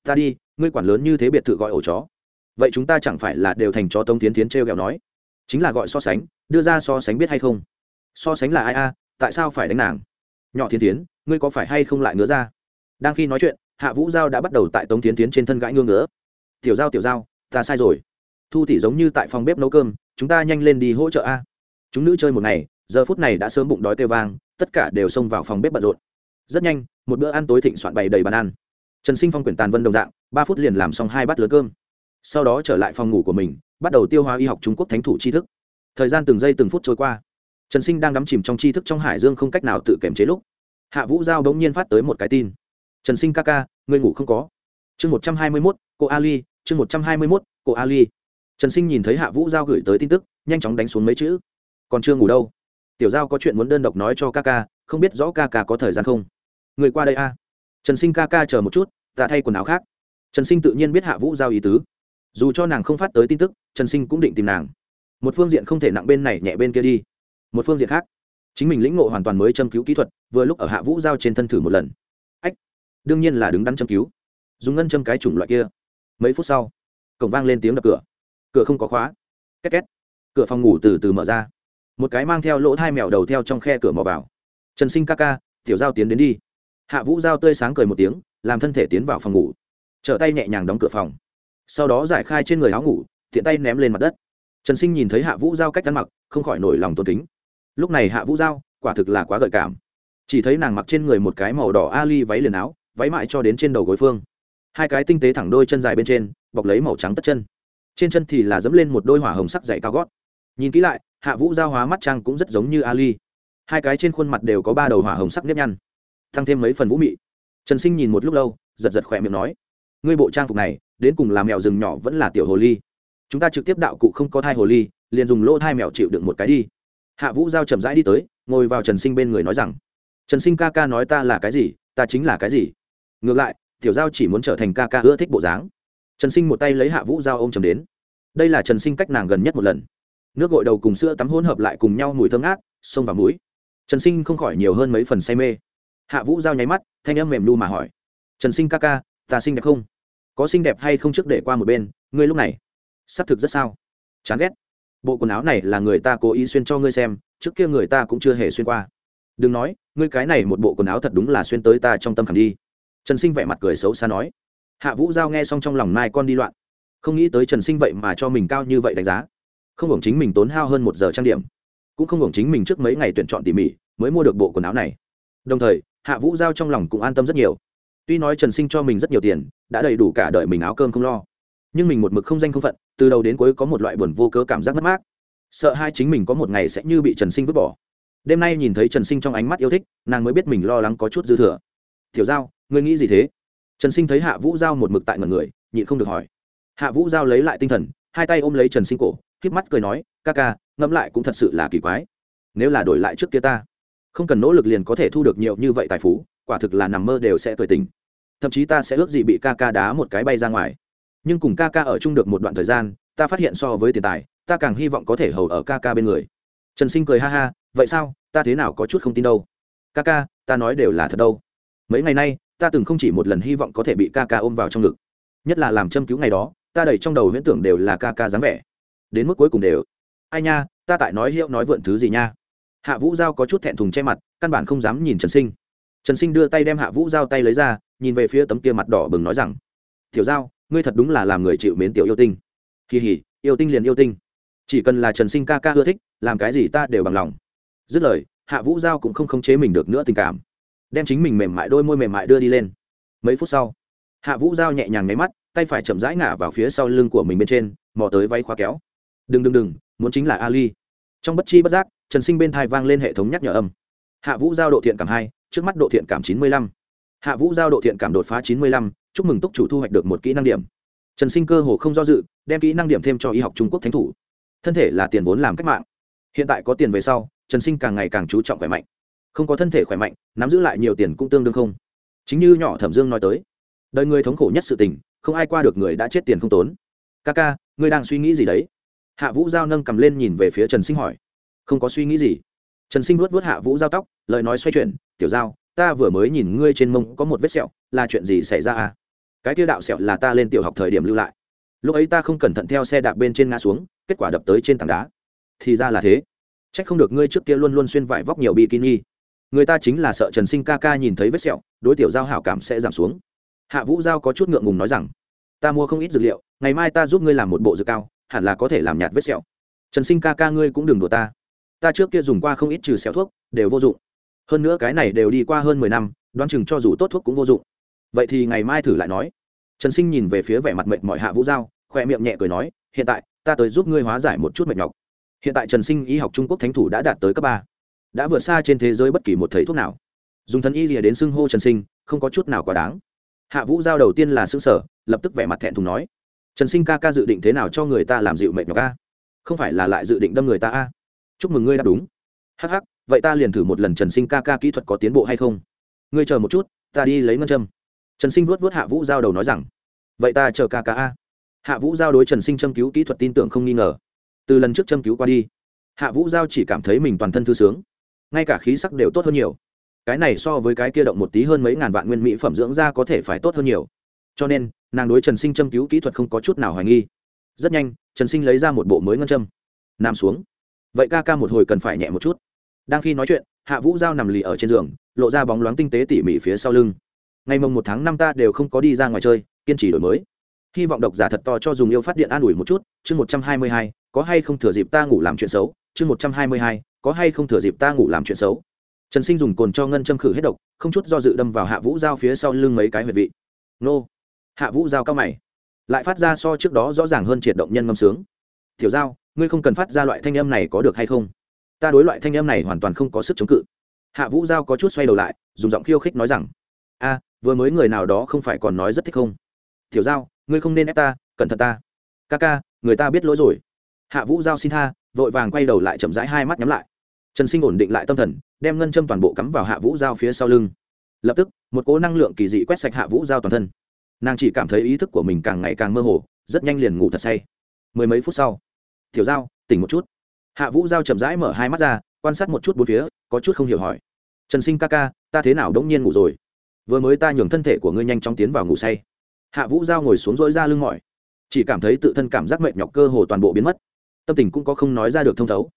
ta đi, ngươi quản lớn như thế biệt thự gọi ổ chó. Vậy chúng ta chẳng phải là đều thành chó tống tiến tiến t r e o kẹo nói? Chính là gọi so sánh, đưa ra so sánh biết hay không? So sánh là ai a, tại sao phải đánh nàng? Nhỏ thiên tiến, ngươi có phải hay không lại ngứa ra? Đang khi nói chuyện, hạ vũ giao đã bắt đầu tại tống tiến tiến trên thân gãi ngưỡng ngứa. Tiểu giao tiểu giao, ta sai rồi. Thu tỷ giống như tại phòng bếp nấu cơm chúng ta nhanh lên đi hỗ trợ a. Chúng nữ chơi một ngày, giờ phút này đã sớm bụng đói kêu vang, tất cả đều xông vào phòng bếp bận rộn. Rất nhanh, một bữa ăn tối thịnh soạn bày đầy bàn ăn. Trần sinh phong quyển tàn vân đồng dạng, ba phút liền làm xong hai bát lớn cơm. Sau đó trở lại phòng ngủ của mình, bắt đầu tiêu hóa y học trung quốc thánh thủ tri thức. Thời gian từng giây từng phút trôi qua. Trần sinh đang đắm chìm trong tri thức trong hải dương không cách nào tự kiểm chế lúc, hạ vũ giao đống nhiên phát tới một cái tin. Trần sinh ca ca, ngươi ngủ không có. Chương một trăm hai mươi mốt, cô ali, chương một trăm hai mươi mốt, cô ali trần sinh nhìn thấy hạ vũ giao gửi tới tin tức, nhanh chóng đánh xuống mấy chữ. Còn chưa ngủ đâu. Tiểu giao có chuyện muốn đơn độc nói cho ca ca, không biết rõ ca ca có thời gian không? Người qua đây a. Trần sinh ca ca chờ một chút, ta thay quần áo khác. Trần sinh tự nhiên biết hạ vũ giao ý tứ. Dù cho nàng không phát tới tin tức, trần sinh cũng định tìm nàng. Một phương diện không thể nặng bên này nhẹ bên kia đi. Một phương diện khác, chính mình lĩnh ngộ hoàn toàn mới châm cứu kỹ thuật, vừa lúc ở hạ vũ giao trên thân thử một lần. Ách, đương nhiên là đứng đắn châm cứu. Dùng ngân châm cái chủng loại kia. Mấy phút sau, cổng vang lên tiếng đập cửa cửa không có khóa. Két két. Cửa phòng ngủ từ từ mở ra. Một cái mang theo lỗ thai mèo đầu theo trong khe cửa mò vào. Trần sinh ca ca, tiểu giao tiến đến đi. Hạ vũ giao tươi sáng cười một tiếng, làm thân thể tiến vào phòng ngủ. Trở tay nhẹ nhàng đóng cửa phòng. Sau đó giải khai trên người áo ngủ, tiện tay ném lên mặt đất. Trần sinh nhìn thấy hạ vũ giao cách ăn mặc, không khỏi nổi lòng tôn kính. Lúc này hạ vũ giao, quả thực là quá gợi cảm. Chỉ thấy nàng mặc trên người một cái màu đỏ ali váy liền áo, váy mại cho đến trên đầu gối phương. Hai cái tinh tế thẳng đôi chân dài bên trên, bọc lấy màu trắng tất chân trên chân thì là dẫm lên một đôi hỏa hồng sắc dày cao gót. Nhìn kỹ lại, hạ vũ giao hóa mắt trang cũng rất giống như ali. Hai cái trên khuôn mặt đều có ba đầu hỏa hồng sắc nếp nhăn, tăng thêm mấy phần vũ mị. Trần sinh nhìn một lúc lâu, giật giật khỏe miệng nói, ngươi bộ trang phục này, đến cùng là mèo rừng nhỏ vẫn là tiểu hồ ly? Chúng ta trực tiếp đạo cụ không có thai hồ ly, liền dùng lỗ thai mèo chịu đựng một cái đi. Hạ vũ giao chậm rãi đi tới, ngồi vào trần sinh bên người nói rằng, trần sinh ca ca nói ta là cái gì, ta chính là cái gì? Ngược lại, tiểu giao chỉ muốn trở thành ca ca ưa thích bộ dáng trần sinh một tay lấy hạ vũ giao ô m chầm đến. Đây là trần sinh cách nàng gần nhất một lần. Nước gội đầu cùng sữa tắm hỗn hợp lại cùng nhau mùi thơm ngát, xông vào mũi. Trần sinh không khỏi nhiều hơn mấy phần say mê. Hạ vũ giao nháy mắt, thanh âm mềm lu mà hỏi. Trần sinh ca ca, ta xinh đẹp không? Có xinh đẹp hay không trước để qua một bên, ngươi lúc này? Xác thực rất sao? Chán ghét. Bộ quần áo này là người ta cố ý xuyên cho ngươi xem, trước kia người ta cũng chưa hề xuyên qua. Đừng nói, ngươi cái này một bộ quần áo thật đúng là xuyên tới ta trong tâm khảm đi. Trần sinh vẻ mặt cười xấu xa nói hạ vũ giao nghe xong trong lòng mai con đi loạn. Không nghĩ tới trần sinh vậy mà cho mình cao như vậy đánh giá. Không hưởng chính mình tốn hao hơn một giờ trang điểm. Cũng không hưởng chính mình trước mấy ngày tuyển chọn tỉ mỉ, mới mua được bộ quần áo này. Đồng thời, hạ vũ giao trong lòng cũng an tâm rất nhiều. Tuy nói trần sinh cho mình rất nhiều tiền, đã đầy đủ cả đời mình áo cơm không lo. Nhưng mình một mực không danh không phận, từ đầu đến cuối có một loại buồn vô cớ cảm giác mất mát. Sợ hai chính mình có một ngày sẽ như bị trần sinh vứt bỏ. Đêm nay nhìn thấy trần sinh trong ánh mắt yêu thích, nàng mới biết mình lo lắng có chút dư thừa. Tiểu giao, ngươi nghĩ gì thế? Trần sinh thấy hạ vũ giao một mực tại ngần người, nhịn không được hỏi. Hạ vũ giao lấy lại tinh thần, hai tay ôm lấy trần sinh cổ k mắt cười nói, ca ca, ngẫm lại cũng thật sự là kỳ quái. Nếu là đổi lại trước kia ta, không cần nỗ lực liền có thể thu được nhiều như vậy tài phú, quả thực là nằm mơ đều sẽ tuổi tình thậm chí ta sẽ ước gì bị ca ca đá một cái bay ra ngoài. Nhưng cùng ca ca ở chung được một đoạn thời gian, ta phát hiện so với tiền tài, ta càng hy vọng có thể hầu ở ca ca bên người. Trần sinh cười ha ha, vậy sao? Ta thế nào có chút không tin đâu. Ca ca, ta nói đều là thật đâu. Mấy ngày nay ta từng không chỉ một lần hy vọng có thể bị ca ca ôm vào trong ngực. Nhất là làm châm cứu ngày đó, ta đầy trong đầu huyễn tưởng đều là ca ca dáng vẻ. Đến mức cuối cùng đều, ai nha, ta tại nói hiệu nói vượn thứ gì nha? Hạ vũ giao có chút thẹn thùng che mặt, căn bản không dám nhìn trần sinh. Trần sinh đưa tay đem hạ vũ giao tay lấy ra, nhìn về phía tấm kia mặt đỏ bừng nói rằng, tiểu giao, ngươi thật đúng là làm người chịu mến tiểu yêu tinh. Kỳ hỉ yêu tinh liền yêu tinh. Chỉ cần là trần sinh ca ca ưa thích, làm cái gì ta đều bằng lòng. Dứt lời, hạ vũ giao cũng không khống chế mình được nữa tình cảm đem chính mình mềm mại đôi môi mềm mại đưa đi lên. Mấy phút sau, hạ vũ giao nhẹ nhàng nháy mắt, tay phải chậm rãi ngả vào phía sau lưng của mình bên trên, mò tới váy khóa kéo. Đừng đừng đừng, muốn chính là ali. Trong bất chi bất giác, trần sinh bên thai vang lên hệ thống nhắc nhở âm. Hạ vũ giao độ thiện cảm hai, trước mắt độ thiện cảm chín mươi lăm. Hạ vũ giao độ thiện cảm đột phá chín mươi lăm, chúc mừng túc chủ thu hoạch được một kỹ năng điểm. Trần sinh cơ hồ không do dự, đem kỹ năng điểm thêm cho y học trung quốc thánh thủ. Thân thể là tiền vốn làm cách mạng. Hiện tại có tiền về sau, trần sinh càng ngày càng chú trọng khỏe mạnh không có thân thể khỏe mạnh, nắm giữ lại nhiều tiền cũng tương đương không. Chính như nhỏ thẩm dương nói tới, đời người thống khổ nhất sự tình, không ai qua được người đã chết tiền không tốn. Ca ca, ngươi đang suy nghĩ gì đấy? Hạ vũ giao nâng cầm lên nhìn về phía trần sinh hỏi. Không có suy nghĩ gì. Trần sinh vuốt vuốt hạ vũ giao tóc, lời nói xoay chuyển, tiểu giao, ta vừa mới nhìn ngươi trên mông có một vết sẹo, là chuyện gì xảy ra à? Cái tiêu đạo sẹo là ta lên tiểu học thời điểm lưu lại. Lúc ấy ta không cẩn thận theo xe đạp bên trên ngã xuống, kết quả đập tới trên tảng đá. Thì ra là thế. C h ắ c không được ngươi trước kia luôn luôn xuyên vải vóc nhiều bikini người ta chính là sợ trần sinh ca ca nhìn thấy vết sẹo, đối tiểu giao hảo cảm sẽ giảm xuống. Hạ vũ giao có chút ngượng ngùng nói rằng, ta mua không ít dược liệu, ngày mai ta giúp ngươi làm một bộ dược cao, hẳn là có thể làm nhạt vết sẹo. Trần sinh ca ca ngươi cũng đừng đùa ta. Ta trước kia dùng qua không ít trừ sẹo thuốc, đều vô dụng. Hơn nữa cái này đều đi qua hơn mười năm, đoán chừng cho dù tốt thuốc cũng vô dụng. Vậy thì ngày mai thử lại nói. Trần sinh nhìn về phía vẻ mặt mệt mỏi hạ vũ giao khoe miệng nhẹ cười nói, hiện tại, ta tới giúp ngươi hóa giải một chút mệt nhọc. Hiện tại trần sinh y học trung quốc thánh thủ đã đạt tới cấp ba đã vượt xa trên thế giới bất kỳ một thầy thuốc nào. Dùng thân y rìa đến xưng hô trần sinh, không có chút nào quá đáng. Hạ vũ giao đầu tiên là xưng sở lập tức vẻ mặt thẹn thùng nói, trần sinh ca ca dự định thế nào cho người ta làm dịu mệt nhọc ca không phải là lại dự định đâm người ta a? Chúc mừng ngươi đáp đúng. Hắc hắc, vậy ta liền thử một lần trần sinh ca ca kỹ thuật có tiến bộ hay không? Ngươi chờ một chút, ta đi lấy ngân châm. Trần sinh vuốt vuốt hạ vũ giao đầu nói rằng, vậy ta chờ ca ca a. Hạ vũ giao đối trần sinh châm cứu kỹ thuật tin tưởng không nghi ngờ. Từ lần trước châm cứu qua đi. Hạ vũ giao chỉ cảm thấy mình toàn thân thư sướng ngay cả khí sắc đều tốt hơn nhiều. Cái này so với cái kia động một tí hơn mấy ngàn vạn nguyên mỹ phẩm dưỡng da có thể phải tốt hơn nhiều. Cho nên, nàng đối trần sinh châm cứu kỹ thuật không có chút nào hoài nghi. Rất nhanh, trần sinh lấy ra một bộ mới ngân châm. Nằm xuống. Vậy ca ca một hồi cần phải nhẹ một chút. Đang khi nói chuyện, hạ vũ giao nằm lì ở trên giường, lộ ra bóng loáng tinh tế tỉ mỉ phía sau lưng. Ngày mồng một tháng năm ta đều không có đi ra ngoài chơi, kiên trì đổi mới. Hy vọng độc giả thật to cho dùng yêu phát điện an ủi một chút, chương một trăm hai mươi hai, có hay không thừa dịp ta ngủ làm chuyện xấu chương một trăm hai mươi hai, có hay không thừa dịp ta ngủ làm chuyện xấu? Trần sinh dùng cồn cho ngân châm khử hết độc, không chút do dự đâm vào hạ vũ giao phía sau lưng mấy cái huyệt vị. Nô! Hạ vũ giao cao mày. Lại phát ra so trước đó rõ ràng hơn triệt động nhân ngâm sướng. Tiểu giao, ngươi không cần phát ra loại thanh âm này có được hay không? Ta đối loại thanh âm này hoàn toàn không có sức chống cự. Hạ vũ giao có chút xoay đầu lại, dùng giọng khiêu khích nói rằng, a, vừa mới người nào đó không phải còn nói rất thích không? Tiểu giao, ngươi không nên ép ta, cẩn thận ta. Ca ca, người ta biết lỗi rồi. Hạ vũ giao xin tha vội vàng quay đầu lại chậm rãi hai mắt nhắm lại. Trần sinh ổn định lại tâm thần, đem ngân châm toàn bộ cắm vào hạ vũ giao phía sau lưng. Lập tức, một cố năng lượng kỳ dị quét sạch hạ vũ giao toàn thân. Nàng chỉ cảm thấy ý thức của mình càng ngày càng mơ hồ, rất nhanh liền ngủ thật say. Mười mấy phút sau, tiểu giao, tỉnh một chút. Hạ vũ giao chậm rãi mở hai mắt ra, quan sát một chút bốn phía, có chút không hiểu hỏi, trần sinh ca ca, ta thế nào đống nhiên ngủ rồi? Vừa mới ta nhường thân thể của ngươi nhanh chóng tiến vào ngủ say. Hạ vũ giao ngồi xuống dỗi ra lưng mỏi, chỉ cảm thấy tự thân cảm giác mệt nhọc cơ hồ toàn bộ biến mất tâm tình cũng có không nói ra được thông thấu.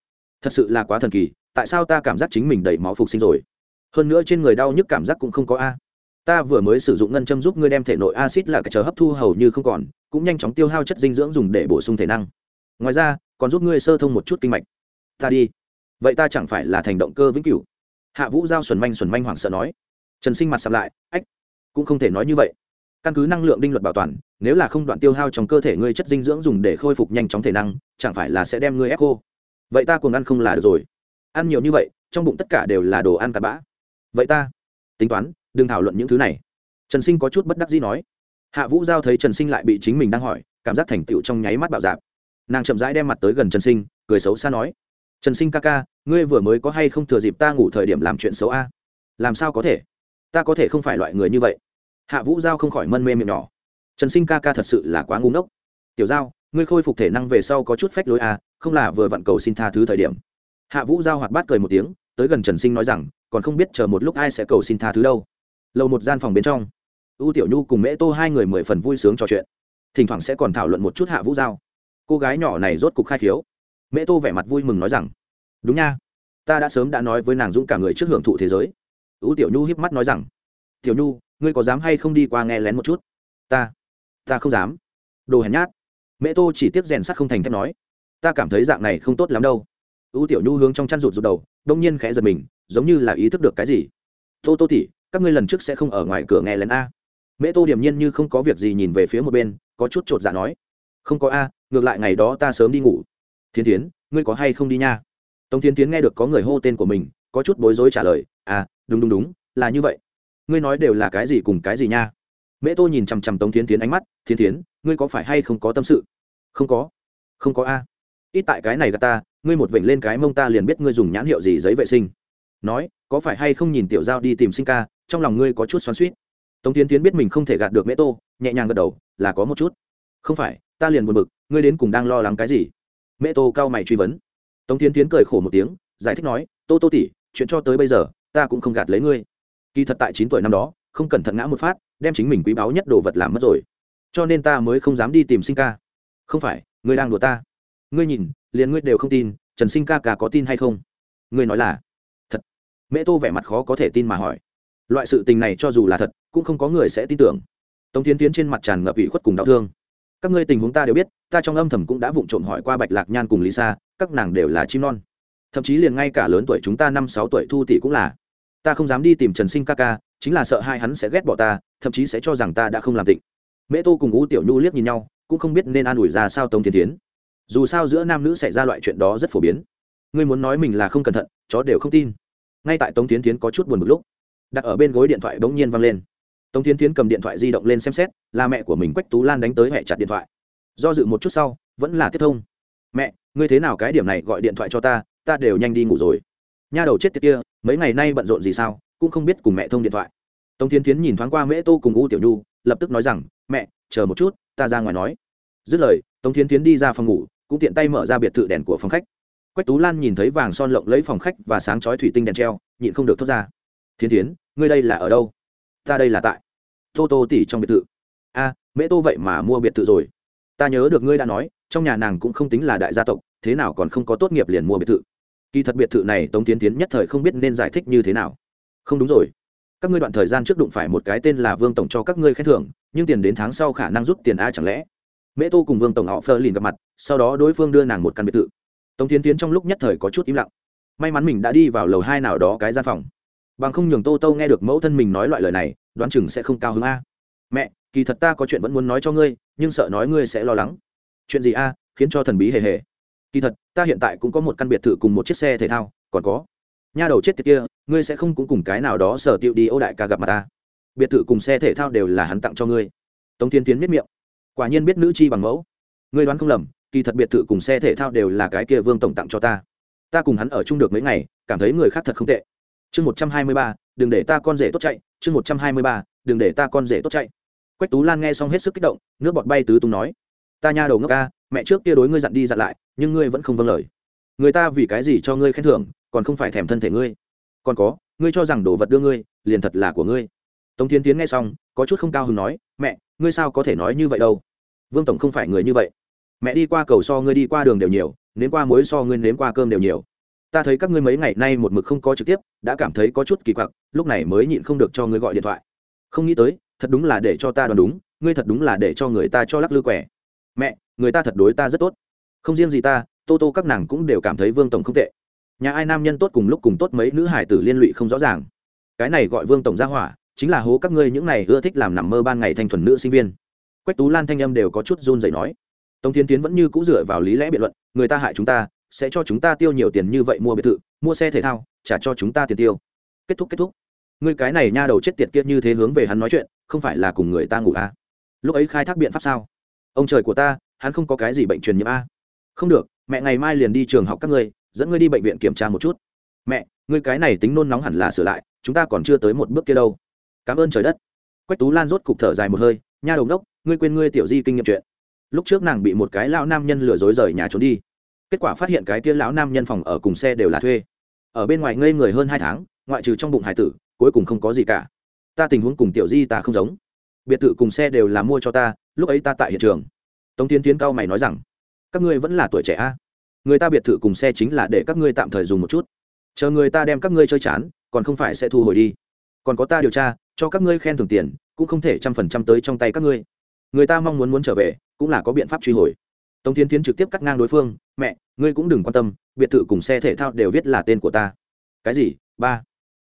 Thật sự là quá thần kỳ, tại sao ta cảm giác chính mình đầy máu phục sinh rồi? Hơn nữa trên người đau nhức cảm giác cũng không có a. Ta vừa mới sử dụng ngân châm giúp ngươi đem thể nội acid là cái chờ hấp thu hầu như không còn, cũng nhanh chóng tiêu hao chất dinh dưỡng dùng để bổ sung thể năng. Ngoài ra, còn giúp ngươi sơ thông một chút kinh mạch. Ta đi. Vậy ta chẳng phải là thành động cơ vĩnh cửu? Hạ vũ giao xuẩn manh xuẩn manh hoảng sợ nói. Trần sinh mặt sập lại, ách, cũng không thể nói như vậy căn cứ năng lượng đinh luật bảo toàn, nếu là không đoạn tiêu hao trong cơ thể ngươi chất dinh dưỡng dùng để khôi phục nhanh chóng thể năng, chẳng phải là sẽ đem ngươi ép khô? Vậy ta cùng ăn không là được rồi. Ăn nhiều như vậy, trong bụng tất cả đều là đồ ăn cặn bã. Vậy ta, tính toán, đừng thảo luận những thứ này. Trần sinh có chút bất đắc dĩ nói. Hạ vũ giao thấy trần sinh lại bị chính mình đang hỏi, cảm giác thành tựu trong nháy mắt bạo dạp nàng chậm rãi đem mặt tới gần trần sinh, cười xấu xa nói. Trần sinh ca ca, ngươi vừa mới có hay không thừa dịp ta ngủ thời điểm làm chuyện xấu a? Làm sao có thể? Ta có thể không phải loại người như vậy hạ vũ giao không khỏi mân mê miệng nhỏ. Trần sinh ca ca thật sự là quá ngu ngốc. Tiểu giao, ngươi khôi phục thể năng về sau có chút phách lối à? không là vừa vặn cầu xin tha thứ thời điểm. Hạ vũ giao hoạt bát cười một tiếng, tới gần trần sinh nói rằng, còn không biết chờ một lúc ai sẽ cầu xin tha thứ đâu. Lầu một gian phòng bên trong, u tiểu nhu cùng mễ tô hai người mười phần vui sướng trò chuyện. Thỉnh thoảng sẽ còn thảo luận một chút hạ vũ giao. Cô gái nhỏ này rốt cục khai khiếu. Mễ tô vẻ mặt vui mừng nói rằng, đúng nha, ta đã sớm đã nói với nàng dũng cả người trước hưởng thụ thế giới. U tiểu nhu hiếp mắt nói rằng, tiểu nhu ngươi có dám hay không đi qua nghe lén một chút? Ta ta không dám. Đồ hèn nhát. Mẹ tô chỉ tiếp rèn sắt không thành thép nói. Ta cảm thấy dạng này không tốt lắm đâu. Ưu tiểu nhu hướng trong chăn rụt rụt đầu, đông nhiên khẽ giật mình, giống như là ý thức được cái gì. Tô tô tỉ các ngươi lần trước sẽ không ở ngoài cửa nghe lén a. Mẹ tô điểm nhiên như không có việc gì nhìn về phía một bên, có chút chột dạ nói. Không có a, ngược lại ngày đó ta sớm đi ngủ. Thiên tiến ngươi có hay không đi nha? Tống thiên tiến nghe được có người hô tên của mình, có chút bối rối trả lời. À đúng đúng đúng, là như vậy ngươi nói đều là cái gì cùng cái gì nha? Mễ tô nhìn chằm chằm tống Thiến tiến ánh mắt, Thiến tiến ngươi có phải hay không có tâm sự? Không có. Không có a. Ít tại cái này gà ta, ngươi một vểnh lên cái mông ta liền biết ngươi dùng nhãn hiệu gì giấy vệ sinh. Nói, có phải hay không nhìn tiểu giao đi tìm sinh ca, trong lòng ngươi có chút xoắn suýt tống tiến tiến biết mình không thể gạt được mễ tô, nhẹ nhàng gật đầu, là có một chút. Không phải, ta liền buồn bực, ngươi đến cùng đang lo lắng cái gì? Mễ tô cao mày truy vấn. Tống tiến tiến cười khổ một tiếng, giải thích nói, tô tô tỉ chuyện cho tới bây giờ, ta cũng không gạt lấy ngươi kỳ thật tại chín tuổi năm đó, không cẩn thận ngã một phát, đem chính mình quý báu nhất đồ vật làm mất rồi. Cho nên ta mới không dám đi tìm sinh ca. Không phải ngươi đang đùa ta. Ngươi nhìn, liền ngươi đều không tin, trần sinh ca ca có tin hay không? Ngươi nói là, thật. Mẹ tô vẻ mặt khó có thể tin mà hỏi. Loại sự tình này cho dù là thật, cũng không có người sẽ tin tưởng. Tống tiến tiến trên mặt tràn ngập ủy khuất cùng đau thương. Các ngươi tình huống ta đều biết, ta trong âm thầm cũng đã vụng trộm hỏi qua bạch lạc nhan cùng lý sa, các nàng đều là chim non. Thậm chí liền ngay cả lớn tuổi chúng ta năm sáu tuổi thu tỷ cũng là ta không dám đi tìm trần sinh ca ca, chính là sợ hai hắn sẽ ghét bỏ ta, thậm chí sẽ cho rằng ta đã không làm tịnh. Mễ tô cùng u tiểu nhu liếc nhìn nhau, cũng không biết nên an ủi ra sao tống thiên tiến dù sao giữa nam nữ xảy ra loại chuyện đó rất phổ biến. Ngươi muốn nói mình là không cẩn thận, chó đều không tin. Ngay tại tống tiến tiến có chút buồn một lúc, đặt ở bên gối điện thoại bỗng nhiên văng lên. Tống tiến tiến cầm điện thoại di động lên xem xét, là mẹ của mình quách tú lan đánh tới hẹ chặt điện thoại. Do dự một chút sau, vẫn là tiếp thông. Mẹ, ngươi thế nào cái điểm này gọi điện thoại cho ta ta đều nhanh đi ngủ rồi nha đầu chết tiệt kia, mấy ngày nay bận rộn gì sao, cũng không biết cùng mẹ thông điện thoại. Tống thiên tiến nhìn thoáng qua mễ tô cùng u tiểu nhu, lập tức nói rằng, mẹ, chờ một chút, ta ra ngoài nói. Dứt lời, tống thiên tiến đi ra phòng ngủ, cũng tiện tay mở ra biệt thự đèn của phòng khách. Quách tú lan nhìn thấy vàng son lộng lấy phòng khách và sáng chói thủy tinh đèn treo, nhịn không được thốt ra. Thiên tiến ngươi đây là ở đâu? Ta đây là tại tô tô tỉ trong biệt thự. A, mễ tô vậy mà mua biệt thự rồi. Ta nhớ được ngươi đã nói, trong nhà nàng cũng không tính là đại gia tộc, thế nào còn không có tốt nghiệp liền mua biệt thự kỳ thật biệt thự này tống tiến tiến nhất thời không biết nên giải thích như thế nào. Không đúng rồi. Các ngươi đoạn thời gian trước đụng phải một cái tên là vương tổng cho các ngươi khen thưởng, nhưng tiền đến tháng sau khả năng rút tiền a chẳng lẽ? Mễ tô cùng vương tổng họ phơ lìn gặp mặt, sau đó đối phương đưa nàng một căn biệt thự. Tống tiến tiến trong lúc nhất thời có chút im lặng. May mắn mình đã đi vào lầu hai nào đó cái gian phòng. Bằng không nhường tô tô nghe được mẫu thân mình nói loại lời này, đoán chừng sẽ không cao hứng a. Mẹ, kỳ thật ta có chuyện vẫn muốn nói cho ngươi, nhưng sợ nói ngươi sẽ lo lắng. Chuyện gì a? Khiến cho thần bí hề hề. Kỳ thật ta hiện tại cũng có một căn biệt thự cùng một chiếc xe thể thao, còn có. Nha đầu chết tiệt kia, ngươi sẽ không cũng cùng cái nào đó sở tiệu đi ô đại ca gặp mặt ta. Biệt thự cùng xe thể thao đều là hắn tặng cho ngươi. Tống thiên tiến biết miệng. Quả nhiên biết nữ chi bằng mẫu. Ngươi đoán không lầm, kỳ thật biệt thự cùng xe thể thao đều là cái kia vương tổng tặng cho ta. Ta cùng hắn ở chung được mấy ngày, cảm thấy người khác thật không tệ. Chương một trăm hai mươi ba, đừng để ta con rể tốt chạy. Chương một trăm hai mươi ba, đừng để ta con rể tốt chạy. Quách tú lan nghe xong hết sức kích động, nước bọt bay tứ tung nói. Ta nha đầu ngốc ca mẹ trước kia đối ngươi dặn đi dặn lại, nhưng ngươi vẫn không vâng lời. Người ta vì cái gì cho ngươi khen thưởng, còn không phải thèm thân thể ngươi? Còn có, ngươi cho rằng đồ vật đưa ngươi, liền thật là của ngươi. Tống tiến tiến nghe xong, có chút không cao hứng nói, mẹ, ngươi sao có thể nói như vậy đâu? Vương tổng không phải người như vậy. Mẹ đi qua cầu so ngươi đi qua đường đều nhiều, nếm qua muối so ngươi nếm qua cơm đều nhiều. Ta thấy các ngươi mấy ngày nay một mực không có trực tiếp, đã cảm thấy có chút kỳ quặc, lúc này mới nhịn không được cho ngươi gọi điện thoại. Không nghĩ tới, thật đúng là để cho ta đoán đúng, ngươi thật đúng là để cho người ta cho lắc lư quẻ. Mẹ người ta thật đối ta rất tốt. Không riêng gì ta, tô tô các nàng cũng đều cảm thấy vương tổng không tệ. Nhà ai nam nhân tốt cùng lúc cùng tốt mấy nữ hải tử liên lụy không rõ ràng. Cái này gọi vương tổng gia hỏa, chính là hố các ngươi những này ưa thích làm nằm mơ ban ngày thanh thuần nữ sinh viên. Quách tú lan thanh âm đều có chút run dậy nói. Tống thiên tiến vẫn như c ũ dựa vào lý lẽ biện luận, người ta hại chúng ta, sẽ cho chúng ta tiêu nhiều tiền như vậy mua biệt thự, mua xe thể thao, trả cho chúng ta tiền tiêu. Kết thúc kết thúc. Người cái này nha đầu chết tiệt kia như thế hướng về hắn nói chuyện, không phải là cùng người ta ngủ à. lúc ấy khai thác biện pháp sao? Ông trời của ta hắn không có cái gì bệnh truyền nhiễm a. Không được, mẹ ngày mai liền đi trường học các ngươi, dẫn ngươi đi bệnh viện kiểm tra một chút. Mẹ, ngươi cái này tính nôn nóng hẳn là sửa lại, chúng ta còn chưa tới một bước kia đâu. Cảm ơn trời đất. Quách tú lan rốt cục thở dài một hơi, nha đầu đốc ngươi quên ngươi tiểu di kinh nghiệm chuyện. Lúc trước nàng bị một cái lão nam nhân lừa dối rời nhà trốn đi. Kết quả phát hiện cái kia lão nam nhân phòng ở cùng xe đều là thuê. Ở bên ngoài ngây người hơn hai tháng, ngoại trừ trong bụng hải tử, cuối cùng không có gì cả. Ta tình huống cùng tiểu di ta không giống. Biệt thự cùng xe đều là mua cho ta, lúc ấy ta tại hiện trường tống tiến tiến cao mày nói rằng, các ngươi vẫn là tuổi trẻ a. Người ta biệt thự cùng xe chính là để các ngươi tạm thời dùng một chút. Chờ người ta đem các ngươi chơi chán, còn không phải sẽ thu hồi đi. Còn có ta điều tra, cho các ngươi khen thưởng tiền, cũng không thể trăm phần trăm tới trong tay các ngươi. Người ta mong muốn muốn trở về, cũng là có biện pháp truy hồi. Tống tiến tiến trực tiếp cắt ngang đối phương, mẹ, ngươi cũng đừng quan tâm, biệt thự cùng xe thể thao đều viết là tên của ta. Cái gì? Ba?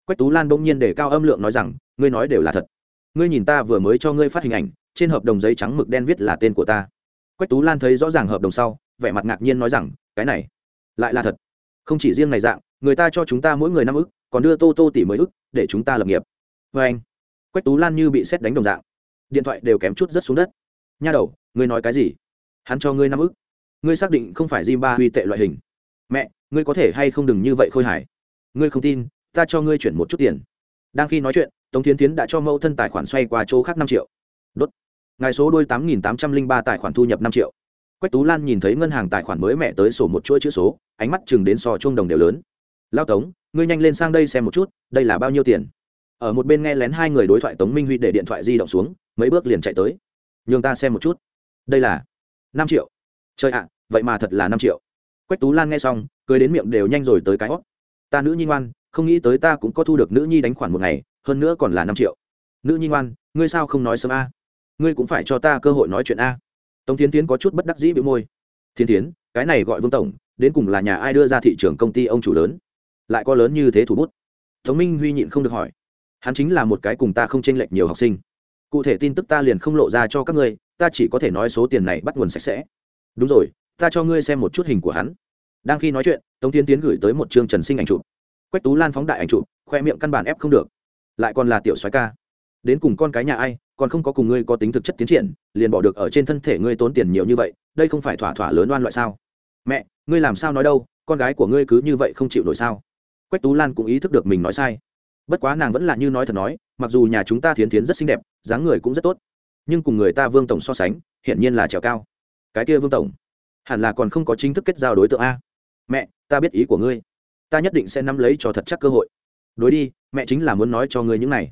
Quách tú lan bỗng nhiên để cao âm lượng nói rằng, ngươi nói đều là thật. Ngươi nhìn ta vừa mới cho ngươi phát hình ảnh, trên hợp đồng giấy trắng mực đen viết là tên của ta quách tú lan thấy rõ ràng hợp đồng sau, vẻ mặt ngạc nhiên nói rằng, cái này, lại là thật. Không chỉ riêng này dạng, người ta cho chúng ta mỗi người năm ức, còn đưa tô tô tỷ mới ức để chúng ta lập nghiệp. Vê anh, quách tú lan như bị xét đánh đồng dạng. Điện thoại đều kém chút rất xuống đất. Nha đầu, ngươi nói cái gì? Hắn cho ngươi năm ức. Ngươi xác định không phải Jim huy tệ loại hình. Mẹ, ngươi có thể hay không đừng như vậy khôi hài? Ngươi không tin, ta cho ngươi chuyển một chút tiền. Đang khi nói chuyện, tống Thiến tiến đã cho mẫu thân tài khoản xoay qua chỗ khác năm triệu ngài số đôi tám nghìn tám trăm linh ba tài khoản thu nhập năm triệu. Quách tú lan nhìn thấy ngân hàng tài khoản mới mẹ tới sổ một chuỗi chữ số, ánh mắt chừng đến so chuông đồng đều lớn. Lao tống, ngươi nhanh lên sang đây xem một chút, đây là bao nhiêu tiền? Ở một bên nghe lén hai người đối thoại tống minh huy để điện thoại di động xuống, mấy bước liền chạy tới. Nhường ta xem một chút. Đây là năm triệu. Trời ạ, vậy mà thật là năm triệu. Quách tú lan nghe xong, cười đến miệng đều nhanh rồi tới cái hót ta nữ nhi ngoan, không nghĩ tới ta cũng có thu được nữ nhi đánh khoản một ngày, hơn nữa còn là năm triệu. Nữ nhi ngoan, ngươi sao không nói sớm a? Ngươi cũng phải cho ta cơ hội nói chuyện a. Tống Thiên tiến có chút bất đắc dĩ bị môi. Thiên tiến cái này gọi vương tổng, đến cùng là nhà ai đưa ra thị trường công ty ông chủ lớn? Lại có lớn như thế thủ bút? Tống minh huy nhịn không được hỏi. Hắn chính là một cái cùng ta không tranh lệch nhiều học sinh. Cụ thể tin tức ta liền không lộ ra cho các ngươi, ta chỉ có thể nói số tiền này bắt nguồn sạch sẽ. Đúng rồi, ta cho ngươi xem một chút hình của hắn. Đang khi nói chuyện, tống tiến tiến gửi tới một chương trần sinh ảnh chụp. Quách tú lan phóng đại ảnh chụp, khoe miệng căn bản ép không được. Lại còn là tiểu soái ca. Đến cùng con cái nhà ai còn không có cùng ngươi có tính thực chất tiến triển, liền bỏ được ở trên thân thể ngươi tốn tiền nhiều như vậy, đây không phải thỏa thỏa lớn oan loại sao? Mẹ, ngươi làm sao nói đâu, con gái của ngươi cứ như vậy không chịu nổi sao? Quách tú lan cũng ý thức được mình nói sai. Bất quá nàng vẫn là như nói thật nói, mặc dù nhà chúng ta thiến thiến rất xinh đẹp, dáng người cũng rất tốt, nhưng cùng người ta vương tổng so sánh, hiển nhiên là trèo cao. Cái kia vương tổng, hẳn là còn không có chính thức kết giao đối tượng a. Mẹ, ta biết ý của ngươi. Ta nhất định sẽ nắm lấy cho thật chắc cơ hội. Đối đi, mẹ chính là muốn nói cho ngươi những này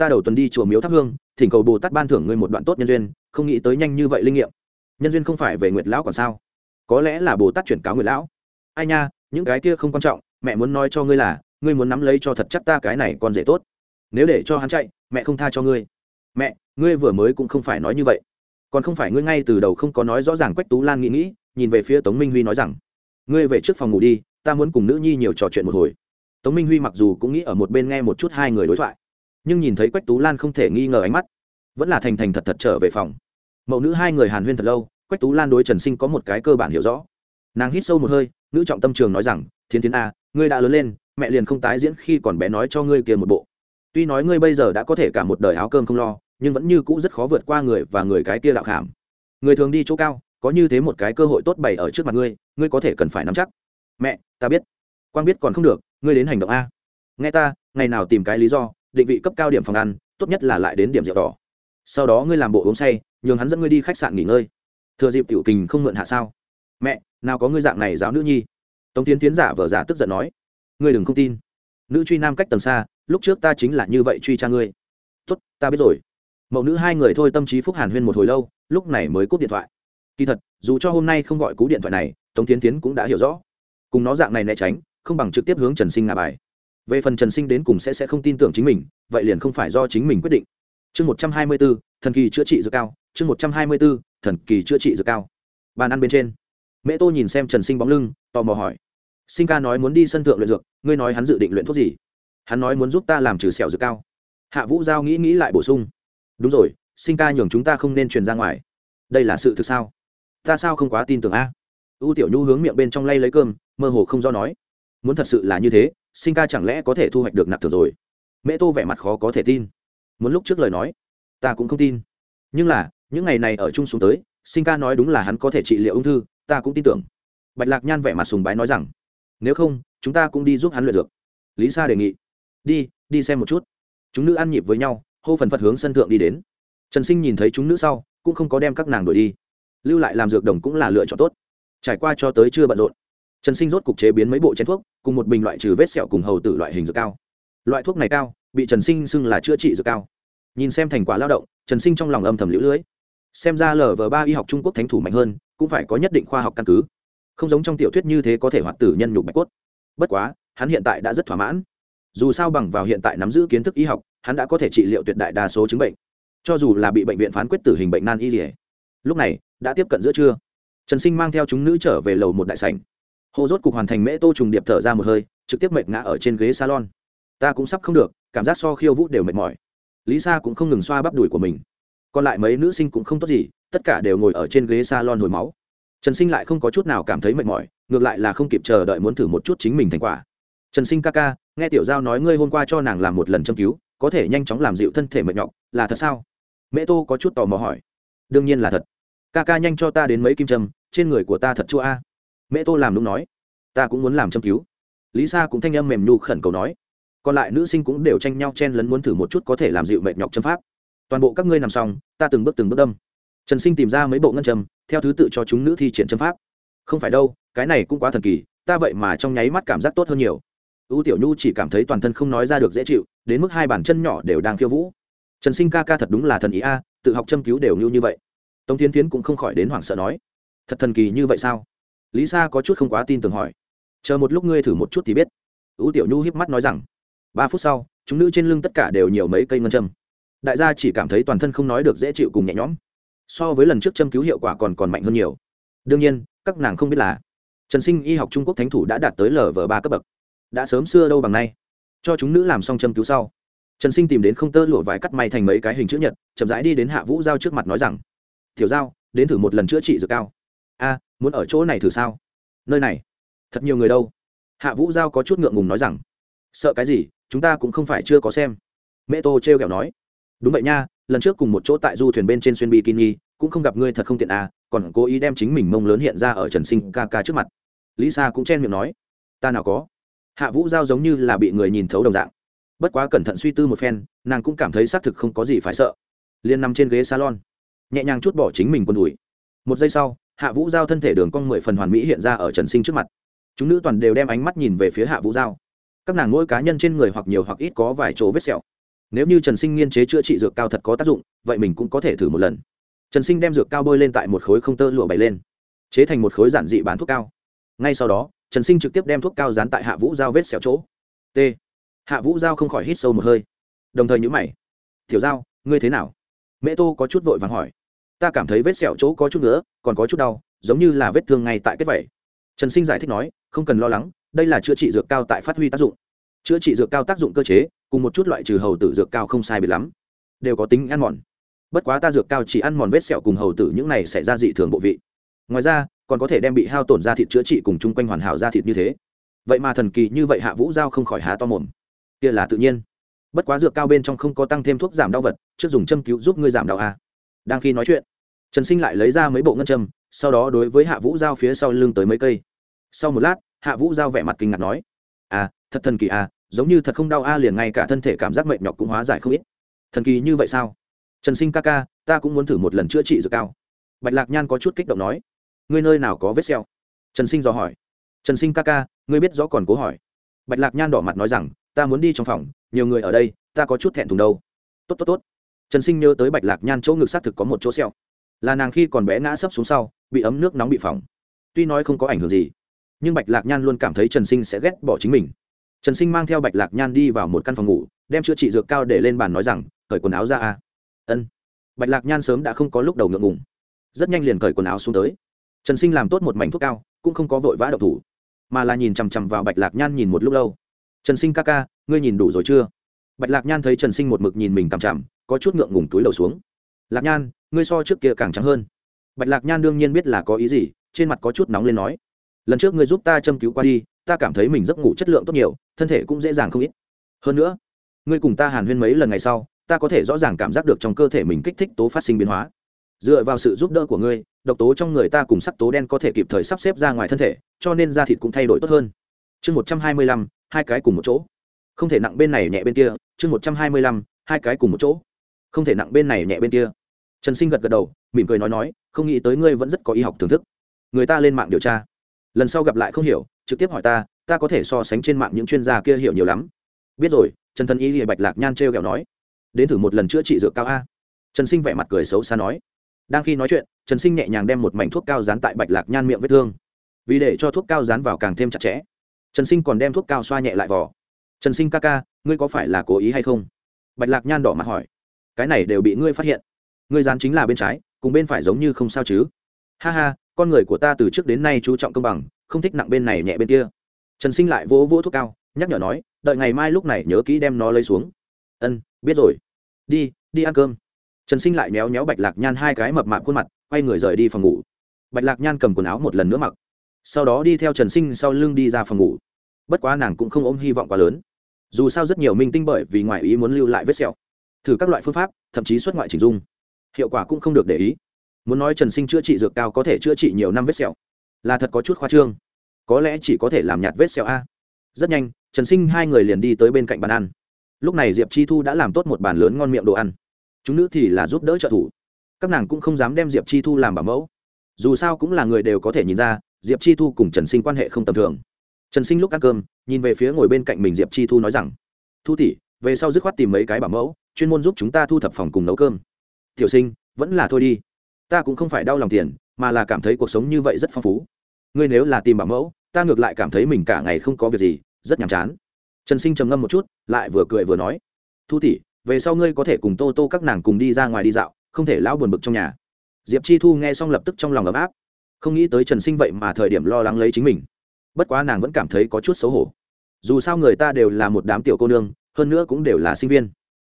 ta đầu tuần đi chùa miếu thắp hương, thỉnh cầu bồ tát ban thưởng ngươi một đoạn tốt nhân duyên, không nghĩ tới nhanh như vậy linh nghiệm. Nhân duyên không phải về nguyệt lão còn sao? Có lẽ là bồ tát chuyển cáo nguyệt lão. Ai nha, những cái kia không quan trọng, mẹ muốn nói cho ngươi là, ngươi muốn nắm lấy cho thật chắc ta cái này còn dễ tốt. Nếu để cho hắn chạy, mẹ không tha cho ngươi. Mẹ, ngươi vừa mới cũng không phải nói như vậy. Còn không phải ngươi ngay từ đầu không có nói rõ ràng quách tú lan nghĩ nghĩ, nhìn về phía tống minh huy nói rằng, ngươi về trước phòng ngủ đi, ta muốn cùng nữ nhi nhiều trò chuyện một hồi. Tống minh huy mặc dù cũng nghĩ ở một bên nghe một chút hai người đối thoại nhưng nhìn thấy quách tú lan không thể nghi ngờ ánh mắt, vẫn là thành thành thật thật trở về phòng. Mẫu nữ hai người hàn huyên thật lâu, quách tú lan đối trần sinh có một cái cơ bản hiểu rõ. Nàng hít sâu một hơi, nữ trọng tâm trường nói rằng, thiên tiến a, ngươi đã lớn lên, mẹ liền không tái diễn khi còn bé nói cho ngươi kia một bộ. Tuy nói ngươi bây giờ đã có thể cả một đời áo cơm không lo, nhưng vẫn như cũ rất khó vượt qua người và người cái kia đạo khảm. Người thường đi chỗ cao, có như thế một cái cơ hội tốt bày ở trước mặt ngươi ngươi có thể cần phải nắm chắc. Mẹ, ta biết. Quang biết còn không được, ngươi đến hành động a. Nghe ta, ngày nào tìm cái lý do định vị cấp cao điểm phòng ăn, tốt nhất là lại đến điểm rượu đỏ. Sau đó ngươi làm bộ uống say, nhường hắn dẫn ngươi đi khách sạn nghỉ ngơi. Thừa dịp tiểu kình không mượn hạ sao. Mẹ, nào có ngươi dạng này giáo nữ nhi. Tống tiến tiến giả vờ giả tức giận nói. Ngươi đừng không tin. Nữ truy nam cách tầng xa, lúc trước ta chính là như vậy truy cha ngươi. Tốt, ta biết rồi. Mẫu nữ hai người thôi tâm trí phúc hàn huyên một hồi lâu, lúc này mới cúp điện thoại. Kỳ thật, dù cho hôm nay không gọi cú điện thoại này, tống tiến tiến cũng đã hiểu rõ. Cùng nó dạng này né tránh, không bằng trực tiếp hướng trần sinh ngả bài về phần trần sinh đến cùng sẽ sẽ không tin tưởng chính mình, vậy liền không phải do chính mình quyết định. Chương một trăm hai mươi b ố thần kỳ chữa trị dược cao. Chương một trăm hai mươi b ố thần kỳ chữa trị dược cao. Bàn ăn bên trên. Mẹ tô nhìn xem trần sinh bóng lưng, tò mò hỏi. Sinh ca nói muốn đi sân thượng luyện dược, ngươi nói hắn dự định luyện thuốc gì? Hắn nói muốn giúp ta làm trừ sẹo dược cao. Hạ vũ giao nghĩ nghĩ lại bổ sung. Đúng rồi, sinh ca nhường chúng ta không nên truyền ra ngoài. Đây là sự thực sao? Ta sao không quá tin tưởng a? U tiểu nhu hướng miệng bên trong lay lấy cơm, mơ hồ không do nói. Muốn thật sự là như thế sinh ca chẳng lẽ có thể thu hoạch được nạp thường rồi? Mẹ tô vẻ mặt khó có thể tin. Muốn lúc trước lời nói, ta cũng không tin. Nhưng là, những ngày này ở chung xuống tới, sinh ca nói đúng là hắn có thể trị liệu ung thư, ta cũng tin tưởng. Bạch lạc nhan vẻ mặt sùng bái nói rằng, nếu không, chúng ta cũng đi giúp hắn luyện dược. Lý sa đề nghị, đi đi xem một chút. Chúng nữ ăn nhịp với nhau, hô phần phật hướng sân thượng đi đến. Trần sinh nhìn thấy chúng nữ sau, cũng không có đem các nàng đuổi đi. Lưu lại làm dược đồng cũng là lựa chọn tốt. Trải qua cho tới chưa bận rộn trần sinh rốt cục chế biến mấy bộ chén thuốc, cùng một bình loại trừ vết sẹo cùng hầu tử loại hình dược cao. Loại thuốc này cao, bị trần sinh xưng là chữa trị dược cao. Nhìn xem thành quả lao động, trần sinh trong lòng âm thầm lũ lưới. Xem ra lờ vờ ba y học trung quốc thánh thủ mạnh hơn, cũng phải có nhất định khoa học căn cứ. Không giống trong tiểu thuyết như thế có thể hoạt tử nhân nhục bạch cốt. Bất quá, hắn hiện tại đã rất thỏa mãn. Dù sao bằng vào hiện tại nắm giữ kiến thức y học, hắn đã có thể trị liệu tuyệt đại đa số chứng bệnh. Cho dù là bị bệnh viện phán quyết tử hình bệnh nan y dỉa lúc này, đã tiếp cận giữa trưa. Trần sinh mang theo chúng nữ trở về lầu một đại sảnh hồ rốt cục hoàn thành mễ tô trùng điệp thở ra một hơi, trực tiếp mệt ngã ở trên ghế salon. Ta cũng sắp không được, cảm giác so khiêu vũ đều mệt mỏi. Lý sa cũng không ngừng xoa bắp đùi của mình. Còn lại mấy nữ sinh cũng không tốt gì, tất cả đều ngồi ở trên ghế salon hồi máu. Trần sinh lại không có chút nào cảm thấy mệt mỏi, ngược lại là không kịp chờ đợi muốn thử một chút chính mình thành quả. Trần sinh ca ca, nghe tiểu giao nói ngươi hôm qua cho nàng làm một lần châm cứu, có thể nhanh chóng làm dịu thân thể mệt nhọc, là thật sao? Mẹ tô có chút tò mò hỏi. Đương nhiên là thật. Ca ca nhanh cho ta đến mấy kim châm, trên người của ta thật chua a mẹ tô làm đúng nói, ta cũng muốn làm châm cứu. Lý sa cũng thanh âm mềm nhu khẩn cầu nói, còn lại nữ sinh cũng đều tranh nhau chen lấn muốn thử một chút có thể làm dịu mệt nhọc châm pháp. Toàn bộ các ngươi nằm xong, ta từng bước từng bước đâm. Trần sinh tìm ra mấy bộ ngân châm, theo thứ tự cho chúng nữ thi triển châm pháp. Không phải đâu, cái này cũng quá thần kỳ, ta vậy mà trong nháy mắt cảm giác tốt hơn nhiều. U tiểu nhu chỉ cảm thấy toàn thân không nói ra được dễ chịu, đến mức hai bàn chân nhỏ đều đang khiêu vũ. Trần sinh ca ca thật đúng là thần ý a, tự học châm cứu đều như như vậy. Tống tiến tiến cũng không khỏi đến hoảng sợ nói, thật thần kỳ như vậy sao? Lý sa có chút không quá tin tưởng hỏi. Chờ một lúc ngươi thử một chút thì biết. U tiểu nhu híp mắt nói rằng. Ba phút sau, chúng nữ trên lưng tất cả đều nhiều mấy cây ngân châm. Đại gia chỉ cảm thấy toàn thân không nói được dễ chịu cùng nhẹ nhõm. So với lần trước châm cứu hiệu quả còn còn mạnh hơn nhiều. Đương nhiên, các nàng không biết là trần sinh y học trung quốc thánh thủ đã đạt tới lv ba cấp bậc. Đã sớm xưa đâu bằng nay. Cho chúng nữ làm xong châm cứu sau, trần sinh tìm đến không tơ lụa vải cắt may thành mấy cái hình chữ nhật, chậm rãi đi đến hạ vũ giao trước mặt nói rằng, tiểu giao, đến thử một lần chữa trị dược cao. A muốn ở chỗ này thử sao? Nơi này? Thật nhiều người đâu? Hạ vũ giao có chút ngượng ngùng nói rằng, sợ cái gì? Chúng ta cũng không phải chưa có xem. Mẹ tô t r e o kẹo nói, đúng vậy nha, lần trước cùng một chỗ tại du thuyền bên trên xuyên bikini, cũng không gặp ngươi thật không tiện à còn cố ý đem chính mình mông lớn hiện ra ở trần sinh ca ca trước mặt. Lý sa cũng chen miệng nói, ta nào có. Hạ vũ giao giống như là bị người nhìn thấu đồng dạng. Bất quá cẩn thận suy tư một phen, nàng cũng cảm thấy xác thực không có gì phải sợ. Liền nằm trên ghế salon, nhẹ nhàng chút bỏ chính mình quân đùi. Một giây sau hạ vũ giao thân thể đường cong mười phần hoàn mỹ hiện ra ở trần sinh trước mặt. Chúng nữ toàn đều đem ánh mắt nhìn về phía hạ vũ giao. Các nàng mỗi cá nhân trên người hoặc nhiều hoặc ít có vài chỗ vết sẹo. Nếu như trần sinh nghiên chế chữa trị dược cao thật có tác dụng, vậy mình cũng có thể thử một lần. Trần sinh đem dược cao bôi lên tại một khối không tơ lụa bày lên, chế thành một khối giản dị bán thuốc cao. Ngay sau đó, trần sinh trực tiếp đem thuốc cao dán tại hạ vũ giao vết sẹo chỗ. T. Hạ vũ giao không khỏi hít sâu một hơi, đồng thời nhữ mày. Tiểu giao, ngươi thế nào? Mẹ tô có chút vội vàng hỏi ta cảm thấy vết sẹo chỗ có chút nữa còn có chút đau, giống như là vết thương ngay tại kết vẩy trần sinh giải thích nói, không cần lo lắng, đây là chữa trị dược cao tại phát huy tác dụng. Chữa trị dược cao tác dụng cơ chế, cùng một chút loại trừ hầu tử dược cao không sai biệt lắm. Đều có tính ăn mòn. Bất quá ta dược cao chỉ ăn mòn vết sẹo cùng hầu tử, những này xảy ra dị thường bộ vị. Ngoài ra, còn có thể đem bị hao tổn da thịt chữa trị cùng chung quanh hoàn hảo da thịt như thế. Vậy mà thần kỳ như vậy hạ vũ giao không khỏi há to mồm. Kia là tự nhiên. Bất quá dược cao bên trong không có tăng thêm thuốc giảm đau vật, trước dùng châm cứu giúp ngươi giảm đau à đang khi nói chuyện, trần sinh lại lấy ra mấy bộ ngân châm, sau đó đối với hạ vũ giao phía sau lưng tới mấy cây. Sau một lát, hạ vũ giao vẻ mặt kinh ngạc nói à thật thần kỳ à giống như thật không đau a, liền ngay cả thân thể cảm giác mệt nhọc cũng hóa giải không ít. Thần kỳ như vậy sao? Trần sinh ca ca, ta cũng muốn thử một lần chữa trị dược cao. Bạch lạc nhan có chút kích động nói, ngươi nơi nào có vết xeo trần sinh dò hỏi, trần sinh ca ca, ngươi biết rõ còn cố hỏi. Bạch lạc nhan đỏ mặt nói rằng, ta muốn đi trong phòng, nhiều người ở đây, ta có chút thẹn thùng đâu. Tốt tốt tốt trần sinh nhớ tới bạch lạc nhan chỗ ngực xác thực có một chỗ sẹo, là nàng khi còn bé ngã sấp xuống sau bị ấm nước nóng bị phỏng. Tuy nói không có ảnh hưởng gì nhưng bạch lạc nhan luôn cảm thấy trần sinh sẽ ghét bỏ chính mình. Trần sinh mang theo bạch lạc nhan đi vào một căn phòng ngủ đem chữa trị dược cao để lên bàn nói rằng cởi quần áo ra a. Ân. Bạch lạc nhan sớm đã không có lúc đầu ngượng ngùng. Rất nhanh liền cởi quần áo xuống tới. Trần sinh làm tốt một mảnh thuốc cao cũng không có vội vã độc thủ mà là nhìn chằm chằm vào bạch lạc nhan nhìn một lúc lâu. Trần sinh ca ca ngươi nhìn đủ rồi chưa? Bạch lạc nhan thấy trần sinh một mực nhìn mình cằm chằm có chút ngượng ngùng túi đầu xuống. Lạc nhan, ngươi so trước kia càng trắng hơn. Bạch lạc nhan đương nhiên biết là có ý gì, trên mặt có chút nóng lên nói, lần trước ngươi giúp ta châm cứu qua đi, ta cảm thấy mình giấc ngủ chất lượng tốt nhiều, thân thể cũng dễ dàng không ít. Hơn nữa, ngươi cùng ta hàn huyên mấy lần ngày sau, ta có thể rõ ràng cảm giác được trong cơ thể mình kích thích tố phát sinh biến hóa. Dựa vào sự giúp đỡ của ngươi, độc tố trong người ta cùng sắc tố đen có thể kịp thời sắp xếp ra ngoài thân thể, cho nên da thịt cũng thay đổi tốt hơn. Chương một trăm hai mươi lăm, hai cái cùng một chỗ. Không thể nặng bên này nhẹ bên kia, chương một trăm hai mươi lăm, hai cái cùng một chỗ không thể nặng bên này nhẹ bên kia. Trần sinh gật gật đầu, mỉm cười nói nói, không nghĩ tới ngươi vẫn rất có y học thưởng thức. Người ta lên mạng điều tra. Lần sau gặp lại không hiểu, trực tiếp hỏi ta ta có thể so sánh trên mạng những chuyên gia kia hiểu nhiều lắm. Biết rồi, trần thần y lìa bạch lạc nhan t r e o kẹo nói. Đến thử một lần chữa trị dược cao a. Trần sinh vẻ mặt cười xấu xa nói. Đang khi nói chuyện, trần sinh nhẹ nhàng đem một mảnh thuốc cao dán tại bạch lạc nhan miệng vết thương. Vì để cho thuốc cao dán vào càng thêm chặt chẽ. Trần sinh còn đem thuốc cao xoa nhẹ lại vỏ trần sinh ca ca, ngươi có phải là cố ý hay không? Bạch lạc nhan đỏ mặt hỏi cái này đều bị ngươi phát hiện. Ngươi dán chính là bên trái, cùng bên phải giống như không sao chứ. Ha ha, con người của ta từ trước đến nay chú trọng công bằng, không thích nặng bên này nhẹ bên kia. Trần sinh lại vỗ vỗ thuốc cao, nhắc nhở nói, đợi ngày mai lúc này nhớ kỹ đem nó lấy xuống. Ân, biết rồi. Đi đi ăn cơm. Trần sinh lại méo méo bạch lạc nhan hai cái mập mạp khuôn mặt, quay người rời đi phòng ngủ. Bạch lạc nhan cầm quần áo một lần nữa mặc. Sau đó đi theo trần sinh sau lưng đi ra phòng ngủ. Bất quá nàng cũng không ôm hy vọng quá lớn. Dù sao rất nhiều minh tinh bởi vì ngoại ý muốn lưu lại vết sẹo thử các loại phương pháp, thậm chí xuất ngoại chỉnh dung. Hiệu quả cũng không được để ý. Muốn nói trần sinh chữa trị dược cao có thể chữa trị nhiều năm vết sẹo, là thật có chút khoa trương. Có lẽ chỉ có thể làm nhạt vết sẹo a. Rất nhanh, trần sinh hai người liền đi tới bên cạnh bàn ăn. Lúc này diệp chi thu đã làm tốt một bàn lớn ngon miệng đồ ăn. Chúng nữ thì là giúp đỡ trợ thủ. Các nàng cũng không dám đem diệp chi thu làm bảo mẫu. Dù sao cũng là người đều có thể nhìn ra, diệp chi thu cùng trần sinh quan hệ không tầm thường. Trần sinh lúc ăn cơm, nhìn về phía ngồi bên cạnh mình diệp chi thu nói rằng, thu tỷ, về sau dứt khoát tìm mấy cái bảo mẫu chuyên môn giúp chúng ta thu thập phòng cùng nấu cơm. Tiểu sinh, vẫn là thôi đi. Ta cũng không phải đau lòng tiền, mà là cảm thấy cuộc sống như vậy rất phong phú. Ngươi nếu là tìm bảo mẫu, ta ngược lại cảm thấy mình cả ngày không có việc gì, rất nhàm chán. Trần sinh trầm ngâm một chút, lại vừa cười vừa nói. Thu tỷ, về sau ngươi có thể cùng tô tô các nàng cùng đi ra ngoài đi dạo, không thể lão buồn bực trong nhà. Diệp chi thu nghe xong lập tức trong lòng ấm áp. Không nghĩ tới trần sinh vậy mà thời điểm lo lắng lấy chính mình. Bất quá nàng vẫn cảm thấy có chút xấu hổ. Dù sao người ta đều là một đám tiểu cô nương, hơn nữa cũng đều là sinh viên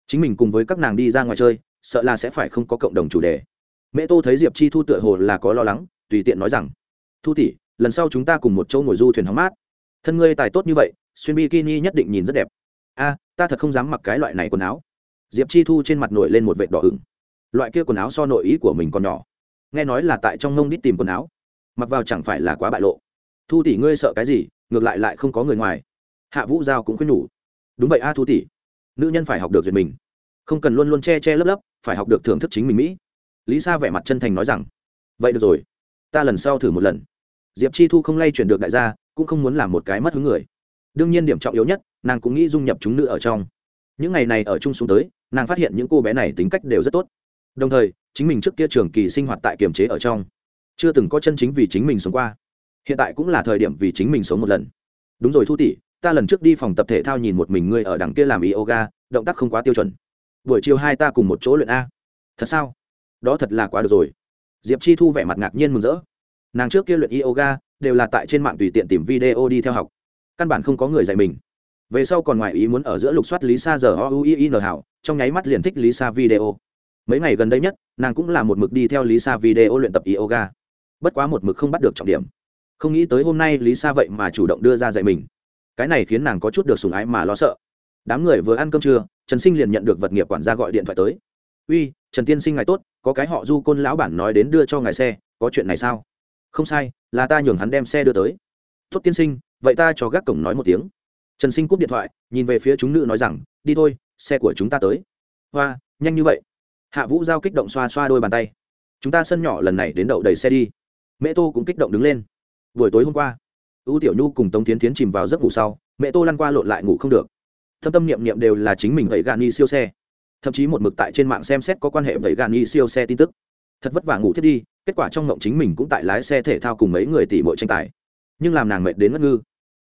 chính mình cùng với các nàng đi ra ngoài chơi, sợ là sẽ phải không có cộng đồng chủ đề. Mẹ tô thấy diệp chi thu tựa hồ là có lo lắng, tùy tiện nói rằng, thu tỷ, lần sau chúng ta cùng một chỗ ngồi du thuyền hóng mát. Thân ngươi tài tốt như vậy, xuyên bikini nhất định nhìn rất đẹp. A, ta thật không dám mặc cái loại này quần áo. Diệp chi thu trên mặt nổi lên một vệt đỏ ửng. Loại kia quần áo so nội ý của mình còn nhỏ. Nghe nói là tại trong ngông đít tìm quần áo. Mặc vào chẳng phải là quá bại lộ. Thu tỷ, ngươi sợ cái gì? Ngược lại lại không có người ngoài. Hạ vũ giao cũng khuyên nhủ. Đúng vậy a, thu tỷ nữ nhân phải học được duyệt mình. Không cần luôn luôn che che lấp lấp, phải học được thưởng thức chính mình mỹ. Lý sa vẻ mặt chân thành nói rằng, vậy được rồi, ta lần sau thử một lần. Diệp chi thu không lay chuyển được đại gia, cũng không muốn làm một cái mất hứng người. Đương nhiên điểm trọng yếu nhất, nàng cũng nghĩ dung nhập chúng nữ ở trong. Những ngày này ở chung xuống tới, nàng phát hiện những cô bé này tính cách đều rất tốt. Đồng thời, chính mình trước kia trường kỳ sinh hoạt tại kiềm chế ở trong. Chưa từng có chân chính vì chính mình sống qua. Hiện tại cũng là thời điểm vì chính mình sống một lần. Đúng rồi thu tỷ ta lần trước đi phòng tập thể thao nhìn một mình ngươi ở đằng kia làm yoga, động tác không quá tiêu chuẩn. Buổi chiều hai ta cùng một chỗ luyện a. Thật sao? Đó thật là quá được rồi. Diệp chi thu vẻ mặt ngạc nhiên mừng rỡ. Nàng trước kia luyện yoga, đều là tại trên mạng tùy tiện tìm video đi theo học. Căn bản không có người dạy mình. Về sau còn ngoài ý muốn ở giữa lục soát lý sa giờ o u i n hảo, trong nháy mắt liền thích lý sa video. Mấy ngày gần đây nhất, nàng cũng là một mực đi theo lý sa video luyện tập yoga. Bất quá một mực không bắt được trọng điểm. Không nghĩ tới hôm nay lý sa vậy mà chủ động đưa ra dạy mình cái này khiến nàng có chút được sùng ái mà lo sợ. Đám người vừa ăn cơm trưa, trần sinh liền nhận được vật nghiệp quản gia gọi điện thoại tới. Uy, trần tiên sinh ngài tốt, có cái họ du côn lão bản nói đến đưa cho ngài xe, có chuyện này sao? Không sai, là ta nhường hắn đem xe đưa tới. Tốt tiên sinh, vậy ta cho gác cổng nói một tiếng. Trần sinh cúp điện thoại, nhìn về phía chúng nữ nói rằng, đi thôi, xe của chúng ta tới. Hoa, nhanh như vậy. Hạ vũ giao kích động xoa xoa đôi bàn tay. Chúng ta sân nhỏ lần này đến đậu đầy xe đi. Mẹ tô cũng kích động đứng lên. Buổi tối hôm qua u tiểu nhu cùng tống tiến tiến chìm vào giấc ngủ sau mẹ tô lăn qua lộn lại ngủ không được. Thâm tâm niệm niệm đều là chính mình vậy gạn y siêu xe. Thậm chí một mực tại trên mạng xem xét có quan hệ vậy gạn y siêu xe tin tức. Thật vất vả ngủ thiết đi kết quả trong ngộng chính mình cũng tại lái xe thể thao cùng mấy người tỷ mỗi tranh tài. Nhưng làm nàng mệt đến ngất ngư.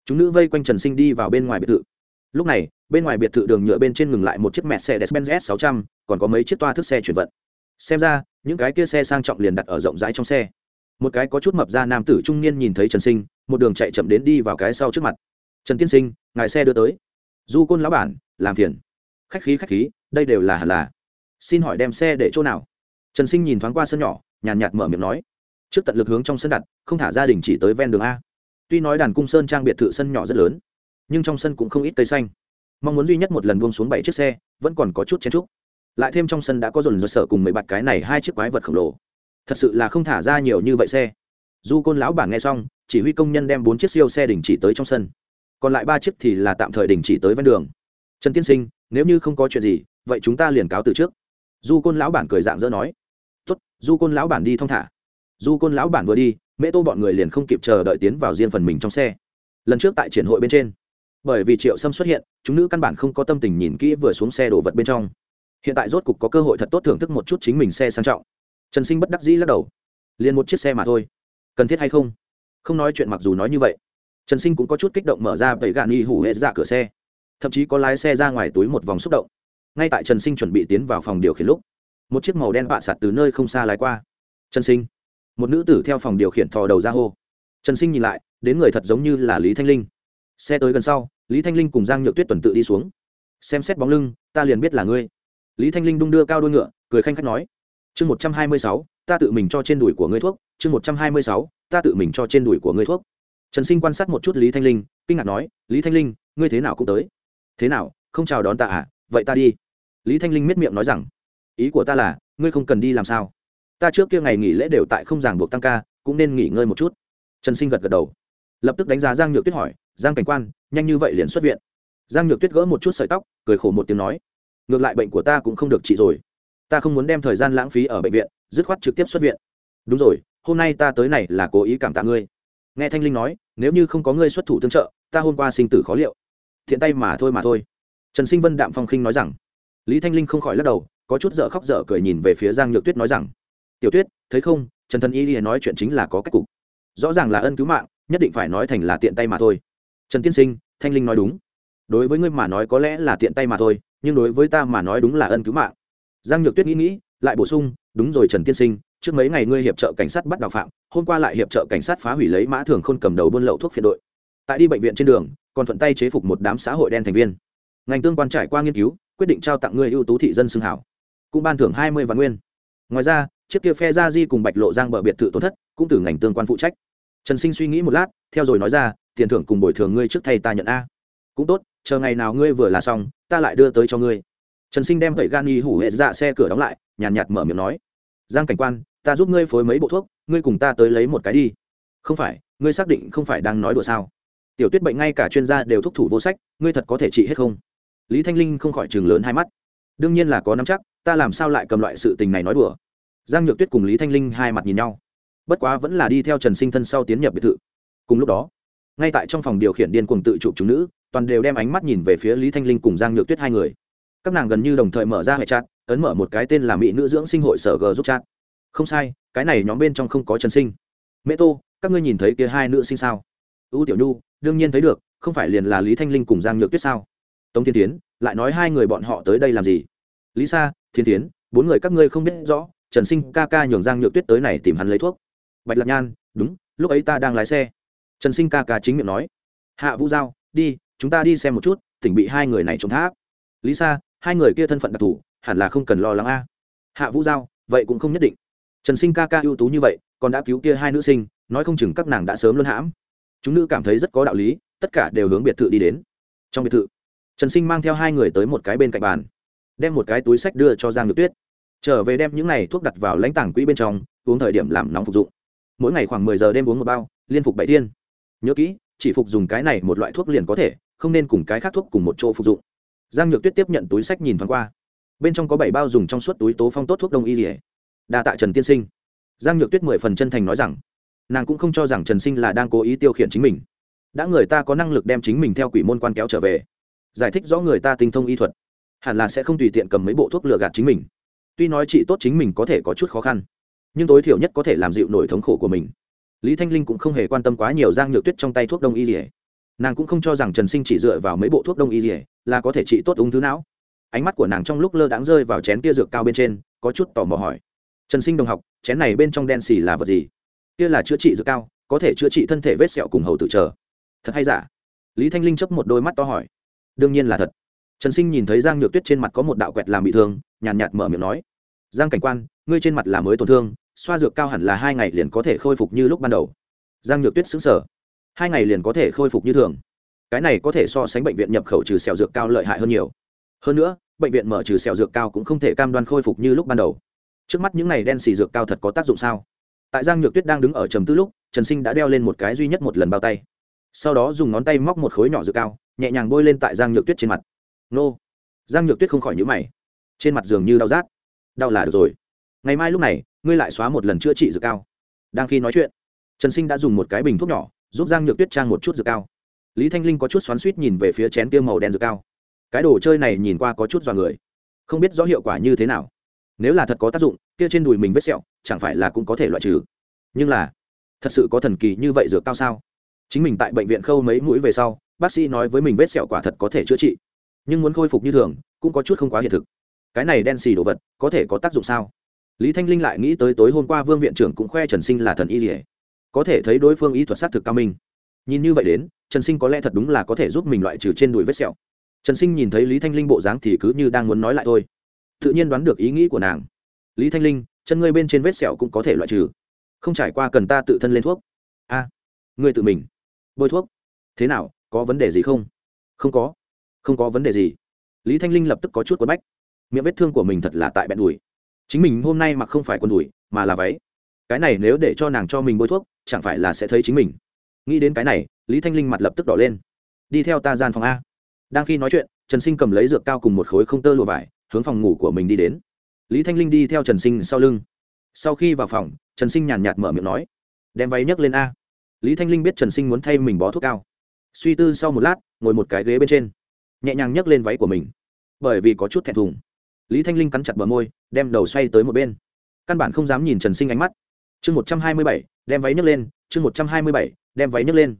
Chúng nữ vây quanh trần sinh đi vào bên ngoài biệt thự. Lúc này bên ngoài biệt thự đường nhựa bên trên ngừng lại một chiếc mẹ xe Mercedes-Benz S600, còn có mấy chiếc toa thức xe chuyển vận. Xem ra, những cái kia xe sang trọng liền đặt ở rộng rãi trong xe. Một cái có chút mập ra nam tử trung niên nhìn thấy Trần Sinh, một đường chạy chậm đến đi vào cái sau trước mặt. "Trần tiên sinh, ngài xe đưa tới." "Du Côn lão bản, làm phiền." "Khách khí khách khí, đây đều là hẳn là." "Xin hỏi đem xe để chỗ nào?" Trần Sinh nhìn thoáng qua sân nhỏ, nhàn nhạt mở miệng nói. Trước tận lực hướng trong sân đặt, không thả gia đình chỉ tới ven đường a. Tuy nói đàn cung sơn trang biệt thự sân nhỏ rất lớn, nhưng trong sân cũng không ít cây xanh mong muốn duy nhất một lần buông xuống bảy chiếc xe vẫn còn có chút chen trúc lại thêm trong sân đã có dồn dơ sở cùng mấy bạt cái này hai chiếc quái vật khổng lồ thật sự là không thả ra nhiều như vậy xe du côn lão bản nghe xong, chỉ huy công nhân đem bốn chiếc siêu xe đình chỉ tới trong sân. Còn lại ba chiếc thì là tạm thời đình chỉ tới ven đường. Trần tiên sinh, nếu như không có chuyện gì, vậy chúng ta liền cáo từ trước. Du côn lão bản cười dạng dỡ nói. Tốt du côn lão bản đi thong thả. Du côn lão bản vừa đi, mễ tô bọn người liền không kịp chờ đợi tiến vào riêng phần mình trong xe. Lần trước tại triển hội bên trên, bởi vì triệu sâm xuất hiện, chúng nữ căn bản không có tâm tình nhìn kỹ vừa xuống xe đổ vật bên trong. Hiện tại rốt cục có cơ hội thật tốt thưởng thức một chút chính mình xe sang trọng. Trần sinh bất đắc dĩ lắc đầu. Liền một chiếc xe mà thôi cần thiết hay không? Không nói chuyện mặc dù nói như vậy, trần sinh cũng có chút kích động mở ra bẫy gạn y hủ hệ ra cửa xe. Thậm chí có lái xe ra ngoài túi một vòng xúc động. Ngay tại trần sinh chuẩn bị tiến vào phòng điều khiển lúc, một chiếc màu đen bạ sạt từ nơi không xa lái qua. Trần sinh, một nữ tử theo phòng điều khiển thò đầu ra hô. Trần sinh nhìn lại, đến người thật giống như là lý thanh linh. Xe tới gần sau, lý thanh linh cùng giang nhược tuyết tuần tự đi xuống. Xem xét bóng lưng, ta liền biết là ngươi. Lý thanh linh đung đưa cao đôi ngựa, cười khanh khách nói, chương một trăm hai mươi sáu, ta tự mình cho trên đùi của ngươi thuốc chương một trăm hai mươi sáu, ta tự mình cho trên đùi của ngươi thuốc. Trần sinh quan sát một chút lý thanh linh, kinh ngạc nói, lý thanh linh, ngươi thế nào cũng tới. Thế nào? Không chào đón ta à? Vậy ta đi. Lý thanh linh miết miệng nói rằng, ý của ta là, ngươi không cần đi làm sao. Ta trước kia ngày nghỉ lễ đều tại không giảng buộc tăng ca, cũng nên nghỉ ngơi một chút. Trần sinh gật gật đầu. Lập tức đánh giá giang nhược tuyết hỏi, giang cảnh quan, nhanh như vậy liền xuất viện? Giang nhược tuyết gỡ một chút sợi tóc, cười khổ một tiếng nói, ngược lại bệnh của ta cũng không được trị rồi. Ta không muốn đem thời gian lãng phí ở bệnh viện, dứt khoát trực tiếp xuất viện. Đúng rồi hôm nay ta tới này là cố ý cảm tạ ngươi. Nghe thanh linh nói, nếu như không có ngươi xuất thủ tương trợ, ta hôm qua sinh tử khó liệu. Thiện tay mà thôi mà thôi. Trần sinh vân đạm phong khinh nói rằng, lý thanh linh không khỏi lắc đầu, có chút dở khóc dở cười nhìn về phía giang nhược tuyết nói rằng, tiểu tuyết, thấy không, trần thần y lìa nói chuyện chính là có cách cục. Rõ ràng là ân cứu mạng, nhất định phải nói thành là tiện tay mà thôi. Trần tiên sinh, thanh linh nói đúng. Đối với ngươi mà nói có lẽ là tiện tay mà thôi, nhưng đối với ta mà nói đúng là ân cứu mạng. Giang nhược tuyết nghĩ nghĩ, lại bổ sung, đúng rồi trần tiên sinh trước mấy ngày ngươi hiệp trợ cảnh sát bắt đào phạm, hôm qua lại hiệp trợ cảnh sát phá hủy lấy mã thường khôn cầm đầu buôn lậu thuốc phiện đội. Tại đi bệnh viện trên đường, còn thuận tay chế phục một đám xã hội đen thành viên. Ngành tương quan trải qua nghiên cứu, quyết định trao tặng ngươi ưu tú thị dân xưng hảo. Cũng ban thưởng hai mươi vạn nguyên. Ngoài ra, chiếc kia phe gia di cùng bạch lộ giang bờ biệt thự tổn thất, cũng từ ngành tương quan phụ trách. Trần sinh suy nghĩ một lát, theo rồi nói ra, tiền thưởng cùng bồi thường ngươi trước thầy ta nhận a. Cũng tốt, chờ ngày nào ngươi vừa là xong, ta lại đưa tới cho ngươi. Trần sinh đem gậy gan y hủ hệ dạ xe cửa đóng lại, nhàn nhạt mở miệng nói. Giang cảnh quan ta giúp ngươi phối mấy bộ thuốc, ngươi cùng ta tới lấy một cái đi. Không phải, ngươi xác định không phải đang nói đùa sao? Tiểu tuyết bệnh ngay cả chuyên gia đều thúc thủ vô sách, ngươi thật có thể trị hết không? Lý thanh linh không khỏi chừng lớn hai mắt. Đương nhiên là có nắm chắc, ta làm sao lại cầm loại sự tình này nói đùa? Giang nhược tuyết cùng lý thanh linh hai mặt nhìn nhau. Bất quá vẫn là đi theo trần sinh thân sau tiến nhập biệt thự. Cùng lúc đó, ngay tại trong phòng điều khiển điên cuồng tự chụp chúng nữ, toàn đều đem ánh mắt nhìn về phía lý thanh linh cùng giang nhược tuyết hai người. Các nàng gần như đồng thời mở ra hệ chat, ấn mở một cái tên là mỹ nữ dưỡng sinh hội sở g giúp chat không sai, cái này nhóm bên trong không có trần sinh. Mẹ tô, các ngươi nhìn thấy kia hai nữ sinh sao? U tiểu nhu, đương nhiên thấy được, không phải liền là lý thanh linh cùng giang nhược tuyết sao? Tống thiên tiến, lại nói hai người bọn họ tới đây làm gì? Lý sa, thiên tiến, bốn người các ngươi không biết rõ, trần sinh ca ca nhường giang nhược tuyết tới này tìm hắn lấy thuốc. Bạch lạc nhan, đúng, lúc ấy ta đang lái xe. Trần sinh ca ca chính miệng nói. Hạ vũ giao, đi, chúng ta đi xem một chút, tỉnh bị hai người này trộm tháp. Lý sa, hai người kia thân phận đặc thù, hẳn là không cần lo lắng a. Hạ vũ giao, vậy cũng không nhất định trần sinh ca ca ưu tú như vậy, còn đã cứu kia hai nữ sinh, nói không chừng các nàng đã sớm luân hãm. Chúng nữ cảm thấy rất có đạo lý, tất cả đều hướng biệt thự đi đến. Trong biệt thự, trần sinh mang theo hai người tới một cái bên cạnh bàn, đem một cái túi sách đưa cho giang nhược tuyết. Trở về đem những này thuốc đặt vào lãnh tảng quỹ bên trong, uống thời điểm làm nóng phục dụng. Mỗi ngày khoảng mười giờ đêm uống một bao, liên phục bảy thiên. Nhớ kỹ, chỉ phục dùng cái này một loại thuốc liền có thể, không nên cùng cái khác thuốc cùng một chỗ phục dụng. Giang nhược tuyết tiếp nhận túi sách nhìn thoáng qua. Bên trong có bảy bao dùng trong suốt túi tố phong tốt thuốc đông y dỉa đa tạ trần tiên sinh giang nhược tuyết mười phần chân thành nói rằng nàng cũng không cho rằng trần sinh là đang cố ý tiêu khiển chính mình đã người ta có năng lực đem chính mình theo quỷ môn quan kéo trở về giải thích rõ người ta tinh thông y thuật hẳn là sẽ không tùy tiện cầm mấy bộ thuốc lừa gạt chính mình tuy nói chị tốt chính mình có thể có chút khó khăn nhưng tối thiểu nhất có thể làm dịu nổi thống khổ của mình lý thanh linh cũng không hề quan tâm quá nhiều giang nhược tuyết trong tay thuốc đông y dỉa nàng cũng không cho rằng trần sinh chỉ dựa vào mấy bộ thuốc đông y dỉa là có thể trị tốt ung thư não ánh mắt của nàng trong lúc lơ đãng rơi vào chén kia dược cao bên trên có chút tò mò hỏi trần sinh đồng học chén này bên trong đen xì là vật gì? Kia là chữa trị dược cao có thể chữa trị thân thể vết sẹo cùng hầu tự chờ thật hay giả? Lý thanh linh chấp một đôi mắt to hỏi. Đương nhiên là thật. Trần sinh nhìn thấy giang nhược tuyết trên mặt có một đạo quẹt làm bị thương nhàn nhạt, nhạt mở miệng nói. Giang cảnh quan ngươi trên mặt là mới tổn thương xoa dược cao hẳn là hai ngày liền có thể khôi phục như lúc ban đầu. Giang nhược tuyết xứng sở hai ngày liền có thể khôi phục như thường. Cái này có thể so sánh bệnh viện nhập khẩu trừ sẹo dược cao lợi hại hơn nhiều. Hơn nữa bệnh viện mở trừ sẹo dược cao cũng không thể cam đoan khôi phục như lúc ban đầu trước mắt những này đen xì dược cao thật có tác dụng sao? Tại giang nhược tuyết đang đứng ở trầm tư lúc, trần sinh đã đeo lên một cái duy nhất một lần bao tay. Sau đó dùng ngón tay móc một khối nhỏ dược cao, nhẹ nhàng bôi lên tại giang nhược tuyết trên mặt. Nô! Giang nhược tuyết không khỏi nhữ mày. Trên mặt dường như đau rát. Đau là được rồi. Ngày mai lúc này, ngươi lại xóa một lần chữa trị dược cao. Đang khi nói chuyện, trần sinh đã dùng một cái bình thuốc nhỏ, giúp giang nhược tuyết trang một chút dược cao. Lý thanh linh có chút xoắn suýt nhìn về phía chén tiêu màu đen dược cao. Cái đồ chơi này nhìn qua có chút dọa người. Không biết rõ hiệu quả như thế nào nếu là thật có tác dụng, kia trên đùi mình vết sẹo, chẳng phải là cũng có thể loại trừ. Nhưng là, thật sự có thần kỳ như vậy dược cao sao? Chính mình tại bệnh viện khâu mấy mũi về sau, bác sĩ nói với mình vết sẹo quả thật có thể chữa trị. Nhưng muốn khôi phục như thường, cũng có chút không quá hiện thực. Cái này đen xì đồ vật, có thể có tác dụng sao? Lý thanh linh lại nghĩ tới tối hôm qua vương viện trưởng cũng khoe trần sinh là thần y dỉa có thể thấy đối phương y thuật s á t thực cao minh. Nhìn như vậy đến, trần sinh có lẽ thật đúng là có thể giúp mình loại trừ trên đùi vết sẹo. Trần sinh nhìn thấy lý thanh linh bộ dáng thì cứ như đang muốn nói lại thôi tự nhiên đoán được ý nghĩ của nàng. Lý thanh linh, chân ngươi bên trên vết sẹo cũng có thể loại trừ. Không trải qua cần ta tự thân lên thuốc. A, ngươi tự mình. Bôi thuốc. Thế nào, có vấn đề gì không? Không có. Không có vấn đề gì. Lý thanh linh lập tức có chút quấn bách. Miệng vết thương của mình thật là tại bẹn đùi. Chính mình hôm nay mặc không phải quần đùi, mà là váy. Cái này nếu để cho nàng cho mình bôi thuốc, chẳng phải là sẽ thấy chính mình. Nghĩ đến cái này, lý thanh linh mặt lập tức đỏ lên. Đi theo ta gian phòng a. Đang khi nói chuyện, trần sinh cầm lấy dược cao cùng một khối không tơ lụa vải hướng phòng ngủ của mình đi đến. Lý thanh linh đi theo trần sinh sau lưng. Sau khi vào phòng, trần sinh nhàn nhạt mở miệng nói, đem váy nhấc lên a. Lý thanh linh biết trần sinh muốn thay mình bó thuốc cao. Suy tư sau một lát, ngồi một cái ghế bên trên, nhẹ nhàng nhấc lên váy của mình. Bởi vì có chút thẹn thùng, lý thanh linh cắn chặt bờ môi, đem đầu xoay tới một bên. Căn bản không dám nhìn trần sinh ánh mắt. Chương một trăm hai mươi bảy, đem váy nhấc lên, chương một trăm hai mươi bảy, đem váy nhấc lên.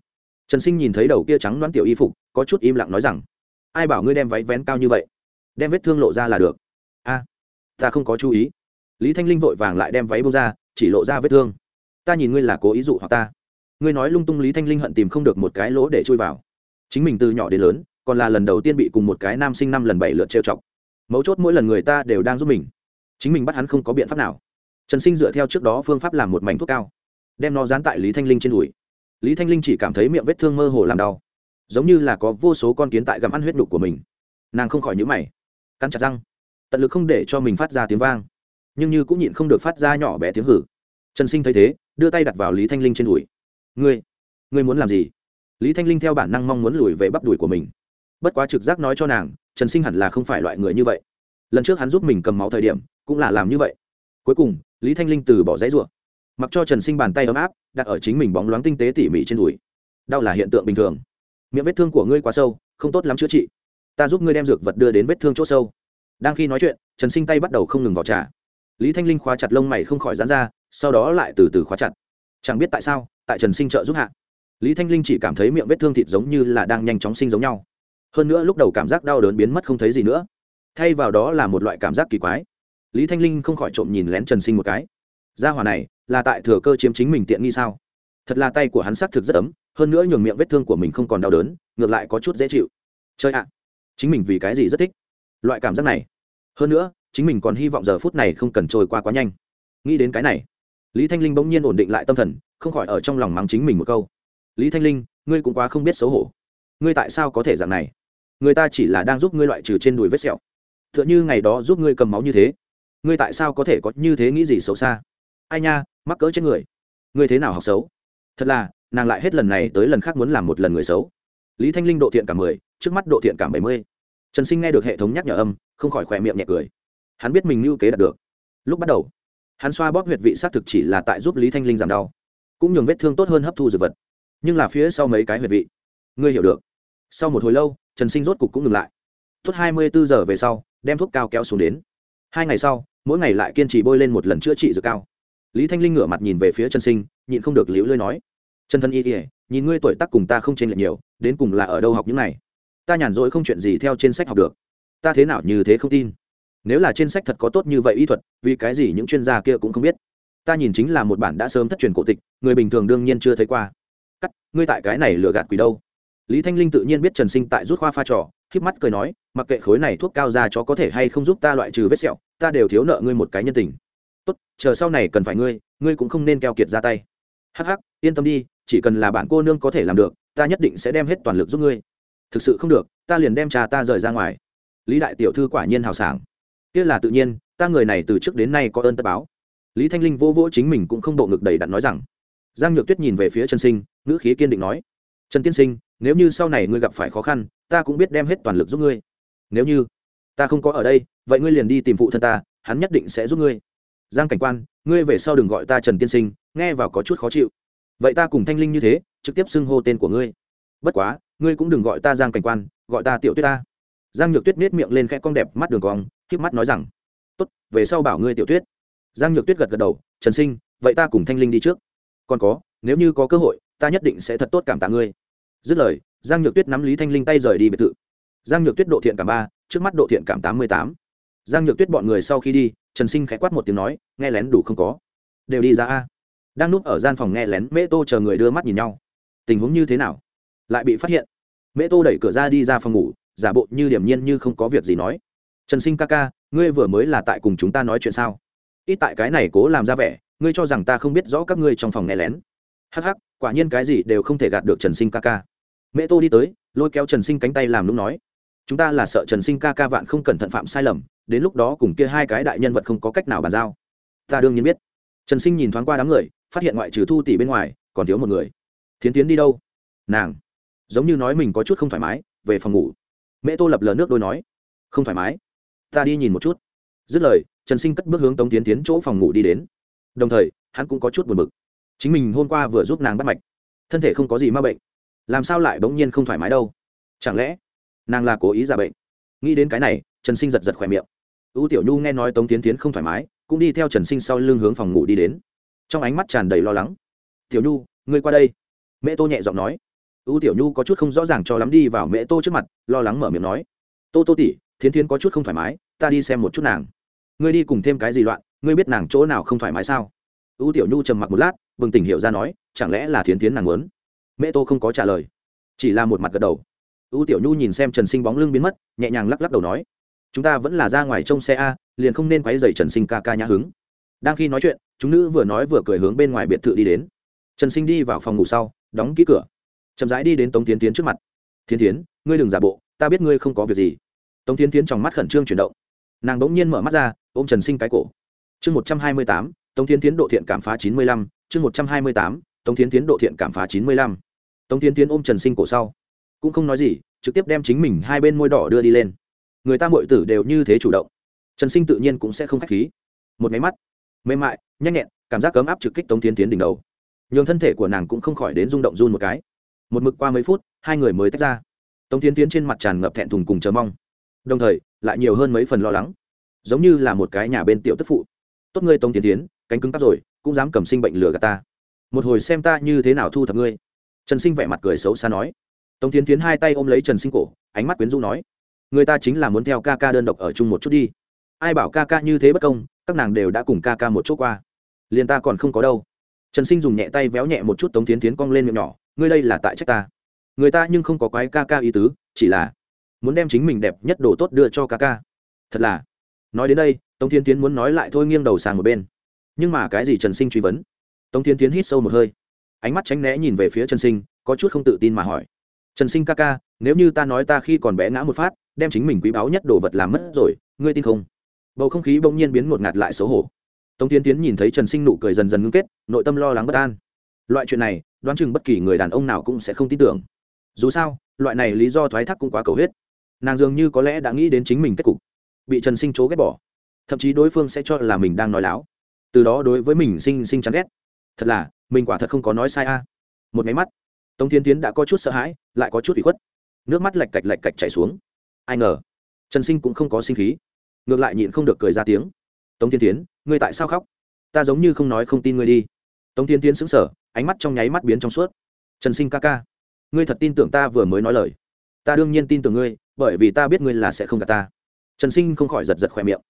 Trần sinh nhìn thấy đầu kia trắng đoán tiểu y phục, có chút im lặng nói rằng, ai bảo ngươi đem váy vén cao như vậy? Đem vết thương lộ ra là được. A, ta không có chú ý. Lý thanh linh vội vàng lại đem váy bông ra, chỉ lộ ra vết thương. Ta nhìn ngươi là cố ý dụ hoặc ta. Ngươi nói lung tung lý thanh linh hận tìm không được một cái lỗ để chui vào. Chính mình từ nhỏ đến lớn, còn là lần đầu tiên bị cùng một cái nam sinh năm lần bảy lượt trêu chọc. Mấu chốt mỗi lần người ta đều đang giúp mình. Chính mình bắt hắn không có biện pháp nào. Trần sinh dựa theo trước đó phương pháp làm một mảnh thuốc cao. Đem nó dán tại lý thanh linh trên đùi. Lý thanh linh chỉ cảm thấy miệng vết thương mơ hồ làm đau. Giống như là có vô số con kiến tại gặm ăn huyết đục của mình. Nàng không khỏi nhữ mày cắn chặt răng. Tận lực không để cho mình phát ra tiếng vang. Nhưng như cũng nhịn không được phát ra nhỏ bé tiếng hử. Trần sinh thấy thế, đưa tay đặt vào lý thanh linh trên đùi. Ngươi ngươi muốn làm gì? Lý thanh linh theo bản năng mong muốn lùi về bắp đùi của mình. Bất quá trực giác nói cho nàng, trần sinh hẳn là không phải loại người như vậy. Lần trước hắn giúp mình cầm máu thời điểm, cũng là làm như vậy. Cuối cùng, lý thanh linh từ bỏ giấy rủa. Mặc cho trần sinh bàn tay ấm áp, đặt ở chính mình bóng loáng tinh tế tỉ mỉ trên đùi. Đau là hiện tượng bình thường. Miệng vết thương của ngươi quá sâu, không tốt lắm chữa trị ta giúp ngươi đem dược vật đưa đến vết thương chỗ sâu. Đang khi nói chuyện, trần sinh tay bắt đầu không ngừng vào trà. Lý thanh linh khóa chặt lông mày không khỏi dán ra, sau đó lại từ từ khóa chặt. Chẳng biết tại sao, tại trần sinh trợ giúp hạ, lý thanh linh chỉ cảm thấy miệng vết thương thịt giống như là đang nhanh chóng sinh giống nhau. Hơn nữa lúc đầu cảm giác đau đớn biến mất không thấy gì nữa. Thay vào đó là một loại cảm giác kỳ quái. Lý thanh linh không khỏi trộm nhìn lén trần sinh một cái. Gia hỏa này, là tại thừa cơ chiếm chính mình tiện nghi sao? Thật là tay của hắn xác thực rất ấm, hơn nữa nhường miệng vết thương của mình không còn đau đớn, ngược lại có chút dễ chịu. Chơi ạ chính mình vì cái gì rất thích loại cảm giác này hơn nữa chính mình còn hy vọng giờ phút này không cần trôi qua quá nhanh nghĩ đến cái này lý thanh linh bỗng nhiên ổn định lại tâm thần không khỏi ở trong lòng mắng chính mình một câu lý thanh linh ngươi cũng quá không biết xấu hổ ngươi tại sao có thể dạng này người ta chỉ là đang giúp ngươi loại trừ trên đùi vết sẹo t h ư ợ n h ư ngày đó giúp ngươi cầm máu như thế ngươi tại sao có thể có như thế nghĩ gì xấu xa ai nha mắc cỡ chết người ngươi thế nào học xấu thật là nàng lại hết lần này tới lần khác muốn làm một lần người xấu lý thanh linh độ thiện cả mười trước mắt độ thiện cả bảy mươi trần sinh nghe được hệ thống nhắc nhở âm, không khỏi khỏe miệng nhẹ cười. Hắn biết mình lưu kế đạt được. Lúc bắt đầu, hắn xoa bóp huyệt vị xác thực chỉ là tại giúp lý thanh linh giảm đau, cũng nhường vết thương tốt hơn hấp thu dược vật. Nhưng là phía sau mấy cái huyệt vị, ngươi hiểu được. Sau một hồi lâu, trần sinh rốt cục cũng ngừng lại. Thuốc hai mươi bốn giờ về sau, đem thuốc cao kéo xuống đến. Hai ngày sau, mỗi ngày lại kiên trì bôi lên một lần chữa trị dược cao. Lý thanh linh ngửa mặt nhìn về phía trần sinh, nhịn không được liễu lơi nói trần thân y kỉa nhìn ngươi tuổi tác cùng ta không chênh lệch nhiều, đến cùng là ở đâu học những này? Ta nhàn rỗi không chuyện gì theo trên sách học được. Ta thế nào như thế không tin? Nếu là trên sách thật có tốt như vậy y thuật, vì cái gì những chuyên gia kia cũng không biết? Ta nhìn chính là một bản đã sớm thất truyền cổ tịch, người bình thường đương nhiên chưa thấy qua. Cắt, ngươi tại cái này lừa gạt quỷ đâu? Lý thanh linh tự nhiên biết trần sinh tại rút khoa pha trò, híp mắt cười nói, mặc kệ khối này thuốc cao ra cho có thể hay không giúp ta loại trừ vết sẹo, ta đều thiếu nợ ngươi một cái nhân tình. Tốt, chờ sau này cần phải ngươi ngươi cũng không nên keo kiệt ra tay. Hắc hắc, yên tâm đi, chỉ cần là bạn cô nương có thể làm được, ta nhất định sẽ đem hết toàn lực giúp ngươi thực sự không được, ta liền đem trà ta rời ra ngoài. Lý đại tiểu thư quả nhiên hào sảng. Kia là tự nhiên, ta người này từ trước đến nay có ơn tất báo. Lý thanh linh vô vỗ chính mình cũng không bộ ngực đầy đặn nói rằng, giang nhược tuyết nhìn về phía trần sinh, ngữ khí kiên định nói, trần tiên sinh, nếu như sau này ngươi gặp phải khó khăn, ta cũng biết đem hết toàn lực giúp ngươi. Nếu như ta không có ở đây, vậy ngươi liền đi tìm phụ thân ta, hắn nhất định sẽ giúp ngươi. Giang cảnh quan, ngươi về sau đừng gọi ta trần tiên sinh, nghe vào có chút khó chịu. Vậy ta cùng thanh linh như thế, trực tiếp xưng hô tên của ngươi. Bất quá ngươi cũng đừng gọi ta giang cảnh quan, gọi ta tiểu tuyết ta. Giang nhược tuyết nết miệng lên khẽ cong đẹp, mắt đường cong k mắt nói rằng, tốt, về sau bảo ngươi tiểu tuyết. Giang nhược tuyết gật gật đầu, trần sinh, vậy ta cùng thanh linh đi trước. Còn có, nếu như có cơ hội, ta nhất định sẽ thật tốt cảm tạ ngươi. Dứt lời, giang nhược tuyết nắm lý thanh linh tay rời đi biệt thự. Giang nhược tuyết độ thiện cảm ba, trước mắt độ thiện cảm tám mươi tám. Giang nhược tuyết bọn người sau khi đi, trần sinh khẽ quát một tiếng nói, nghe lén đủ không có. Đều đi ra a. Đang núp ở gian phòng nghe lén, mễ tô chờ người đưa mắt nhìn nhau. Tình huống như thế nào? Lại bị phát hiện. Mễ tô đẩy cửa ra đi ra phòng ngủ, giả bộ như điểm nhiên như không có việc gì nói. Trần sinh ca ca, ngươi vừa mới là tại cùng chúng ta nói chuyện sao? Ít tại cái này cố làm ra vẻ, ngươi cho rằng ta không biết rõ các ngươi trong phòng nghe lén. Hắc hắc, quả nhiên cái gì đều không thể gạt được trần sinh ca ca. Mẹ tô đi tới, lôi kéo trần sinh cánh tay làm lúc nói. Chúng ta là sợ trần sinh ca ca vạn không cẩn thận phạm sai lầm, đến lúc đó cùng kia hai cái đại nhân vật không có cách nào bàn giao. Ta đương nhiên biết. Trần sinh nhìn thoáng qua đám người, phát hiện ngoại trừ thu tỷ bên ngoài, còn thiếu một người. Thiến tiến đi đâu? Nàng giống như nói mình có chút không thoải mái, về phòng ngủ. Mẹ tô lập lờ nước đôi nói, không thoải mái, ta đi nhìn một chút. Dứt lời, trần sinh cất bước hướng tống tiến tiến chỗ phòng ngủ đi đến. Đồng thời, hắn cũng có chút buồn bực. Chính mình hôm qua vừa giúp nàng bắt mạch, thân thể không có gì m a bệnh, làm sao lại bỗng nhiên không thoải mái đâu? Chẳng lẽ nàng là cố ý giả bệnh? Nghĩ đến cái này, trần sinh giật giật khỏe miệng. Ưu tiểu nhu nghe nói tống tiến tiến không thoải mái, cũng đi theo trần sinh sau lưng hướng phòng ngủ đi đến. Trong ánh mắt tràn đầy lo lắng. Tiểu nhu, ngươi qua đây. Mẹ tô nhẹ giọng nói. U tiểu nhu có chút không rõ ràng cho lắm đi vào mẹ tô trước mặt, lo lắng mở miệng nói. Tô tô tỉ thiến thiến có chút không thoải mái, ta đi xem một chút nàng. Ngươi đi cùng thêm cái gì loạn, ngươi biết nàng chỗ nào không thoải mái sao? U tiểu nhu trầm mặc một lát, bừng tỉnh hiểu ra nói, chẳng lẽ là thiến thiến nàng muốn? Mẹ tô không có trả lời, chỉ là một mặt gật đầu. U tiểu nhu nhìn xem trần sinh bóng lưng biến mất, nhẹ nhàng lắc lắc đầu nói, chúng ta vẫn là ra ngoài trông xe a, liền không nên quấy dày trần sinh ca ca nhã hứng. Đang khi nói chuyện, chúng nữ vừa nói vừa cười hướng bên ngoài biệt thự đi đến. Trần sinh đi vào phòng ngủ sau, đóng ký cửa chậm rãi đi đến tống tiến tiến trước mặt. Thiên tiến, ngươi đừng giả bộ, ta biết ngươi không có việc gì. Tống tiến tiến trong mắt khẩn trương chuyển động. Nàng đ ỗ n g nhiên mở mắt ra, ôm trần sinh cái cổ. Chương một trăm hai mươi tám, tống tiến tiến độ thiện cảm phá chín mươi lăm, chương một trăm hai mươi tám, tống tiến tiến độ thiện cảm phá chín mươi lăm. Tống tiến tiến ôm trần sinh cổ sau, cũng không nói gì, trực tiếp đem chính mình hai bên môi đỏ đưa đi lên. Người ta mọi tử đều như thế chủ động. Trần sinh tự nhiên cũng sẽ không k h á c h khí. Một máy mắt, mềm mại, nhanh nhẹn, cảm giác cấm áp trực kích tống tiến tiến đỉnh đầu. Nhường thân thể của nàng cũng không khỏi đến rung động run một cái một mực qua mấy phút, hai người mới tách ra. Tống tiến tiến trên mặt tràn ngập thẹn thùng cùng chờ mong. Đồng thời, lại nhiều hơn mấy phần lo lắng. Giống như là một cái nhà bên tiểu tức phụ. Tốt ngươi, tống tiến tiến cánh cứng cắp rồi, cũng dám cầm sinh bệnh lừa gạt ta. Một hồi xem ta như thế nào thu thập ngươi. Trần sinh vẻ mặt cười xấu xa nói. Tống tiến tiến hai tay ôm lấy trần sinh cổ, ánh mắt quyến rũ nói. Người ta chính là muốn theo ca ca đơn độc ở chung một chút đi. Ai bảo ca ca như thế bất công, các nàng đều đã cùng ca ca một chỗ qua. Liền ta còn không có đâu trần sinh dùng nhẹ tay véo nhẹ một chút tống tiến tiến cong lên miệng nhỏ, ngươi đây là tại trách ta. Người ta nhưng không có quái ca ca ý tứ, chỉ là muốn đem chính mình đẹp nhất đồ tốt đưa cho ca ca. Thật là. Nói đến đây, tống thiên tiến muốn nói lại thôi nghiêng đầu sang một bên. Nhưng mà cái gì trần sinh truy vấn? Tống thiên tiến hít sâu một hơi. Ánh mắt tránh né nhìn về phía trần sinh, có chút không tự tin mà hỏi. Trần sinh ca ca, nếu như ta nói ta khi còn bé ngã một phát, đem chính mình quý báu nhất đồ vật làm mất rồi, ngươi tin không? Bầu không khí bỗng nhiên biến ngột ngạt lại xấu hổ tống tiến tiến nhìn thấy trần sinh nụ cười dần dần ngưng kết, nội tâm lo lắng bất an. Loại chuyện này, đoán chừng bất kỳ người đàn ông nào cũng sẽ không tin tưởng. Dù sao, loại này lý do thoái thác cũng quá cầu hết. Nàng dường như có lẽ đã nghĩ đến chính mình kết cục, bị trần sinh chố ghét bỏ. Thậm chí đối phương sẽ cho là mình đang nói láo. Từ đó đối với mình sinh sinh chán ghét. Thật là, mình quả thật không có nói sai a. Một máy mắt, tống tiến tiến đã có chút sợ hãi, lại có chút bị khuất. Nước mắt lạch cạch lạch cạch chảy xuống. Ai ngờ, trần sinh cũng không có sinh khí. Ngược lại nhịn không được cười ra tiếng tống Thiên tiến ngươi tại sao khóc? Ta giống như không nói không tin ngươi đi. Tống Thiên tiến xứng sở ánh mắt trong nháy mắt biến trong suốt. Trần sinh ca ca, ngươi thật tin tưởng ta vừa mới nói lời? Ta đương nhiên tin tưởng ngươi, bởi vì ta biết ngươi là sẽ không gạt ta. Trần sinh không khỏi giật giật khỏe miệng.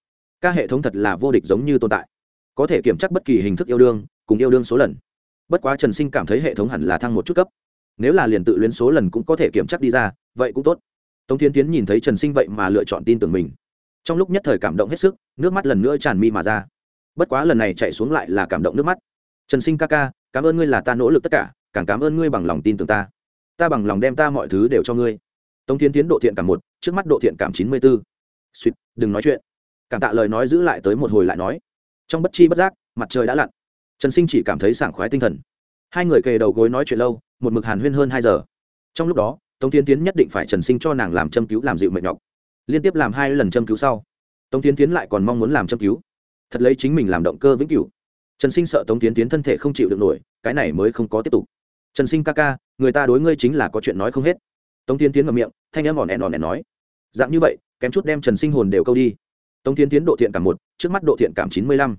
Ca hệ thống thật là vô địch giống như tồn tại. Có thể kiểm tra bất kỳ hình thức yêu đương, cùng yêu đương số lần. Bất quá trần sinh cảm thấy hệ thống hẳn là thăng một chút cấp. Nếu là liền tự luyến số lần cũng có thể kiểm tra đi ra, vậy cũng tốt. Tống thiên tiến nhìn thấy trần sinh vậy mà lựa chọn tin tưởng mình trong lúc nhất thời cảm động hết sức, nước mắt lần nữa tràn mi mà ra. Bất quá lần này chạy xuống lại là cảm động nước mắt. Trần sinh ca ca, cảm ơn ngươi là ta nỗ lực tất cả, càng cảm ơn ngươi bằng lòng tin tưởng ta. Ta bằng lòng đem ta mọi thứ đều cho ngươi. Tống tiến tiến độ thiện cảm một, trước mắt độ thiện cảm chín mươi b ố suýt đừng nói chuyện. Cảm tạ lời nói giữ lại tới một hồi lại nói. Trong bất chi bất giác, mặt trời đã lặn. Trần sinh chỉ cảm thấy sảng khoái tinh thần. Hai người kề đầu gối nói chuyện lâu, một mực hàn huyên hơn hai giờ. Trong lúc đó, tống tiến tiến nhất định phải trần sinh cho nàng làm châm cứu làm dịu mệt nhọc liên tiếp làm hai lần châm cứu sau. Tống tiến tiến lại còn mong muốn làm châm cứu. Thật lấy chính mình làm động cơ vĩnh cửu. Trần sinh sợ tống tiến tiến thân thể không chịu được nổi, cái này mới không có tiếp tục. Trần sinh ca ca, người ta đối ngươi chính là có chuyện nói không hết. Tống tiến tiến ngậm miệng, thanh em ỏn ẻn ỏn ẻn nói. Dạng như vậy, kém chút đem trần sinh hồn đều câu đi. Tống tiến tiến độ thiện cảm một, trước mắt độ thiện cảm chín mươi lăm.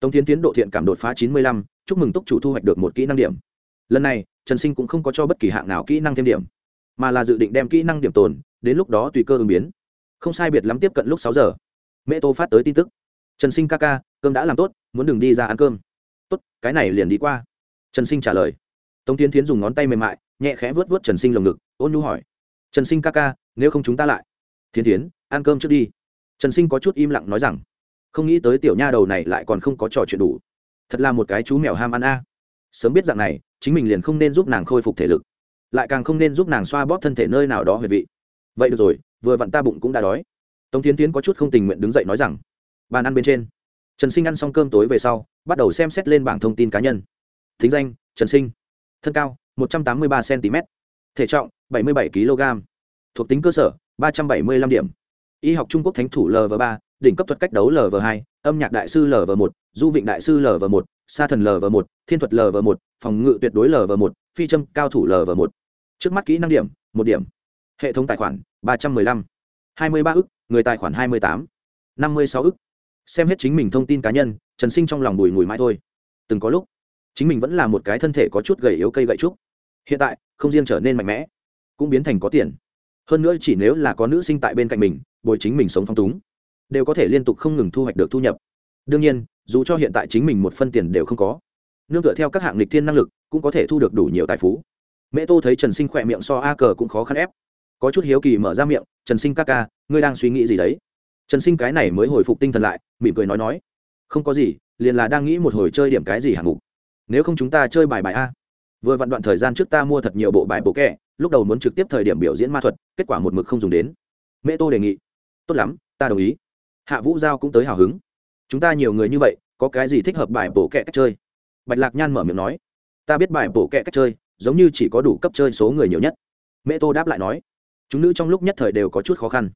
Tống tiến tiến độ thiện cảm đột phá chín mươi lăm, chúc mừng túc chủ thu hoạch được một kỹ năng điểm. Lần này, trần sinh cũng không có cho bất kỳ hạng nào kỹ năng thêm điểm, mà là dự định đem kỹ năng điểm tồn, đến lúc đó tùy cơ ứng biến không sai biệt lắm tiếp cận lúc sáu giờ. Mẹ tô phát tới tin tức. Trần sinh ca ca, cơm đã làm tốt, muốn đừng đi ra ăn cơm. Tốt, cái này liền đi qua. Trần sinh trả lời. Tống tiến tiến dùng ngón tay mềm mại, nhẹ khẽ vớt vớt trần sinh lồng ngực, ôn nhu hỏi. Trần sinh ca ca, nếu không chúng ta lại? Thiên tiến ăn cơm trước đi. Trần sinh có chút im lặng nói rằng, không nghĩ tới tiểu nha đầu này lại còn không có trò chuyện đủ. Thật là một cái chú mèo ham ăn a. Sớm biết dạng này, chính mình liền không nên giúp nàng khôi phục thể lực. Lại càng không nên giúp nàng xoa bóp thân thể nơi nào đó về vị. Vậy được rồi vừa vặn ta bụng cũng đã đói. Tống tiến tiến có chút không tình nguyện đứng dậy nói rằng, bàn ăn bên trên. Trần sinh ăn xong cơm tối về sau, bắt đầu xem xét lên bảng thông tin cá nhân. Thính danh, trần sinh. Thân cao, một trăm tám mươi ba cm thể trọng, bảy mươi bảy kg thuộc tính cơ sở, ba trăm bảy mươi năm điểm. Y học trung quốc thánh thủ lv ba, đỉnh cấp thuật cách đấu lv hai, âm nhạc đại sư lv một, du vịnh đại sư lv một, sa thần lv một, thiên thuật lv một, phòng ngự tuyệt đối lv một, phi châm cao thủ lv một. Trước mắt kỹ năng điểm, một điểm hệ thống tài khoản, ba trăm m ư ơ i năm hai mươi ba ức, người tài khoản hai mươi tám. năm mươi sáu ức. Xem hết chính mình thông tin cá nhân, trần sinh trong lòng bùi ngùi mãi thôi. Từng có lúc, chính mình vẫn là một cái thân thể có chút gầy yếu cây gậy trúc. Hiện tại, không riêng trở nên mạnh mẽ, cũng biến thành có tiền. Hơn nữa chỉ nếu là có nữ sinh tại bên cạnh mình, bồi chính mình sống phong túng, đều có thể liên tục không ngừng thu hoạch được thu nhập. Đương nhiên, dù cho hiện tại chính mình một phân tiền đều không có, nương tựa theo các hạng lịch thiên năng lực, cũng có thể thu được đủ nhiều tài phú. Mẹ tô thấy trần sinh khỏe miệng so a cờ cũng khó khăn ép có chút hiếu kỳ mở ra miệng, trần sinh ca ca, ngươi đang suy nghĩ gì đấy? Trần sinh cái này mới hồi phục tinh thần lại, mỉm cười nói nói, không có gì, liền là đang nghĩ một hồi chơi điểm cái gì hạng mục. Nếu không chúng ta chơi bài bài a. Vừa vặn đoạn thời gian trước ta mua thật nhiều bộ bài bộ kẹ, lúc đầu muốn trực tiếp thời điểm biểu diễn ma thuật, kết quả một mực không dùng đến. Mẹ tô đề nghị, tốt lắm, ta đồng ý. Hạ vũ giao cũng tới hào hứng, chúng ta nhiều người như vậy, có cái gì thích hợp bài bổ kẹ cách chơi? Bạch lạc nhan mở miệng nói, ta biết bài bổ kẹ cách chơi, giống như chỉ có đủ cấp chơi số người nhiều nhất. Mẹ tô đáp lại nói chúng nữ trong lúc nhất thời đều có chút khó khăn.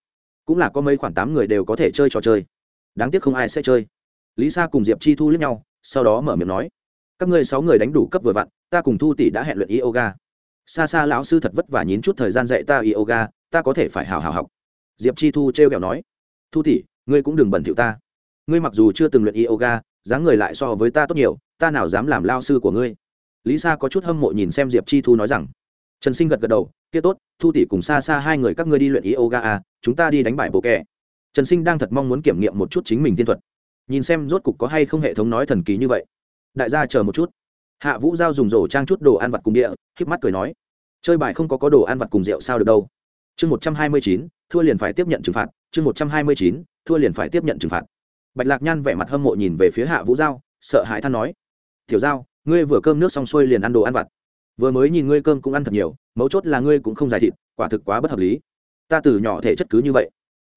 Cũng là có mấy khoảng tám người đều có thể chơi trò chơi. Đáng tiếc không ai sẽ chơi. Lý sa cùng diệp chi thu lướt nhau, sau đó mở miệng nói, các ngươi sáu người đánh đủ cấp vừa vặn, ta cùng thu tỷ đã hẹn luyện yoga. Xa xa lão sư thật vất vả nhín chút thời gian dạy ta yoga, ta có thể phải hào hào học. Diệp chi thu t r e o kẹo nói, thu tỷ, ngươi cũng đừng bẩn thỉu ta. Ngươi mặc dù chưa từng luyện yoga, dáng người lại so với ta tốt nhiều, ta nào dám làm lao sư của ngươi? Lý sa có chút hâm mộ nhìn xem diệp chi thu nói rằng trần sinh gật gật đầu, kia tốt, thu tỷ cùng xa xa hai người các ngươi đi luyện yoga à chúng ta đi đánh bại bộ kẻ trần sinh đang thật mong muốn kiểm nghiệm một chút chính mình thiên thuật. Nhìn xem rốt cục có hay không hệ thống nói thần kỳ như vậy. Đại gia chờ một chút. Hạ vũ giao dùng rổ trang chút đồ ăn vặt cùng địa híp mắt cười nói, chơi bài không có có đồ ăn vặt cùng rượu sao được đâu. Chương một trăm hai mươi chín, thua liền phải tiếp nhận trừng phạt. Chương một trăm hai mươi chín, thua liền phải tiếp nhận trừng phạt. Bạch lạc nhan vẻ mặt hâm mộ nhìn về phía hạ vũ giao, sợ hãi than nói, tiểu giao, ngươi vừa cơm nước xong xuôi liền ăn đồ ăn vặt vừa mới nhìn ngươi cơm cũng ăn thật nhiều, mấu chốt là ngươi cũng không dài thịt, quả thực quá bất hợp lý. Ta từ nhỏ thể chất cứ như vậy.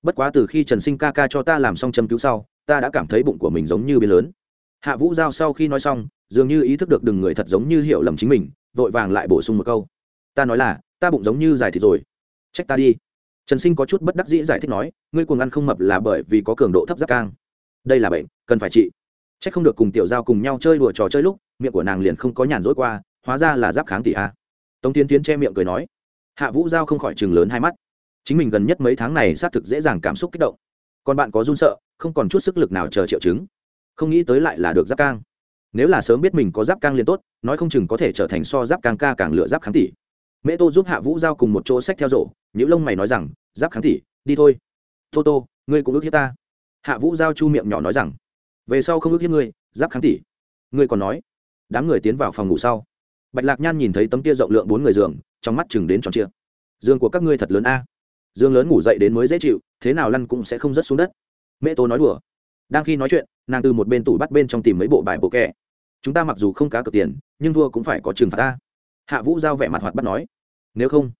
Bất quá từ khi trần sinh ca ca cho ta làm xong châm cứu sau, ta đã cảm thấy bụng của mình giống như bên lớn. Hạ vũ giao sau khi nói xong, dường như ý thức được đừng người thật giống như hiểu lầm chính mình, vội vàng lại bổ sung một câu. Ta nói là, ta bụng giống như dài thịt rồi. Trách ta đi. Trần sinh có chút bất đắc dĩ giải thích nói, ngươi cuồng ăn không mập là bởi vì có cường độ thấp giác cang. Đây là bệnh, cần phải trị. Trách không được cùng tiểu giao cùng nhau chơi đùa trò chơi lúc, miệng của nàng liền không có nhàn rỗi qua hóa ra là giáp kháng tỷ a. Tống tiến tiến che miệng cười nói. Hạ vũ giao không khỏi chừng lớn hai mắt. Chính mình gần nhất mấy tháng này xác thực dễ dàng cảm xúc kích động. Còn bạn có run sợ, không còn chút sức lực nào chờ triệu chứng. Không nghĩ tới lại là được giáp cang. Nếu là sớm biết mình có giáp cang liền tốt, nói không chừng có thể trở thành so giáp cang ca càng lựa giáp kháng tỷ. Mẹ tô giúp hạ vũ giao cùng một chỗ sách theo rổ những lông mày nói rằng, giáp kháng tỷ, đi thôi. Tô tô, ngươi cũng ước hiếp ta. Hạ vũ giao chu miệng nhỏ nói rằng, về sau không ước hiếp ngươi, giáp kháng tỷ. Ngươi còn nói, đám người tiến vào phòng ngủ sau bạch lạc nhan nhìn thấy tấm kia rộng lượng bốn người giường, trong mắt chừng đến tròn chia giường của các ngươi thật lớn a. Giường lớn ngủ dậy đến mới dễ chịu, thế nào lăn cũng sẽ không rớt xuống đất. Mẹ tô nói đùa. Đang khi nói chuyện, nàng từ một bên tủ bắt bên trong tìm mấy bộ bài bộ kẻ chúng ta mặc dù không cá cược tiền, nhưng thua cũng phải có trừng phạt ta. Hạ vũ giao vẻ mặt hoạt bắt nói. Nếu không,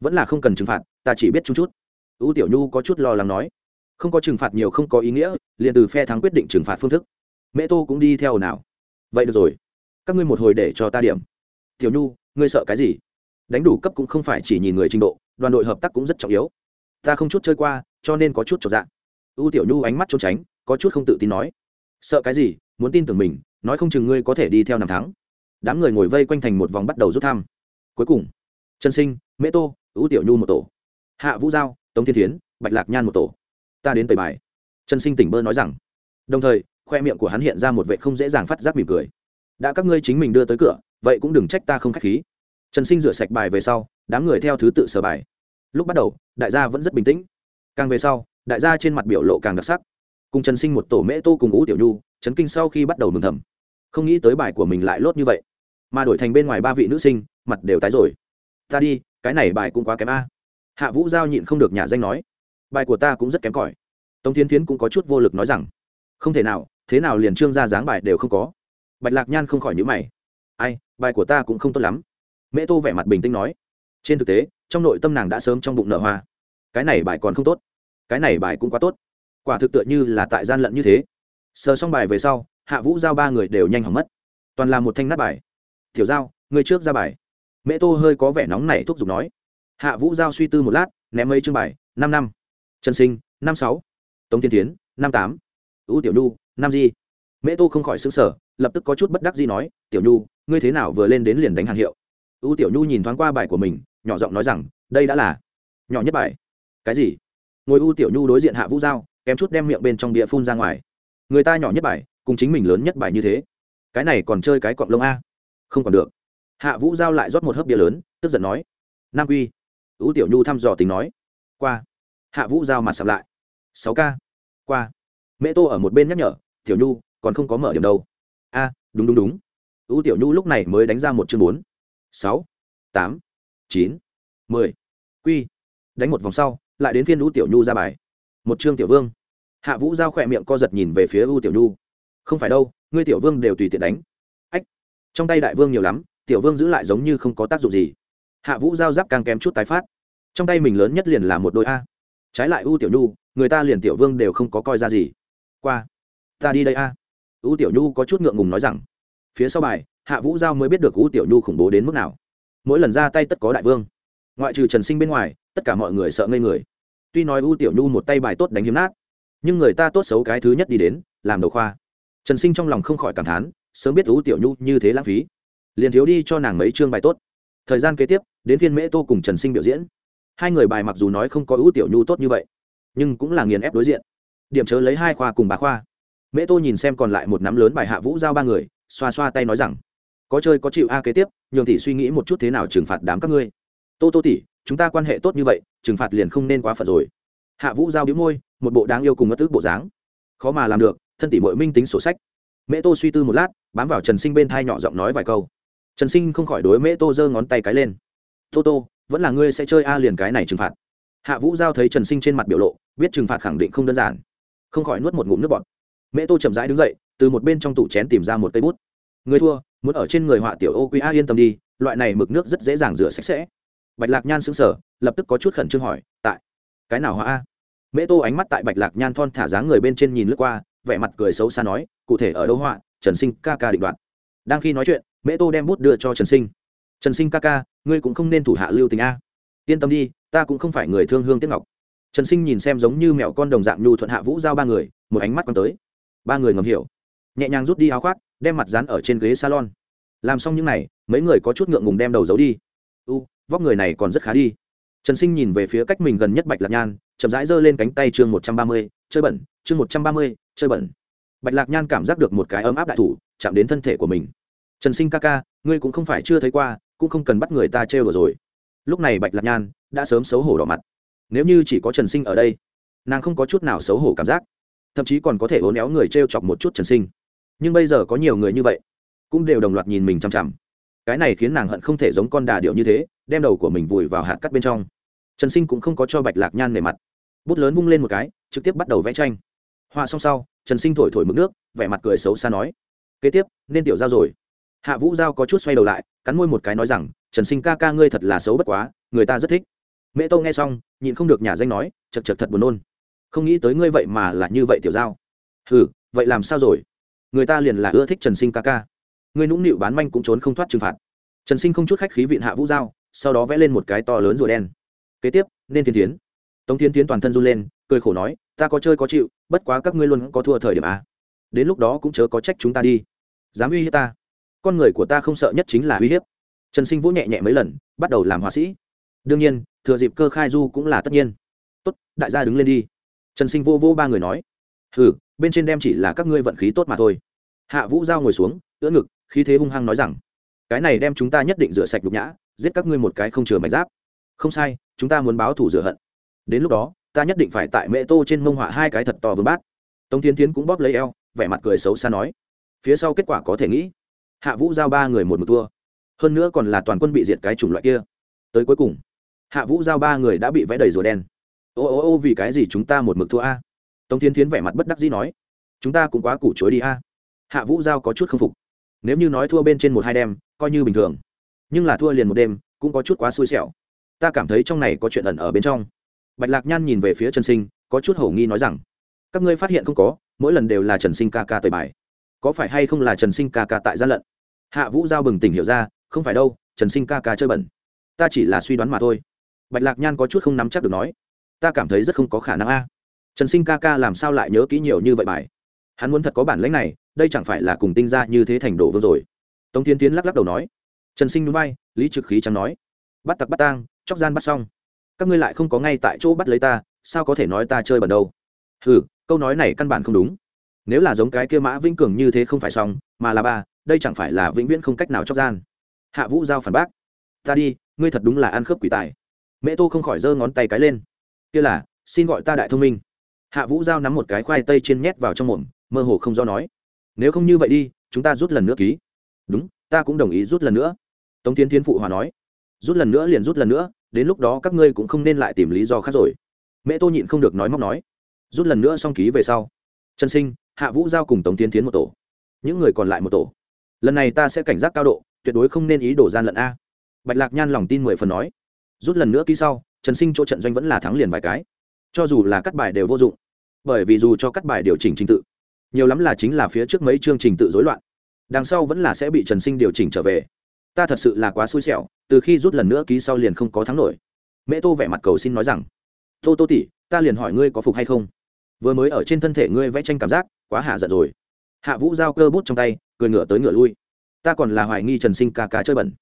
vẫn là không cần trừng phạt, ta chỉ biết chút chút. U tiểu nhu có chút lo lắng nói. Không có trừng phạt nhiều không có ý nghĩa, liền từ phe thắng quyết định trừng phạt phương thức. Mẹ tô cũng đi theo nào. Vậy được rồi. Các ngươi một hồi để cho ta điểm tiểu nhu, ngươi sợ cái gì? Đánh đủ cấp cũng không phải chỉ nhìn người trình độ, đoàn đội hợp tác cũng rất trọng yếu. Ta không chút chơi qua, cho nên có chút trọn dạng U tiểu nhu ánh mắt trốn tránh, có chút không tự tin nói. Sợ cái gì? Muốn tin tưởng mình, nói không chừng ngươi có thể đi theo năm tháng đám người ngồi vây quanh thành một vòng bắt đầu rút thăm. Cuối cùng, trần sinh, mễ tô, U tiểu nhu một tổ. Hạ vũ giao, tống thiên thiến, bạch lạc nhan một tổ. Ta đến tẩy bài. Trần sinh tỉnh bơ nói rằng. Đồng thời, khoe miệng của hắn hiện ra một vệ không dễ dàng phát giác mỉm cười đã các ngươi chính mình đưa tới cửa, vậy cũng đừng trách ta không k h á c h khí. Trần sinh rửa sạch bài về sau, đám người theo thứ tự sờ bài. Lúc bắt đầu, đại gia vẫn rất bình tĩnh. Càng về sau, đại gia trên mặt biểu lộ càng đặc sắc. Cùng trần sinh một tổ mễ tô cùng ngũ tiểu nhu, chấn kinh sau khi bắt đầu mừng thầm. Không nghĩ tới bài của mình lại lốt như vậy. Mà đổi thành bên ngoài ba vị nữ sinh, mặt đều tái rồi. Ta đi, cái này bài cũng quá kém a. Hạ vũ giao nhịn không được nhà danh nói. Bài của ta cũng rất kém cỏi. Tống tiến tiến cũng có chút vô lực nói rằng, không thể nào, thế nào liền trương ra dáng bài đều không có bạch lạc nhan không khỏi nhữ mày. Ai, bài của ta cũng không tốt lắm. Mẹ tô vẻ mặt bình tĩnh nói. Trên thực tế, trong nội tâm nàng đã sớm trong bụng nở hoa. Cái này bài còn không tốt. Cái này bài cũng quá tốt. Quả thực tựa như là tại gian lận như thế. Sờ xong bài về sau, hạ vũ giao ba người đều nhanh hỏng mất. Toàn là một thanh nát bài. Tiểu giao người trước ra bài. Mẹ tô hơi có vẻ nóng nảy thúc giục nói. Hạ vũ giao suy tư một lát, ném mấy chương bài, năm năm. Trần sinh, năm sáu. Tống tiên tiến năm tám. Ưu tiểu nhu, năm di mẹ tô không khỏi xứng sở lập tức có chút bất đắc gì nói, tiểu nhu, ngươi thế nào vừa lên đến liền đánh hàng hiệu? Ưu tiểu nhu nhìn thoáng qua bài của mình, nhỏ giọng nói rằng, đây đã là nhỏ nhất bài. Cái gì? Ngồi ưu tiểu nhu đối diện hạ vũ giao, kém chút đem miệng bên trong địa phun ra ngoài. Người ta nhỏ nhất bài, cùng chính mình lớn nhất bài như thế. Cái này còn chơi cái cọng lông a? Không còn được. Hạ vũ giao lại rót một hớp bia lớn, tức giận nói, nam quy. Ưu tiểu nhu thăm dò tính nói, qua. Hạ vũ giao mặt sập lại, sáu k qua. Mẹ tô ở một bên nhắc nhở, tiểu nhu còn không có mở điểm đâu. A, đúng đúng đúng. U tiểu nhu lúc này mới đánh ra một chương bốn, sáu, tám, chín, mười. Quy, đánh một vòng sau, lại đến phiên u tiểu nhu ra bài. Một chương tiểu vương. Hạ vũ giao khỏe miệng co giật nhìn về phía u tiểu nhu. Không phải đâu, ngươi tiểu vương đều tùy tiện đánh. Ách, trong tay đại vương nhiều lắm, tiểu vương giữ lại giống như không có tác dụng gì. Hạ vũ giao giáp càng kém chút tái phát. Trong tay mình lớn nhất liền là một đôi a. Trái lại u tiểu nhu, người ta liền tiểu vương đều không có coi ra gì. Qua, ta đi đây a. U tiểu nhu có chút ngượng ngùng nói rằng, phía sau bài, hạ vũ giao mới biết được U tiểu nhu khủng bố đến mức nào. Mỗi lần ra tay tất có đại vương. Ngoại trừ trần sinh bên ngoài, tất cả mọi người sợ ngây người. Tuy nói U tiểu nhu một tay bài tốt đánh hiếm nát, nhưng người ta tốt xấu cái thứ nhất đi đến, làm đầu khoa. Trần sinh trong lòng không khỏi cảm thán, sớm biết U tiểu nhu như thế lãng phí. Liền thiếu đi cho nàng mấy chương bài tốt. Thời gian kế tiếp, đến phiên mễ tô cùng trần sinh biểu diễn. Hai người bài mặc dù nói không có ưu tiểu nhu tốt như vậy, nhưng cũng là nghiền ép đối diện. Điểm chớ lấy hai khoa cùng bà khoa mễ tô nhìn xem còn lại một nắm lớn bài hạ vũ giao ba người, xoa xoa tay nói rằng, có chơi có chịu a kế tiếp, nhường tỷ suy nghĩ một chút thế nào trừng phạt đám các ngươi. Tô tô tỷ, chúng ta quan hệ tốt như vậy, trừng phạt liền không nên quá phận rồi. Hạ vũ giao đĩu môi, một bộ đáng yêu cùng ngất tức bộ dáng. Khó mà làm được, thân tỷ mội minh tính sổ sách. Mễ tô suy tư một lát, bám vào trần sinh bên thai nhỏ giọng nói vài câu. Trần sinh không khỏi đối mễ tô giơ ngón tay cái lên. Tô tô, vẫn là ngươi sẽ chơi a liền cái này trừng phạt. Hạ vũ giao thấy trần sinh trên mặt biểu lộ, biết trừng phạt khẳng định không đơn giản. Không khỏi nuốt một ngụm nước bọt. Mẹ tô chậm rãi đứng dậy, từ một bên trong tủ chén tìm ra một cây bút. Người thua, muốn ở trên người họa tiểu ô quy a yên tâm đi, loại này mực nước rất dễ dàng rửa sạch sẽ. Bạch lạc nhan sững sờ, lập tức có chút khẩn trương hỏi, tại, cái nào họa a? Mẹ tô ánh mắt tại bạch lạc nhan thon thả dáng người bên trên nhìn lướt qua, vẻ mặt cười xấu xa nói, cụ thể ở đâu họa? Trần sinh ca ca định đoạt. Đang khi nói chuyện mẹ tô đem bút đưa cho trần sinh. Trần sinh ca ca, ngươi cũng không nên thủ hạ lưu tình a. Yên tâm đi, ta cũng không phải người thương hương tiếc ngọc. Trần sinh nhìn xem giống như mẹo con đồng dạng nhu thuận hạ vũ giao ba người, một ánh mắt còn tới ba người ngầm hiểu. Nhẹ nhàng rút đi áo khoác, đem mặt dán ở trên ghế salon. Làm xong những n à y mấy người có chút ngượng ngùng đem đầu giấu đi. U, vóc người này còn rất khá đi. Trần sinh nhìn về phía cách mình gần nhất bạch lạc nhan, chậm rãi giơ lên cánh tay chương một trăm ba mươi, chơi bẩn, chương một trăm ba mươi, chơi bẩn. Bạch lạc nhan cảm giác được một cái ấm áp đại thủ chạm đến thân thể của mình. Trần sinh ca ca, ngươi cũng không phải chưa thấy qua, cũng không cần bắt người ta trêu rồi. Lúc này bạch lạc nhan đã sớm xấu hổ đỏ mặt. Nếu như chỉ có trần sinh ở đây, nàng không có chút nào xấu hổ cảm giác thậm chí còn có thể hố néo người t r e o chọc một chút trần sinh. Nhưng bây giờ có nhiều người như vậy, cũng đều đồng loạt nhìn mình chằm chằm. Cái này khiến nàng hận không thể giống con đà điệu như thế, đem đầu của mình vùi vào hạt cắt bên trong. Trần sinh cũng không có cho bạch lạc nhan nề mặt. Bút lớn vung lên một cái, trực tiếp bắt đầu vẽ tranh. Họa xong sau, trần sinh thổi thổi mực nước, vẻ mặt cười xấu xa nói, kế tiếp, nên tiểu giao rồi. Hạ vũ giao có chút xoay đầu lại, cắn môi một cái nói rằng, trần sinh ca ca ngươi thật là xấu bất quá, người ta rất thích. Mẹ tô nghe xong, nhịn không được nhà danh nói chật chật thật buồn nôn không nghĩ tới ngươi vậy mà là như vậy tiểu giao. Ừ vậy làm sao rồi? Người ta liền là ưa thích trần sinh ca ca. Ngươi nũng nịu bán manh cũng trốn không thoát trừng phạt. Trần sinh không chút khách khí viện hạ vũ giao, sau đó vẽ lên một cái to lớn rùa đen. Kế tiếp, nên thiên tiến tống thiên tiến toàn thân run lên, cười khổ nói, ta có chơi có chịu, bất quá các ngươi luôn có thua thời điểm à. đến lúc đó cũng chớ có trách chúng ta đi. Dám uy hiếp ta. Con người của ta không sợ nhất chính là uy hiếp. Trần sinh vũ nhẹ nhẹ mấy lần, bắt đầu làm họa sĩ. Đương nhiên, thừa dịp cơ khai du cũng là tất nhiên. Tốt, đại gia đứng lên đi trần sinh vô vô ba người nói ừ bên trên đem chỉ là các ngươi vận khí tốt mà thôi. Hạ vũ giao ngồi xuống, ưỡn ngực, khí thế hung hăng nói rằng, cái này đem chúng ta nhất định rửa sạch nhục nhã, giết các ngươi một cái không chừa mạch giáp. Không sai, chúng ta muốn báo thủ rửa hận. Đến lúc đó, ta nhất định phải tại mẹ tô trên mông họa hai cái thật to vương bát. Tống tiến tiến cũng bóp lấy eo, vẻ mặt cười xấu xa nói, phía sau kết quả có thể nghĩ. Hạ vũ giao ba người một một thua. Hơn nữa còn là toàn quân bị diệt cái chủng loại kia. Tới cuối cùng, hạ vũ giao ba người đã bị vẽ đầy rùa đen ô ô ô, vì cái gì chúng ta một mực thua a? Tống tiến tiến vẻ mặt bất đắc dĩ nói, chúng ta cũng quá củ chối đi a. Hạ vũ giao có chút k phục. Nếu như nói thua bên trên một hai đêm, coi như bình thường. Nhưng là thua liền một đêm, cũng có chút quá xui xẻo. Ta cảm thấy trong này có chuyện ẩn ở bên trong. Bạch lạc nhan nhìn về phía trần sinh, có chút hổ nghi nói rằng, các ngươi phát hiện không có, mỗi lần đều là trần sinh ca ca tời bài. Có phải hay không là trần sinh ca ca tại gian lận? Hạ vũ giao bừng tỉnh hiểu ra, không phải đâu, trần sinh ca ca chơi bẩn. Ta chỉ là suy đoán mà thôi. Bạch lạc nhan có chút không nắm chắc được nói ta cảm thấy rất không có khả năng a. Trần sinh ca ca làm sao lại nhớ kỹ nhiều như vậy bài? Hắn muốn thật có bản lãnh này, đây chẳng phải là cùng tinh ra như thế thành đồ vương rồi. Tống tiến tiến lắc lắc đầu nói. Trần sinh núi bay lý trực khí chẳng nói. Bắt tặc bắt tang, chóc gian bắt xong. Các ngươi lại không có ngay tại chỗ bắt lấy ta, sao có thể nói ta chơi bẩn đâu? Ừ câu nói này căn bản không đúng. Nếu là giống cái kia mã vĩnh cường như thế không phải xong, mà là ba, đây chẳng phải là vĩnh viễn không cách nào chóc gian. Hạ vũ giao phản bác. Ta đi, ngươi thật đúng là ăn khớp quỷ tài. Mẹ tô không khỏi giơ ngón tay cái lên kia là, xin gọi ta đại thông minh. Hạ vũ giao nắm một cái khoai tây trên nhét vào trong mồm, mơ hồ không do nói, nếu không như vậy đi, chúng ta rút lần nữa ký. Đúng, ta cũng đồng ý rút lần nữa. Tống tiến tiến phụ hòa nói, rút lần nữa liền rút lần nữa, đến lúc đó các ngươi cũng không nên lại tìm lý do khác rồi. Mẹ tô nhịn không được nói móc nói, rút lần nữa xong ký về sau. Trần sinh, hạ vũ giao cùng tống tiến tiến một tổ. Những người còn lại một tổ. Lần này ta sẽ cảnh giác cao độ, tuyệt đối không nên ý đổ gian lận a. Bạch lạc nhan lòng tin mười phần nói, rút lần nữa ký sau trần sinh chỗ trận doanh vẫn là thắng liền vài cái. Cho dù là cắt bài đều vô dụng, bởi vì dù cho cắt bài điều chỉnh trình tự, nhiều lắm là chính là phía trước mấy chương trình tự rối loạn. Đằng sau vẫn là sẽ bị trần sinh điều chỉnh trở về. Ta thật sự là quá xui xẻo, từ khi rút lần nữa ký sau liền không có thắng nổi. Mẹ tô vẻ mặt cầu xin nói rằng, tô tô tỉ ta liền hỏi ngươi có phục hay không? Vừa mới ở trên thân thể ngươi vẽ tranh cảm giác, quá hạ giận rồi. Hạ vũ giao cơ bút trong tay, cười ngửa tới ngửa lui. Ta còn là hoài nghi trần sinh ca ca chơi bẩn,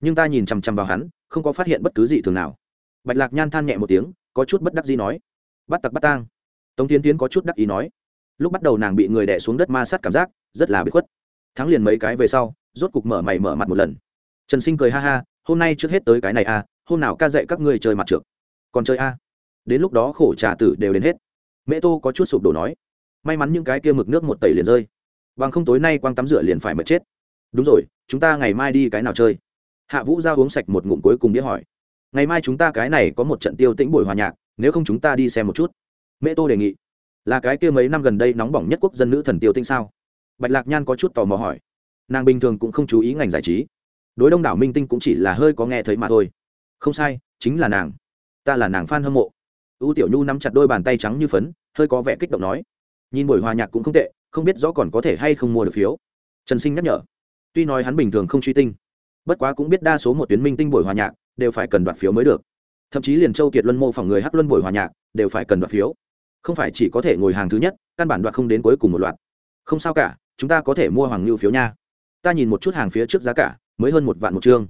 nhưng ta nhìn chằm chằm vào hắn, không có phát hiện bất cứ gì thường nào bạch lạc nhan than nhẹ một tiếng có chút bất đắc gì nói bắt tặc bắt tang. Tống tiến tiến có chút đắc ý nói. Lúc bắt đầu nàng bị người đẻ xuống đất ma sát cảm giác rất là bị khuất. Thắng liền mấy cái về sau rốt cục mở mày mở mặt một lần. Trần sinh cười ha ha hôm nay trước hết tới cái này a à, hôm nào ca dạy các ngươi chơi mặt trượt. Còn chơi a? À. đến lúc đó khổ trà tử đều đến hết. Mẹ tô có chút sụp đổ nói may mắn những cái kia mực nước một tẩy liền rơi. Bằng không tối nay quang tắm rửa liền phải mệt chết. Đúng rồi chúng ta ngày mai đi cái nào chơi? Hạ vũ ra uống sạch một ngụm cuối cùng đĩa hỏi ngày mai chúng ta cái này có một trận tiêu tĩnh buổi hòa nhạc, nếu không chúng ta đi xem một chút. Mẹ tô đề nghị. Là cái kia mấy năm gần đây nóng bỏng nhất quốc dân nữ thần tiêu tinh sao? Bạch lạc nhan có chút tò mò hỏi. Nàng bình thường cũng không chú ý ngành giải trí. Đối đông đảo minh tinh cũng chỉ là hơi có nghe thấy mà thôi. Không sai, chính là nàng. Ta là nàng f a n hâm mộ. Ưu tiểu nhu nắm chặt đôi bàn tay trắng như phấn, hơi có vẻ kích động nói. Nhìn buổi hòa nhạc cũng không tệ, không biết rõ còn có thể hay không mua được phiếu. Trần sinh nhắc nhở. Tuy nói hắn bình thường không truy tinh, bất quá cũng biết đa số một tuyến minh tinh buổi hòa nhạc đều phải cần đoạt phiếu mới được. Thậm chí liền châu kiệt luân mô phỏng người hát luân buổi hòa nhạc, đều phải cần đoạt phiếu. Không phải chỉ có thể ngồi hàng thứ nhất, căn bản đoạt không đến cuối cùng một loạt. Không sao cả, chúng ta có thể mua hoàng lưu phiếu nha. Ta nhìn một chút hàng phía trước giá cả, mới hơn một vạn một chương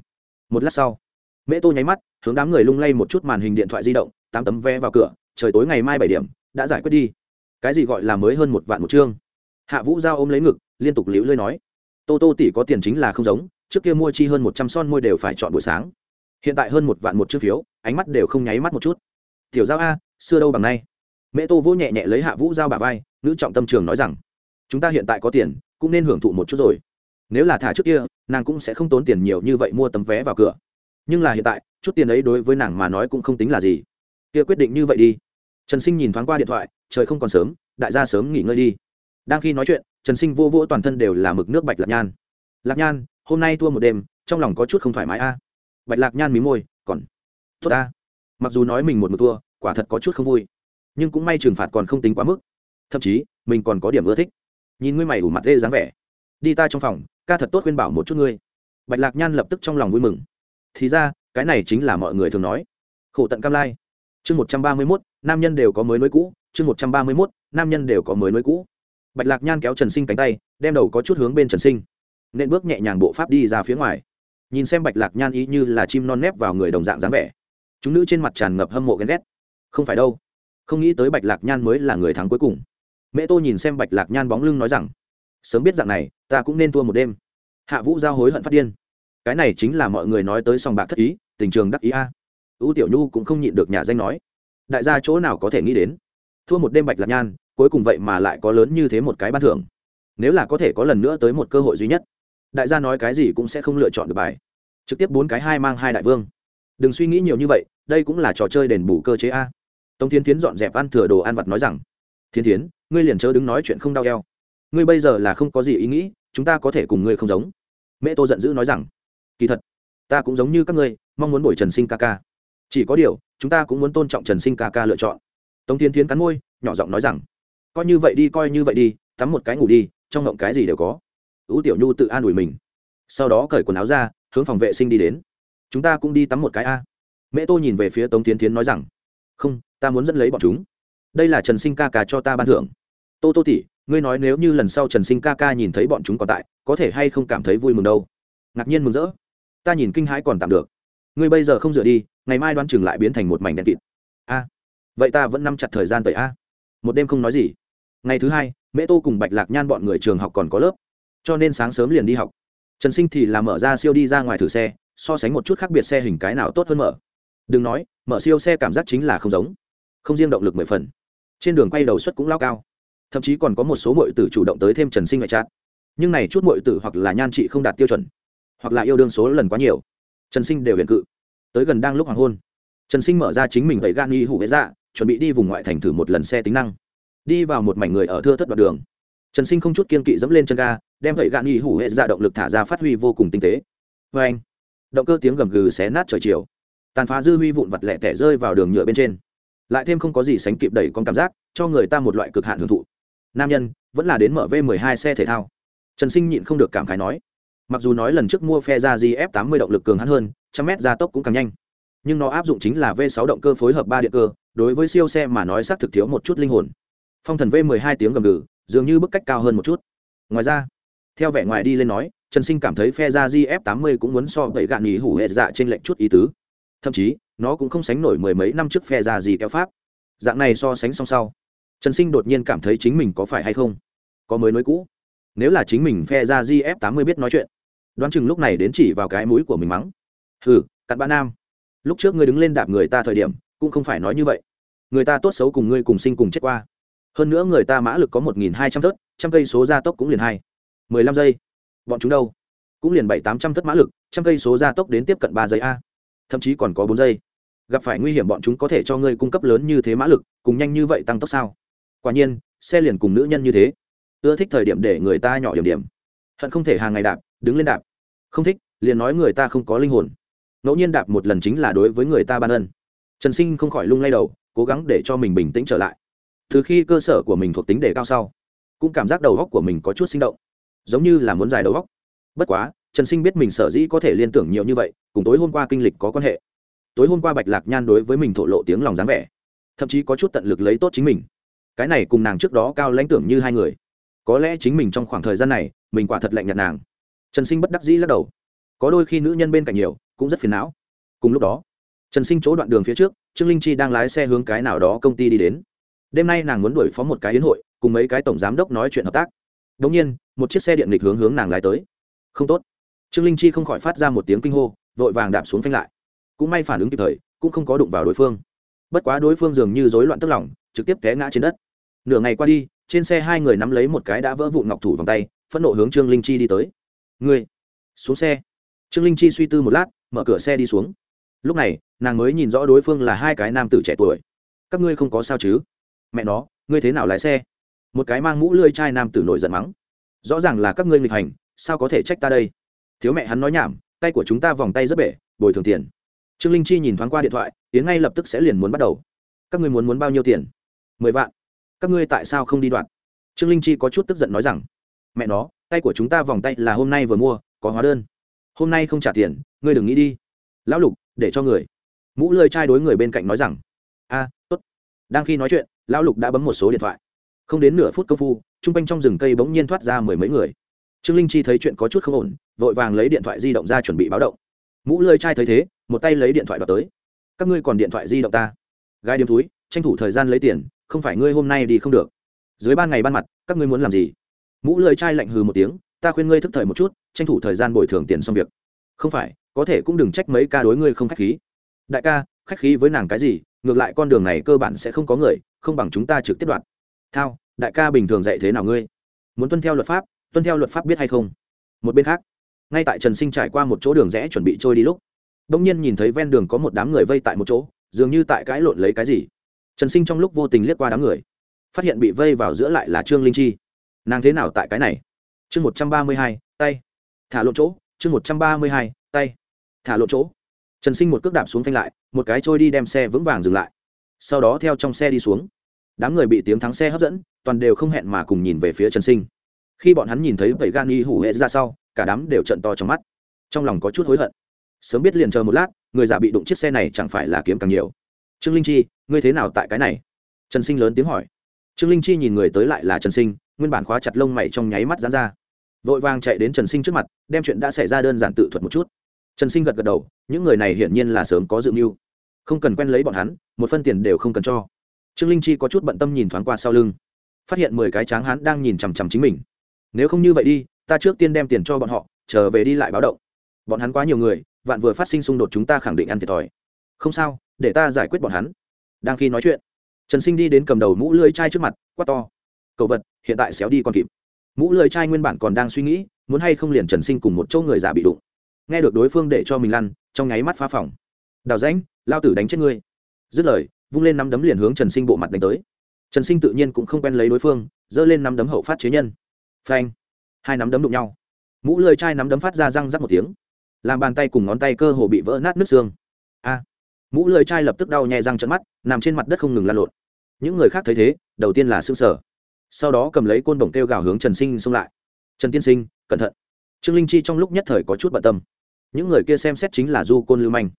một lát sau, mễ tô nháy mắt, hướng đám người lung lay một chút màn hình điện thoại di động, tám tấm vé vào cửa, trời tối ngày mai bảy điểm, đã giải quyết đi. Cái gì gọi là mới hơn một vạn một chương hạ vũ giao ôm lấy ngực, liên tục liễu lơi nói. Tô tô tỷ có tiền chính là không giống, trước kia mua chi hơn một trăm son môi đều phải chọn buổi sáng hiện tại hơn một vạn một chữ phiếu, ánh mắt đều không nháy mắt một chút. Tiểu giao a, xưa đâu bằng nay? Mẹ tô vỗ nhẹ nhẹ lấy hạ vũ giao bà vai, nữ trọng tâm trường nói rằng, chúng ta hiện tại có tiền, cũng nên hưởng thụ một chút rồi. Nếu là thả trước kia, nàng cũng sẽ không tốn tiền nhiều như vậy mua tấm vé vào cửa. Nhưng là hiện tại, chút tiền ấy đối với nàng mà nói cũng không tính là gì. Kia quyết định như vậy đi. Trần sinh nhìn thoáng qua điện thoại, trời không còn sớm, đại gia sớm nghỉ ngơi đi. Đang khi nói chuyện, trần sinh vô vô toàn thân đều là mực nước bạch lạc nhan. Lạc nhan, hôm nay thua một đêm, trong lòng có chút không thoải mái a bạch lạc nhan mí môi, còn, tốt ta. Mặc dù nói mình một một thua, quả thật có chút không vui, nhưng cũng may trừng phạt còn không tính quá mức. Thậm chí, mình còn có điểm ưa thích. Nhìn ngươi mày ủ mặt dê dáng vẻ. Đi ta trong phòng, ca thật tốt khuyên bảo một chút ngươi. Bạch lạc nhan lập tức trong lòng vui mừng. Thì ra, cái này chính là mọi người thường nói. Khổ tận cam lai. Chương một trăm ba mươi mốt, nam nhân đều có mới nối cũ. Chương một trăm ba mươi mốt, nam nhân đều có mới nối cũ. Bạch lạc nhan kéo trần sinh cánh tay, đem đầu có chút hướng bên trần sinh. Nên bước nhẹ nhàng bộ pháp đi ra phía ngoài nhìn xem bạch lạc nhan ý như là chim non nép vào người đồng dạng dáng vẻ. Chúng nữ trên mặt tràn ngập hâm mộ ghen ghét. Không phải đâu. Không nghĩ tới bạch lạc nhan mới là người thắng cuối cùng. Mẹ tô nhìn xem bạch lạc nhan bóng lưng nói rằng, sớm biết dạng này, ta cũng nên thua một đêm. Hạ vũ giao hối hận phát điên. Cái này chính là mọi người nói tới sòng bạc thất ý, tình trường đắc ý a. Ưu tiểu nhu cũng không nhịn được nhà danh nói, đại gia chỗ nào có thể nghĩ đến? Thua một đêm bạch lạc nhan, cuối cùng vậy mà lại có lớn như thế một cái ban thưởng. Nếu là có thể có lần nữa tới một cơ hội duy nhất đại gia nói cái gì cũng sẽ không lựa chọn được bài. Trực tiếp bốn cái hai mang hai đại vương. Đừng suy nghĩ nhiều như vậy, đây cũng là trò chơi đền bù cơ chế a. Tống thiên tiến dọn dẹp ăn thừa đồ ăn vặt nói rằng thiên tiến ngươi liền chớ đứng nói chuyện không đau eo. Ngươi bây giờ là không có gì ý nghĩ, chúng ta có thể cùng ngươi không giống. Mẹ tô giận dữ nói rằng, kỳ thật, ta cũng giống như các ngươi, mong muốn bồi trần sinh ca ca. Chỉ có điều, chúng ta cũng muốn tôn trọng trần sinh ca ca lựa chọn. Tống tiến tiến cắn môi, nhỏ giọng nói rằng, coi như vậy đi, coi như vậy đi, tắm một cái ngủ đi, trong ngộng cái gì đều có ưu tiểu nhu tự an ủi mình. Sau đó cởi quần áo ra, hướng phòng vệ sinh đi đến. Chúng ta cũng đi tắm một cái a. Mẹ tôi nhìn về phía tống tiến tiến nói rằng, không, ta muốn dẫn lấy bọn chúng. Đây là trần sinh ca ca cho ta ban thưởng. Tô tô tỉ ngươi nói nếu như lần sau trần sinh ca ca nhìn thấy bọn chúng còn tại, có thể hay không cảm thấy vui mừng đâu? Ngạc nhiên mừng rỡ. Ta nhìn kinh hãi còn tạm được. Ngươi bây giờ không dựa đi, ngày mai đoán chừng lại biến thành một mảnh đen kịt. A, vậy ta vẫn nắm chặt thời gian tẩy a. Một đêm không nói gì. Ngày thứ hai, mẹ tô cùng bạch lạc nhan bọn người trường học còn có lớp cho nên sáng sớm liền đi học. Trần sinh thì làm mở ra siêu đi ra ngoài thử xe, so sánh một chút khác biệt xe hình cái nào tốt hơn mở. Đừng nói, mở siêu xe cảm giác chính là không giống. Không riêng động lực mười phần. Trên đường quay đầu suất cũng lao cao. Thậm chí còn có một số mọi tử chủ động tới thêm trần sinh ngoại trát nhưng này chút mọi tử hoặc là nhan trị không đạt tiêu chuẩn, hoặc là yêu đương số lần quá nhiều. Trần sinh đều hiện cự. Tới gần đang lúc hoàng hôn, trần sinh mở ra chính mình vậy gan nghi hủ vẽ dạ chuẩn bị đi vùng ngoại thành thử một lần xe tính năng. Đi vào một mảnh người ở thưa thất đoạn đường. Trần sinh không chút kiên kỵ dẫm lên chân ga đem vậy gạn nghi hủ hệ ra động lực thả ra phát huy vô cùng tinh tế. Vê anh, động cơ tiếng gầm gừ xé nát trời chiều. Tàn phá dư huy vụn vặt lẻ tẻ rơi vào đường nhựa bên trên. Lại thêm không có gì sánh kịp đẩy con cảm giác, cho người ta một loại cực hạn hưởng thụ. Nam nhân, vẫn là đến mở v 12 xe thể thao. Trần sinh nhịn không được cảm khái nói. Mặc dù nói lần trước mua phe ra gf 80 động lực cường hắn hơn, trăm mét gia tốc cũng càng nhanh. Nhưng nó áp dụng chính là v 6 động cơ phối hợp ba điện cơ, đối với siêu xe mà nói xác thực thiếu một chút linh hồn. Phong thần v 12 tiếng gầm gừ, dường như bức cách cao hơn một chút. Ngoài ra theo vẻ ngoài đi lên nói, trần sinh cảm thấy phe ra gf 80 cũng muốn so với gạn nghỉ hủ hệ dạ trên lệnh chút ý tứ. Thậm chí, nó cũng không sánh nổi mười mấy năm trước phe ra gì kéo pháp. Dạng này so sánh song sau, trần sinh đột nhiên cảm thấy chính mình có phải hay không? Có mới nối cũ. Nếu là chính mình phe ra gf 80 biết nói chuyện, đoán chừng lúc này đến chỉ vào cái mũi của mình mắng. Hừ, cặn bã nam. Lúc trước ngươi đứng lên đạp người ta thời điểm, cũng không phải nói như vậy. Người ta tốt xấu cùng ngươi cùng sinh cùng chết qua. Hơn nữa người ta mã lực có một nghìn hai trăm thớt, trăm cây số gia tốc cũng liền hai mười lăm giây. Bọn chúng đâu? Cũng liền bảy tám trăm thất mã lực, trăm cây số gia tốc đến tiếp cận ba giây a. Thậm chí còn có bốn giây. Gặp phải nguy hiểm bọn chúng có thể cho ngươi cung cấp lớn như thế mã lực, cùng nhanh như vậy tăng tốc sao? Quả nhiên, xe liền cùng nữ nhân như thế. Ưa thích thời điểm để người ta nhỏ điểm điểm. Hận không thể hàng ngày đạp, đứng lên đạp. Không thích, liền nói người ta không có linh hồn. Ngẫu nhiên đạp một lần chính là đối với người ta ban ân. Trần sinh không khỏi lung lay đầu, cố gắng để cho mình bình tĩnh trở lại. Từ khi cơ sở của mình thuộc tính đề cao sau, cũng cảm giác đầu góc của mình có chút sinh động giống như là muốn giải đầu góc bất quá, trần sinh biết mình sở dĩ có thể liên tưởng nhiều như vậy, cùng tối hôm qua kinh lịch có quan hệ. Tối hôm qua bạch lạc nhan đối với mình thổ lộ tiếng lòng dáng vẻ, thậm chí có chút tận lực lấy tốt chính mình. Cái này cùng nàng trước đó cao lãnh tưởng như hai người. Có lẽ chính mình trong khoảng thời gian này, mình quả thật lạnh nhạt nàng. Trần sinh bất đắc dĩ lắc đầu. Có đôi khi nữ nhân bên cạnh nhiều, cũng rất phiền não. Cùng lúc đó, trần sinh chỗ đoạn đường phía trước, trương linh chi đang lái xe hướng cái nào đó công ty đi đến. Đêm nay nàng muốn đuổi phó một cái yến hội, cùng mấy cái tổng giám đốc nói chuyện hợp tác đ ỗ n g nhiên, một chiếc xe điện lịch hướng hướng nàng lái tới. Không tốt. Trương linh chi không khỏi phát ra một tiếng kinh hô, vội vàng đạp xuống phanh lại. Cũng may phản ứng kịp thời, cũng không có đụng vào đối phương. Bất quá đối phương dường như rối loạn tức lòng, trực tiếp té ngã trên đất. Nửa ngày qua đi, trên xe hai người nắm lấy một cái đã vỡ vụn ngọc thủ vòng tay, phẫn nộ hướng trương linh chi đi tới. Ngươi, xuống xe. Trương linh chi suy tư một lát, mở cửa xe đi xuống. Lúc này, nàng mới nhìn rõ đối phương là hai cái nam tử trẻ tuổi. Các ngươi không có sao chứ? Mẹ nó, ngươi thế nào lái xe? Một cái mang mũ lươi chai nam tử nổi giận mắng. Rõ ràng là các ngươi nghịch hành, sao có thể trách ta đây? Thiếu mẹ hắn nói nhảm, tay của chúng ta vòng tay rất bể, bồi thường tiền. Trương linh chi nhìn thoáng qua điện thoại tiến ngay lập tức sẽ liền muốn bắt đầu. Các ngươi muốn muốn bao nhiêu tiền? Mười vạn. Các ngươi tại sao không đi đoạn? Trương linh chi có chút tức giận nói rằng, mẹ nó, tay của chúng ta vòng tay là hôm nay vừa mua, có hóa đơn. Hôm nay không trả tiền, ngươi đừng nghĩ đi. Lão lục, để cho người. Mũ lơi trai đối người bên cạnh nói rằng, a, tốt. Đang khi nói chuyện, lão lục đã bấm một số điện thoại không đến nửa phút công phu t r u n g quanh trong rừng cây bỗng nhiên thoát ra mười mấy người. Trương linh chi thấy chuyện có chút không ổn, vội vàng lấy điện thoại di động ra chuẩn bị báo động. Mũ lơi trai thấy thế, một tay lấy điện thoại đọc tới. Các ngươi còn điện thoại di động ta? Gai điếm túi, tranh thủ thời gian lấy tiền, không phải ngươi hôm nay đi không được. Dưới ban ngày ban mặt, các ngươi muốn làm gì? Mũ lơi trai lạnh hừ một tiếng, ta khuyên ngươi thức thời một chút, tranh thủ thời gian bồi thường tiền xong việc. Không phải, có thể cũng đừng trách mấy ca đối ngươi không khách khí. Đại ca, khách khí với nàng cái gì? Ngược lại con đường này cơ bản sẽ không có người, không bằng chúng ta trực tiếp đoạt thao, đại ca bình thường dạy thế nào ngươi? Muốn tuân theo luật pháp, tuân theo luật pháp biết hay không? Một bên khác, ngay tại trần sinh trải qua một chỗ đường rẽ chuẩn bị trôi đi lúc đông nhiên nhìn thấy ven đường có một đám người vây tại một chỗ, dường như tại cãi lộn lấy cái gì. Trần sinh trong lúc vô tình liếc qua đám người, phát hiện bị vây vào giữa lại là trương linh chi. Nàng thế nào tại cái này? Chương một trăm ba mươi hai, tay. Thả lộn chỗ, chương một trăm ba mươi hai, tay. Thả lộn chỗ. Trần sinh một cước đạp xuống phanh lại, một cái trôi đi đem xe vững vàng dừng lại. Sau đó theo trong xe đi xuống đám người bị tiếng thắng xe hấp dẫn, toàn đều không hẹn mà cùng nhìn về phía trần sinh. Khi bọn hắn nhìn thấy vẩy gan y hủ hệ ra sau, cả đám đều trận to trong mắt. Trong lòng có chút hối hận. Sớm biết liền chờ một lát, người giả bị đụng chiếc xe này chẳng phải là kiếm càng nhiều. Trương linh chi, ngươi thế nào tại cái này? Trần sinh lớn tiếng hỏi. Trương linh chi nhìn người tới lại là trần sinh, nguyên bản khóa chặt lông mày trong nháy mắt dán ra. Vội vàng chạy đến trần sinh trước mặt, đem chuyện đã xảy ra đơn giản tự thuật một chút. Trần sinh gật gật đầu, những người này hiển nhiên là sớm có dự mưu. Không cần quen lấy bọn hắn, một phân tiền đều không cần cho trương linh chi có chút bận tâm nhìn thoáng qua sau lưng. Phát hiện mười cái tráng hắn đang nhìn chằm chằm chính mình. Nếu không như vậy đi, ta trước tiên đem tiền cho bọn họ, trở về đi lại báo động. Bọn hắn quá nhiều người, vạn vừa phát sinh xung đột chúng ta khẳng định ăn thiệt thòi. Không sao, để ta giải quyết bọn hắn. Đang khi nói chuyện, trần sinh đi đến cầm đầu mũ lưới chai trước mặt, quát to. Cầu vật, hiện tại xéo đi còn kịp. Mũ lưới chai nguyên bản còn đang suy nghĩ, muốn hay không liền trần sinh cùng một chỗ người già bị đụng. Nghe được đối phương để cho mình lăn, trong nháy mắt phá phòng. Đào rãnh, lao tử đánh chết ngươi. Dứt lời vung lên nắm đấm liền hướng trần sinh bộ mặt đánh tới. Trần sinh tự nhiên cũng không quen lấy đối phương, giơ lên nắm đấm hậu phát chế nhân. Phanh! Hai nắm đấm đụng nhau. Mũ lưới chai nắm đấm phát ra răng rắc một tiếng. Làm bàn tay cùng ngón tay cơ hồ bị vỡ nát nứt xương. A! Mũ lưới chai lập tức đau nhẹ răng trận mắt, nằm trên mặt đất không ngừng lan lộn. Những người khác thấy thế, đầu tiên là xương sở sau đó cầm lấy côn đồng kêu gào hướng trần sinh xông lại. Trần tiên sinh, cẩn thận. Trương linh chi trong lúc nhất thời có chút bận tâm. Những người kia xem xét chính là du côn lưu manh.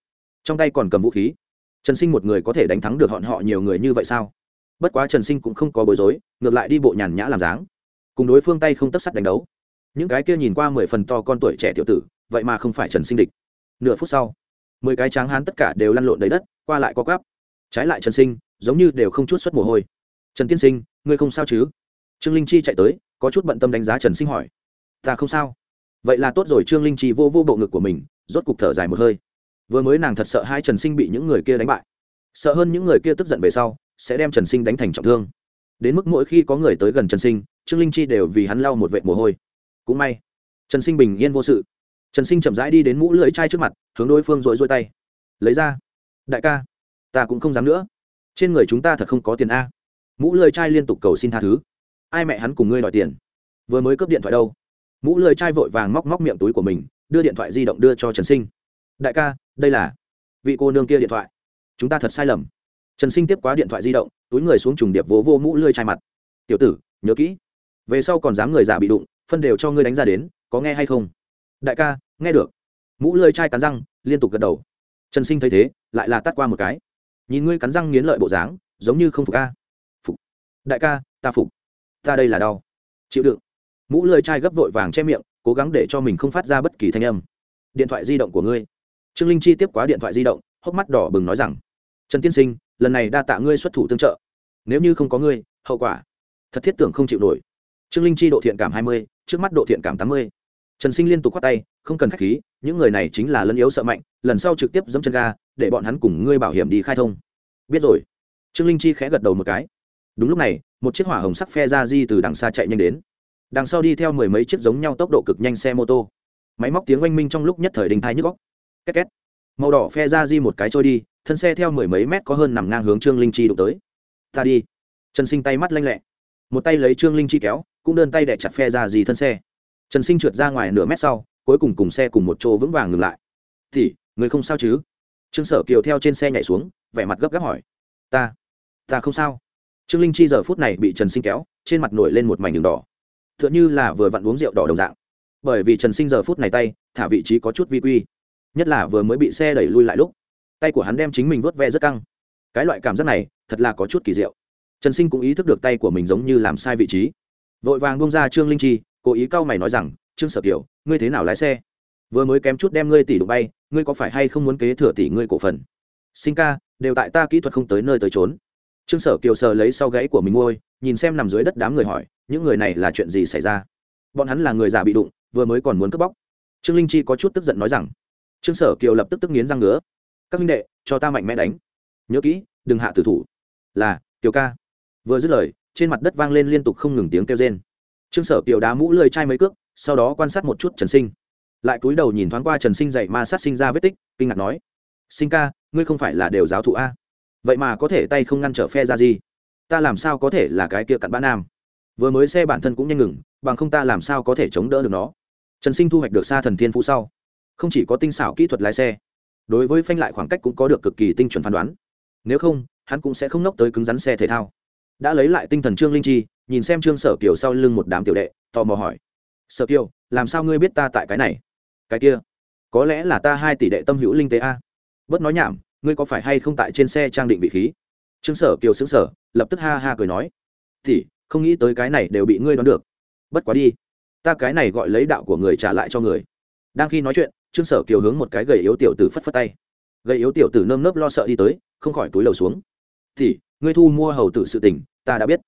Trong tay còn cầm vũ khí trần sinh một người có thể đánh thắng được họn họ nhiều người như vậy sao? Bất quá trần sinh cũng không có bối rối ngược lại đi bộ nhàn nhã làm dáng. Cùng đối phương tay không tất sắt đánh đấu. Những cái kia nhìn qua mười phần to con tuổi trẻ tiểu tử vậy mà không phải trần sinh địch. Nửa phút sau mười cái tráng hán tất cả đều lăn lộn đầy đất qua lại có quắp, trái lại trần sinh giống như đều không chút xuất mồ hôi. Trần tiên sinh ngươi không sao chứ? Trương linh chi chạy tới có chút bận tâm đánh giá trần sinh hỏi. Ta không sao. Vậy là tốt rồi. Trương linh chi vô vô bộ ngực của mình rốt cục thở dài một hơi vừa mới nàng thật sợ hai trần sinh bị những người kia đánh bại. Sợ hơn những người kia tức giận về sau, sẽ đem trần sinh đánh thành trọng thương. Đến mức mỗi khi có người tới gần trần sinh, trương linh chi đều vì hắn lau một vệ mồ hôi. Cũng may, trần sinh bình yên vô sự. Trần sinh chậm rãi đi đến mũ lưỡi chai trước mặt, hướng đối phương rội rôi tay. Lấy ra. Đại ca, ta cũng không dám nữa. Trên người chúng ta thật không có tiền a. Mũ lưỡi chai liên tục cầu xin tha thứ. Ai mẹ hắn cùng ngươi đòi tiền? Vừa mới cướp điện thoại đâu? Mũ lưỡi chai vội vàng móc móc miệng túi của mình, đưa điện thoại di động đưa cho trần sinh. Đại ca đây là vị cô nương kia điện thoại. Chúng ta thật sai lầm. Trần sinh tiếp quá điện thoại di động, túi người xuống trùng điệp vỗ vô mũ lưỡi chai mặt. Tiểu tử, nhớ kỹ. Về sau còn dám người giả bị đụng, phân đều cho ngươi đánh ra đến, có nghe hay không? Đại ca, nghe được. Mũ lươi chai cắn răng, liên tục gật đầu. Trần sinh thấy thế, lại là tắt qua một cái. Nhìn ngươi cắn răng nghiến lợi bộ dáng, giống như không phục ca phục. Đại ca, ta phục. Ta đây là đau. Chịu đựng. Mũ lươi chai gấp vội vàng che miệng, cố gắng để cho mình không phát ra bất kỳ thanh âm. Điện thoại di động của ngươi trương linh chi tiếp quá điện thoại di động, hốc mắt đỏ bừng nói rằng, trần tiên sinh, lần này đa tạ ngươi xuất thủ tương trợ. Nếu như không có ngươi, hậu quả thật thiết tưởng không chịu nổi. Trương linh chi độ thiện cảm hai mươi, trước mắt độ thiện cảm tám mươi. Trần sinh liên tục k h o á t tay, không cần k h á c h khí, những người này chính là lân yếu sợ mạnh, lần sau trực tiếp dẫm chân ga, để bọn hắn cùng ngươi bảo hiểm đi khai thông. Biết rồi. Trương linh chi khẽ gật đầu một cái. Đúng lúc này, một chiếc hỏa hồng sắc phe ra di từ đằng xa chạy nhanh đến. Đằng sau đi theo mười mấy chiếc giống nhau tốc độ cực nhanh xe mô tô. Máy móc tiếng oanh minh trong lúc nhất thời đình thai nhức góc két két. Màu đỏ phe ra di một cái trôi đi, thân xe theo mười mấy mét có hơn nằm ngang hướng trương linh chi đụng tới. Ta đi. Trần sinh tay mắt lanh lẹ. Một tay lấy trương linh chi kéo, cũng đơn tay đẻ chặt phe ra di thân xe. Trần sinh trượt ra ngoài nửa mét sau, cuối cùng cùng xe cùng một chỗ vững vàng ngừng lại. Thì người không sao chứ? Trương sở kiều theo trên xe nhảy xuống, vẻ mặt gấp gáp hỏi. Ta ta không sao. Trương linh chi giờ phút này bị trần sinh kéo, trên mặt nổi lên một mảnh đường đỏ. T h ư ợ n h ư là vừa vặn uống rượu đỏ đồng dạng. Bởi vì trần sinh giờ phút này tay, thả vị trí có chút vi quy nhất là vừa mới bị xe đẩy lui lại lúc, tay của hắn đem chính mình vớt ve rất căng. Cái loại cảm giác này, thật là có chút kỳ diệu. Trần sinh cũng ý thức được tay của mình giống như làm sai vị trí. Vội vàng bông ra trương linh chi, cố ý cau mày nói rằng, trương sở kiều, ngươi thế nào lái xe? Vừa mới kém chút đem ngươi tỷ đụng bay, ngươi có phải hay không muốn kế thừa tỷ ngươi cổ phần? Sinh ca, đều tại ta kỹ thuật không tới nơi tới trốn trương sở kiều sờ lấy sau gáy của mình ngôi nhìn xem nằm dưới đất đám người hỏi, những người này là chuyện gì xảy ra? Bọn hắn là người già bị đụng, vừa mới còn muốn cướp bóc. Trương linh chi có chút tức giận nói rằng trương sở kiều lập tức tức nghiến răng ngứa. Các minh đệ, cho ta mạnh mẽ đánh. Nhớ kỹ, đừng hạ tử thủ. Là, kiều ca. Vừa dứt lời, trên mặt đất vang lên liên tục không ngừng tiếng kêu rên. Trương sở kiều đá mũ lơi chai mấy cước, sau đó quan sát một chút trần sinh. Lại cúi đầu nhìn thoáng qua trần sinh dậy ma sát sinh ra vết tích, kinh ngạc nói, sinh ca, ngươi không phải là đều giáo thụ a? Vậy mà có thể tay không ngăn trở phe ra gì? Ta làm sao có thể là cái kia cặn bã nam? Vừa mới xe bản thân cũng nhanh ngừng, bằng không ta làm sao có thể chống đỡ được nó? Trần sinh thu hoạch được xa thần thiên phú sau không chỉ có tinh xảo kỹ thuật lái xe, đối với phanh lại khoảng cách cũng có được cực kỳ tinh chuẩn phán đoán. Nếu không, hắn cũng sẽ không nốc tới cứng rắn xe thể thao. Đã lấy lại tinh thần trương linh chi, nhìn xem trương sở kiều sau lưng một đám tiểu đệ, tò mò hỏi. Sở kiều, làm sao ngươi biết ta tại cái này? Cái kia, có lẽ là ta hai tỷ đệ tâm hữu linh tế a. Bớt nói nhảm, ngươi có phải hay không tại trên xe trang định vị khí? Trương sở kiều xứng sở lập tức ha ha cười nói. Thì không nghĩ tới cái này đều bị ngươi đoán được. Bất quá đi, ta cái này gọi lấy đạo của người trả lại cho người. Đang khi nói chuyện trương sở kiều hướng một cái gầy yếu tiểu tử phất phất tay. Gầy yếu tiểu tử nơm nớp lo sợ đi tới, không khỏi túi lầu xuống. Thì ngươi thu mua hầu tử sự tình, ta đã biết.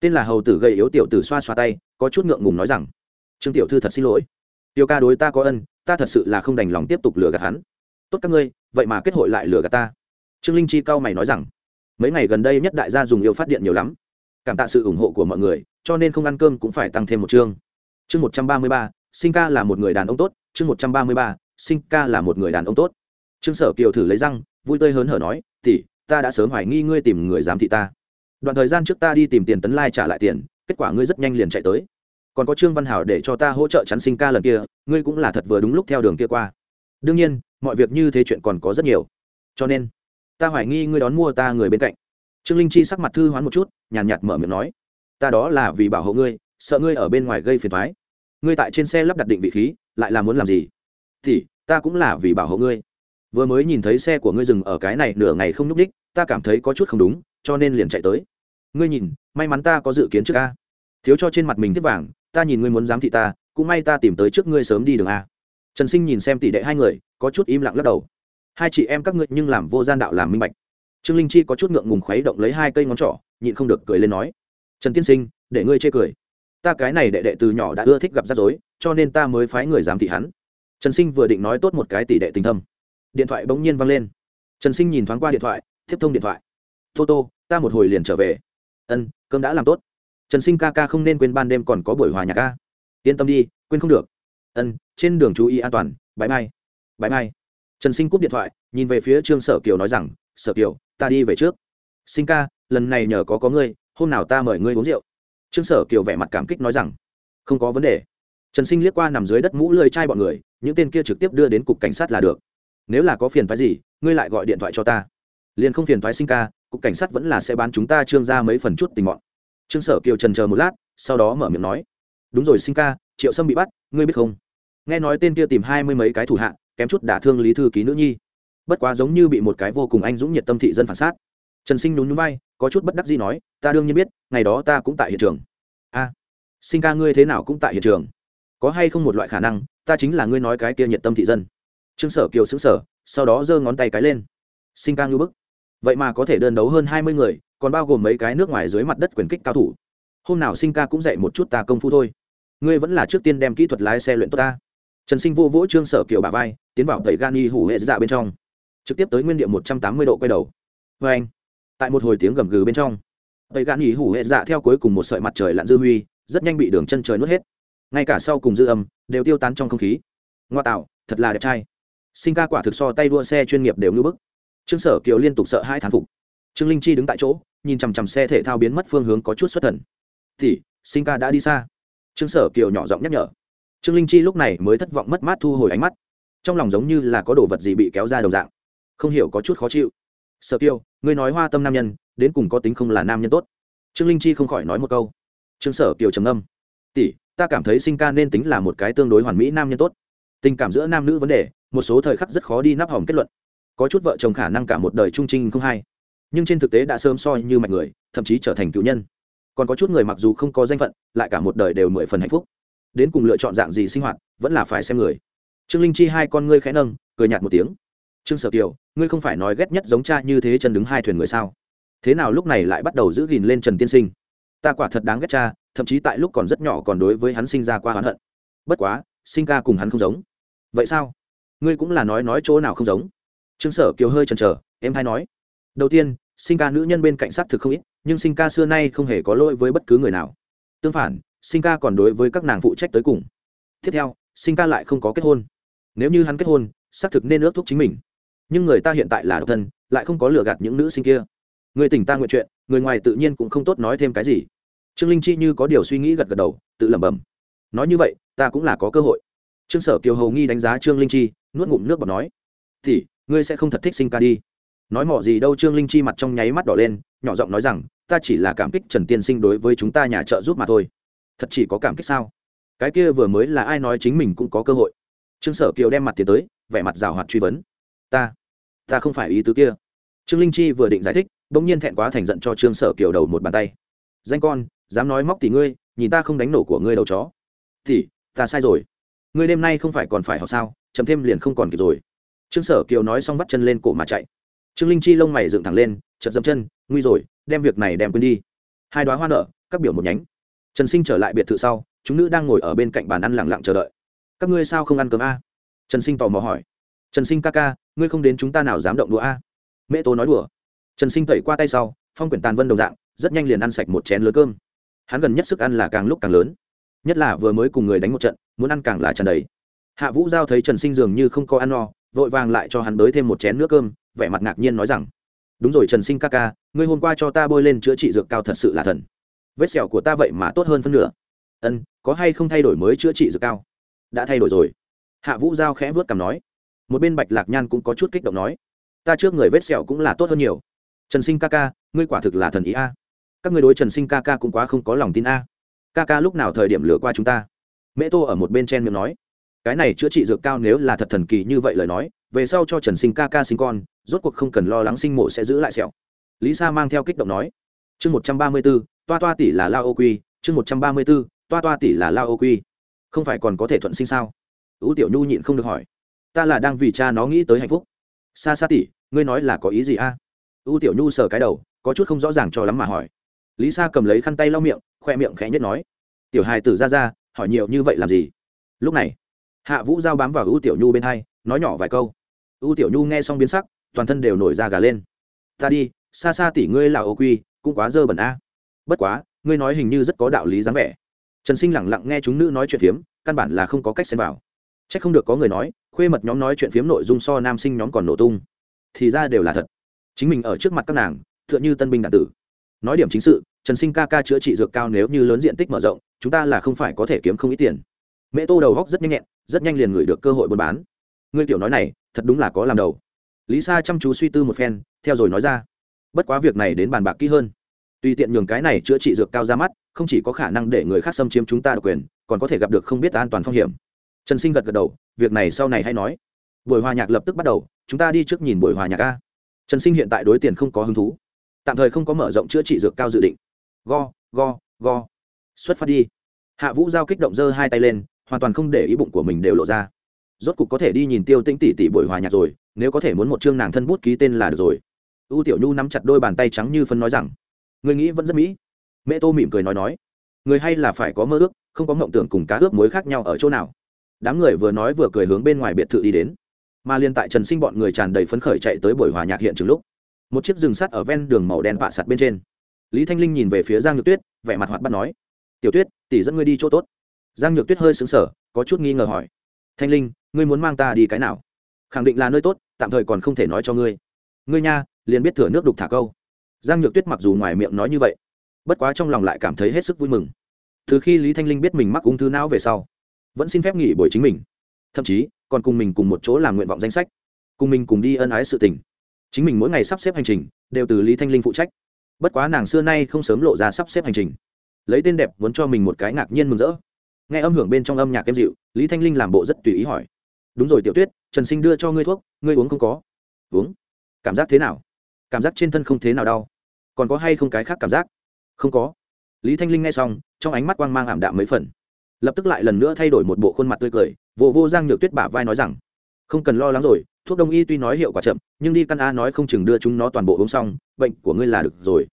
Tên là hầu tử gầy yếu tiểu tử xoa xoa tay, có chút ngượng ngùng nói rằng, trương tiểu thư thật xin lỗi. Tiêu ca đối ta có ân, ta thật sự là không đành lòng tiếp tục lừa gạt hắn. Tốt các ngươi, vậy mà kết hội lại lừa gạt ta. Trương linh chi cao mày nói rằng, mấy ngày gần đây nhất đại gia dùng yêu phát điện nhiều lắm. Cảm tạ sự ủng hộ của mọi người, cho nên không ăn cơm cũng phải tăng thêm một chương. Chương một trăm ba mươi ba, sinh ca là một người đàn ông tốt, chương một trăm ba mươi ba sinh ca là một người đàn ông tốt. Trương sở kiều thử lấy răng, vui tươi hớn hở nói, tỷ, ta đã sớm hoài nghi ngươi tìm người giám thị ta. Đoạn thời gian trước ta đi tìm tiền tấn lai trả lại tiền, kết quả ngươi rất nhanh liền chạy tới. Còn có trương văn hảo để cho ta hỗ trợ chắn sinh ca lần kia, ngươi cũng là thật vừa đúng lúc theo đường kia qua. Đương nhiên, mọi việc như thế chuyện còn có rất nhiều. Cho nên, ta hoài nghi ngươi đón mua ta người bên cạnh. Trương linh chi sắc mặt thư hoán một chút, nhàn nhạt mở miệng nói, ta đó là vì bảo hộ ngươi, sợ ngươi ở bên ngoài gây phiền thoái ngươi tại trên xe lắp đặt định vị khí, lại là muốn làm gì? Thì ta cũng là vì bảo hộ ngươi. Vừa mới nhìn thấy xe của ngươi dừng ở cái này nửa ngày không nhúc ních ta cảm thấy có chút không đúng, cho nên liền chạy tới. Ngươi nhìn, may mắn ta có dự kiến trước a. thiếu cho trên mặt mình tiếp vàng, ta nhìn ngươi muốn giám thị ta, cũng may ta tìm tới trước ngươi sớm đi đường a. Trần sinh nhìn xem tỷ đệ hai người, có chút im lặng lắc đầu. Hai chị em các ngươi nhưng làm vô gian đạo làm minh bạch. Trương linh chi có chút ngượng ngùng khuấy động lấy hai cây ngón trỏ, nhịn không được cười lên nói, trần tiên sinh, để ngươi chê cười. Ta cái này đệ đệ từ nhỏ đã ưa thích gặp rắc rối, cho nên ta mới phái người giám thị hắn trần sinh vừa định nói tốt một cái tỷ đệ tình thâm. Điện thoại bỗng nhiên văng lên. Trần sinh nhìn thoáng qua điện thoại, tiếp thông điện thoại. Tô tô, ta một hồi liền trở về. Ân, cơm đã làm tốt. Trần sinh ca ca không nên quên ban đêm còn có buổi hòa nhạc ca. Yên tâm đi, quên không được. Ân, trên đường chú ý an toàn bãi mai. Bãi mai. Trần sinh cúp điện thoại, nhìn về phía trương sở kiều nói rằng, sở kiều, ta đi về trước. Sinh ca, lần này nhờ có có ngươi, hôm nào ta mời ngươi uống rượu. Trương sở kiều vẻ mặt cảm kích nói rằng, không có vấn đề. Trần sinh liếc qua nằm dưới đất mũ lơi chai bọn người những tên kia trực tiếp đưa đến cục cảnh sát là được. Nếu là có phiền phái gì, ngươi lại gọi điện thoại cho ta. Liền không phiền phái sinh ca, cục cảnh sát vẫn là sẽ bán chúng ta trương ra mấy phần chút tình mọn. Trương sở kiều trần chờ một lát, sau đó mở miệng nói. Đúng rồi sinh ca, triệu sâm bị bắt, ngươi biết không? Nghe nói tên kia tìm hai mươi mấy cái thủ hạ, kém chút đả thương lý thư ký nữ nhi. Bất quá giống như bị một cái vô cùng anh dũng nhiệt tâm thị dân phản sát trần sinh nhún nhún vai, có chút bất đắc gì nói, ta đương nhiên biết, ngày đó ta cũng tại hiện trường. A, sinh ca ngươi thế nào cũng tại hiện trường. Có hay không một loại khả năng ta chính là ngươi nói cái kia nhiệt tâm thị dân. Trương sở kiều xứng sở sau đó giơ ngón tay cái lên. Sinh ca ngưu bức. Vậy mà có thể đơn đấu hơn hai mươi người, còn bao gồm mấy cái nước ngoài dưới mặt đất quyền kích cao thủ. Hôm nào sinh ca cũng dạy một chút ta công phu thôi. Ngươi vẫn là trước tiên đem kỹ thuật lái xe luyện tốt ta. Trần sinh vô vỗ trương sở kiều bà vai, tiến vào tẩy gani hủ hệ dạ bên trong. Trực tiếp tới nguyên địa một trăm tám mươi độ quay đầu. Vê anh, tại một hồi tiếng gầm gừ bên trong, tẩy gani hủ hệ dạ theo cuối cùng một sợi mặt trời lặn dư huy, rất nhanh bị đường chân trời nuốt hết ngay cả sau cùng dư âm đều tiêu tán trong không khí. Ngoa tạo, thật là đẹp trai. Sinh ca quả thực so tay đua xe chuyên nghiệp đều ngưỡng bức. Trương sở kiều liên tục sợ hai thán phục. Trương linh chi đứng tại chỗ, nhìn chằm chằm xe thể thao biến mất phương hướng có chút xuất thần. Thì sinh ca đã đi xa. Trương sở kiều nhỏ giọng nhắc nhở. Trương linh chi lúc này mới thất vọng mất mát thu hồi ánh mắt. Trong lòng giống như là có đồ vật gì bị kéo ra đồng dạng. Không hiểu có chút khó chịu. Sở kiều, ngươi nói hoa tâm nam nhân, đến cùng có tính không là nam nhân tốt? Trương linh chi không khỏi nói một câu. Trương sở kiều trầm âm tỷ ta cảm thấy sinh ca nên tính là một cái tương đối hoàn mỹ nam nhân tốt. Tình cảm giữa nam nữ vấn đề, một số thời khắc rất khó đi nắp hỏng kết luận. Có chút vợ chồng khả năng cả một đời trung trinh không hay. Nhưng trên thực tế đã sớm soi như mạch người, thậm chí trở thành cựu nhân. Còn có chút người mặc dù không có danh phận, lại cả một đời đều mười phần hạnh phúc. Đến cùng lựa chọn dạng gì sinh hoạt, vẫn là phải xem người. Trương linh chi hai con ngươi khẽ nâng, cười nhạt một tiếng. Trương sở kiều, ngươi không phải nói ghét nhất giống cha như thế chân đứng hai thuyền người sao? Thế nào lúc này lại bắt đầu giữ gìn lên trần tiên sinh? Ta quả thật đáng ghét cha thậm chí tại lúc còn rất nhỏ còn đối với hắn sinh ra qua hắn hận. Bất quá, sinh ca cùng hắn không giống. Vậy sao? Ngươi cũng là nói nói chỗ nào không giống? Trương sở kiều hơi chần chờ, em hay nói. Đầu tiên, sinh ca nữ nhân bên cạnh sát thực không ít, nhưng sinh ca xưa nay không hề có lỗi với bất cứ người nào. Tương phản, sinh ca còn đối với các nàng phụ trách tới cùng. Tiếp theo, sinh ca lại không có kết hôn. Nếu như hắn kết hôn, xác thực nên ước thúc chính mình. Nhưng người ta hiện tại là độc thân, lại không có lừa gạt những nữ sinh kia. Người tỉnh ta nguyện chuyện, người ngoài tự nhiên cũng không tốt nói thêm cái gì trương linh chi như có điều suy nghĩ gật gật đầu, tự lẩm bẩm. Nói như vậy, ta cũng là có cơ hội. Trương sở kiều hầu nghi đánh giá trương linh chi, nuốt ngụm nước bọt nói thì ngươi sẽ không thật thích sinh ca đi. Nói mỏ gì đâu, trương linh chi mặt trong nháy mắt đỏ lên, nhỏ giọng nói rằng, ta chỉ là cảm kích trần tiên sinh đối với chúng ta nhà trợ giúp mà thôi. Thật chỉ có cảm kích sao? Cái kia vừa mới là ai nói chính mình cũng có cơ hội. Trương sở kiều đem mặt tiến tới, vẻ mặt rào hoạt truy vấn, ta ta không phải ý tứ kia. Trương linh chi vừa định giải thích, bỗng nhiên thẹn quá thành giận cho trương sở kiều đầu một bàn tay. Danh con dám nói móc tỷ ngươi, nhìn ta không đánh nổ của ngươi đầu chó. Tỷ ta sai rồi. Ngươi đêm nay không phải còn phải học sao chấm thêm liền không còn kịp rồi. Trương sở kiều nói xong vắt chân lên cổ mà chạy. Trương linh chi lông mày dựng thẳng lên chật dậm chân, nguy rồi, đem việc này đem quên đi. Hai đoá hoa nở, các biểu một nhánh. Trần sinh trở lại biệt thự sau, chúng nữ đang ngồi ở bên cạnh bàn ăn lẳng lặng chờ đợi. Các ngươi sao không ăn cơm a? Trần sinh tò mò hỏi. Trần sinh ca ca, ngươi không đến chúng ta nào dám động đũa a? Mẹ tố nói đùa. Trần sinh tẩy qua tay sau, phong quyển tàn vân đồng dạng, rất nhanh liền ăn sạch một chén lứa cơm hắn gần nhất sức ăn là càng lúc càng lớn. Nhất là vừa mới cùng người đánh một trận, muốn ăn càng là tràn đầy. Hạ vũ giao thấy trần sinh dường như không có ăn no, vội vàng lại cho hắn bới thêm một chén nước cơm, vẻ mặt ngạc nhiên nói rằng, đúng rồi trần sinh ca ca, ngươi hôm qua cho ta bôi lên chữa trị dược cao thật sự là thần. Vết sẹo của ta vậy mà tốt hơn phân nửa. Ân, có hay không thay đổi mới chữa trị dược cao? Đã thay đổi rồi. Hạ vũ giao khẽ vớt cằm nói. Một bên bạch lạc nhan cũng có chút kích động nói, ta trước người vết sẹo cũng là tốt hơn nhiều. Trần sinh ca ca, ngươi quả thực là thần ý a các ngươi đối trần sinh ca ca cũng quá không có lòng tin a. Ca ca lúc nào thời điểm lừa qua chúng ta? Mẹ tô ở một bên chen miệng nói. Cái này chữa trị dược cao nếu là thật thần kỳ như vậy lời nói, về sau cho trần sinh ca ca sinh con, rốt cuộc không cần lo lắng sinh mộ sẽ giữ lại sẹo. Lý sa mang theo kích động nói. Chương một trăm ba mươi b ố toa toa tỷ là lao ô quy. Chương một trăm ba mươi b ố toa toa tỷ là lao ô quy. Không phải còn có thể thuận sinh sao? Ưu tiểu nhu nhịn không được hỏi. Ta là đang vì cha nó nghĩ tới hạnh phúc. Xa xa tỷ, ngươi nói là có ý gì a? Ưu tiểu nhu sờ cái đầu, có chút không rõ ràng cho lắm mà hỏi lý sa cầm lấy khăn tay lau miệng, khoe miệng khẽ nhất nói, tiểu hài tử ra ra, hỏi nhiều như vậy làm gì? Lúc này, hạ vũ giao bám vào ưu tiểu nhu bên hai, nói nhỏ vài câu. Ưu tiểu nhu nghe xong biến sắc, toàn thân đều nổi da gà lên. Ta đi xa xa tỷ ngươi là ô quy, cũng quá dơ bẩn a. Bất quá, ngươi nói hình như rất có đạo lý dáng vẻ. Trần sinh lẳng lặng nghe chúng nữ nói chuyện phiếm, căn bản là không có cách xem vào. C h ắ c không được có người nói, khuê mật nhóm nói chuyện phiếm nội dung so nam sinh nhóm còn nổ tung. Thì ra đều là thật. Chính mình ở trước mặt các nàng t h ư ợ n h ư tân binh đạn tử nói điểm chính sự, trần sinh ca ca chữa trị dược cao nếu như lớn diện tích mở rộng, chúng ta là không phải có thể kiếm không ít tiền. Mẹ tô đầu góc rất nhanh nhẹn, rất nhanh liền gửi được cơ hội buôn bán. Ngươi tiểu nói này, thật đúng là có làm đầu. Lý sa chăm chú suy tư một phen, theo rồi nói ra. Bất quá việc này đến bàn bạc kỹ hơn. Tùy tiện nhường cái này chữa trị dược cao ra mắt, không chỉ có khả năng để người khác xâm chiếm chúng ta độc quyền, còn có thể gặp được không biết an toàn phong hiểm. Trần sinh gật gật đầu, việc này sau này hay nói. Buổi hòa nhạc lập tức bắt đầu, chúng ta đi trước nhìn buổi hòa nhạc a. Trần sinh hiện tại đối tiền không có hứng thú tạm thời không có mở rộng chữa trị dược cao dự định. Go go go. Xuất phát đi. Hạ vũ giao kích động giơ hai tay lên, hoàn toàn không để ý bụng của mình đều lộ ra. Rốt cục có thể đi nhìn tiêu tĩnh tỷ tỷ buổi hòa nhạc rồi, nếu có thể muốn một chương nàng thân bút ký tên là được rồi. U tiểu nhu nắm chặt đôi bàn tay trắng như phân nói rằng người nghĩ vẫn rất mỹ. Mẹ tô mỉm cười nói nói, người hay là phải có mơ ước, không có mộng tưởng cùng cá ướp muối khác nhau ở chỗ nào. Đám người vừa nói vừa cười hướng bên ngoài biệt thự đi đến. Mà liên tại trần sinh bọn người tràn đầy phấn khởi chạy tới buổi hòa nhạc hiện trường lúc một chiếc rừng sắt ở ven đường màu đen vạ sạt bên trên. Lý thanh linh nhìn về phía giang nhược tuyết, vẻ mặt hoạt bắt nói, tiểu tuyết, tỷ dẫn ngươi đi chỗ tốt. Giang nhược tuyết hơi xứng sở có chút nghi ngờ hỏi, thanh linh, ngươi muốn mang ta đi cái nào? Khẳng định là nơi tốt, tạm thời còn không thể nói cho ngươi. Ngươi nha, liền biết thừa nước đục thả câu. Giang nhược tuyết mặc dù ngoài miệng nói như vậy, bất quá trong lòng lại cảm thấy hết sức vui mừng. Từ khi lý thanh linh biết mình mắc ung thư não về sau, vẫn xin phép nghỉ buổi chính mình. Thậm chí, còn cùng mình cùng một chỗ làm nguyện vọng danh sách, cùng mình cùng đi ân ái sự tình chính mình mỗi ngày sắp xếp hành trình, đều từ lý thanh linh phụ trách. Bất quá nàng xưa nay không sớm lộ ra sắp xếp hành trình. Lấy tên đẹp muốn cho mình một cái ngạc nhiên mừng rỡ. Nghe âm hưởng bên trong âm nhạc em dịu, lý thanh linh làm bộ rất tùy ý hỏi. Đúng rồi, tiểu tuyết, trần sinh đưa cho ngươi thuốc, ngươi uống không có? Uống. Cảm giác thế nào? Cảm giác trên thân không thế nào đau. Còn có hay không cái khác cảm giác? Không có. Lý thanh linh nghe xong, trong ánh mắt quang mang ảm đạm mấy phần. Lập tức lại lần nữa thay đổi một bộ khuôn mặt tươi cười vô vô giang nhược tuyết bả vai nói rằng, không cần lo lắng rồi thuốc đông y tuy nói hiệu quả chậm, nhưng đi căn a nói không chừng đưa chúng nó toàn bộ uống xong, bệnh của ngươi là được rồi.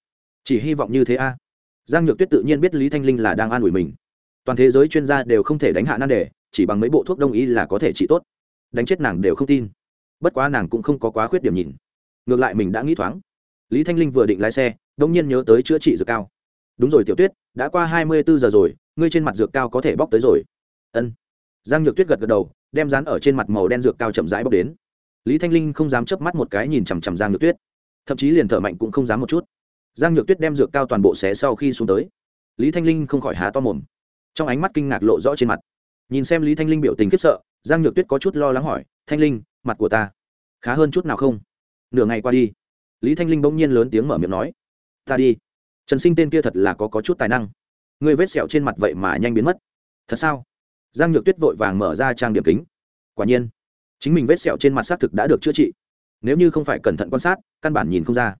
Chỉ hy vọng như thế a. Giang nhược tuyết tự nhiên biết lý thanh linh là đang an ủi mình. Toàn thế giới chuyên gia đều không thể đánh hạ nan đề, chỉ bằng mấy bộ thuốc đông y là có thể trị tốt. Đánh chết nàng đều không tin. Bất quá nàng cũng không có quá khuyết điểm nhìn. Ngược lại mình đã nghĩ thoáng. Lý thanh linh vừa định lái xe đông nhiên nhớ tới chữa trị dược cao. Đúng rồi tiểu tuyết, đã qua hai mươi bốn giờ rồi, ngươi trên mặt dược cao có thể bóc tới rồi. Ân. Giang nhược tuyết gật gật đầu, đem rán ở trên mặt màu đen dược cao chậm rãi bóc đến lý thanh linh không dám chớp mắt một cái nhìn chằm chằm giang nhược tuyết. Thậm chí liền thở mạnh cũng không dám một chút. Giang nhược tuyết đem dược cao toàn bộ xé sau khi xuống tới. Lý thanh linh không khỏi há to mồm. Trong ánh mắt kinh ngạc lộ rõ trên mặt. Nhìn xem lý thanh linh biểu tình khiếp sợ giang nhược tuyết có chút lo lắng hỏi thanh linh mặt của ta khá hơn chút nào không? Nửa ngày qua đi. Lý thanh linh bỗng nhiên lớn tiếng mở miệng nói ta đi. Trần sinh tên kia thật là có, có chút tài năng. Người vết sẹo trên mặt vậy mà nhanh biến mất. Thật sao? Giang nhược tuyết vội vàng mở ra trang điểm kính. Quả nhiên chính mình vết sẹo trên mặt xác thực đã được chữa trị. Nếu như không phải cẩn thận quan sát, căn bản nhìn không ra.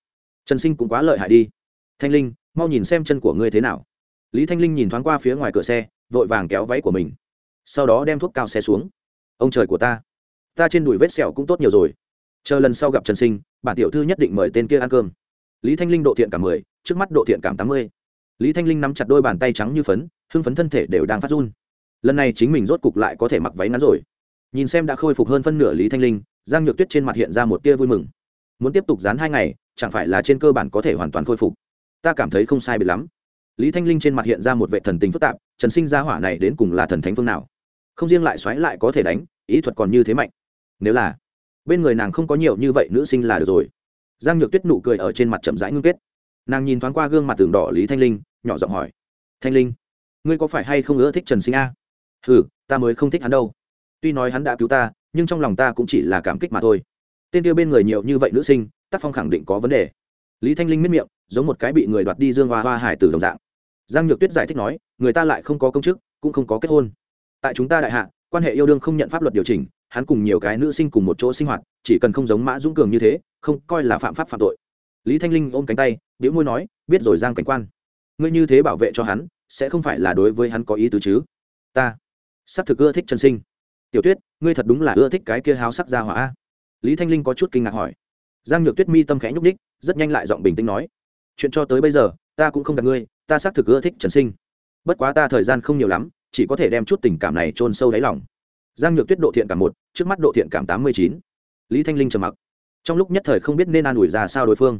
Trần sinh cũng quá lợi hại đi. Thanh linh, mau nhìn xem chân của ngươi thế nào. Lý thanh linh nhìn thoáng qua phía ngoài cửa xe, vội vàng kéo váy của mình. Sau đó đem thuốc cao xe xuống. Ông trời của ta ta trên đùi vết sẹo cũng tốt nhiều rồi. Chờ lần sau gặp trần sinh, bản tiểu thư nhất định mời tên kia ăn cơm. Lý thanh linh độ thiện cảm mười, trước mắt độ thiện cảm tám mươi. Lý thanh linh nắm chặt đôi bàn tay trắng như phấn, hưng phấn thân thể đều đang phát run. Lần này chính mình rốt cục lại có thể mặc váy ngắn rồi nhìn xem đã khôi phục hơn phân nửa lý thanh linh, giang nhược tuyết trên mặt hiện ra một tia vui mừng. Muốn tiếp tục dán hai ngày, chẳng phải là trên cơ bản có thể hoàn toàn khôi phục? Ta cảm thấy không sai biệt lắm. Lý thanh linh trên mặt hiện ra một vệ thần tình phức tạp, trần sinh ra hỏa này đến cùng là thần thánh phương nào? Không riêng lại xoáy lại có thể đánh, ý thuật còn như thế mạnh. Nếu là bên người nàng không có nhiều như vậy nữ sinh là được rồi. Giang nhược tuyết nụ cười ở trên mặt chậm rãi ngưng kết. Nàng nhìn thoáng qua gương mặt tường đỏ lý thanh linh, nhỏ giọng hỏi. Thanh linh, ngươi có phải hay không ưa thích trần sinh a? Ừ ta mới không thích hắn đâu tuy nói hắn đã cứu ta, nhưng trong lòng ta cũng chỉ là cảm kích mà thôi. Tên kia bên người nhiều như vậy nữ sinh tác phong khẳng định có vấn đề. Lý thanh linh miết miệng, giống một cái bị người đoạt đi dương hoa hoa hải từ đồng dạng. Giang nhược tuyết giải thích nói, người ta lại không có công chức, cũng không có kết hôn. Tại chúng ta đại hạ, quan hệ yêu đương không nhận pháp luật điều chỉnh, hắn cùng nhiều cái nữ sinh cùng một chỗ sinh hoạt, chỉ cần không giống mã dũng cường như thế, không coi là phạm pháp phạm tội. Lý thanh linh ôm cánh tay biểu môi nói, biết rồi giang cảnh quan. Ngươi như thế bảo vệ cho hắn, sẽ không phải là đối với hắn có ý tứ chứ? Ta, sắp thực ưa thích chân sinh tiểu tuyết, ngươi thật đúng là ưa thích cái kia háo sắc ra hỏa lý thanh linh có chút kinh ngạc hỏi. Giang nhược tuyết mi tâm khẽ nhúc ních rất nhanh lại giọng bình tĩnh nói. Chuyện cho tới bây giờ, ta cũng không gặp ngươi, ta xác thực ưa thích trần sinh. Bất quá ta thời gian không nhiều lắm, chỉ có thể đem chút tình cảm này chôn sâu đáy lòng. Giang nhược tuyết độ thiện cảm một, trước mắt độ thiện cảm tám mươi chín. Lý thanh linh trầm mặc. Trong lúc nhất thời không biết nên an ủi ra sao đối phương.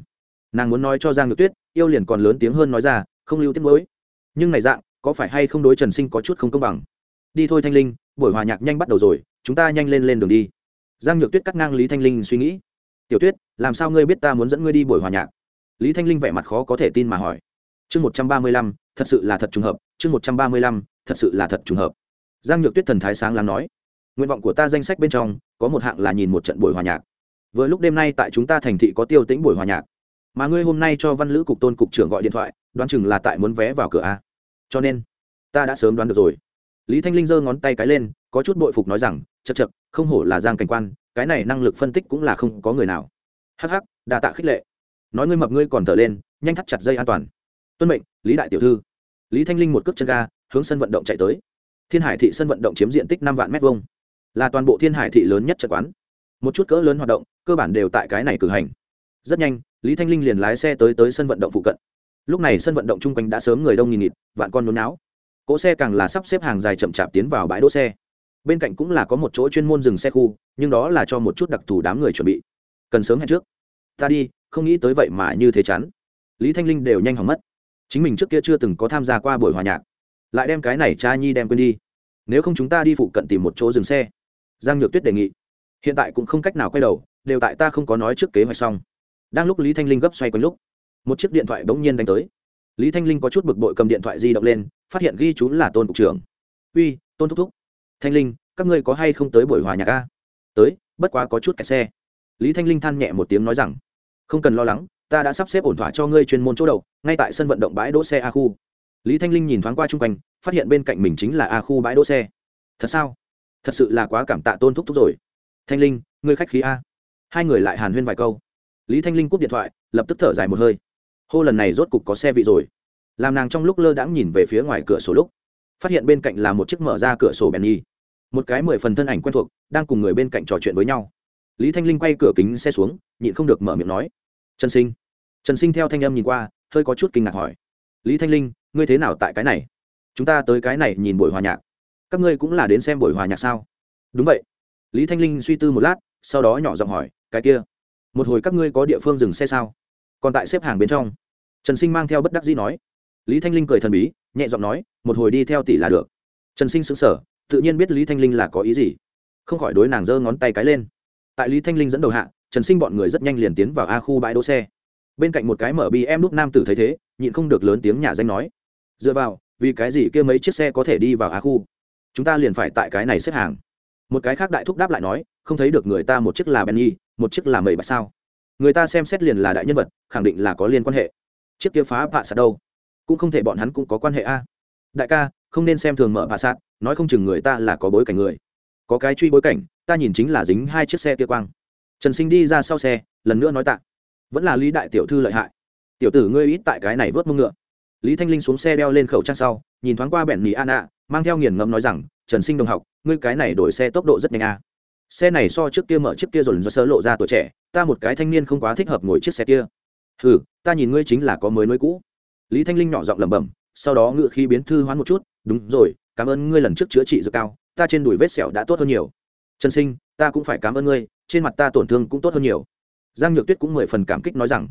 Nàng muốn nói cho giang nhược tuyết, yêu liền còn lớn tiếng hơn nói ra, không lưu tiết mới nhưng này dạng, có phải hay không đối trần sinh có chút không công bằng? Đi thôi thanh linh, buổi hòa nhạc nhanh bắt đầu rồi, chúng ta nhanh lên lên đường đi. Giang nhược tuyết cắt ngang lý thanh linh suy nghĩ. Tiểu tuyết, làm sao ngươi biết ta muốn dẫn ngươi đi buổi hòa nhạc? Lý thanh linh vẻ mặt khó có thể tin mà hỏi. Chương một trăm ba mươi lăm, thật sự là thật trùng hợp. Chương một trăm ba mươi lăm, thật sự là thật trùng hợp. Giang nhược tuyết thần thái sáng lắng nói. Nguyện vọng của ta danh sách bên trong, có một hạng là nhìn một trận buổi hòa nhạc. Vừa lúc đêm nay tại chúng ta thành thị có tiêu tĩnh buổi hòa nhạc. Mà ngươi hôm nay cho văn lữ cục tôn cục trưởng gọi điện thoại, đoán chừng là tại muốn vé vào cửa a. Cho nên, ta đã sớm đoán được rồi lý thanh linh giơ ngón tay cái lên, có chút bội phục nói rằng chật chật không hổ là giang cảnh quan, cái này năng lực phân tích cũng là không có người nào. Hắc hắc, đa tạ khích lệ. Nói ngươi mập ngươi còn thở lên, nhanh thắt chặt dây an toàn. Tuân mệnh, lý đại tiểu thư. Lý thanh linh một cước chân ga, hướng sân vận động chạy tới. Thiên hải thị sân vận động chiếm diện tích năm vạn m hai là toàn bộ thiên hải thị lớn nhất trận quán. Một chút cỡ lớn hoạt động, cơ bản đều tại cái này cử hành. Rất nhanh, lý thanh linh liền lái xe tới tới sân vận động phụ cận. Lúc này sân vận động chung quanh đã sớm người đông nghìn nghịt, vạn con nôn não cỗ xe càng là sắp xếp hàng dài chậm chạp tiến vào bãi đỗ xe. Bên cạnh cũng là có một chỗ chuyên môn dừng xe khu, nhưng đó là cho một chút đặc thù đám người chuẩn bị. Cần sớm hẹn trước. Ta đi, không nghĩ tới vậy mà như thế chắn lý thanh linh đều nhanh hỏng mất. Chính mình trước kia chưa từng có tham gia qua buổi hòa nhạc. Lại đem cái này cha nhi đem quên đi. Nếu không chúng ta đi phụ cận tìm một chỗ dừng xe. Giang nhược tuyết đề nghị. Hiện tại cũng không cách nào quay đầu, đều tại ta không có nói trước kế hoạch xong. Đang lúc lý thanh linh gấp xoay quanh lúc, một chiếc điện thoại bỗng nhiên đánh tới lý thanh linh có chút bực bội cầm điện thoại di động lên, phát hiện ghi chú là tôn cục trưởng. Uy, tôn thúc thúc, thanh linh, các ngươi có hay không tới buổi hòa nhạc a? Tới, bất quá có chút kẹt xe. Lý thanh linh than nhẹ một tiếng nói rằng, không cần lo lắng, ta đã sắp xếp ổn thỏa cho ngươi chuyên môn chỗ đậu ngay tại sân vận động bãi đỗ xe a khu. Lý thanh linh nhìn thoáng qua chung quanh, phát hiện bên cạnh mình chính là a khu bãi đỗ xe. Thật sao? Thật sự là quá cảm tạ tôn thúc thúc rồi. Thanh linh, ngươi khách khí a. Hai người lại hàn huyên vài câu. Lý thanh linh cúp điện thoại, lập tức thở dài một hơi hô lần này rốt cục có xe vị rồi. Làm nàng trong lúc lơ đãng nhìn về phía ngoài cửa sổ lúc, phát hiện bên cạnh là một chiếc mở ra cửa sổ bèn nhi một cái mười phần thân ảnh quen thuộc, đang cùng người bên cạnh trò chuyện với nhau. Lý thanh linh quay cửa kính xe xuống, nhịn không được mở miệng nói, trần sinh. Trần sinh theo thanh âm nhìn qua, hơi có chút kinh ngạc hỏi, lý thanh linh, ngươi thế nào tại cái này? Chúng ta tới cái này nhìn buổi hòa nhạc. Các ngươi cũng là đến xem buổi hòa nhạc sao? Đúng vậy. Lý thanh linh suy tư một lát, sau đó nhỏ giọng hỏi, cái kia, một hồi các ngươi có địa phương dừng xe sao? Còn tại xếp hàng bên trong. Trần sinh mang theo bất đắc dĩ nói. Lý thanh linh cười thần bí, nhẹ giọng nói, một hồi đi theo tỷ là được. Trần sinh xứng sở tự nhiên biết lý thanh linh là có ý gì. Không khỏi đối nàng giơ ngón tay cái lên. Tại lý thanh linh dẫn đầu hạ, trần sinh bọn người rất nhanh liền tiến vào a khu bãi đỗ xe. Bên cạnh một cái mở bi em đúc nam tử thấy thế, nhịn không được lớn tiếng nhà danh nói. Dựa vào, vì cái gì kia mấy chiếc xe có thể đi vào a khu? Chúng ta liền phải tại cái này xếp hàng. Một cái khác đại thúc đáp lại nói, không thấy được người ta một chiếc là benny, một chiếc là mầy bạch sao? Người ta xem xét liền là đại nhân vật, khẳng định là có liên quan hệ. Chiếc kia phá bạ sạt đâu? Cũng không thể bọn hắn cũng có quan hệ a. Đại ca, không nên xem thường mở bạ sạt, nói không chừng người ta là có bối cảnh người. Có cái truy bối cảnh, ta nhìn chính là dính hai chiếc xe kia quang. Trần sinh đi ra sau xe, lần nữa nói tạ. Vẫn là lý đại tiểu thư lợi hại. Tiểu tử ngươi ít tại cái này vớt mông ngựa. Lý thanh linh xuống xe đeo lên khẩu trang sau, nhìn thoáng qua bẹn mì an ạ, mang theo nghiền ngẫm nói rằng, trần sinh đồng học, ngươi cái này đổi xe tốc độ rất nhanh a xe này so trước kia mở chiếc kia rồi do sơ lộ ra tuổi trẻ, ta một cái thanh niên không quá thích hợp ngồi chiếc xe kia. Ừ ta nhìn ngươi chính là có mới nối cũ. Lý thanh linh nhỏ giọng lẩm bẩm, sau đó ngựa khi biến thư hoán một chút, đúng rồi, cảm ơn ngươi lần trước chữa trị dược cao, ta trên đùi vết sẹo đã tốt hơn nhiều. Trần sinh, ta cũng phải cảm ơn ngươi, trên mặt ta tổn thương cũng tốt hơn nhiều. Giang nhược tuyết cũng mười phần cảm kích nói rằng,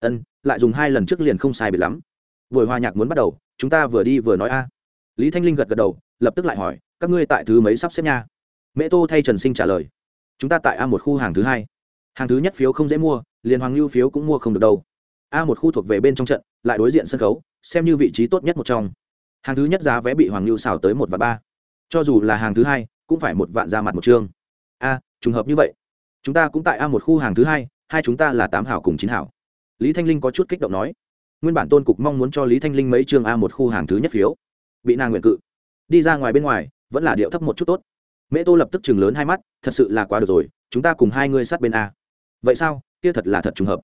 ân, lại dùng hai lần trước liền không sai biệt lắm. Buổi hòa nhạc muốn bắt đầu, chúng ta vừa đi vừa nói a. Lý thanh linh gật gật đầu, lập tức lại hỏi, các ngươi tại thứ mấy sắp xếp nha? Mẹ tô thay trần sinh trả lời, chúng ta tại a một khu hàng thứ hai. Hàng thứ nhất phiếu không dễ mua, liền hoàng lưu phiếu cũng mua không được đâu. A một khu thuộc về bên trong trận, lại đối diện sân khấu, xem như vị trí tốt nhất một trong. Hàng thứ nhất giá vé bị hoàng lưu xào tới một và ba. Cho dù là hàng thứ hai, cũng phải một vạn ra mặt một chương. A, trùng hợp như vậy. Chúng ta cũng tại a một khu hàng thứ hai hai chúng ta là tám hảo cùng chín hảo. Lý thanh linh có chút kích động nói, nguyên bản tôn cục mong muốn cho lý thanh linh mấy chương a một khu hàng thứ nhất phiếu. Bị nàng nguyện cự. Đi ra ngoài bên ngoài, vẫn là điệu thấp một chút tốt mễ tô lập tức chừng lớn hai mắt, thật sự là quá được rồi, chúng ta cùng hai người sát bên a. Vậy sao? Kia thật là thật trùng hợp.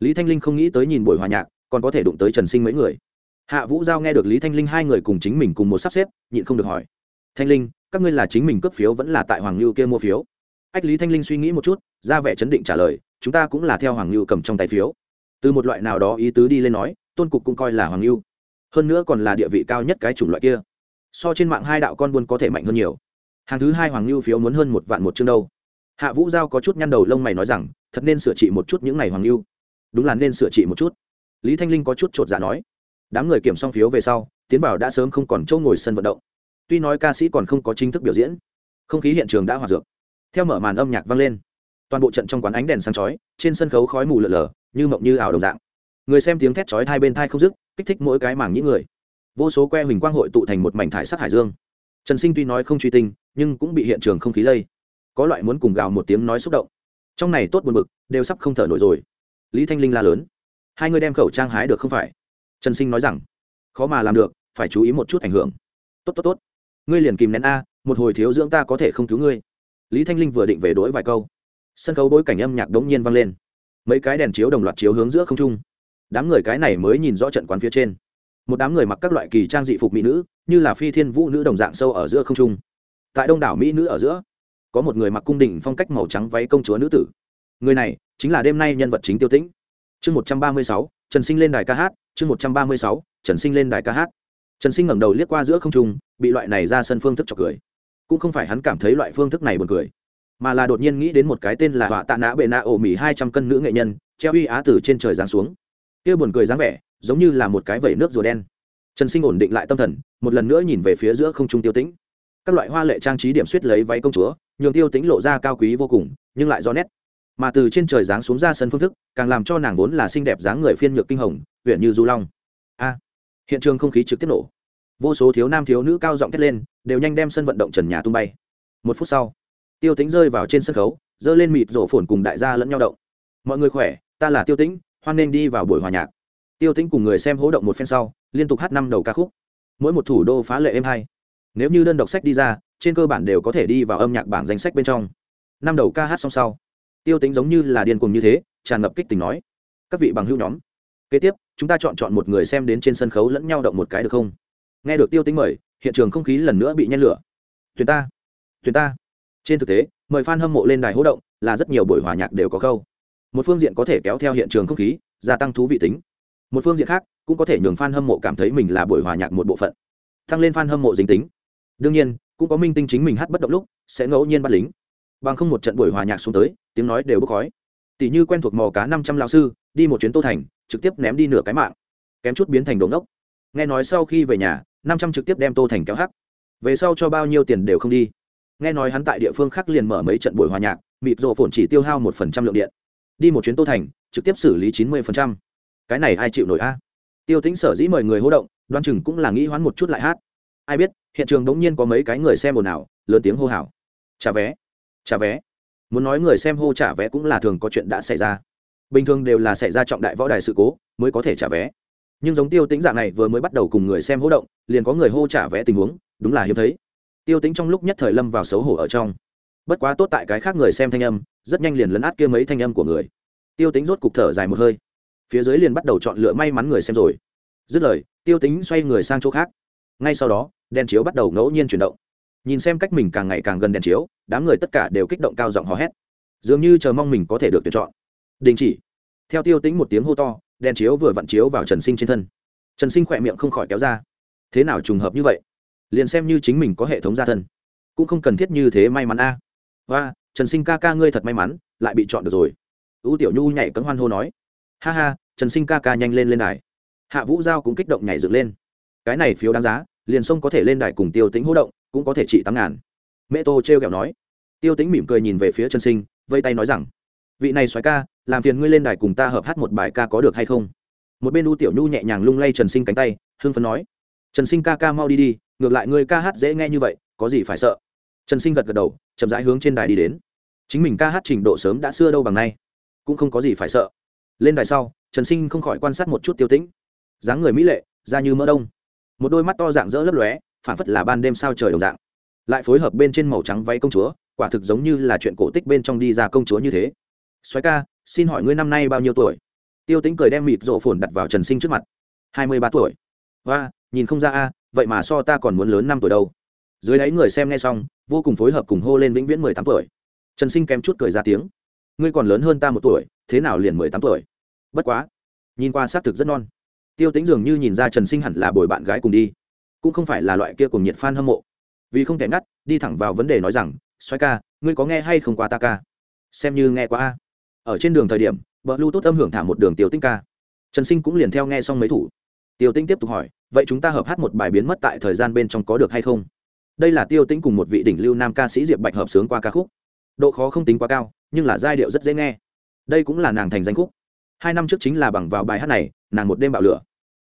Lý thanh linh không nghĩ tới nhìn buổi hòa nhạc, còn có thể đụng tới trần sinh mấy người. Hạ vũ giao nghe được lý thanh linh hai người cùng chính mình cùng một sắp xếp, nhịn không được hỏi. Thanh linh, các ngươi là chính mình cấp phiếu vẫn là tại hoàng lưu kia mua phiếu? Ách, lý thanh linh suy nghĩ một chút, ra vẻ chấn định trả lời, chúng ta cũng là theo hoàng lưu cầm trong tay phiếu. Từ một loại nào đó ý tứ đi lên nói, tôn cục cũng coi là hoàng lưu hơn nữa còn là địa vị cao nhất cái chủng loại kia. So trên mạng hai đạo con buôn có thể mạnh hơn nhiều hàng thứ hai hoàng lưu phiếu muốn hơn một vạn một chương đâu. Hạ vũ giao có chút nhăn đầu lông mày nói rằng, thật nên sửa trị một chút những ngày hoàng lưu đúng là nên sửa trị một chút. Lý thanh linh có chút chột dạ nói. Đám người kiểm xong phiếu về sau, tiến vào đã sớm không còn chỗ ngồi sân vận động. Tuy nói ca sĩ còn không có chính thức biểu diễn, không khí hiện trường đã hòa dược. Theo mở màn âm nhạc vang lên, toàn bộ trận trong quán ánh đèn sáng chói, trên sân khấu khói mù lợn lờ như mộng như ảo đồng dạng. Người xem tiếng thét chói hai bên thai không dứt, kích thích mỗi cái mảng những người. Vô số que huỳnh quang hội tụ thành một mảnh thải sắc hải dương. Trần sinh tuy nói không truy tinh nhưng cũng bị hiện trường không khí lây. Có loại muốn cùng gào một tiếng nói xúc động. Trong này tốt buồn bực, đều sắp không thở nổi rồi. Lý thanh linh la lớn. Hai người đem khẩu trang hái được không phải? Trần sinh nói rằng, khó mà làm được, phải chú ý một chút ảnh hưởng. Tốt tốt tốt. Ngươi liền kìm nén a, một hồi thiếu dưỡng ta có thể không cứu ngươi. Lý thanh linh vừa định về đ ố i vài câu, sân khấu bối cảnh âm nhạc đống nhiên vang lên. Mấy cái đèn chiếu đồng loạt chiếu hướng giữa không trung. Đám người cái này mới nhìn rõ trận quán phía trên. Một đám người mặc các loại kỳ trang dị phục mỹ nữ, như là phi thiên vũ nữ đồng dạng sâu ở giữa không trung tại đông đảo mỹ nữ ở giữa, có một người mặc cung đình phong cách màu trắng váy công chúa nữ tử. Người này chính là đêm nay nhân vật chính tiêu tĩnh. Chương một trăm ba mươi sáu, trần sinh lên đài ca hát, chương một trăm ba mươi sáu, trần sinh lên đài ca hát. Trần sinh ngẩng đầu liếc qua giữa không trung, bị loại này ra sân phương thức chọc cười. Cũng không phải hắn cảm thấy loại phương thức này buồn cười, mà là đột nhiên nghĩ đến một cái tên là họa tạ nã bệ nạ ổ mỉ hai trăm cân nữ nghệ nhân, treo uy á từ trên trời giáng xuống. Kia buồn cười dáng vẻ, giống như là một cái vẩy nước rùa đen. Trần sinh ổn định lại tâm thần, một lần nữa nhìn về phía giữa không trung tiêu tĩnh các loại hoa lệ trang trí điểm suýt lấy váy công chúa, nhường tiêu tính lộ ra cao quý vô cùng, nhưng lại do nét. Mà từ trên trời giáng xuống ra sân phương thức, càng làm cho nàng vốn là xinh đẹp dáng người phiên nhược kinh hồng, huyện như du long. A, hiện trường không khí trực tiếp nổ. Vô số thiếu nam thiếu nữ cao giọng thét lên, đều nhanh đem sân vận động trần nhà tung bay. Một phút sau, tiêu tính rơi vào trên sân khấu, giơ lên mịt rổ phồn cùng đại gia lẫn nhau động. Mọi người khỏe, ta là tiêu tĩnh, hoan nên đi vào buổi hòa nhạc. Tiêu tĩnh cùng người xem hỗ động một phen sau, liên tục hát năm đầu ca khúc. Mỗi một thủ đô phá lệ êm hay nếu như đơn đọc sách đi ra, trên cơ bản đều có thể đi vào âm nhạc bảng danh sách bên trong. Năm đầu ca hát xong sau. Tiêu tính giống như là điên cuồng như thế, tràn ngập kích tình nói, các vị bằng hữu nhóm, kế tiếp, chúng ta chọn chọn một người xem đến trên sân khấu lẫn nhau động một cái được không? Nghe được tiêu tính mời, hiện trường không khí lần nữa bị nhen lửa. Tuyển ta tuyển ta. Trên thực tế, mời f a n hâm mộ lên đài hỗ động là rất nhiều buổi hòa nhạc đều có khâu. Một phương diện có thể kéo theo hiện trường không khí, gia tăng thú vị tính. Một phương diện khác, cũng có thể nhường f a n hâm mộ cảm thấy mình là buổi hòa nhạc một bộ phận. Tăng lên f a n hâm mộ dính tính đương nhiên, cũng có minh tinh chính mình hát bất động lúc, sẽ ngẫu nhiên bắt lính. Bằng không một trận buổi hòa nhạc xuống tới, tiếng nói đều bốc khói. Tỷ như quen thuộc mò cá năm trăm lao sư, đi một chuyến tô thành, trực tiếp ném đi nửa cái mạng. Kém chút biến thành đống đốc. Nghe nói sau khi về nhà, năm trăm trực tiếp đem tô thành kéo hắc. Về sau cho bao nhiêu tiền đều không đi. Nghe nói hắn tại địa phương khác liền mở mấy trận buổi hòa nhạc, mịt rộ phồn chỉ tiêu hao một phần trăm lượng điện. Đi một chuyến tô thành, trực tiếp xử lý chín mươi phần trăm. Cái này ai chịu nổi a? Tiêu tính sở dĩ mời người hỗ động đoan chừng cũng là nghĩ hoán một chút lại hát ai biết, hiện trường bỗng nhiên có mấy cái người xem ồn ào, lớn tiếng hô hào. Trả vé trả vé. Muốn nói người xem hô trả vé cũng là thường có chuyện đã xảy ra. Bình thường đều là xảy ra trọng đại võ đài sự cố, mới có thể trả vé. Nhưng giống tiêu tính dạng này vừa mới bắt đầu cùng người xem hỗ động, liền có người hô trả vé tình huống, đúng là hiếm thấy. Tiêu tính trong lúc nhất thời lâm vào xấu hổ ở trong. Bất quá tốt tại cái khác người xem thanh âm, rất nhanh liền lấn át kia mấy thanh âm của người. Tiêu tính rốt cục thở dài một hơi. Phía dưới liền bắt đầu chọn lựa may mắn người xem rồi. Dứt lời, tiêu tính xoay người sang chỗ khác. Ngay sau đó đèn chiếu bắt đầu ngẫu nhiên chuyển động. Nhìn xem cách mình càng ngày càng gần đèn chiếu, đám người tất cả đều kích động cao giọng hò hét. Dường như chờ mong mình có thể được tuyển chọn. Đình chỉ. Theo tiêu tính một tiếng hô to đèn chiếu vừa vặn chiếu vào trần sinh trên thân. Trần sinh khỏe miệng không khỏi kéo ra. Thế nào trùng hợp như vậy? Liền xem như chính mình có hệ thống gia thân, cũng không cần thiết như thế may mắn a. À. và trần sinh ca ca ngươi thật may mắn, lại bị chọn được rồi. U tiểu nhu nhảy cấm hoan hô nói. Ha ha, trần sinh ca ca nhanh lên lên đài. Hạ vũ giao cũng kích động nhảy dựng lên. Cái này phiếu đáng giá liền sông có thể lên đài cùng tiêu tính hỗ động, cũng có thể trị tám ngàn. Mẹ tô t r e o kẹo nói. Tiêu tính mỉm cười nhìn về phía trần sinh, vây tay nói rằng, vị này xoáy ca, làm phiền ngươi lên đài cùng ta hợp hát một bài ca có được hay không? Một bên u tiểu nhu nhẹ nhàng lung lay trần sinh cánh tay hương phấn nói, trần sinh ca ca mau đi đi, ngược lại ngươi ca hát dễ nghe như vậy, có gì phải sợ? Trần sinh gật gật đầu, chậm rãi hướng trên đài đi đến. Chính mình ca hát trình độ sớm đã xưa đâu bằng nay, cũng không có gì phải sợ. Lên đài sau, trần sinh không khỏi quan sát một chút tiêu tĩnh. Dáng người mỹ lệ, da như mỡ đông một đôi mắt to dạng dỡ lấp lóe phản phất là ban đêm sao trời đồng dạng. Lại phối hợp bên trên màu trắng váy công chúa, quả thực giống như là chuyện cổ tích bên trong đi ra công chúa như thế. Xoáy ca, xin hỏi ngươi năm nay bao nhiêu tuổi? Tiêu tính cười đem mịt rộ phồn đặt vào trần sinh trước mặt. Hai mươi ba tuổi. Và nhìn không ra a, vậy mà so ta còn muốn lớn năm tuổi đâu. Dưới đáy người xem nghe xong, vô cùng phối hợp cùng hô lên vĩnh viễn mười tám tuổi. Trần sinh kém chút cười ra tiếng. Ngươi còn lớn hơn ta một tuổi, thế nào liền mười tám tuổi? Bất quá, nhìn qua xác thực rất non tiêu tính dường như nhìn ra trần sinh hẳn là bồi bạn gái cùng đi. Cũng không phải là loại kia cùng nhiệt f a n hâm mộ. Vì không thể ngắt, đi thẳng vào vấn đề nói rằng xoay ca, ngươi có nghe hay không qua ta ca? Xem như nghe qua a. Ở trên đường thời điểm bờ lưu tốt âm hưởng thả một đường tiêu tinh ca. Trần sinh cũng liền theo nghe xong mấy thủ. Tiêu tinh tiếp tục hỏi, vậy chúng ta hợp hát một bài biến mất tại thời gian bên trong có được hay không? Đây là tiêu tinh cùng một vị đỉnh lưu nam ca sĩ diệp bạch hợp sướng qua ca khúc. Độ khó không tính quá cao, nhưng là giai điệu rất dễ nghe. Đây cũng là nàng thành danh khúc hai năm trước chính là bằng vào bài hát này, nàng một đêm bạo lửa.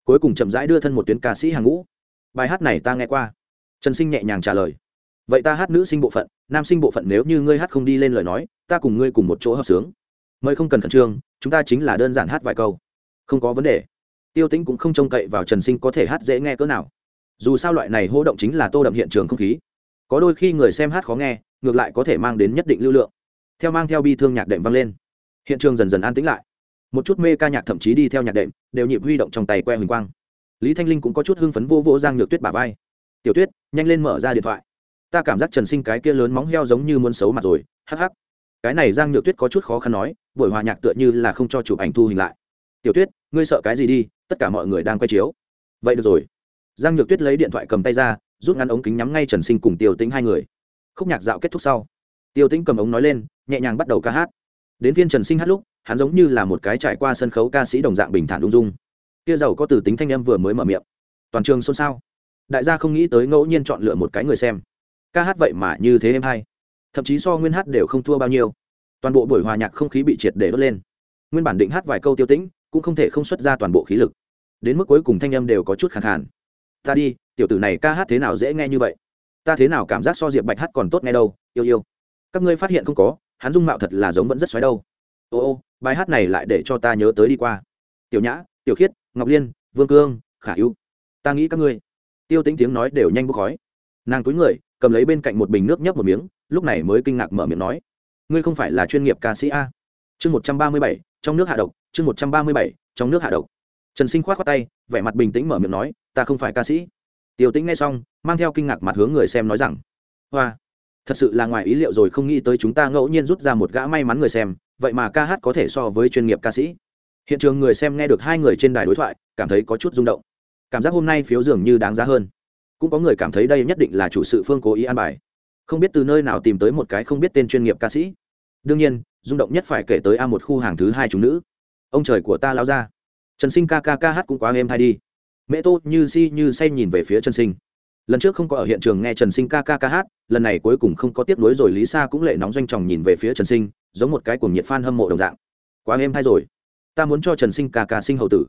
Cuối cùng chậm rãi đưa thân một tuyến ca sĩ hàng ngũ. Bài hát này ta nghe qua. Trần sinh nhẹ nhàng trả lời. Vậy ta hát nữ sinh bộ phận, nam sinh bộ phận nếu như ngươi hát không đi lên lời nói, ta cùng ngươi cùng một chỗ hợp sướng. Mời không cần khẩn trương, chúng ta chính là đơn giản hát vài câu. Không có vấn đề. Tiêu tĩnh cũng không trông cậy vào trần sinh có thể hát dễ nghe cỡ nào. Dù sao loại này hô động chính là tô đậm hiện trường không khí. Có đôi khi người xem hát khó nghe, ngược lại có thể mang đến nhất định lưu lượng. Theo mang theo bi thương nhạc đệm vang lên, hiện trường dần dần an tĩnh lại một chút mê ca nhạc thậm chí đi theo nhạc đệm, đều nhịp huy động trong tay que huỳnh quang. Lý thanh linh cũng có chút hưng phấn vô vô giang nhược tuyết bà vai. Tiểu tuyết, nhanh lên mở ra điện thoại. Ta cảm giác trần sinh cái kia lớn móng heo giống như muốn xấu mặt rồi, hắc hắc. Cái này giang nhược tuyết có chút khó khăn nói, buổi hòa nhạc tựa như là không cho chụp ảnh thu hình lại. Tiểu tuyết, ngươi sợ cái gì đi, tất cả mọi người đang quay chiếu. Vậy được rồi. Giang nhược tuyết lấy điện thoại cầm tay ra, rút ngắn ống kính nhắm ngay trần sinh cùng tiêu tính hai người. Khúc nhạc dạo kết thúc sau, tiêu tính cầm ống nói lên, nhẹ nhàng bắt đầu ca hát. Đến phiên trần sinh hát lúc hắn giống như là một cái trải qua sân khấu ca sĩ đồng dạng bình thản ung dung. Kia giàu có từ tính thanh âm vừa mới mở miệng. Toàn trường xôn xao. Đại gia không nghĩ tới ngẫu nhiên chọn lựa một cái người xem. Ca hát vậy mà như thế em hay. Thậm chí so nguyên hát đều không thua bao nhiêu. Toàn bộ buổi hòa nhạc không khí bị triệt để đốt lên. Nguyên bản định hát vài câu tiêu tĩnh, cũng không thể không xuất ra toàn bộ khí lực. Đến mức cuối cùng thanh âm đều có chút khẳng hẳn ta đi, tiểu tử này ca hát thế nào dễ nghe như vậy? Ta thế nào cảm giác so diệp bạch hát còn tốt nghe đâu, yêu yêu. Các ngươi phát hiện không có, hắn dung mạo thật là giống vẫn rất xoáy đâu ô ô, bài hát này lại để cho ta nhớ tới đi qua. Tiểu nhã, tiểu khiết, ngọc liên, vương cương, khả ưu ta nghĩ các ngươi. Tiêu tính tiếng nói đều nhanh bốc khói. Nàng túi người, cầm lấy bên cạnh một bình nước nhấp một miếng, lúc này mới kinh ngạc mở miệng nói, ngươi không phải là chuyên nghiệp ca sĩ a? Chương một trăm ba mươi bảy, trong nước hạ độc, chương một trăm ba mươi bảy, trong nước hạ độc. Trần sinh k h o á t khoác tay, vẻ mặt bình tĩnh mở miệng nói, ta không phải ca sĩ. Tiêu tĩnh nghe xong, mang theo kinh ngạc mặt hướng người xem nói rằng, hoa, thật sự là ngoài ý liệu rồi, không nghĩ tới chúng ta ngẫu nhiên rút ra một gã may mắn người xem vậy mà ca hát có thể so với chuyên nghiệp ca sĩ. Hiện trường người xem nghe được hai người trên đài đối thoại, cảm thấy có chút rung động. Cảm giác hôm nay phiếu dường như đáng giá hơn. Cũng có người cảm thấy đây nhất định là chủ sự phương cố ý an bài. Không biết từ nơi nào tìm tới một cái không biết tên chuyên nghiệp ca sĩ. Đương nhiên, rung động nhất phải kể tới a một khu hàng thứ hai chúng nữ. Ông trời của ta lao ra trần sinh ca ca ca hát cũng quá êm hay đi. Mẹ tô như si như say nhìn về phía trần sinh. Lần trước không có ở hiện trường nghe trần sinh ca ca ca hát lần này cuối cùng không có tiếp nối rồi, lý sa cũng lệ nóng doanh tròng nhìn về phía trần sinh, giống một cái cuồng nhiệt f a n hâm mộ đồng dạng. Quá êm hay rồi. Ta muốn cho trần sinh ca ca sinh hậu tử.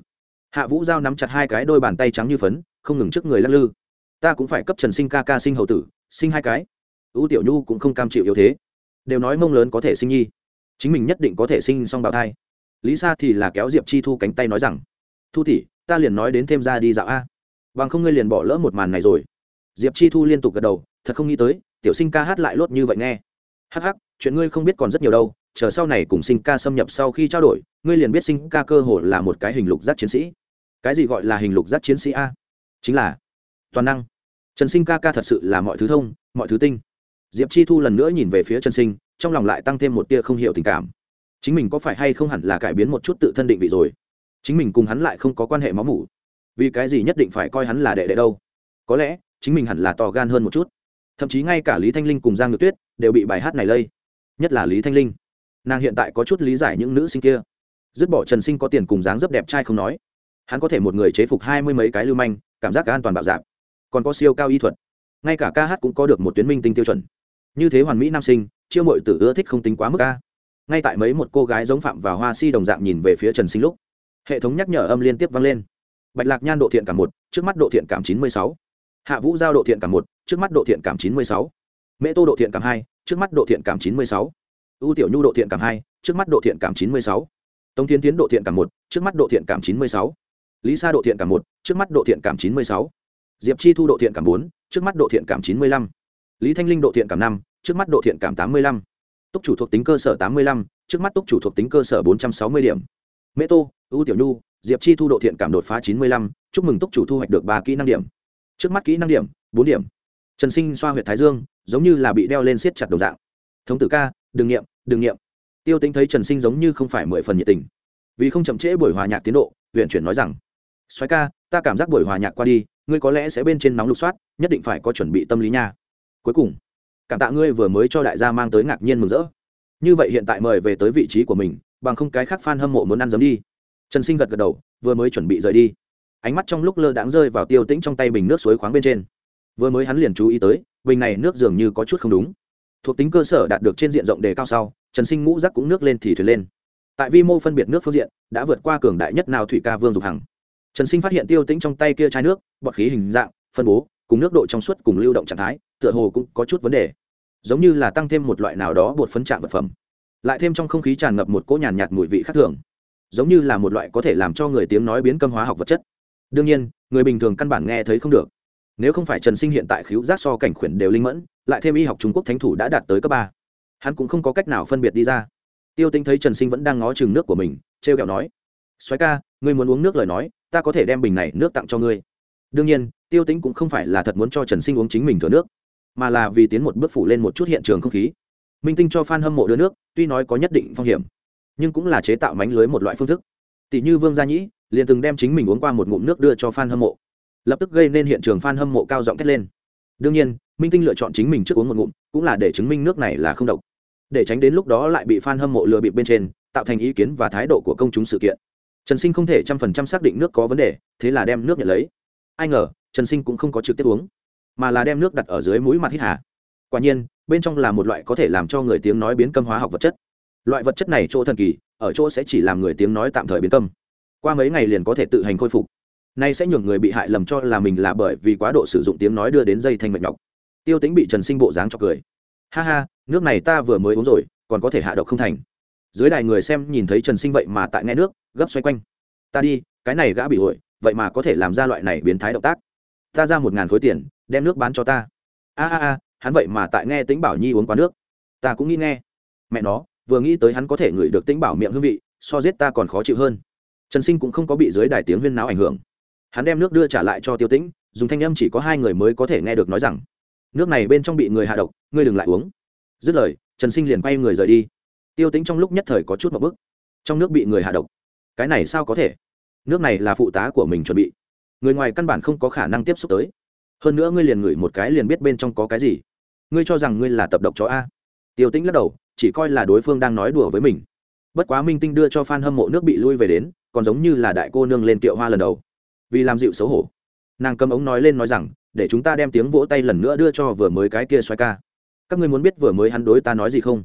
Hạ vũ giao nắm chặt hai cái đôi bàn tay trắng như phấn, không ngừng trước người lắc lư. Ta cũng phải cấp trần sinh ca ca sinh hậu tử, sinh hai cái. Ưu tiểu nhu cũng không cam chịu yếu thế. Đều nói mông lớn có thể sinh nhi. Chính mình nhất định có thể sinh xong bào thai. Lý sa thì là kéo diệp chi thu cánh tay nói rằng, thu tỷ, ta liền nói đến thêm ra đi dạo a. Bằng không ngươi liền bỏ lỡ một màn này rồi. Diệp chi thu liên tục gật đầu, thật không nghĩ tới tiểu sinh ca hát lại lốt như vậy nghe. Hắc hắc, chuyện ngươi không biết còn rất nhiều đâu, chờ sau này cùng sinh ca xâm nhập sau khi trao đổi, ngươi liền biết sinh ca cơ hồ là một cái hình lục giác chiến sĩ. Cái gì gọi là hình lục giác chiến sĩ a? Chính là toàn năng. Trần sinh ca ca thật sự là mọi thứ thông, mọi thứ tinh. Diệp chi thu lần nữa nhìn về phía trần sinh, trong lòng lại tăng thêm một tia không hiểu tình cảm. Chính mình có phải hay không hẳn là cải biến một chút tự thân định vị rồi? Chính mình cùng hắn lại không có quan hệ máu mủ. Vì cái gì nhất định phải coi hắn là đệ đệ đâu? Có lẽ, chính mình hẳn là to gan hơn một chút thậm chí ngay cả lý thanh linh cùng giang ngược tuyết đều bị bài hát này lây. Nhất là lý thanh linh. Nàng hiện tại có chút lý giải những nữ sinh kia. Dứt bỏ trần sinh có tiền cùng dáng dấp đẹp trai không nói. Hắn có thể một người chế phục hai mươi mấy cái lưu manh, cảm giác cả an toàn bạo dạp còn có siêu cao y thuật. Ngay cả ca hát cũng có được một tuyến minh tinh tiêu chuẩn. Như thế hoàn mỹ nam sinh, chiêu mội tử ưa thích không tính quá mức ca. Ngay tại mấy một cô gái giống phạm và hoa si đồng dạng nhìn về phía trần sinh lúc, hệ thống nhắc nhở âm liên tiếp vang lên. Bạch lạc nhan độ thiện cảm một, trước mắt độ thiện cảm chín mươi sáu. Hạ vũ giao độ thiện cảm một trước mắt độ thiện cảm chín mươi sáu mễ tô độ thiện cảm hai trước mắt độ thiện cảm chín mươi sáu ưu tiểu nhu độ thiện cảm hai trước mắt độ thiện cảm chín mươi sáu tống tiến tiến độ thiện cảm một trước mắt độ thiện cảm chín mươi sáu lý sa độ thiện cảm một trước mắt độ thiện cảm chín mươi sáu diệp chi thu độ thiện cảm bốn trước mắt độ thiện cảm chín mươi lăm lý thanh linh độ thiện cảm năm trước mắt độ thiện cảm tám mươi lăm túc chủ thuộc tính cơ sở tám mươi lăm trước mắt túc chủ thuộc tính cơ sở bốn trăm sáu mươi điểm mễ tô ưu tiểu nhu diệp chi thu độ thiện cảm đột phá chín mươi lăm chúc mừng túc chủ thu hoạch được ba kỹ năng điểm trước mắt kỹ năng điểm bốn điểm trần sinh xoa huyệt thái dương, giống như là bị đeo lên siết chặt đầu dạng. Thống tử ca, đừng nghiệm đừng nghiệm. Tiêu tính thấy trần sinh giống như không phải mười phần nhiệt tình. Vì không chậm trễ buổi hòa nhạc tiến độ huyện chuyển nói rằng xoáy ca, ta cảm giác buổi hòa nhạc qua đi, ngươi có lẽ sẽ bên trên nóng lục soát, nhất định phải có chuẩn bị tâm lý nha. Cuối cùng, cảm tạ ngươi vừa mới cho đại gia mang tới ngạc nhiên mừng rỡ. Như vậy hiện tại mời về tới vị trí của mình, bằng không cái khác f a n hâm mộ muốn ăn giấm đi. Trần sinh gật gật đầu, vừa mới chuẩn bị rời đi. Ánh mắt trong lúc lơ đãng rơi vào tiêu tĩnh trong tay bình nước suối khoáng bên trên vừa mới hắn liền chú ý tới bình này nước dường như có chút không đúng. Thuộc tính cơ sở đạt được trên diện rộng đề cao sau trần sinh ngũ rắc cũng nước lên thì thuyền lên. Tại vi mô phân biệt nước phương diện đã vượt qua cường đại nhất nào thủy ca vương dục hằng. Trần sinh phát hiện tiêu tĩnh trong tay kia chai nước bọt khí hình dạng phân bố cùng nước độ trong suốt cùng lưu động trạng thái tựa hồ cũng có chút vấn đề. Giống như là tăng thêm một loại nào đó bột phấn trạng vật phẩm. Lại thêm trong không khí tràn ngập một cỗ nhàn nhạt, mùi vị khác thường. Giống như là một loại có thể làm cho người tiếng nói biến câm hóa học vật chất. Đương nhiên người bình thường căn bản nghe thấy không được nếu không phải trần sinh hiện tại khíu giác so cảnh khuyển đều linh mẫn, lại thêm y học trung quốc thánh thủ đã đạt tới cấp ba, hắn cũng không có cách nào phân biệt đi ra. Tiêu tinh thấy trần sinh vẫn đang ngó chừng nước của mình t r e o kẹo nói xoáy ca, ngươi muốn uống nước lời nói, ta có thể đem bình này nước tặng cho ngươi. Đương nhiên, tiêu tính cũng không phải là thật muốn cho trần sinh uống chính mình thừa nước, mà là vì tiến một bước phủ lên một chút hiện trường không khí. Minh tinh cho f a n hâm mộ đưa nước, tuy nói có nhất định phong hiểm, nhưng cũng là chế tạo mánh lưới một loại phương thức. Tỷ như vương gia nhĩ, liền từng đem chính mình uống qua một ngụm nước đưa cho f a n hâm mộ lập tức gây nên hiện trường f a n hâm mộ cao giọng thét lên. Đương nhiên, minh tinh lựa chọn chính mình trước uống một ngụm, cũng là để chứng minh nước này là không độc. Để tránh đến lúc đó lại bị f a n hâm mộ lừa bịp bên trên, tạo thành ý kiến và thái độ của công chúng sự kiện. Trần sinh không thể trăm phần trăm xác định nước có vấn đề, thế là đem nước nhận lấy. Ai ngờ, trần sinh cũng không có trực tiếp uống, mà là đem nước đặt ở dưới mũi mặt hít hà. Quả nhiên, bên trong là một loại có thể làm cho người tiếng nói biến câm hóa học vật chất. Loại vật chất này chỗ thần kỳ, ở chỗ sẽ chỉ làm người tiếng nói tạm thời biến câm. Qua mấy ngày liền có thể tự hành khôi phục nay sẽ nhường người bị hại lầm cho là mình là bởi vì quá độ sử dụng tiếng nói đưa đến dây thanh mạch nhọc. Tiêu tính bị trần sinh bộ dáng cho cười. Ha ha, nước này ta vừa mới uống rồi, còn có thể hạ độc không thành. Dưới đài người xem nhìn thấy trần sinh vậy mà tại nghe nước, gấp xoay quanh. Ta đi, cái này gã bị hội vậy mà có thể làm ra loại này biến thái động tác. Ta ra một ngàn khối tiền, đem nước bán cho ta. A a a, hắn vậy mà tại nghe tính bảo nhi uống quá nước. Ta cũng nghĩ nghe. Mẹ nó, vừa nghĩ tới hắn có thể ngửi được tính bảo miệng hương vị, so giết ta còn khó chịu hơn. Trần sinh cũng không có bị dưới đài tiếng huyên náo ảnh hưởng hắn đem nước đưa trả lại cho tiêu tĩnh, dùng thanh âm chỉ có hai người mới có thể nghe được nói rằng, nước này bên trong bị người hạ độc, ngươi đừng lại uống. Dứt lời, trần sinh liền quay người rời đi. Tiêu tĩnh trong lúc nhất thời có chút một bức. Trong nước bị người hạ độc. Cái này sao có thể? Nước này là phụ tá của mình chuẩn bị. Người ngoài căn bản không có khả năng tiếp xúc tới. Hơn nữa ngươi liền ngửi một cái liền biết bên trong có cái gì. Ngươi cho rằng ngươi là tập độc chó a. Tiêu tĩnh lắc đầu, chỉ coi là đối phương đang nói đùa với mình. Bất quá minh tinh đưa cho f a n hâm mộ nước bị lui về đến, còn giống như là đại cô nương lên tiệu hoa lần đầu vì làm dịu xấu hổ. Nàng cầm ống nói lên nói rằng, để chúng ta đem tiếng vỗ tay lần nữa đưa cho vừa mới cái kia xoay ca. Các ngươi muốn biết vừa mới hắn đối ta nói gì không?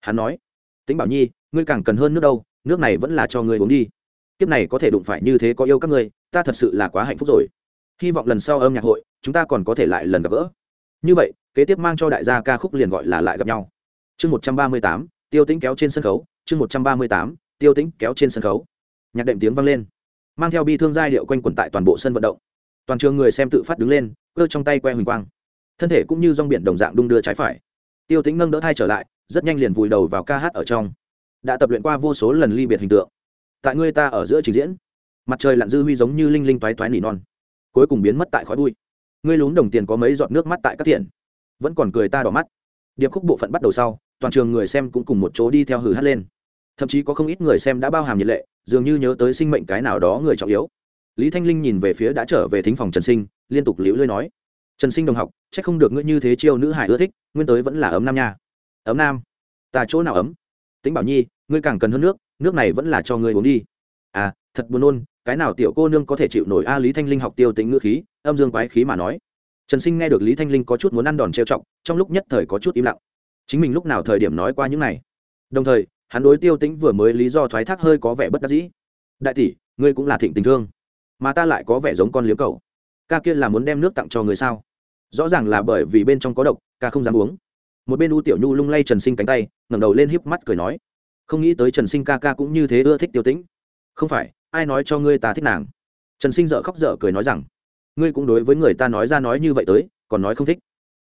Hắn nói tính bảo nhi, ngươi càng cần hơn nước đâu, nước này vẫn là cho ngươi uống đi. Kiếp này có thể đụng phải như thế có yêu các ngươi, ta thật sự là quá hạnh phúc rồi. Hy vọng lần sau âm nhạc hội, chúng ta còn có thể lại lần gặp gỡ. Như vậy, kế tiếp mang cho đại gia ca khúc liền gọi là lại gặp nhau. Chương một trăm ba mươi tám, tiêu tĩnh kéo trên sân khấu. Chương một trăm ba mươi tám, tiêu tĩnh kéo trên sân khấu. Nhạc đệm tiếng vang lên mang theo bi thương giai điệu quanh quẩn tại toàn bộ sân vận động. Toàn trường người xem tự phát đứng lên, cơ trong tay que huỳnh quang. Thân thể cũng như rong biển đồng dạng đung đưa trái phải. Tiêu tính nâng đỡ thai trở lại, rất nhanh liền vùi đầu vào ca hát ở trong. Đã tập luyện qua vô số lần ly biệt hình tượng. Tại ngươi ta ở giữa trình diễn, mặt trời lặn dư huy giống như linh linh toái toái nỉ non. Cuối cùng biến mất tại khói bụi. Ngươi lún đồng tiền có mấy giọt nước mắt tại các thiện vẫn còn cười ta đỏ mắt. Điệp khúc bộ phận bắt đầu sau, toàn trường người xem cũng cùng một chỗ đi theo hử hát lên thậm chí có không ít người xem đã bao hàm nhiệt lệ, dường như nhớ tới sinh mệnh cái nào đó người trọng yếu. Lý thanh linh nhìn về phía đã trở về thính phòng trần sinh, liên tục liễu lưới nói, trần sinh đồng học c h ắ c không được ngươi như thế chiêu nữ hải ưa thích, nguyên tới vẫn là ấm nam nha. Ấm nam? Ta chỗ nào ấm? Tính bảo nhi, ngươi càng cần hơn nước nước này vẫn là cho ngươi uống đi. À thật buồn nôn, cái nào tiểu cô nương có thể chịu nổi a? Lý thanh linh học tiêu tính ngữ khí, âm dương quái khí mà nói. Trần sinh nghe được lý thanh linh có chút muốn ăn đòn trêu chọc, trong lúc nhất thời có chút im lặng. Chính mình lúc nào thời điểm nói qua những này? Đồng thời hắn đối tiêu tĩnh vừa mới lý do thoái thác hơi có vẻ bất đắc dĩ. Đại tỷ, ngươi cũng là thịnh tình thương, mà ta lại có vẻ giống con liếm cầu ca kia là muốn đem nước tặng cho người sao? Rõ ràng là bởi vì bên trong có độc, ca không dám uống. Một bên u tiểu nhu lung lay trần sinh cánh tay, ngẩng đầu lên híp mắt cười nói, không nghĩ tới trần sinh ca ca cũng như thế ưa thích tiêu tĩnh. Không phải, ai nói cho ngươi ta thích nàng? Trần sinh dở khóc dở cười nói rằng, ngươi cũng đối với người ta nói ra nói như vậy tới, còn nói không thích.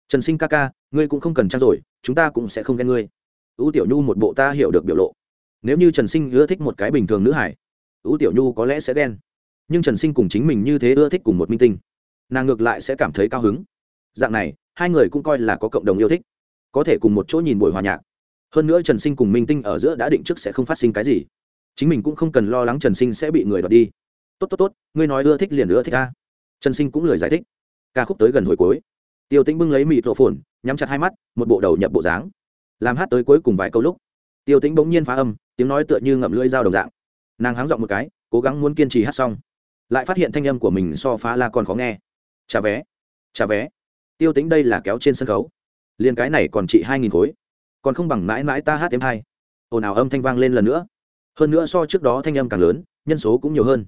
Trần sinh ca ca, ngươi cũng không cần trang rồi, chúng ta cũng sẽ không ghen ngươi ưu tiểu nhu một bộ ta hiểu được biểu lộ. Nếu như trần sinh ưa thích một cái bình thường nữ hải ưu tiểu nhu có lẽ sẽ ghen. Nhưng trần sinh cùng chính mình như thế ưa thích cùng một minh tinh, nàng ngược lại sẽ cảm thấy cao hứng. Dạng này, hai người cũng coi là có cộng đồng yêu thích, có thể cùng một chỗ nhìn buổi hòa nhạc. Hơn nữa trần sinh cùng minh tinh ở giữa đã định trước sẽ không phát sinh cái gì. Chính mình cũng không cần lo lắng trần sinh sẽ bị người đoạt đi. Tốt tốt tốt, ngươi nói ưa thích liền ưa thích ca trần sinh cũng lời giải thích. Ca khúc tới gần hồi cuối. Tiêu tĩnh bưng lấy mịt rộ phồn nhắm chặt hai mắt, một bộ đầu nhập bộ dáng làm hát tới cuối cùng vài câu lúc, tiêu tĩnh bỗng nhiên phá âm, tiếng nói tựa như ngậm lưỡi dao đồng dạng. Nàng háng giọng một cái, cố gắng muốn kiên trì hát xong. Lại phát hiện thanh âm của mình so phá la còn khó nghe. Trả vé trả vé. Tiêu tĩnh đây là kéo trên sân khấu. Liền cái này còn trị hai nghìn khối. Còn không bằng mãi mãi ta hát thêm hai. Ồn ào âm thanh vang lên lần nữa. Hơn nữa so trước đó thanh âm càng lớn, nhân số cũng nhiều hơn.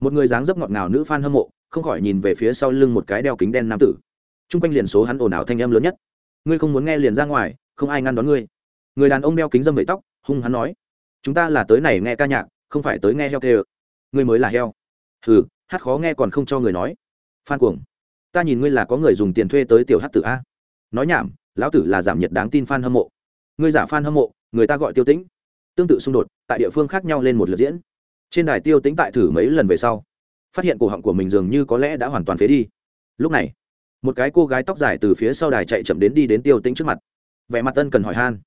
Một người dáng dấp ngọt ngào nữ f a n hâm mộ, không khỏi nhìn về phía sau lưng một cái đeo kính đen nam tử. T r u n g quanh liền số hắn ồn ào thanh âm lớn nhất. Ngươi không muốn nghe liền ra ngoài không ai ngăn đón ngươi. Người đàn ông đeo kính dâm vẫy tóc, hung hắn nói, chúng ta là tới này nghe ca nhạc, không phải tới nghe heo kê ngươi mới là heo. Hừ, hát khó nghe còn không cho người nói. Phan cuồng, ta nhìn ngươi là có người dùng tiền thuê tới tiểu hát tử a. Nói nhảm, lão tử là giảm nhiệt đáng tin f a n hâm mộ. Ngươi giả f a n hâm mộ, người ta gọi tiêu tĩnh. Tương tự xung đột, tại địa phương khác nhau lên một lượt diễn. Trên đài tiêu tĩnh tại thử mấy lần về sau, phát hiện cổ họng của mình dường như có lẽ đã hoàn toàn phế đi. Lúc này, một cái cô gái tóc dài từ phía sau đài chạy chậm đến đi đến tiêu tĩnh trước mặt vẻ mặt tân cần hỏi han.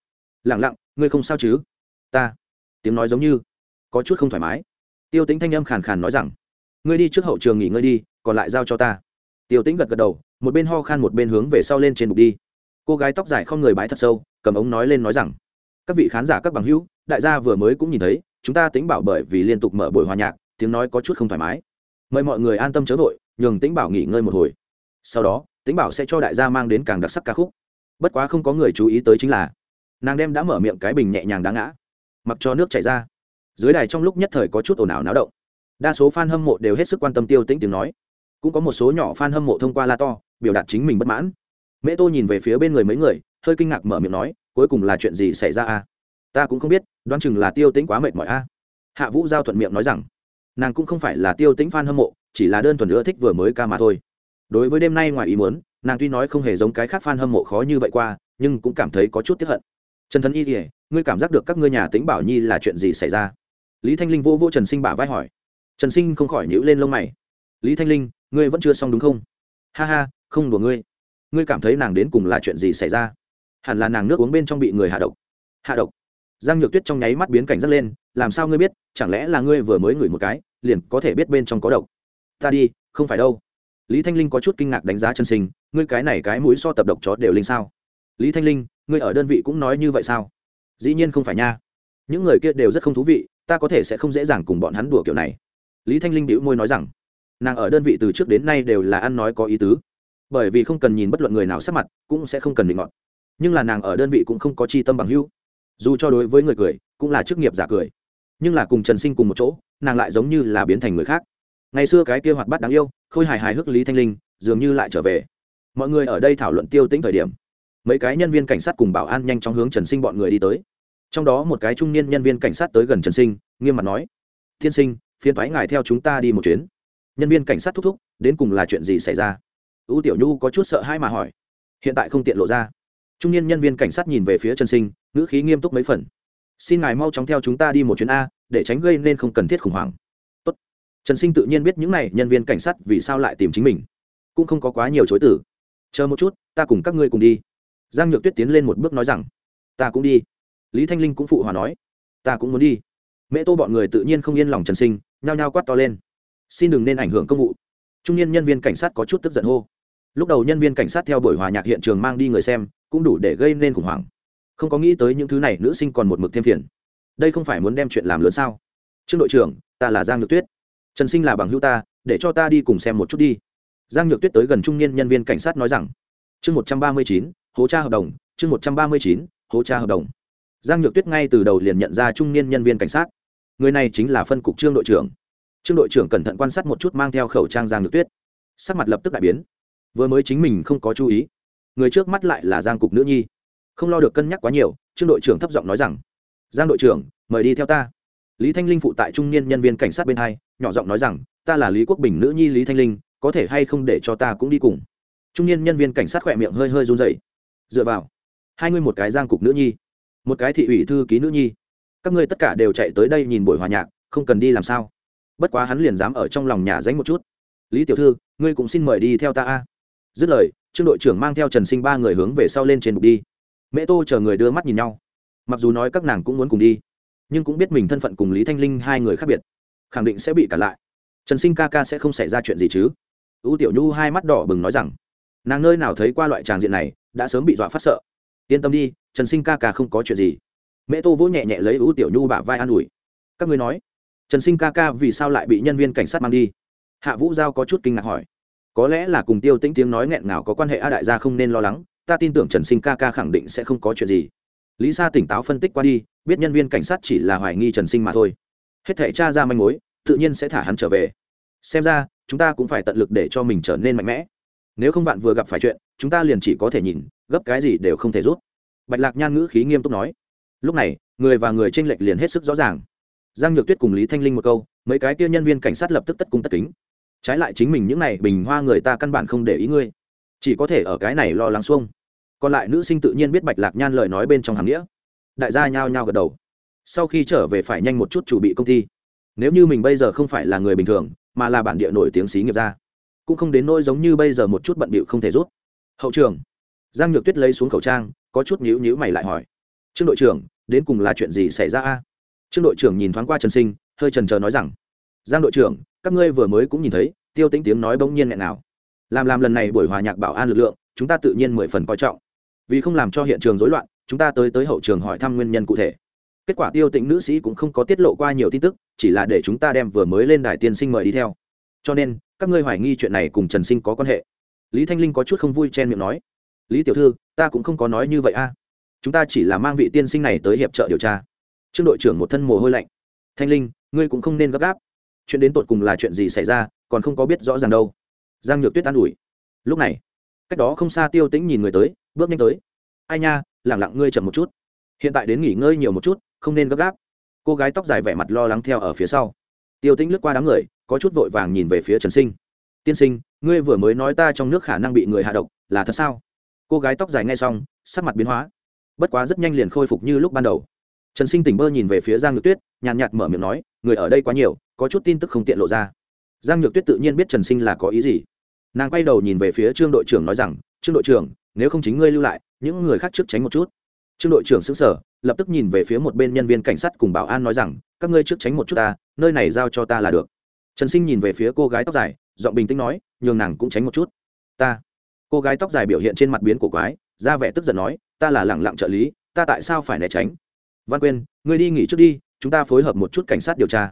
Lẳng lặng, ngươi không sao chứ? Ta. Tiếng nói giống như có chút không thoải mái. Tiêu tĩnh thanh âm khàn khàn nói rằng, ngươi đi trước hậu trường nghỉ ngơi đi, còn lại giao cho ta. Tiêu tĩnh gật gật đầu, một bên ho khan một bên hướng về sau lên trên bục đi. Cô gái tóc dài không người bái thật sâu, cầm ống nói lên nói rằng, các vị khán giả các bằng hữu, đại gia vừa mới cũng nhìn thấy, chúng ta tính bảo bởi vì liên tục mở buổi hòa nhạc, tiếng nói có chút không thoải mái. Mời mọi người an tâm chớ vội, nhường tính bảo nghỉ ngơi một hồi. Sau đó tính bảo sẽ cho đại gia mang đến càng đặc sắc ca khúc bất quá không có người chú ý tới chính là, nàng đem đã mở miệng cái bình nhẹ nhàng đá ngã, mặc cho nước chảy ra. Dưới đài trong lúc nhất thời có chút ồn ào náo động. Đa số f a n hâm mộ đều hết sức quan tâm tiêu tĩnh tiếng nói. Cũng có một số nhỏ f a n hâm mộ thông qua la to, biểu đạt chính mình bất mãn. Mễ tô nhìn về phía bên người mấy người, hơi kinh ngạc mở miệng nói, cuối cùng là chuyện gì xảy ra a? Ta cũng không biết, đoán chừng là tiêu tĩnh quá mệt mỏi a. Hạ vũ giao thuận miệng nói rằng, nàng cũng không phải là tiêu tĩnh f a n hâm mộ, chỉ là đơn thuần nữa thích vừa mới ca mà thôi. Đối với đêm nay ngoài ý muốn nàng tuy nói không hề giống cái khác fan hâm mộ khó như vậy qua, nhưng cũng cảm thấy có chút tiếp hận. Trần thần y thì ngươi cảm giác được các ngươi nhà tính bảo nhi là chuyện gì xảy ra? Lý thanh linh vô vô trần sinh bả vai hỏi. Trần sinh không khỏi nhữ lên lông mày. Lý thanh linh, ngươi vẫn chưa xong đúng không? Ha ha, không đùa ngươi. Ngươi cảm thấy nàng đến cùng là chuyện gì xảy ra? Hẳn là nàng nước uống bên trong bị người hạ độc. Hạ độc. Giang nhược tuyết trong nháy mắt biến cảnh dắt lên, làm sao ngươi biết, chẳng lẽ là ngươi vừa mới ngửi một cái, liền có thể biết bên trong có độc. Ta đi, không phải đâu lý thanh linh có chút kinh ngạc đánh giá chân sinh, ngươi cái này cái mũi so tập độc chó đều linh sao? Lý thanh linh, ngươi ở đơn vị cũng nói như vậy sao? Dĩ nhiên không phải nha. Những người kia đều rất không thú vị, ta có thể sẽ không dễ dàng cùng bọn hắn đùa kiểu này. Lý thanh linh đĩu môi nói rằng, nàng ở đơn vị từ trước đến nay đều là ăn nói có ý tứ. Bởi vì không cần nhìn bất luận người nào sắc mặt, cũng sẽ không cần định ngọn nhưng là nàng ở đơn vị cũng không có chi tâm bằng hữu. Dù cho đối với người cười, cũng là chức nghiệp giả cười. Nhưng là cùng trần sinh cùng một chỗ, nàng lại giống như là biến thành người khác ngày xưa cái kia hoạt bát đáng yêu, khôi hài hài hước lý thanh linh, dường như lại trở về. Mọi người ở đây thảo luận tiêu tĩnh thời điểm, mấy cái nhân viên cảnh sát cùng bảo an nhanh chóng hướng trần sinh bọn người đi tới. Trong đó một cái trung niên nhân viên cảnh sát tới gần trần sinh, nghiêm mặt nói, thiên sinh phiên thoái ngài theo chúng ta đi một chuyến. Nhân viên cảnh sát thúc thúc, đến cùng là chuyện gì xảy ra? U tiểu nhu có chút sợ hãi mà hỏi, hiện tại không tiện lộ ra. Trung niên nhân viên cảnh sát nhìn về phía trần sinh, ngữ khí nghiêm túc mấy phần, xin ngài mau chóng theo chúng ta đi một chuyến a, để tránh gây nên không cần thiết khủng hoảng trần sinh tự nhiên biết những n à y nhân viên cảnh sát vì sao lại tìm chính mình. Cũng không có quá nhiều chối tử chờ một chút, ta cùng các ngươi cùng đi. Giang nhược tuyết tiến lên một bước nói rằng, ta cũng đi. Lý thanh linh cũng phụ hòa nói, ta cũng muốn đi. Mẹ tô bọn người tự nhiên không yên lòng trần sinh, nhao nhao quát to lên, xin đừng nên ảnh hưởng công vụ. Trung niên nhân viên cảnh sát có chút tức giận hô. Lúc đầu nhân viên cảnh sát theo buổi hòa nhạc hiện trường mang đi người xem, cũng đủ để gây nên khủng hoảng. Không có nghĩ tới những thứ này nữ sinh còn một mực thêm phiền. Đây không phải muốn đem chuyện làm lớn sao? Trương đội trưởng, ta là giang nhược tuyết trần sinh là bằng hữu ta, để cho ta đi cùng xem một chút đi. Giang nhược tuyết tới gần trung niên nhân viên cảnh sát nói rằng, chương một trăm ba mươi chín, hố tra hợp đồng, chương một trăm ba mươi chín, hố tra hợp đồng. Giang nhược tuyết ngay từ đầu liền nhận ra trung niên nhân viên cảnh sát. Người này chính là phân cục trương đội trưởng. Trương đội trưởng cẩn thận quan sát một chút mang theo khẩu trang giang nhược tuyết. Sắc mặt lập tức đại biến. Vừa mới chính mình không có chú ý. Người trước mắt lại là giang cục nữ nhi. Không lo được cân nhắc quá nhiều, trương đội trưởng thấp giọng nói rằng, giang đội trưởng, mời đi theo ta. Lý thanh linh phụ tại trung niên nhân viên cảnh sát bên hai nhỏ giọng nói rằng, ta là lý quốc bình nữ nhi lý thanh linh, có thể hay không để cho ta cũng đi cùng? Trung niên nhân viên cảnh sát khỏe miệng hơi hơi run dậy dựa vào, hai ngươi một cái giang cục nữ nhi, một cái thị ủy thư ký nữ nhi, các ngươi tất cả đều chạy tới đây nhìn buổi hòa nhạc, không cần đi làm sao? Bất quá hắn liền dám ở trong lòng nhà dánh một chút. Lý tiểu thư, ngươi cũng xin mời đi theo ta a. Dứt lời, trương đội trưởng mang theo trần sinh ba người hướng về sau lên trên bục đi. Mẹ tô chờ người đưa mắt nhìn nhau. Mặc dù nói các nàng cũng muốn cùng đi, nhưng cũng biết mình thân phận cùng lý thanh linh hai người khác biệt khẳng định sẽ bị cản lại. Trần sinh ca ca sẽ không xảy ra chuyện gì chứ? Ưu tiểu nhu hai mắt đỏ bừng nói rằng, nàng nơi nào thấy qua loại tràng diện này, đã sớm bị dọa phát sợ. Yên tâm đi, trần sinh ca ca không có chuyện gì. Mẹ tô vỗ nhẹ nhẹ lấy ưu tiểu nhu bả vai an ủi. Các ngươi nói, trần sinh ca ca vì sao lại bị nhân viên cảnh sát mang đi? Hạ vũ giao có chút kinh ngạc hỏi. Có lẽ là cùng tiêu tĩnh tiếng nói nghẹn ngào có quan hệ a đại gia không nên lo lắng, ta tin tưởng trần sinh ca ca khẳng định sẽ không có chuyện gì. Lý sa tỉnh táo phân tích qua đi, biết nhân viên cảnh sát chỉ là hoài nghi trần sinh mà thôi hết thể tra ra manh mối, tự nhiên sẽ thả hắn trở về. Xem ra, chúng ta cũng phải tận lực để cho mình trở nên mạnh mẽ. Nếu không bạn vừa gặp phải chuyện, chúng ta liền chỉ có thể nhìn, gấp cái gì đều không thể rút. Bạch lạc nhan ngữ khí nghiêm túc nói. Lúc này, người và người tranh lệch liền hết sức rõ ràng. Giang nhược tuyết cùng lý thanh linh một câu, mấy cái kia nhân viên cảnh sát lập tức tất cung tất kính. Trái lại chính mình những này bình hoa người ta căn bản không để ý ngươi. Chỉ có thể ở cái này lo lắng xuông. Còn lại nữ sinh tự nhiên biết bạch lạc nhan lời nói bên trong hàm nghĩa. Đại gia nhao nhao gật đầu sau khi trở về phải nhanh một chút chủ bị công ty. Nếu như mình bây giờ không phải là người bình thường, mà là bản địa nổi tiếng xí nghiệp ra cũng không đến nỗi giống như bây giờ một chút bận bịu không thể rút. Hậu trường. Giang nhược tuyết lấy xuống khẩu trang, có chút nhíu nhíu mày lại hỏi. Trương đội trưởng, đến cùng là chuyện gì xảy ra a? Trương đội trưởng nhìn thoáng qua trần sinh, hơi trần trờ nói rằng, giang đội trưởng, các ngươi vừa mới cũng nhìn thấy, tiêu tĩnh tiếng nói bỗng nhiên nghẹn nào làm làm lần này buổi hòa nhạc bảo an lực lượng, chúng ta tự nhiên mười phần coi trọng. Vì không làm cho hiện trường rối loạn, chúng ta tới tới hậu trường hỏi thăm nguyên nhân cụ thể kết quả tiêu tĩnh nữ sĩ cũng không có tiết lộ qua nhiều tin tức, chỉ là để chúng ta đem vừa mới lên đài tiên sinh mời đi theo. Cho nên, các ngươi hoài nghi chuyện này cùng trần sinh có quan hệ. Lý thanh linh có chút không vui chen miệng nói. Lý tiểu thư, ta cũng không có nói như vậy a. Chúng ta chỉ là mang vị tiên sinh này tới hiệp trợ điều tra. Trương đội trưởng một thân mồ hôi lạnh. Thanh linh, ngươi cũng không nên gấp gáp. Chuyện đến tột cùng là chuyện gì xảy ra, còn không có biết rõ ràng đâu. Giang nhược tuyết an ủi. Lúc này, cách đó không xa tiêu tĩnh nhìn người tới, bước nhanh tới. Ai nha, lẳng lặng ngươi chậm một chút. Hiện tại đến nghỉ ngơi nhiều một chút không nên gấp gáp. Cô gái tóc dài vẻ mặt lo lắng theo ở phía sau. Tiêu tĩnh lướt qua đám người, có chút vội vàng nhìn về phía trần sinh. Tiên sinh, ngươi vừa mới nói ta trong nước khả năng bị người hạ độc, là thật sao? Cô gái tóc dài nghe xong, sắc mặt biến hóa. Bất quá rất nhanh liền khôi phục như lúc ban đầu. Trần sinh tỉnh bơ nhìn về phía giang nhược tuyết, nhàn nhạt mở miệng nói, người ở đây quá nhiều, có chút tin tức không tiện lộ ra. Giang nhược tuyết tự nhiên biết trần sinh là có ý gì. Nàng quay đầu nhìn về phía trương đội trưởng nói rằng, trương đội trưởng, nếu không chính ngươi lưu lại, những người khác trước tránh một chút trương đội trưởng xứng sở lập tức nhìn về phía một bên nhân viên cảnh sát cùng bảo an nói rằng, các ngươi trước tránh một chút ta, nơi này giao cho ta là được. Trần sinh nhìn về phía cô gái tóc dài, giọng bình tĩnh nói, nhường nàng cũng tránh một chút. Ta. Cô gái tóc dài biểu hiện trên mặt biến của quái, ra vẻ tức giận nói, ta là lẳng lặng trợ lý, ta tại sao phải né tránh? Văn quyên, ngươi đi nghỉ trước đi, chúng ta phối hợp một chút cảnh sát điều tra.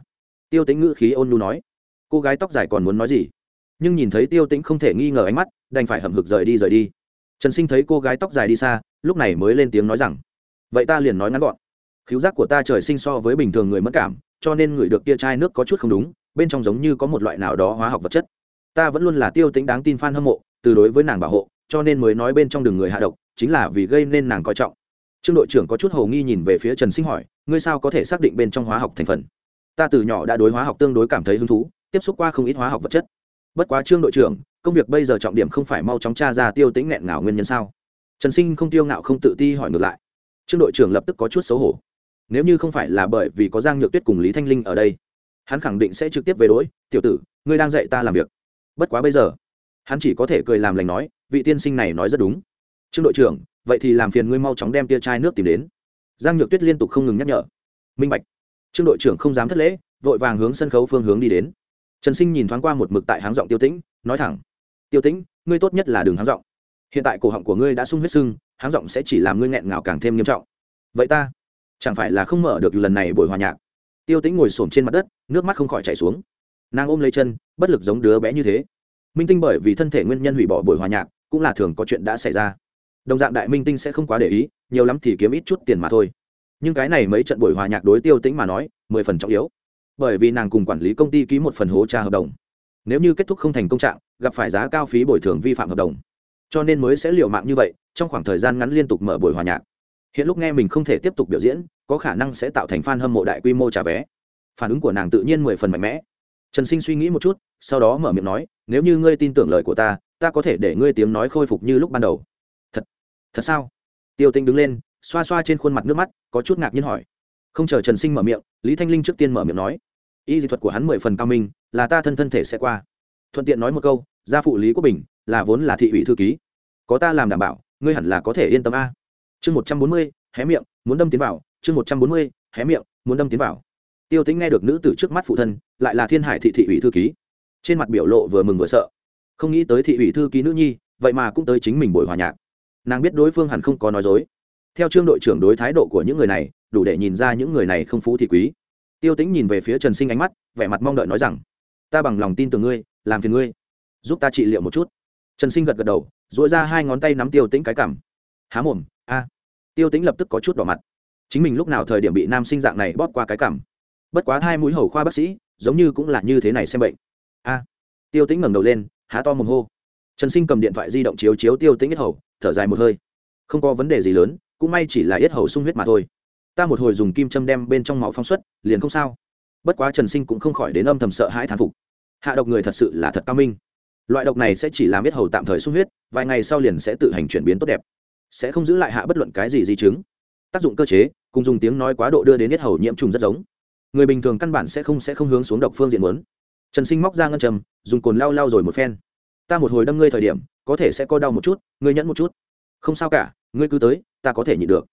Tiêu tính ngữ khí ôn nu nói. Cô gái tóc dài còn muốn nói gì? Nhưng nhìn thấy tiêu tĩnh không thể nghi ngờ ánh mắt, đành phải hậm hực rời đi rời đi trần sinh thấy cô gái tóc dài đi xa, lúc này mới lên tiếng nói rằng, vậy ta liền nói ngắn gọn khiếu giác của ta trời sinh so với bình thường người mất cảm, cho nên người được kia chai nước có chút không đúng, bên trong giống như có một loại nào đó hóa học vật chất. Ta vẫn luôn là tiêu tính đáng tin f a n hâm mộ, từ đối với nàng bảo hộ, cho nên mới nói bên trong đường người hạ độc, chính là vì gây nên nàng coi trọng. Trương đội trưởng có chút hầu nghi nhìn về phía trần sinh hỏi, ngươi sao có thể xác định bên trong hóa học thành phần? Ta từ nhỏ đã đối hóa học tương đối cảm thấy hứng thú, tiếp xúc qua không ít hóa học vật chất bất quá trương đội trưởng, công việc bây giờ trọng điểm không phải mau chóng tra ra tiêu tính nghẹn ngào nguyên nhân sao? Trần sinh không tiêu ngạo không tự ti hỏi ngược lại. Trương đội trưởng lập tức có chút xấu hổ. Nếu như không phải là bởi vì có giang nhược tuyết cùng lý thanh linh ở đây, hắn khẳng định sẽ trực tiếp về đỗi tiểu tử, ngươi đang dạy ta làm việc. Bất quá bây giờ, hắn chỉ có thể cười làm lành nói, vị tiên sinh này nói rất đúng. Trương đội trưởng, vậy thì làm phiền ngươi mau chóng đem tia chai nước tìm đến. Giang nhược tuyết liên tục không ngừng nhắc nhở. Minh bạch. Trương đội trưởng không dám thất lễ, vội vàng hướng sân khấu phương hướng đi đến trần sinh nhìn thoáng qua một mực tại háng giọng tiêu tĩnh, nói thẳng, tiêu tĩnh, ngươi tốt nhất là đường háng giọng. Hiện tại cổ họng của ngươi đã sung huyết sưng, háng giọng sẽ chỉ làm ngươi nghẹn ngào càng thêm nghiêm trọng. Vậy ta? Chẳng phải là không mở được lần này buổi hòa nhạc? Tiêu tĩnh ngồi xổm trên mặt đất, nước mắt không khỏi chảy xuống. Nàng ôm lấy chân, bất lực giống đứa bé như thế. Minh tinh bởi vì thân thể nguyên nhân hủy bỏ buổi hòa nhạc, cũng là thường có chuyện đã xảy ra. Đồng dạng đại minh tinh sẽ không quá để ý, nhiều lắm thì kiếm ít chút tiền mà thôi. Nhưng cái này mấy trận buổi hòa nhạc đối tiêu tĩnh mà nói, mười phần trọng yếu bởi vì nàng cùng quản lý công ty ký một phần hố tra hợp đồng. Nếu như kết thúc không thành công trạng, gặp phải giá cao phí bồi thường vi phạm hợp đồng. Cho nên mới sẽ liều mạng như vậy, trong khoảng thời gian ngắn liên tục mở buổi hòa nhạc. Hiện lúc nghe mình không thể tiếp tục biểu diễn, có khả năng sẽ tạo thành f a n hâm mộ đại quy mô trả vé. Phản ứng của nàng tự nhiên mười phần mạnh mẽ. Trần sinh suy nghĩ một chút, sau đó mở miệng nói, nếu như ngươi tin tưởng lời của ta ta có thể để ngươi tiếng nói khôi phục như lúc ban đầu. Thật thật sao? Tiêu tinh đứng lên, xoa xoa trên khuôn mặt nước mắt, có chút ngạc nhiên hỏi. Không chờ trần sinh mở miệng, lý thanh linh trước tiên mở miệng nói y dị thuật của hắn mười phần cao minh, là ta thân thân thể sẽ qua. Thuận tiện nói một câu, gia phụ lý quốc bình là vốn là thị ủy thư ký. Có ta làm đảm bảo, ngươi hẳn là có thể yên tâm a. Chương một trăm bốn mươi, hé miệng, muốn đâm tiến vào. Chương một trăm bốn mươi, hé miệng, muốn đâm tiến vào. Tiêu tính nghe được nữ tử trước mắt phụ thân, lại là thiên hải thị thị ủy thư ký. Trên mặt biểu lộ vừa mừng vừa sợ. Không nghĩ tới thị ủy thư ký nữ nhi, vậy mà cũng tới chính mình buổi hòa nhạc. Nàng biết đối phương hẳn không có nói dối. Theo trương đội trưởng đối thái độ của những người này, đủ để nhìn ra những người này không phú thị quý tiêu Tĩnh nhìn về phía trần sinh ánh mắt, vẻ mặt mong đợi nói rằng, ta bằng lòng tin tưởng ngươi, làm phiền ngươi, giúp ta trị liệu một chút. Trần sinh gật gật đầu dội ra hai ngón tay nắm tiêu tĩnh cái cảm. Há mồm, a. Tiêu tĩnh lập tức có chút đỏ mặt. Chính mình lúc nào thời điểm bị nam sinh dạng này bóp qua cái cảm. Bất quá hai mũi hầu khoa bác sĩ, giống như cũng là như thế này xem bệnh. A. Tiêu tĩnh ngẩng đầu lên, há to mồm hô. Trần sinh cầm điện thoại di động chiếu chiếu tiêu tĩnh yết hầu, thở dài một hơi. Không có vấn đề gì lớn, cũng may chỉ là yết hầu sung huyết mà thôi ta một hồi dùng kim châm đem bên trong máu phóng xuất, liền không sao. Bất quá trần sinh cũng không khỏi đến âm thầm sợ hãi thán phục. Hạ độc người thật sự là thật cao minh. Loại độc này sẽ chỉ làm biết hầu tạm thời sung huyết, vài ngày sau liền sẽ tự hành chuyển biến tốt đẹp. Sẽ không giữ lại hạ bất luận cái gì di chứng. Tác dụng cơ chế, cùng dùng tiếng nói quá độ đưa đến yết hầu nhiễm trùng rất giống. Người bình thường căn bản sẽ không sẽ không hướng xuống độc phương diện muốn. Trần sinh móc ra ngân trầm dùng cồn lau lau rồi một phen. Ta một hồi đâm ngươi thời điểm, có thể sẽ co đau một chút, ngươi nhẫn một chút. Không sao cả, ngươi cứ tới, ta có thể nhịn được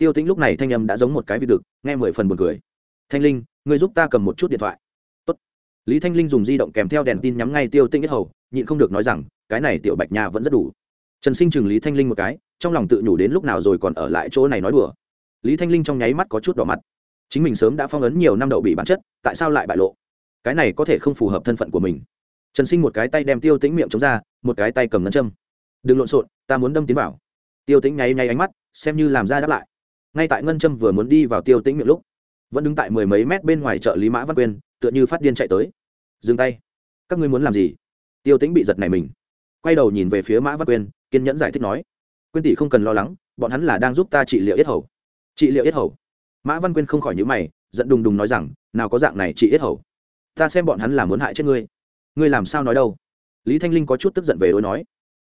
tiêu tĩnh lúc này thanh âm đã giống một cái vị đực, nghe mười phần buồn cười. Thanh linh, ngươi giúp ta cầm một chút điện thoại. Tốt. lý thanh linh dùng di động kèm theo đèn tin nhắm ngay tiêu tĩnh nhất hầu, nhịn không được nói rằng, cái này tiểu bạch nha vẫn rất đủ. Trần sinh chừng lý thanh linh một cái, trong lòng tự nhủ đến lúc nào rồi còn ở lại chỗ này nói đùa. Lý thanh linh trong nháy mắt có chút đỏ mặt. Chính mình sớm đã phong ấn nhiều năm đậu bị bản chất, tại sao lại bại lộ? Cái này có thể không phù hợp thân phận của mình. Trần sinh một cái tay đem tiêu tĩnh miệng chống ra, một cái tay cầm ngân châm. Đừng lộn xộn, ta muốn đâm tiến vào. Tiêu tĩnh nháy nháy ánh mắt, xem như làm ra đáp lại ngay tại ngân châm vừa muốn đi vào tiêu tĩnh miệng lúc, vẫn đứng tại mười mấy mét bên ngoài chợ lý mã văn quyên, tựa như phát điên chạy tới. Dừng tay, các ngươi muốn làm gì? Tiêu tĩnh bị giật này mình, quay đầu nhìn về phía mã văn quyên, kiên nhẫn giải thích nói, quyên tỷ không cần lo lắng, bọn hắn là đang giúp ta trị liệu yết hầu. Trị liệu yết hầu? Mã văn quyên không khỏi nhíu mày, giận đùng đùng nói rằng, nào có dạng này trị yết hầu? Ta xem bọn hắn là muốn hại chết ngươi. Ngươi làm sao nói đâu? Lý thanh linh có chút tức giận về đối nói,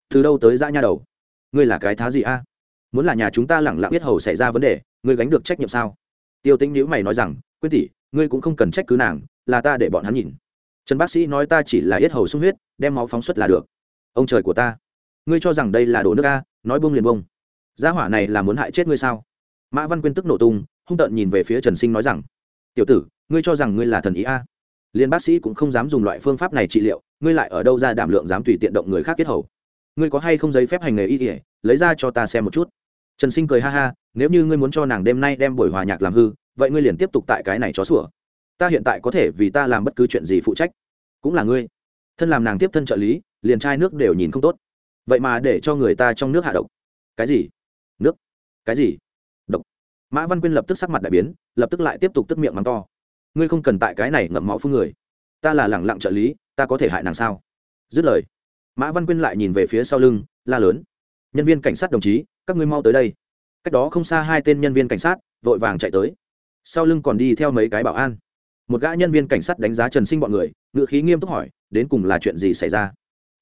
từ đâu tới dã nha đầu? Ngươi là cái thá gì a? Muốn là nhà chúng ta lẳng lặng biết hầu xảy ra vấn đề, ngươi gánh được trách nhiệm sao? Tiêu tĩnh nhữ mày nói rằng, quyết tỷ, ngươi cũng không cần trách cứ nàng, là ta để bọn hắn nhìn. Trần bác sĩ nói ta chỉ là yết hầu sung huyết, đem máu phóng xuất là được. Ông trời của ta, ngươi cho rằng đây là đồ nước a, nói bông liền bông. Gia hỏa này là muốn hại chết ngươi sao? Mã văn quyên tức nổ tung, hung tợn nhìn về phía trần sinh nói rằng, tiểu tử, ngươi cho rằng ngươi là thần ý a? Liền bác sĩ cũng không dám dùng loại phương pháp này trị liệu, ngươi lại ở đâu ra đảm lượng dám tùy tiện động người khác kết hầu? Ngươi có hay không giấy phép hành nghề y ỉa lấy ra cho ta xem một chút trần sinh cười ha ha, nếu như ngươi muốn cho nàng đêm nay đem buổi hòa nhạc làm hư, vậy ngươi liền tiếp tục tại cái này chó sủa. Ta hiện tại có thể vì ta làm bất cứ chuyện gì phụ trách, cũng là ngươi. Thân làm nàng tiếp thân trợ lý, liền chai nước đều nhìn không tốt. Vậy mà để cho người ta trong nước hạ độc. Cái gì? Nước. Cái gì? Độc. Mã văn quyên lập tức sắc mặt đại biến, lập tức lại tiếp tục tức miệng mắng to. Ngươi không cần tại cái này ngậm máu phương người. Ta là lẳng lặng trợ lý, ta có thể hại nàng sao? Dứt lời, mã văn quyên lại nhìn về phía sau lưng, la lớn. Nhân viên cảnh sát đồng chí các ngươi mau tới đây. Cách đó không xa hai tên nhân viên cảnh sát, vội vàng chạy tới. Sau lưng còn đi theo mấy cái bảo an. Một gã nhân viên cảnh sát đánh giá trần sinh bọn người ngựa khí nghiêm túc hỏi, đến cùng là chuyện gì xảy ra?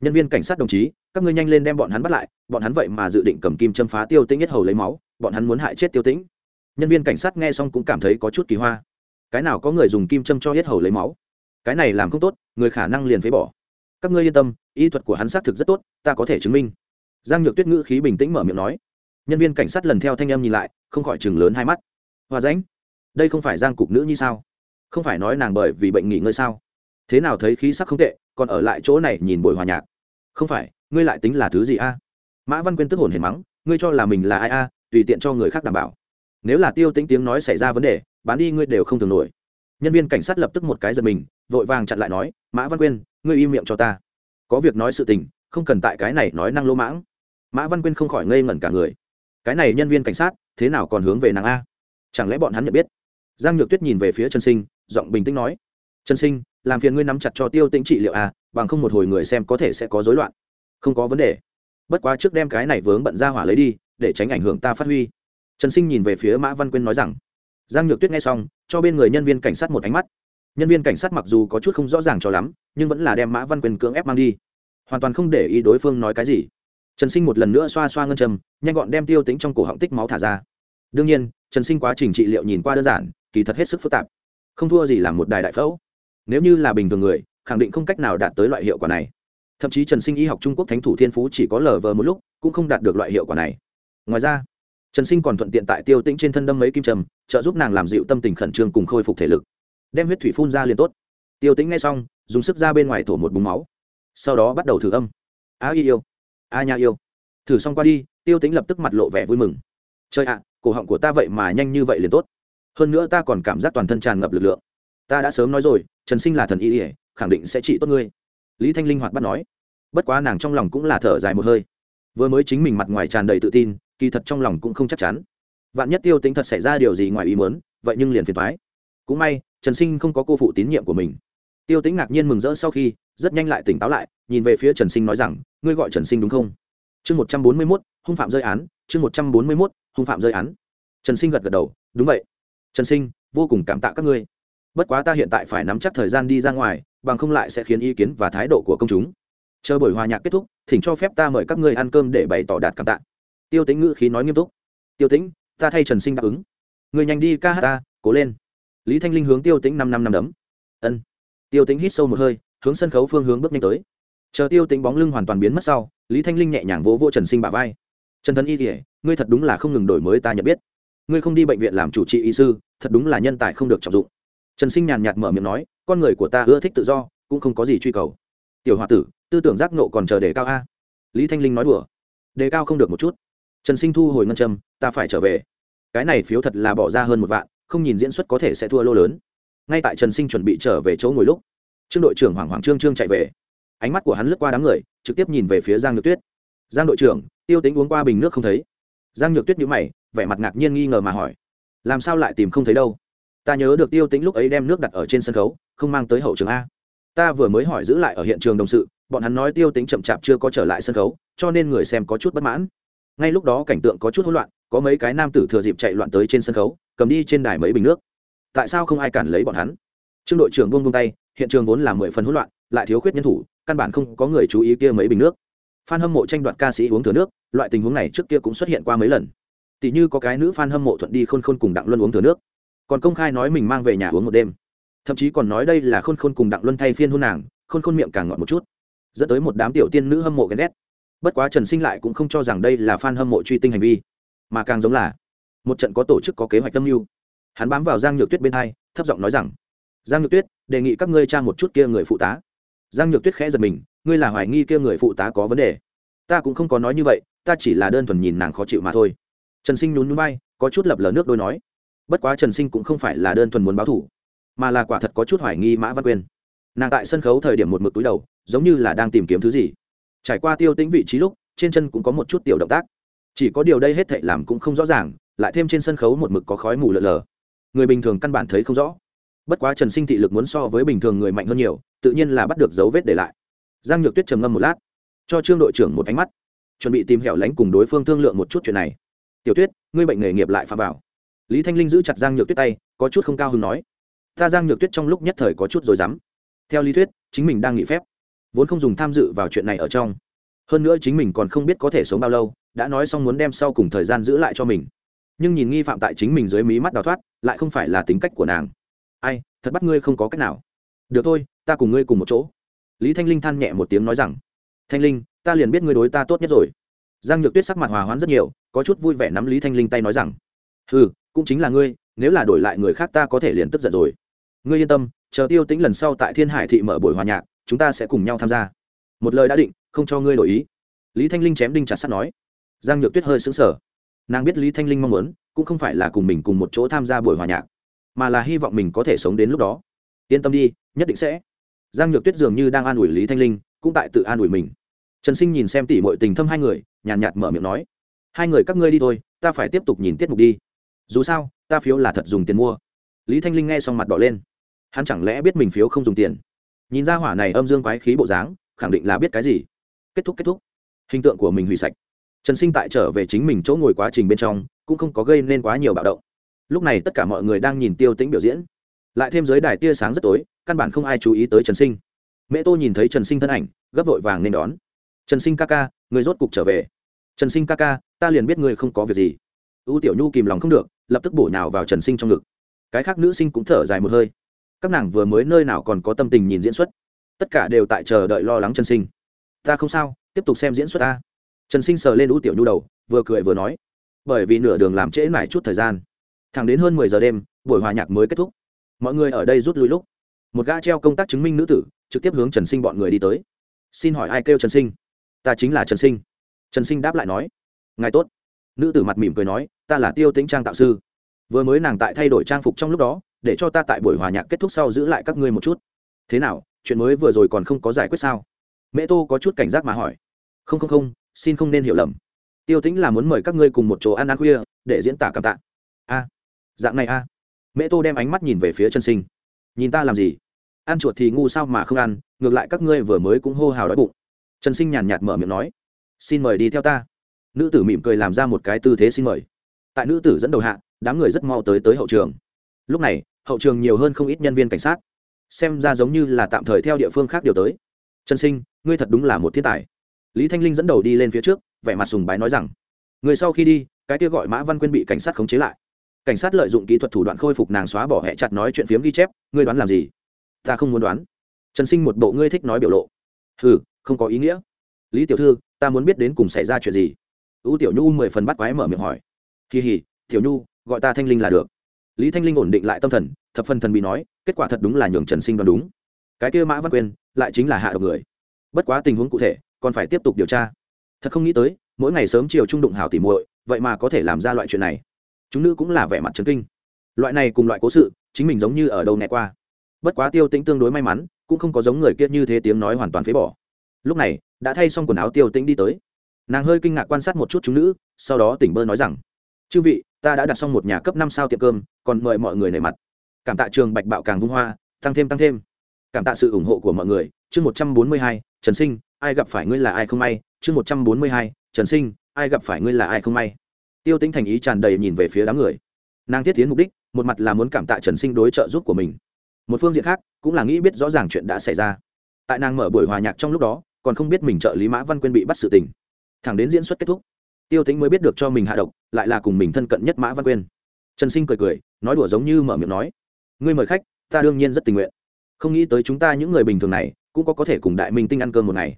Nhân viên cảnh sát đồng chí, các ngươi nhanh lên đem bọn hắn bắt lại, bọn hắn vậy mà dự định cầm kim châm phá tiêu tĩnh nhất hầu lấy máu, bọn hắn muốn hại chết tiêu tĩnh. Nhân viên cảnh sát nghe xong cũng cảm thấy có chút kỳ hoa. Cái nào có người dùng kim châm cho hết hầu lấy máu? Cái này làm không tốt, người khả năng liền phế bỏ. Các ngươi yên tâm, y thuật của hắn xác thực rất tốt, ta có thể chứng minh. Giang nhược tuyết ngữ khí bình tĩnh mở miệng nói nhân viên cảnh sát lần theo thanh em nhìn lại, không khỏi chừng lớn hai mắt. Hòa ránh đây không phải giang cục nữ như sao? Không phải nói nàng bởi vì bệnh nghỉ ngơi sao? Thế nào thấy khí sắc không tệ, còn ở lại chỗ này nhìn buổi hòa nhạc? Không phải, ngươi lại tính là thứ gì a? Mã văn quyên tức hồn hề mắng, ngươi cho là mình là ai a, tùy tiện cho người khác đảm bảo. Nếu là tiêu tính tiếng nói xảy ra vấn đề, bán đi ngươi đều không thường nổi. Nhân viên cảnh sát lập tức một cái giật mình, vội vàng chặn lại nói, mã văn quyên, ngươi im miệng cho ta. Có việc nói sự tình, không cần tại cái này nói năng lỗ mãng. Mã văn quyên không khỏi ngây ngẩn cả người cái này nhân viên cảnh sát, thế nào còn hướng về nàng a? Chẳng lẽ bọn hắn nhận biết? Giang nhược tuyết nhìn về phía trần sinh, giọng bình tĩnh nói, trần sinh, làm phiền ngươi nắm chặt cho tiêu tĩnh trị liệu a, bằng không một hồi người xem có thể sẽ có rối loạn. Không có vấn đề. Bất quá trước đem cái này vướng bận ra hỏa lấy đi, để tránh ảnh hưởng ta phát huy. Trần sinh nhìn về phía mã văn quyên nói rằng, giang nhược tuyết nghe xong, cho bên người nhân viên cảnh sát một ánh mắt. Nhân viên cảnh sát mặc dù có chút không rõ ràng cho lắm, nhưng vẫn là đem mã văn quyên cưỡng ép mang đi. Hoàn toàn không để ý đối phương nói cái gì trần sinh một lần nữa xoa xoa ngân châm, nhanh gọn đem tiêu tính trong cổ họng tích máu thả ra. Đương nhiên, trần sinh quá trình trị liệu nhìn qua đơn giản, kỳ thật hết sức phức tạp. Không thua gì là một đài đại phẫu. Nếu như là bình thường người, khẳng định không cách nào đạt tới loại hiệu quả này. Thậm chí trần sinh y học trung quốc thánh thủ thiên phú chỉ có lờ vờ một lúc, cũng không đạt được loại hiệu quả này. Ngoài ra, trần sinh còn thuận tiện tại tiêu tĩnh trên thân đâm mấy kim trầm trợ giúp nàng làm dịu tâm tình khẩn trương cùng khôi phục thể lực. Đem huyết thủy phun ra liền tốt. Tiêu tĩnh ngay xong, dùng sức ra bên ngoài thổ một búng máu. Sau đó bắt đầu thử âm. A y yêu a nha yêu. Thử xong qua đi, tiêu tĩnh lập tức mặt lộ vẻ vui mừng. Trời ạ, cổ họng của ta vậy mà nhanh như vậy liền tốt. Hơn nữa ta còn cảm giác toàn thân tràn ngập lực lượng. Ta đã sớm nói rồi, trần sinh là thần y ỉa khẳng định sẽ trị tốt ngươi. Lý thanh linh hoạt bắt nói. Bất quá nàng trong lòng cũng là thở dài một hơi. Vừa mới chính mình mặt ngoài tràn đầy tự tin, kỳ thật trong lòng cũng không chắc chắn. Vạn nhất tiêu tính thật xảy ra điều gì ngoài ý muốn, vậy nhưng liền phiền thoái cũng may, trần sinh không có cô phụ tín nhiệm của mình tiêu Tĩnh ngạc nhiên mừng rỡ sau khi, rất nhanh lại tỉnh táo lại, nhìn về phía trần sinh nói rằng, ngươi gọi trần sinh đúng không? Chương một trăm bốn mươi mốt, hung phạm rơi án, chương một trăm bốn mươi mốt, hung phạm rơi án. Trần sinh gật gật đầu, đúng vậy. Trần sinh, vô cùng cảm tạ các ngươi. Bất quá ta hiện tại phải nắm chắc thời gian đi ra ngoài, bằng không lại sẽ khiến ý kiến và thái độ của công chúng. Chờ buổi hòa nhạc kết thúc, thỉnh cho phép ta mời các ngươi ăn cơm để bày tỏ đạt cảm tạ. Tiêu tính ngữ khí nói nghiêm túc. Tiêu tính ta thay trần sinh đáp ứng. Người nhanh đi ca hát ta, cố lên. Lý thanh linh hướng tiêu tính năm năm năm đấm. Ân tiêu tính hít sâu một hơi, hướng sân khấu phương hướng bước nhanh tới. Chờ tiêu tính bóng lưng hoàn toàn biến mất sau, lý thanh linh nhẹ nhàng vỗ vỗ trần sinh bả vai. Trần thần y kỉa ngươi thật đúng là không ngừng đổi mới ta nhận biết. Ngươi không đi bệnh viện làm chủ trị y sư, thật đúng là nhân tài không được trọng dụng. Trần sinh nhàn nhạt mở miệng nói, con người của ta ưa thích tự do, cũng không có gì truy cầu. Tiểu h o a tử, tư tưởng giác nộ còn chờ đề cao a. Lý thanh linh nói đùa. Đề cao không được một chút. Trần sinh thu hồi ngân châm, ta phải trở về. Cái này phiếu thật là bỏ ra hơn một vạn, không nhìn diễn xuất có thể sẽ thua lô lớn ngay tại trần sinh chuẩn bị trở về chỗ ngồi lúc, trương đội trưởng hoảng hoảng trương trương chạy về. Ánh mắt của hắn lướt qua đám người, trực tiếp nhìn về phía giang nhược tuyết. Giang đội trưởng, tiêu tính uống qua bình nước không thấy? Giang nhược tuyết nhữ mày, vẻ mặt ngạc nhiên nghi ngờ mà hỏi. Làm sao lại tìm không thấy đâu? Ta nhớ được tiêu tính lúc ấy đem nước đặt ở trên sân khấu, không mang tới hậu trường a. Ta vừa mới hỏi giữ lại ở hiện trường đồng sự, bọn hắn nói tiêu tính chậm chạp chưa có trở lại sân khấu, cho nên người xem có chút bất mãn. Ngay lúc đó cảnh tượng có chút hỗn loạn, có mấy cái nam tử thừa dịp chạy loạn tới trên sân khấu, cầm đi trên đài mấy bình nước tại sao không ai cản lấy bọn hắn? Trương đội trưởng buông buông tay, hiện trường vốn là mười phần hỗn loạn, lại thiếu khuyết nhân thủ, căn bản không có người chú ý kia mấy bình nước. Phan hâm mộ tranh đoạt ca sĩ uống thừa nước, loại tình huống này trước kia cũng xuất hiện qua mấy lần. Tỷ như có cái nữ fan hâm mộ thuận đi khôn khôn cùng đặng luân uống thừa nước. Còn công khai nói mình mang về nhà uống một đêm. Thậm chí còn nói đây là khôn khôn cùng đặng luân thay phiên hôn nàng, khôn khôn miệng càng ngọt một chút. Dẫn tới một đám tiểu tiên nữ hâm mộ ghen ghét. Bất quá trần sinh lại cũng không cho rằng đây là f a n hâm mộ truy tinh hành vi, mà càng giống là một trận có tổ chức có kế hoạch tâm mưu hắn bám vào giang nhược tuyết bên hai, thấp giọng nói rằng, giang nhược tuyết, đề nghị các ngươi tra một chút kia người phụ tá. Giang nhược tuyết khẽ giật mình, ngươi là hoài nghi kia người phụ tá có vấn đề? Ta cũng không có nói như vậy, ta chỉ là đơn thuần nhìn nàng khó chịu mà thôi. Trần sinh nhún núi bay có chút lập lờ nước đôi nói, bất quá trần sinh cũng không phải là đơn thuần muốn báo thủ mà là quả thật có chút hoài nghi mã văn quyên. Nàng tại sân khấu thời điểm một mực túi đầu, giống như là đang tìm kiếm thứ gì. Trải qua tiêu tĩnh vị trí lúc, trên chân cũng có một chút tiểu động tác. Chỉ có điều đây hết thệ làm cũng không rõ ràng, lại thêm trên sân khấu một mực có khói mù lợn lờ người bình thường căn bản thấy không rõ. Bất quá trần sinh thị lực muốn so với bình thường người mạnh hơn nhiều, tự nhiên là bắt được dấu vết để lại. Giang nhược tuyết trầm ngâm một lát, cho trương đội trưởng một ánh mắt, chuẩn bị tìm hẻo lánh cùng đối phương thương lượng một chút chuyện này. Tiểu tuyết, ngươi bệnh nghề nghiệp lại phạm vào. Lý thanh linh giữ chặt giang nhược tuyết tay, có chút không cao hứng nói, ta giang nhược tuyết trong lúc nhất thời có chút rồi dám theo lý thuyết, chính mình đang nghỉ phép, vốn không dùng tham dự vào chuyện này ở trong. Hơn nữa chính mình còn không biết có thể sống bao lâu, đã nói xong muốn đem sau cùng thời gian giữ lại cho mình nhưng nhìn nghi phạm tại chính mình dưới mí mắt đào thoát, lại không phải là tính cách của nàng. Ai, thật bắt ngươi không có cách nào. Được thôi, ta cùng ngươi cùng một chỗ. Lý thanh linh than nhẹ một tiếng nói rằng, thanh linh, ta liền biết ngươi đối ta tốt nhất rồi. Giang nhược tuyết sắc mặt hòa hoãn rất nhiều, có chút vui vẻ nắm lý thanh linh tay nói rằng ừ cũng chính là ngươi, nếu là đổi lại người khác ta có thể liền tức giận rồi. Ngươi yên tâm, chờ tiêu tính lần sau tại thiên hải thị mở buổi hòa nhạc, chúng ta sẽ cùng nhau tham gia. Một lời đã định, không cho ngươi đổi ý. Lý thanh linh chém đinh chặt sắt nói. Giang nhược tuyết hơi xứng sở nàng biết lý thanh linh mong muốn, cũng không phải là cùng mình cùng một chỗ tham gia buổi hòa nhạc, mà là hy vọng mình có thể sống đến lúc đó. Yên tâm đi, nhất định sẽ. Giang nhược tuyết dường như đang an ủi lý thanh linh, cũng tại tự an ủi mình. Trần sinh nhìn xem tỉ mọi tình thâm hai người, nhàn nhạt mở miệng nói, hai người các ngươi đi thôi, ta phải tiếp tục nhìn tiết mục đi. Dù sao, ta phiếu là thật dùng tiền mua. Lý thanh linh nghe xong mặt đỏ lên. Hắn chẳng lẽ biết mình phiếu không dùng tiền? Nhìn ra hỏa này âm dương quái khí bộ dáng, khẳng định là biết cái gì. Kết thúc kết thúc. Hình tượng của mình hủy sạch trần sinh tại trở về chính mình chỗ ngồi quá trình bên trong, cũng không có gây nên quá nhiều bạo động. Lúc này tất cả mọi người đang nhìn tiêu tĩnh biểu diễn. Lại thêm giới đài tia sáng rất tối, căn bản không ai chú ý tới trần sinh. Mẹ tô nhìn thấy trần sinh thân ảnh, gấp vội vàng nên đón. Trần sinh ca ca, người rốt cục trở về. Trần sinh ca ca, ta liền biết người không có việc gì. Ưu tiểu nhu kìm lòng không được, lập tức bổ nhào vào trần sinh trong ngực. Cái khác nữ sinh cũng thở dài một hơi. Các nàng vừa mới nơi nào còn có tâm tình nhìn diễn xuất? Tất cả đều tại chờ đợi lo lắng trần sinh. Ta không sao, tiếp tục xem diễn xuất ta trần sinh sờ lên u tiểu nhu đầu, vừa cười vừa nói, bởi vì nửa đường làm trễ mãi chút thời gian. Thẳng đến hơn mười giờ đêm, buổi hòa nhạc mới kết thúc. Mọi người ở đây rút lui lúc, một gã treo công tác chứng minh nữ tử trực tiếp hướng trần sinh bọn người đi tới. Xin hỏi ai kêu trần sinh? Ta chính là trần sinh. Trần sinh đáp lại nói, ngài tốt. Nữ tử mặt mỉm cười nói, ta là tiêu tĩnh trang tạo sư. Vừa mới nàng tại thay đổi trang phục trong lúc đó, để cho ta tại buổi hòa nhạc kết thúc sau giữ lại các ngươi một chút. Thế nào, chuyện mới vừa rồi còn không có giải quyết sao? Mẹ tô có chút cảnh giác mà hỏi. Không không không xin không nên hiểu lầm. Tiêu tĩnh là muốn mời các ngươi cùng một chỗ ăn ăn khuya, để diễn tả cảm tạ. A, dạng này a. Mẹ tô đem ánh mắt nhìn về phía chân sinh. Nhìn ta làm gì? Ăn chuột thì ngu sao mà không ăn, ngược lại các ngươi vừa mới cũng hô hào đói bụng. Trần sinh nhàn nhạt mở miệng nói. Xin mời đi theo ta. Nữ tử mỉm cười làm ra một cái tư thế xin mời. Tại nữ tử dẫn đầu hạ, đám người rất mau tới tới hậu trường. Lúc này, hậu trường nhiều hơn không ít nhân viên cảnh sát. Xem ra giống như là tạm thời theo địa phương khác điều tới. Trần sinh, ngươi thật đúng là một thiên tài lý thanh linh dẫn đầu đi lên phía trước, vẻ mặt sùng bái nói rằng, người sau khi đi, cái kia gọi mã văn quyên bị cảnh sát khống chế lại. Cảnh sát lợi dụng kỹ thuật thủ đoạn khôi phục nàng xóa bỏ hẹ chặt nói chuyện phiếm ghi chép, ngươi đoán làm gì? Ta không muốn đoán. Trần sinh một bộ ngươi thích nói biểu lộ. Ừ không có ý nghĩa. Lý tiểu thư, ta muốn biết đến cùng xảy ra chuyện gì? Ưu tiểu nhu mười phần bắt quái mở miệng hỏi. Kỳ hỉ tiểu nhu, gọi ta thanh linh là được. Lý thanh linh ổn định lại tâm thần, thập phần thần bị nói, kết quả thật đúng là nhường trần sinh đoán đúng. Cái kia mã văn quyên lại chính là hạ độc người. Bất quá tình huống cụ thể còn phải tiếp tục điều tra. Thật không nghĩ tới, mỗi ngày sớm chiều trung đụng hảo tỉ muội, vậy mà có thể làm ra loại chuyện này. Chúng nữ cũng là vẻ mặt trấn kinh. Loại này cùng loại cố sự, chính mình giống như ở đâu nghe qua. Bất quá tiêu tĩnh tương đối may mắn, cũng không có giống người kia như thế tiếng nói hoàn toàn phế bỏ. Lúc này, đã thay xong quần áo tiêu tĩnh đi tới. Nàng hơi kinh ngạc quan sát một chút chúng nữ, sau đó tỉnh bơ nói rằng, chư vị, ta đã đặt xong một nhà cấp năm sao tiệm cơm, còn mời mọi người nể mặt. Cảm tạ trường bạch bạo càng vung hoa, tăng thêm tăng thêm cảm tạ sự ủng hộ của mọi người. Chương một trăm bốn mươi hai, trần sinh, ai gặp phải ngươi là ai không may? Chương một trăm bốn mươi hai, trần sinh, ai gặp phải ngươi là ai không may? Tiêu tính thành ý tràn đầy nhìn về phía đám người. Nàng thiết tiến mục đích, một mặt là muốn cảm tạ trần sinh đối trợ giúp của mình. Một phương diện khác, cũng là nghĩ biết rõ ràng chuyện đã xảy ra. Tại nàng mở buổi hòa nhạc trong lúc đó, còn không biết mình trợ lý mã văn quyên bị bắt sự tình. Thẳng đến diễn xuất kết thúc, tiêu tính mới biết được cho mình hạ độc, lại là cùng mình thân cận nhất mã văn quyên. Trần sinh cười cười, nói đùa giống như mở miệng nói, ngươi mời khách, ta đương nhiên rất tình nguyện không nghĩ tới chúng ta những người bình thường này, cũng có có thể cùng đại minh tinh ăn cơm một ngày.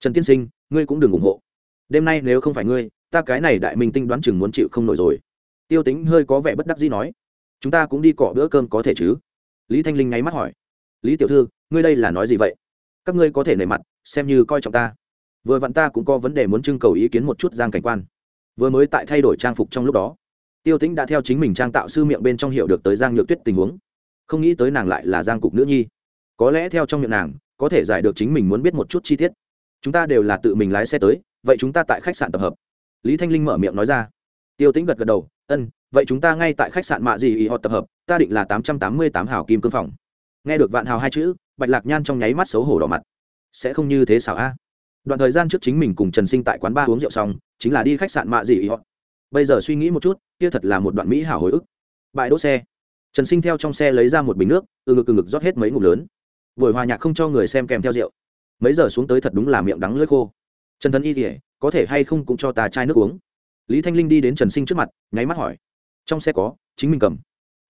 Trần tiên sinh, ngươi cũng đừng ủng hộ. Đêm nay nếu không phải ngươi, ta cái này đại minh tinh đoán chừng muốn chịu không nổi rồi. Tiêu tính hơi có vẻ bất đắc dĩ nói, chúng ta cũng đi cọ bữa cơm có thể chứ? Lý thanh linh nháy mắt hỏi, lý tiểu thư, ngươi đây là nói gì vậy? Các ngươi có thể nể mặt, xem như coi trọng ta. Vừa vặn ta cũng có vấn đề muốn trưng cầu ý kiến một chút giang cảnh quan. Vừa mới tại thay đổi trang phục trong lúc đó, tiêu tĩnh đã theo chính mình trang tạo sư miệng bên trong hiểu được tới giang nhược tuyết tình huống. Không nghĩ tới nàng lại là giang cục nữ nhi có lẽ theo trong miệng nàng, có thể giải được chính mình muốn biết một chút chi tiết. Chúng ta đều là tự mình lái xe tới, vậy chúng ta tại khách sạn tập hợp. Lý thanh linh mở miệng nói ra. Tiêu tĩnh gật gật đầu, ân, vậy chúng ta ngay tại khách sạn mạ gì ý họ tập hợp, ta định là tám trăm tám mươi tám hào kim cương phòng. Nghe được vạn hào hai chữ, bạch lạc nhan trong nháy mắt xấu hổ đỏ mặt. Sẽ không như thế xảo a. Đoạn thời gian trước chính mình cùng trần sinh tại quán ba uống rượu xong, chính là đi khách sạn mạ gì họ. Bây giờ suy nghĩ một chút, kia thật là một đoạn mỹ hảo hồi ức. Bãi đỗ xe. Trần sinh theo trong xe lấy ra một bình nước, từ ngực từ ngực rót hết mấy ngụm lớn buổi hòa nhạc không cho người xem kèm theo rượu. Mấy giờ xuống tới thật đúng là miệng đắng lưỡi khô. Trần thân y thì có thể hay không cũng cho ta chai nước uống? Lý thanh linh đi đến trần sinh trước mặt, nháy mắt hỏi. Trong xe có, chính mình cầm.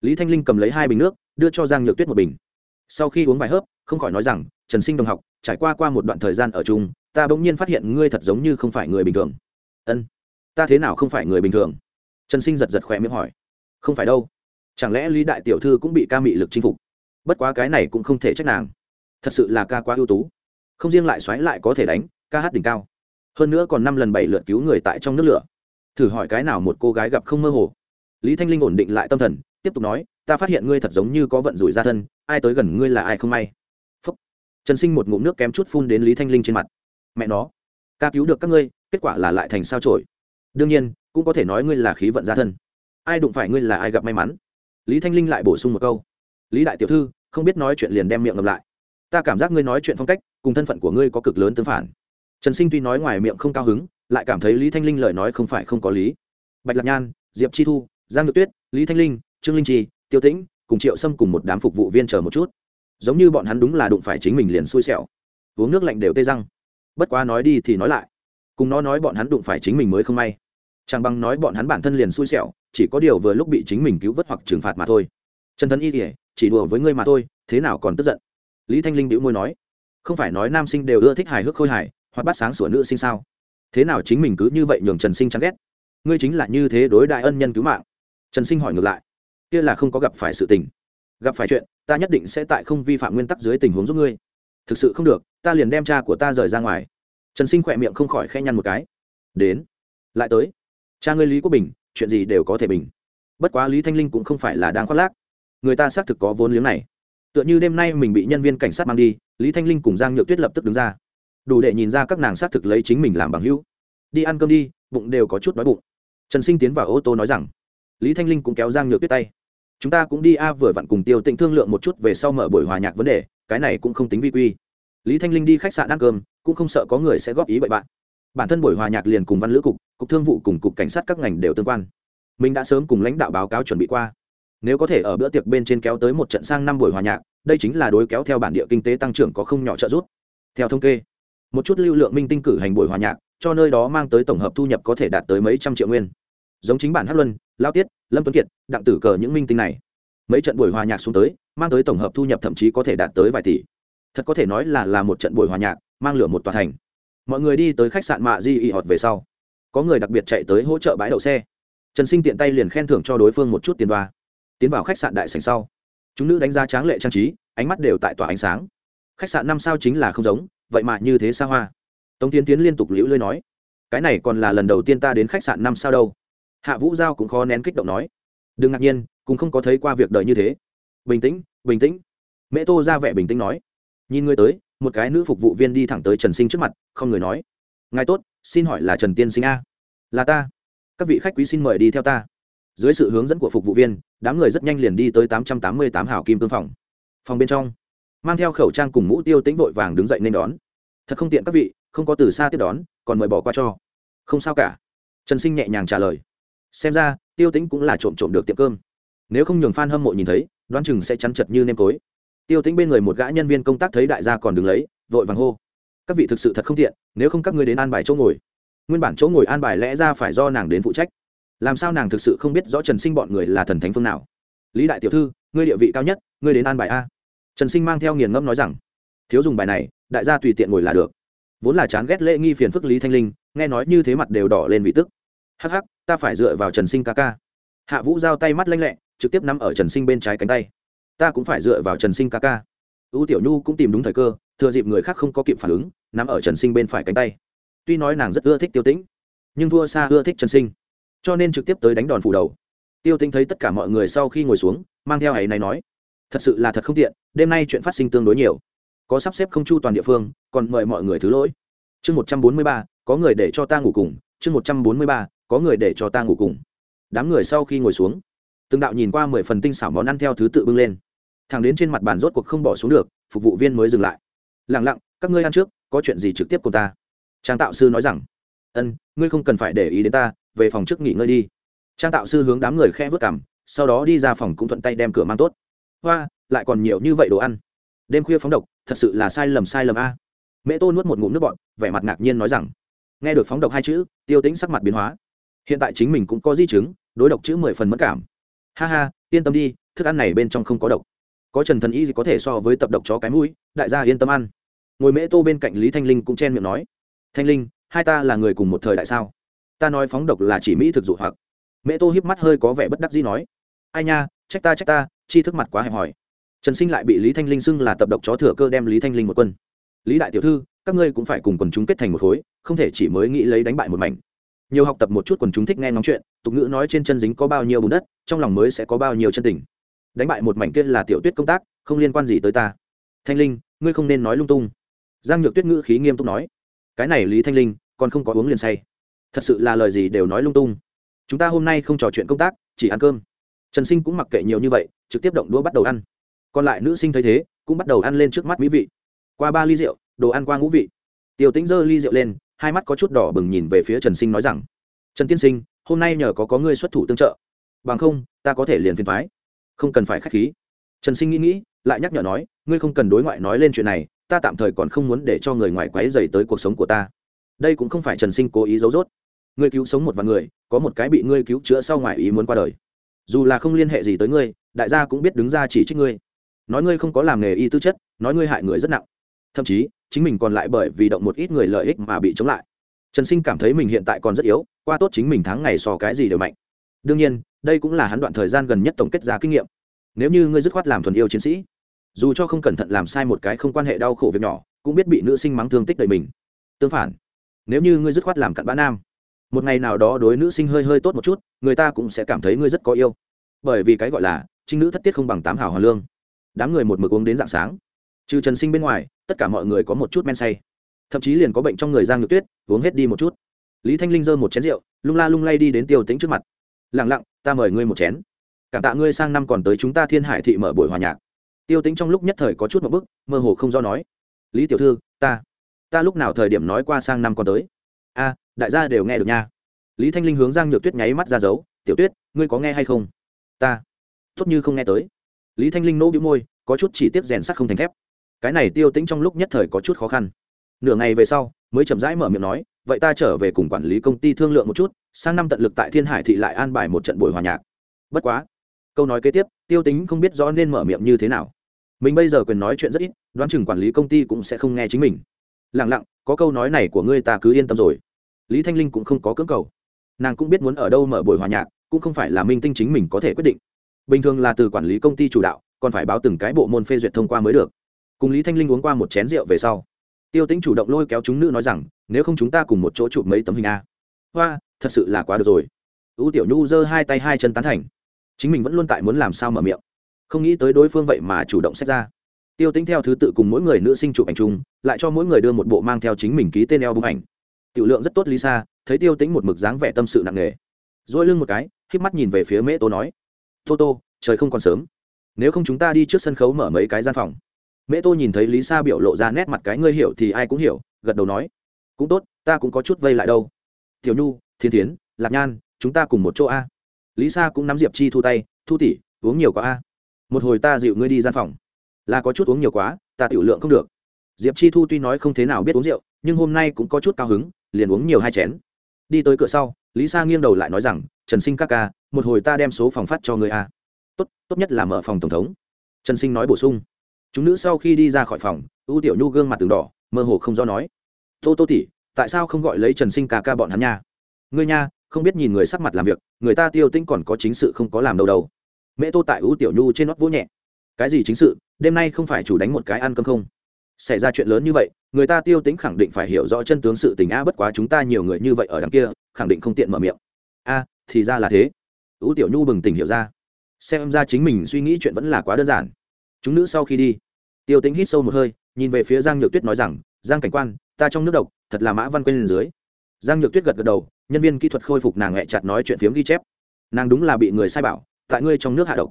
Lý thanh linh cầm lấy hai bình nước, đưa cho giang nhược tuyết một bình. Sau khi uống vài hớp, không khỏi nói rằng, trần sinh đồng học, trải qua qua một đoạn thời gian ở chung, ta bỗng nhiên phát hiện ngươi thật giống như không phải người bình thường. Ân, ta thế nào không phải người bình thường? Trần sinh giật giật khỏe miệng hỏi. Không phải đâu. Chẳng lẽ lý đại tiểu thư cũng bị ca mị lực chinh phục? Bất quá cái này cũng không thể trách nàng thật sự là ca quá ưu tú. Không riêng lại xoáy lại có thể đánh, ca hát đỉnh cao. Hơn nữa còn năm lần bảy lượt cứu người tại trong nước lửa. Thử hỏi cái nào một cô gái gặp không mơ hồ. Lý thanh linh ổn định lại tâm thần, tiếp tục nói, ta phát hiện ngươi thật giống như có vận rủi ra thân, ai tới gần ngươi là ai không may. Phúc. Trần sinh một ngụm nước kém chút phun đến lý thanh linh trên mặt. Mẹ nó, ca cứu được các ngươi, kết quả là lại thành sao trổi đương nhiên, cũng có thể nói ngươi là khí vận gia thân. Ai đụng phải ngươi là ai gặp may mắn. Lý thanh linh lại bổ sung một câu. Lý đại tiểu thư, không biết nói chuyện liền đem miệng ngầm lại ta cảm giác ngươi nói chuyện phong cách, cùng thân phận của ngươi có cực lớn tương phản. Trần sinh tuy nói ngoài miệng không cao hứng, lại cảm thấy lý thanh linh lời nói không phải không có lý. Bạch lạc nhan, diệp chi thu, giang ngược tuyết, lý thanh linh, trương linh trì, tiêu tĩnh, cùng triệu sâm cùng một đám phục vụ viên chờ một chút. Giống như bọn hắn đúng là đụng phải chính mình liền xui xẻo. Uống nước lạnh đều tê răng. Bất quá nói đi thì nói lại. Cùng nó nói bọn hắn đụng phải chính mình mới không may. Chẳng bằng nói bọn hắn bản thân liền xui xẻo, chỉ có điều vừa lúc bị chính mình cứu vớt hoặc trừng phạt mà thôi. Trần thân y kỉa chỉ đùa với ngươi mà thôi, thế nào còn tức giận? Lý thanh linh đĩu môi nói, không phải nói nam sinh đều ưa thích hài hước khôi hài, hoặc bắt sáng sủa nữ sinh sao? Thế nào chính mình cứ như vậy nhường trần sinh chán ghét? Ngươi chính là như thế đối đại ân nhân cứu mạng. Trần sinh hỏi ngược lại, kia là không có gặp phải sự tình. Gặp phải chuyện, ta nhất định sẽ tại không vi phạm nguyên tắc dưới tình huống giúp ngươi. Thực sự không được, ta liền đem cha của ta rời ra ngoài. Trần sinh khỏe miệng không khỏi khe nhăn một cái. Đến, lại tới. Cha ngươi lý quốc bình, chuyện gì đều có thể bình. Bất quá lý thanh linh cũng không phải là đang khoác lác. Người ta xác thực có vốn liếng này tựa như đêm nay mình bị nhân viên cảnh sát mang đi, lý thanh linh cùng giang nhược tuyết lập tức đứng ra. Đủ để nhìn ra các nàng xác thực lấy chính mình làm bằng hữu. Đi ăn cơm đi, bụng đều có chút đói bụng. Trần sinh tiến vào ô tô nói rằng, lý thanh linh cũng kéo giang nhược tuyết tay. Chúng ta cũng đi a, vừa vặn cùng tiêu tịnh thương lượng một chút về sau mở buổi hòa nhạc vấn đề, cái này cũng không tính vi quy. Lý thanh linh đi khách sạn ăn cơm, cũng không sợ có người sẽ góp ý bậy bạn. Bản thân buổi hòa nhạc liền cùng văn lữ cục cục thương vụ cùng cục cảnh sát các ngành đều tương quan. Mình đã sớm cùng lãnh đạo báo cáo chuẩn bị qua nếu có thể ở bữa tiệc bên trên kéo tới một trận sang năm buổi hòa nhạc, đây chính là đối kéo theo bản địa kinh tế tăng trưởng có không nhỏ trợ giúp. Theo thống kê, một chút lưu lượng minh tinh cử hành buổi hòa nhạc, cho nơi đó mang tới tổng hợp thu nhập có thể đạt tới mấy trăm triệu nguyên. Giống chính bản hát luân, lao tiết, lâm tuấn kiệt, đặng tử cờ những minh tinh này. Mấy trận buổi hòa nhạc xuống tới, mang tới tổng hợp thu nhập thậm chí có thể đạt tới vài tỷ. Thật có thể nói là là một trận buổi hòa nhạc, mang lửa một tòa thành. Mọi người đi tới khách sạn mạ di ị họt về sau. Có người đặc biệt chạy tới hỗ trợ bãi đậu xe. Trần sinh tiện tay liền khen thưởng cho đối phương một chút tiền đoa tiến vào khách sạn đại sành sau. Chúng nữ đánh giá tráng lệ trang trí, ánh mắt đều tại tỏa ánh sáng. Khách sạn năm sao chính là không giống, vậy mà như thế xa hoa. Tống tiến tiến liên tục liễu lơi nói, cái này còn là lần đầu tiên ta đến khách sạn năm sao đâu. Hạ vũ giao cũng khó nén kích động nói, đừng ngạc nhiên, cũng không có thấy qua việc đời như thế. Bình tĩnh bình tĩnh. Mẹ tô ra vẻ bình tĩnh nói, nhìn người tới, một cái nữ phục vụ viên đi thẳng tới trần sinh trước mặt, không người nói, ngài tốt, xin hỏi là trần tiên sinh a? Là ta. Các vị khách quý xin mời đi theo ta dưới sự hướng dẫn của phục vụ viên, đám người rất nhanh liền đi tới tám trăm tám mươi tám hào kim cương phòng. Phòng bên trong, mang theo khẩu trang cùng mũ tiêu tĩnh vội vàng đứng dậy nên đón. Thật không tiện các vị, không có từ xa tiếp đón, còn mời bỏ qua cho. Không sao cả. Trần sinh nhẹ nhàng trả lời. Xem ra, tiêu tĩnh cũng là trộm trộm được tiệm cơm. Nếu không nhường f a n hâm mộ nhìn thấy, đoán chừng sẽ chắn chật như nêm tối tiêu tĩnh bên người một gã nhân viên công tác thấy đại gia còn đứng lấy, vội vàng hô. Các vị thực sự thật không tiện, nếu không các người đến an bài chỗ ngồi. Nguyên bản chỗ ngồi an bài lẽ ra phải do nàng đến phụ trách làm sao nàng thực sự không biết rõ trần sinh bọn người là thần thánh phương nào? Lý đại tiểu thư, ngươi địa vị cao nhất, ngươi đến an bài a. Trần sinh mang theo nghiền ngẫm nói rằng, thiếu dùng bài này, đại gia tùy tiện ngồi là được. Vốn là chán ghét lễ nghi phiền phức lý thanh linh, nghe nói như thế mặt đều đỏ lên vị tức. Hắc hắc, ta phải dựa vào trần sinh ca ca. Hạ vũ giao tay mắt lanh lẹ, trực tiếp nắm ở trần sinh bên trái cánh tay. Ta cũng phải dựa vào trần sinh ca ca. Ưu tiểu nhu cũng tìm đúng thời cơ, thừa dịp người khác không có kịp phản ứng, nắm ở trần sinh bên phải cánh tay. Tuy nói nàng rất ưa thích tiêu tĩnh, nhưng thua xa ưa thích trần sinh cho nên trực tiếp tới đánh đòn phủ đầu. Tiêu tĩnh thấy tất cả mọi người sau khi ngồi xuống, mang theo ấy này nói, thật sự là thật không tiện, đêm nay chuyện phát sinh tương đối nhiều. Có sắp xếp không chu toàn địa phương, còn mời mọi người thứ lỗi. Chương một trăm bốn mươi ba, có người để cho ta ngủ cùng. Chương một trăm bốn mươi ba, có người để cho ta ngủ cùng. Đám người sau khi ngồi xuống, từng đạo nhìn qua mười phần tinh xảo món ăn theo thứ tự bưng lên. Thằng đến trên mặt bàn rốt cuộc không bỏ xuống được, phục vụ viên mới dừng lại. Lẳng lặng, các ngươi ăn trước, có chuyện gì trực tiếp cùng ta? Trang tạo sư nói rằng, ân, ngươi không cần phải để ý đến ta về phòng trước nghỉ ngơi đi. Trang tạo sư hướng đám người khe vớt cảm sau đó đi ra phòng cũng thuận tay đem cửa mang tốt. Hoa, lại còn nhiều như vậy đồ ăn. Đêm khuya phóng độc, thật sự là sai lầm sai lầm a. Mẹ tô nuốt một ngụm nước bọn vẻ mặt ngạc nhiên nói rằng, nghe được phóng độc hai chữ, tiêu tính sắc mặt biến hóa. Hiện tại chính mình cũng có di chứng, đối độc chữ mười phần mất cảm. Ha ha, yên tâm đi, thức ăn này bên trong không có độc. Có trần thần y gì có thể so với tập độc chó cái mũi, đại gia yên tâm ăn. Ngồi mễ tô bên cạnh lý thanh linh cũng chen miệng nói, thanh linh, hai ta là người cùng một thời đại sao? Ta nói phóng độc là chỉ mỹ thực dụ hoặc. Mẹ tô hiếp mắt hơi có vẻ bất đắc dĩ nói, ai nha, trách ta trách ta, chi thức mặt quá hẹp hòi. Trần sinh lại bị lý thanh linh xưng là tập độc chó thừa cơ đem lý thanh linh một quân. Lý đại tiểu thư, các ngươi cũng phải cùng quần chúng kết thành một khối, không thể chỉ mới nghĩ lấy đánh bại một mảnh. Nhiều học tập một chút quần chúng thích nghe ngóng chuyện, tục ngữ nói trên chân dính có bao nhiêu bùn đất, trong lòng mới sẽ có bao nhiêu chân tình. Đánh bại một mảnh kia là tiểu tuyết công tác, không liên quan gì tới ta. Thanh linh, ngươi không nên nói lung tung. Giang nhược tuyết ngữ khí nghiêm túc nói, cái này lý thanh linh, còn không có uống liền say thật sự là lời gì đều nói lung tung. Chúng ta hôm nay không trò chuyện công tác, chỉ ăn cơm. Trần sinh cũng mặc kệ nhiều như vậy, trực tiếp động đũa bắt đầu ăn. Còn lại nữ sinh thấy thế, cũng bắt đầu ăn lên trước mắt mỹ vị. Qua ba ly rượu, đồ ăn qua ngũ vị. Tiêu tĩnh giơ ly rượu lên, hai mắt có chút đỏ bừng nhìn về phía trần sinh nói rằng, trần tiên sinh, hôm nay nhờ có có ngươi xuất thủ tương trợ. Bằng không, ta có thể liền phiền thoái không cần phải k h á c h khí. Trần sinh nghĩ nghĩ, lại nhắc nhở nói, ngươi không cần đối ngoại nói lên chuyện này, ta tạm thời còn không muốn để cho người ngoài quáy dày tới cuộc sống của ta. Đây cũng không phải trần sinh cố ý giấu dốt ngươi cứu sống một vài người, có một cái bị ngươi cứu chữa sau ngoài ý muốn qua đời. Dù là không liên hệ gì tới ngươi, đại gia cũng biết đứng ra chỉ trích ngươi. Nói ngươi không có làm nghề y tư chất, nói ngươi hại người rất nặng. Thậm chí, chính mình còn lại bởi vì động một ít người lợi ích mà bị chống lại. Trần sinh cảm thấy mình hiện tại còn rất yếu, qua tốt chính mình tháng ngày so cái gì đều mạnh. Đương nhiên, đây cũng là hắn đoạn thời gian gần nhất tổng kết ra kinh nghiệm. Nếu như ngươi dứt khoát làm thuần yêu chiến sĩ, dù cho không cẩn thận làm sai một cái không quan hệ đau khổ việc nhỏ, cũng biết bị nữ sinh mắng thương tích đầy mình. Tương phản, nếu như ngươi dứt khoát làm cặn bã nam một ngày nào đó đối nữ sinh hơi hơi tốt một chút, người ta cũng sẽ cảm thấy ngươi rất có yêu. Bởi vì cái gọi là, trinh nữ thất tiết không bằng tám hào hoàn lương. Đám người một mực uống đến dạng sáng. Trừ trần sinh bên ngoài, tất cả mọi người có một chút men say. Thậm chí liền có bệnh trong người giang nhược tuyết, uống hết đi một chút. Lý thanh linh giơ một chén rượu, lung la lung lay đi đến tiêu tính trước mặt. Lẳng lặng, ta mời ngươi một chén. Cảm tạ ngươi sang năm còn tới chúng ta thiên hải thị mở buổi hòa nhạc. Tiêu tính trong lúc nhất thời có chút một bức, mơ hồ không do nói. Lý tiểu thư, ta ta lúc nào thời điểm nói qua sang năm còn tới? A đại gia đều nghe được nha. Lý thanh linh hướng giang nhược tuyết nháy mắt ra dấu, tiểu tuyết, ngươi có nghe hay không? Ta. Tốt như không nghe tới. Lý thanh linh nỗ bĩu môi, có chút chỉ tiếp rèn sắt không thành thép. Cái này tiêu tính trong lúc nhất thời có chút khó khăn. Nửa ngày về sau, mới chậm rãi mở miệng nói, vậy ta trở về cùng quản lý công ty thương lượng một chút, sang năm tận lực tại thiên hải thị lại an bài một trận buổi hòa nhạc. Bất quá. Câu nói kế tiếp, tiêu tính không biết rõ nên mở miệng như thế nào. Mình bây giờ quyền nói chuyện rất ít, đoán chừng quản lý công ty cũng sẽ không nghe chính mình. Lẳng lặng, có câu nói này của ngươi ta cứ yên tâm rồi lý thanh linh cũng không có cưỡng cầu. Nàng cũng biết muốn ở đâu mở buổi hòa nhạc, cũng không phải là minh tinh chính mình có thể quyết định. Bình thường là từ quản lý công ty chủ đạo, còn phải báo từng cái bộ môn phê duyệt thông qua mới được. Cùng lý thanh linh uống qua một chén rượu về sau, tiêu tính chủ động lôi kéo chúng nữ nói rằng, nếu không chúng ta cùng một chỗ chụp mấy tấm hình a. Hoa, thật sự là quá được rồi. Ưu tiểu nhu giơ hai tay hai chân tán thành. Chính mình vẫn luôn tại muốn làm sao mở miệng. Không nghĩ tới đối phương vậy mà chủ động xét ra. Tiêu tính theo thứ tự cùng mỗi người nữ sinh chụp ảnh chung, lại cho mỗi người đưa một bộ mang theo chính mình ký tên eo bức ảnh tiểu lượng rất tốt lý sa, thấy tiêu tính một mực dáng vẻ tâm sự nặng nề. Dỗi lưng một cái k mắt nhìn về phía mễ tô nói, tô tô, trời không còn sớm. Nếu không chúng ta đi trước sân khấu mở mấy cái gian phòng. Mễ tô nhìn thấy lý sa biểu lộ ra nét mặt cái ngươi hiểu thì ai cũng hiểu, gật đầu nói, cũng tốt, ta cũng có chút vây lại đâu. Tiểu nhu, thiên thiến, lạc nhan, chúng ta cùng một chỗ a. Lý sa cũng nắm diệp chi thu tay, thu tỉ uống nhiều quá a. Một hồi ta dịu ngươi đi gian phòng. Là có chút uống nhiều quá, ta tiểu lượng không được. Diệp chi thu tuy nói không thế nào biết uống rượu, nhưng hôm nay cũng có chút cao hứng liền uống nhiều hai chén. Đi tới cửa sau, lý sa nghiêng đầu lại nói rằng, trần sinh các ca, một hồi ta đem số phòng phát cho người a. Tốt tốt nhất là mở phòng tổng thống. Trần sinh nói bổ sung. Chúng nữ sau khi đi ra khỏi phòng ưu tiểu nhu gương mặt từng đỏ, mơ hồ không do nói, tô tô tỉ tại sao không gọi lấy trần sinh ca ca bọn hắn nha? Ngươi nha, không biết nhìn người sắc mặt làm việc, người ta tiêu tinh còn có chính sự không có làm đâu đâu. Mẹ tô tại ưu tiểu nhu trên nót vỗ nhẹ. Cái gì chính sự? Đêm nay không phải chủ đánh một cái ăn cơm không? Xảy ra chuyện lớn như vậy, người ta tiêu tính khẳng định phải hiểu rõ chân tướng sự tình a bất quá chúng ta nhiều người như vậy ở đằng kia, khẳng định không tiện mở miệng. A, thì ra là thế. Ưu tiểu nhu bừng tỉnh hiểu ra. Xem ra chính mình suy nghĩ chuyện vẫn là quá đơn giản. Chúng nữ sau khi đi, tiêu tính hít sâu một hơi, nhìn về phía giang nhược tuyết nói rằng, giang cảnh quan, ta trong nước độc, thật là mã văn quên lên dưới. Giang nhược tuyết gật gật đầu, nhân viên kỹ thuật khôi phục nàng hẹ chặt nói chuyện phiếm ghi chép. Nàng đúng là bị người sai bảo, tại ngươi trong nước hạ độc.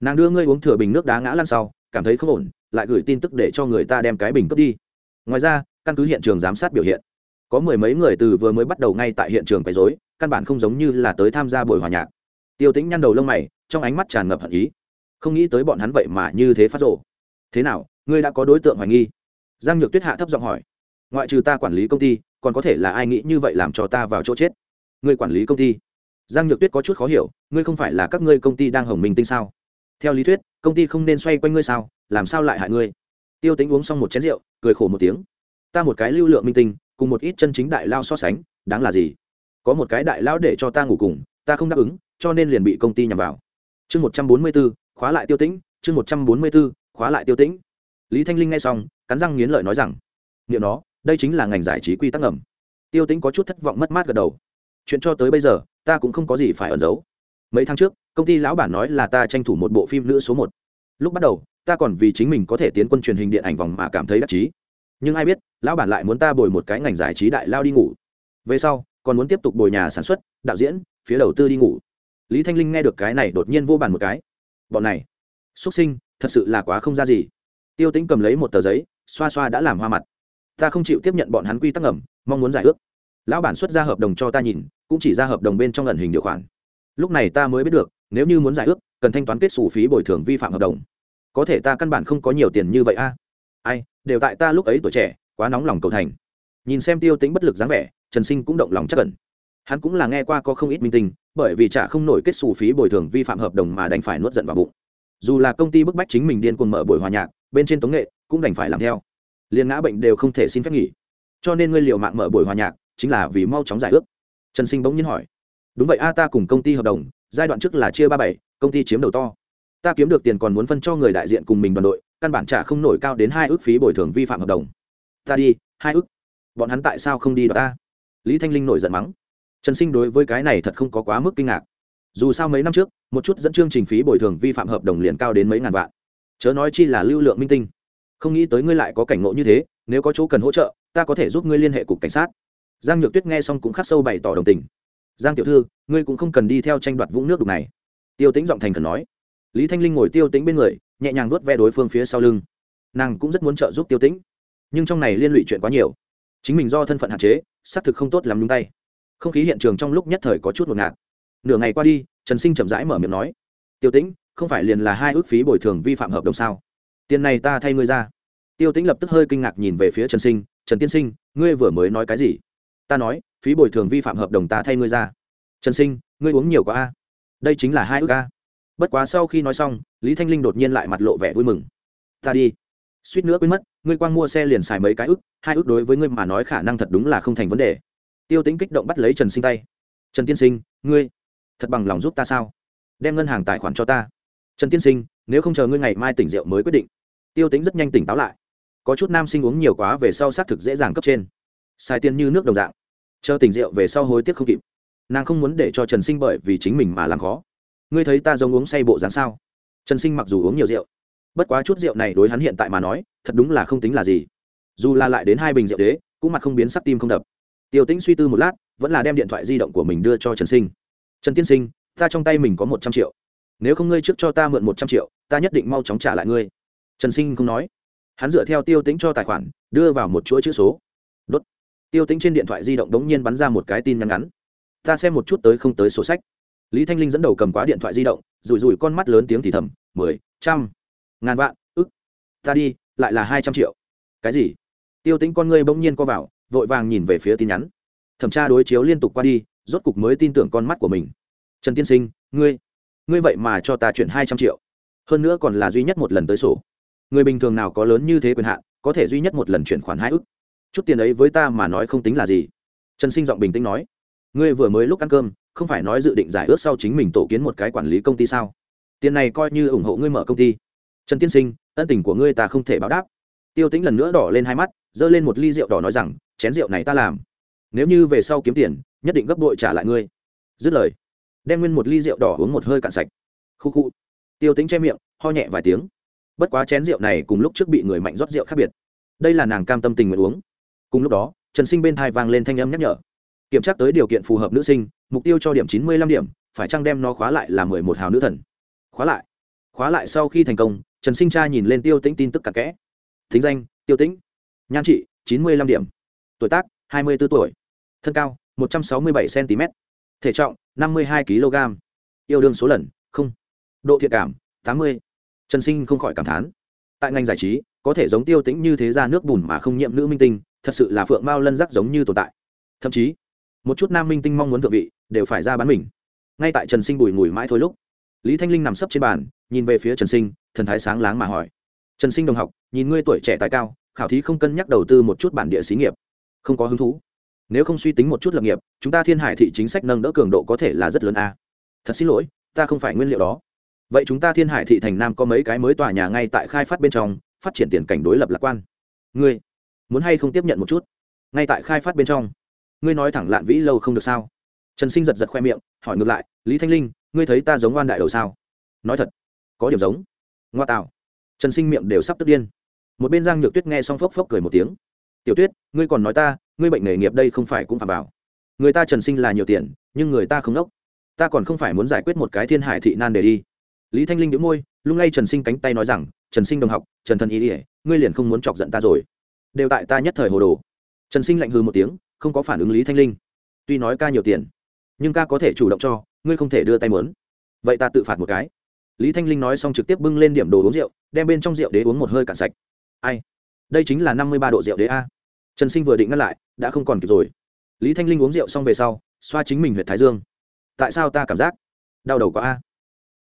Nàng đưa ngươi uống thừa bình nước đá ngã lăn sau, cảm thấy không ổn lại gửi tin tức để cho người ta đem cái bình cướp đi. Ngoài ra, căn cứ hiện trường giám sát biểu hiện, có mười mấy người từ vừa mới bắt đầu ngay tại hiện trường quấy rối, căn bản không giống như là tới tham gia buổi hòa nhạc. Tiêu tĩnh nhăn đầu lông mày, trong ánh mắt tràn ngập hận ý. Không nghĩ tới bọn hắn vậy mà như thế phát rộ thế nào, ngươi đã có đối tượng hoài nghi? Giang nhược tuyết hạ thấp giọng hỏi. Ngoại trừ ta quản lý công ty, còn có thể là ai nghĩ như vậy làm cho ta vào chỗ chết? Ngươi quản lý công ty. Giang nhược tuyết có chút khó hiểu, ngươi không phải là các ngươi công ty đang hồng minh tinh sao? Theo lý thuyết công ty không nên xoay quanh ngươi sao? Làm sao lại hại ngươi? Tiêu tính uống xong một chén rượu, cười khổ một tiếng. Ta một cái lưu lượng minh tinh, cùng một ít chân chính đại lao so sánh, đáng là gì? Có một cái đại lao để cho ta ngủ cùng, ta không đáp ứng, cho nên liền bị công ty nhằm vào. Chương một trăm bốn mươi b ố khóa lại tiêu tĩnh, chương một trăm bốn mươi b ố khóa lại tiêu tĩnh. Lý thanh linh nghe xong, cắn răng nghiến lợi nói rằng liệu nó, đây chính là ngành giải trí quy tắc ngầm. Tiêu tĩnh có chút thất vọng mất mát gật đầu. Chuyện cho tới bây giờ, ta cũng không có gì phải ẩn giấu. Mấy tháng trước công ty lão bản nói là ta tranh thủ một bộ phim nữ số một. Lúc bắt đầu, ta còn vì chính mình có thể tiến quân truyền hình điện ảnh vòng mà cảm thấy đắc chí. Nhưng ai biết, lão bản lại muốn ta bồi một cái ngành giải trí đại lao đi ngủ. Về sau, còn muốn tiếp tục bồi nhà sản xuất, đạo diễn, phía đầu tư đi ngủ. Lý thanh linh nghe được cái này đột nhiên vô bàn một cái. Bọn này, xuất sinh, thật sự là quá không ra gì. Tiêu tĩnh cầm lấy một tờ giấy, xoa xoa đã làm hoa mặt. Ta không chịu tiếp nhận bọn hắn quy tắc ngầm, mong muốn giải ước. Lão bản xuất ra hợp đồng cho ta nhìn, cũng chỉ ra hợp đồng bên trong ẩn hình điều khoản. Lúc này ta mới biết được nếu như muốn giải ước, cần thanh toán kết xù phí bồi thường vi phạm hợp đồng. Có thể ta căn bản không có nhiều tiền như vậy a. Ai, đều tại ta lúc ấy tuổi trẻ, quá nóng lòng cầu thành. Nhìn xem tiêu tính bất lực dáng vẻ, trần sinh cũng động lòng chắc cẩn hắn cũng là nghe qua có không ít minh tinh, bởi vì trả không nổi kết xù phí bồi thường vi phạm hợp đồng mà đành phải nuốt giận vào bụng. Dù là công ty bức bách chính mình điên cuồng mở buổi hòa nhạc, bên trên tống nghệ, cũng đành phải làm theo. Liền ngã bệnh đều không thể xin phép nghỉ. Cho nên ngươi liều mạng mở buổi hòa nhạc, chính là vì mau chóng giải ước. Trần sinh bỗng nhiên hỏi, đúng vậy a, ta cùng công ty hợp đồng giai đoạn trước là chia ba bảy, công ty chiếm đầu to. Ta kiếm được tiền còn muốn phân cho người đại diện cùng mình đoàn đội, căn bản trả không nổi cao đến hai ước phí bồi thường vi phạm hợp đồng. Ta đi, hai ước. Bọn hắn tại sao không đi đoạt ta? Lý thanh linh nổi giận mắng. Trần sinh đối với cái này thật không có quá mức kinh ngạc. Dù sao mấy năm trước, một chút dẫn chương trình phí bồi thường vi phạm hợp đồng liền cao đến mấy ngàn vạn. Chớ nói chi là lưu lượng minh tinh. Không nghĩ tới ngươi lại có cảnh ngộ như thế, nếu có chỗ cần hỗ trợ, ta có thể giúp ngươi liên hệ cục cảnh sát. Giang nhược tuyết nghe xong cũng khắc sâu bày tỏ đồng tình giang tiểu thư, ngươi cũng không cần đi theo tranh đoạt vũng nước đục này. Tiêu tính giọng thành khẩn nói. Lý thanh linh ngồi tiêu tính bên người, nhẹ nhàng vuốt ve đối phương phía sau lưng. Nàng cũng rất muốn trợ giúp tiêu tĩnh, nhưng trong này liên lụy chuyện quá nhiều. Chính mình do thân phận hạn chế, xác thực không tốt làm nhung tay. Không khí hiện trường trong lúc nhất thời có chút ngột ngạt. Nửa ngày qua đi, trần sinh chậm rãi mở miệng nói. Tiêu tĩnh, không phải liền là hai ước phí bồi thường vi phạm hợp đồng sao? Tiền này ta thay ngươi ra. Tiêu tĩnh lập tức hơi kinh ngạc nhìn về phía trần sinh. Trần tiên sinh, ngươi vừa mới nói cái gì? Ta nói phí bồi thường vi phạm hợp đồng ta thay ngươi ra. Trần sinh, ngươi uống nhiều quá a. Đây chính là hai ước a. Bất quá sau khi nói xong, lý thanh linh đột nhiên lại mặt lộ vẻ vui mừng. Ta đi. Suýt nữa quên mất, ngươi quang mua xe liền xài mấy cái ức, hai ức đối với ngươi mà nói khả năng thật đúng là không thành vấn đề. Tiêu tính kích động bắt lấy trần sinh tay. Trần tiên sinh, ngươi thật bằng lòng giúp ta sao? Đem ngân hàng tài khoản cho ta. Trần tiên sinh, nếu không chờ ngươi ngày mai tỉnh rượu mới quyết định. Tiêu tính rất nhanh tỉnh táo lại. Có chút nam sinh uống nhiều quá về sau xác thực dễ dàng cấp trên. Xài tiền như nước đồng dạng chờ tỉnh rượu về sau hối tiếc không kịp. Nàng không muốn để cho trần sinh bởi vì chính mình mà làm khó. Ngươi thấy ta giống uống say bộ dáng sao? Trần sinh mặc dù uống nhiều rượu, bất quá chút rượu này đối hắn hiện tại mà nói, thật đúng là không tính là gì. Dù là lại đến hai bình rượu đế, cũng mặt không biến sắc tim không đập. Tiêu tĩnh suy tư một lát, vẫn là đem điện thoại di động của mình đưa cho trần sinh. Trần tiên sinh, ta trong tay mình có một trăm triệu. Nếu không ngươi trước cho ta mượn một trăm triệu, ta nhất định mau chóng trả lại ngươi. Trần sinh không nói. Hắn dựa theo tiêu tĩnh cho tài khoản, đưa vào một chuỗi chữ số. Đốt tiêu tĩnh trên điện thoại di động đống nhiên bắn ra một cái tin nhắn ngắn. Ta xem một chút tới không tới sổ sách. Lý thanh linh dẫn đầu cầm quá điện thoại di động, rủi rủi con mắt lớn tiếng thì thầm, mười, trăm, ngàn vạn, ức. Ta đi, lại là hai trăm triệu. Cái gì? Tiêu tính con ngươi bỗng nhiên co vào, vội vàng nhìn về phía tin nhắn. Thẩm tra đối chiếu liên tục qua đi, rốt cục mới tin tưởng con mắt của mình. Trần tiên sinh, ngươi ngươi vậy mà cho ta chuyển hai trăm triệu. Hơn nữa còn là duy nhất một lần tới sổ. Người bình thường nào có lớn như thế quyền hạn, có thể duy nhất một lần chuyển khoản hai ức chút tiền ấy với ta mà nói không tính là gì. Trần sinh giọng bình tĩnh nói, ngươi vừa mới lúc ăn cơm, không phải nói dự định giải ước sau chính mình tổ kiến một cái quản lý công ty sao? Tiền này coi như ủng hộ ngươi mở công ty. Trần tiên sinh, ân tình của ngươi ta không thể báo đáp. Tiêu tính lần nữa đỏ lên hai mắt, giơ lên một ly rượu đỏ nói rằng, chén rượu này ta làm. Nếu như về sau kiếm tiền, nhất định gấp đội trả lại ngươi. Dứt lời, đem nguyên một ly rượu đỏ uống một hơi cạn sạch. Khu khu. Tiêu tính che miệng, ho nhẹ vài tiếng. Bất quá chén rượu này cùng lúc trước bị người mạnh rót rượu khác biệt. Đây là nàng cam tâm tình nguyện uống cùng lúc đó, trần sinh bên thai vang lên thanh âm nhắc nhở. Kiểm tra tới điều kiện phù hợp nữ sinh, mục tiêu cho điểm chín mươi lăm điểm, phải chăng đem nó khóa lại là mười một hào nữ thần? Khóa lại. Khóa lại sau khi thành công, trần sinh cha nhìn lên tiêu tĩnh tin tức cặp kẽ. Thính danh, tiêu tĩnh. Nhan trị, chín mươi lăm điểm. Tuổi tác, hai mươi b ố tuổi. Thân cao, một trăm sáu mươi bảy cm thể trọng, năm mươi hai kg yêu đương số lần, không. Độ thiện cảm, tám mươi. Trần sinh không khỏi cảm thán. Tại ngành giải trí, có thể giống tiêu tĩnh như thế ra nước bùn mà không nhiễm nữ minh tinh thật sự là phượng mao lân rắc giống như tồn tại thậm chí một chút nam minh tinh mong muốn thượng vị đều phải ra bán mình ngay tại trần sinh bùi ngùi mãi thôi lúc lý thanh linh nằm sấp trên bàn nhìn về phía trần sinh thần thái sáng láng mà hỏi trần sinh đồng học nhìn ngươi tuổi trẻ tài cao khảo thí không cân nhắc đầu tư một chút bản địa xí nghiệp không có hứng thú nếu không suy tính một chút lập nghiệp chúng ta thiên hải thị chính sách nâng đỡ cường độ có thể là rất lớn a thật xin lỗi ta không phải nguyên liệu đó vậy chúng ta thiên hải thị thành nam có mấy cái mới tòa nhà ngay tại khai phát bên trong phát triển tiền cảnh đối lập lạc quan ngươi muốn hay không tiếp nhận một chút? Ngay tại khai phát bên trong. Ngươi nói thẳng lạn vĩ lâu không được sao? Trần sinh giật giật khoe miệng, hỏi ngược lại, lý thanh linh, ngươi thấy ta giống oan đại đầu sao? Nói thật, có điểm giống. Ngoa tạo trần sinh miệng đều sắp tức điên. Một bên giang nhược tuyết nghe xong phốc phốc cười một tiếng. Tiểu tuyết, ngươi còn nói ta, ngươi bệnh nghề nghiệp đây không phải cũng phạm vào. Người ta trần sinh là nhiều tiền, nhưng người ta không đốc. Ta còn không phải muốn giải quyết một cái thiên hải thị nan để đi. Lý thanh linh đĩu môi, lung lay trần sinh cánh tay nói rằng, trần sinh đồng học, trần thần ý ỉa ngươi liền không muốn chọc giận ta rồi đều tại ta nhất thời hồ đồ. Trần sinh lạnh hư một tiếng, không có phản ứng lý thanh linh. Tuy nói ca nhiều tiền, nhưng ca có thể chủ động cho, ngươi không thể đưa tay mớn vậy ta tự phạt một cái. Lý thanh linh nói xong trực tiếp bưng lên điểm đồ uống rượu, đem bên trong rượu đế uống một hơi cạn sạch. Ai? Đây chính là năm mươi ba độ rượu đế a. Trần sinh vừa định ngăn lại, đã không còn kịp rồi. Lý thanh linh uống rượu xong về sau, xoa chính mình huyện thái dương. Tại sao ta cảm giác đau đầu có a?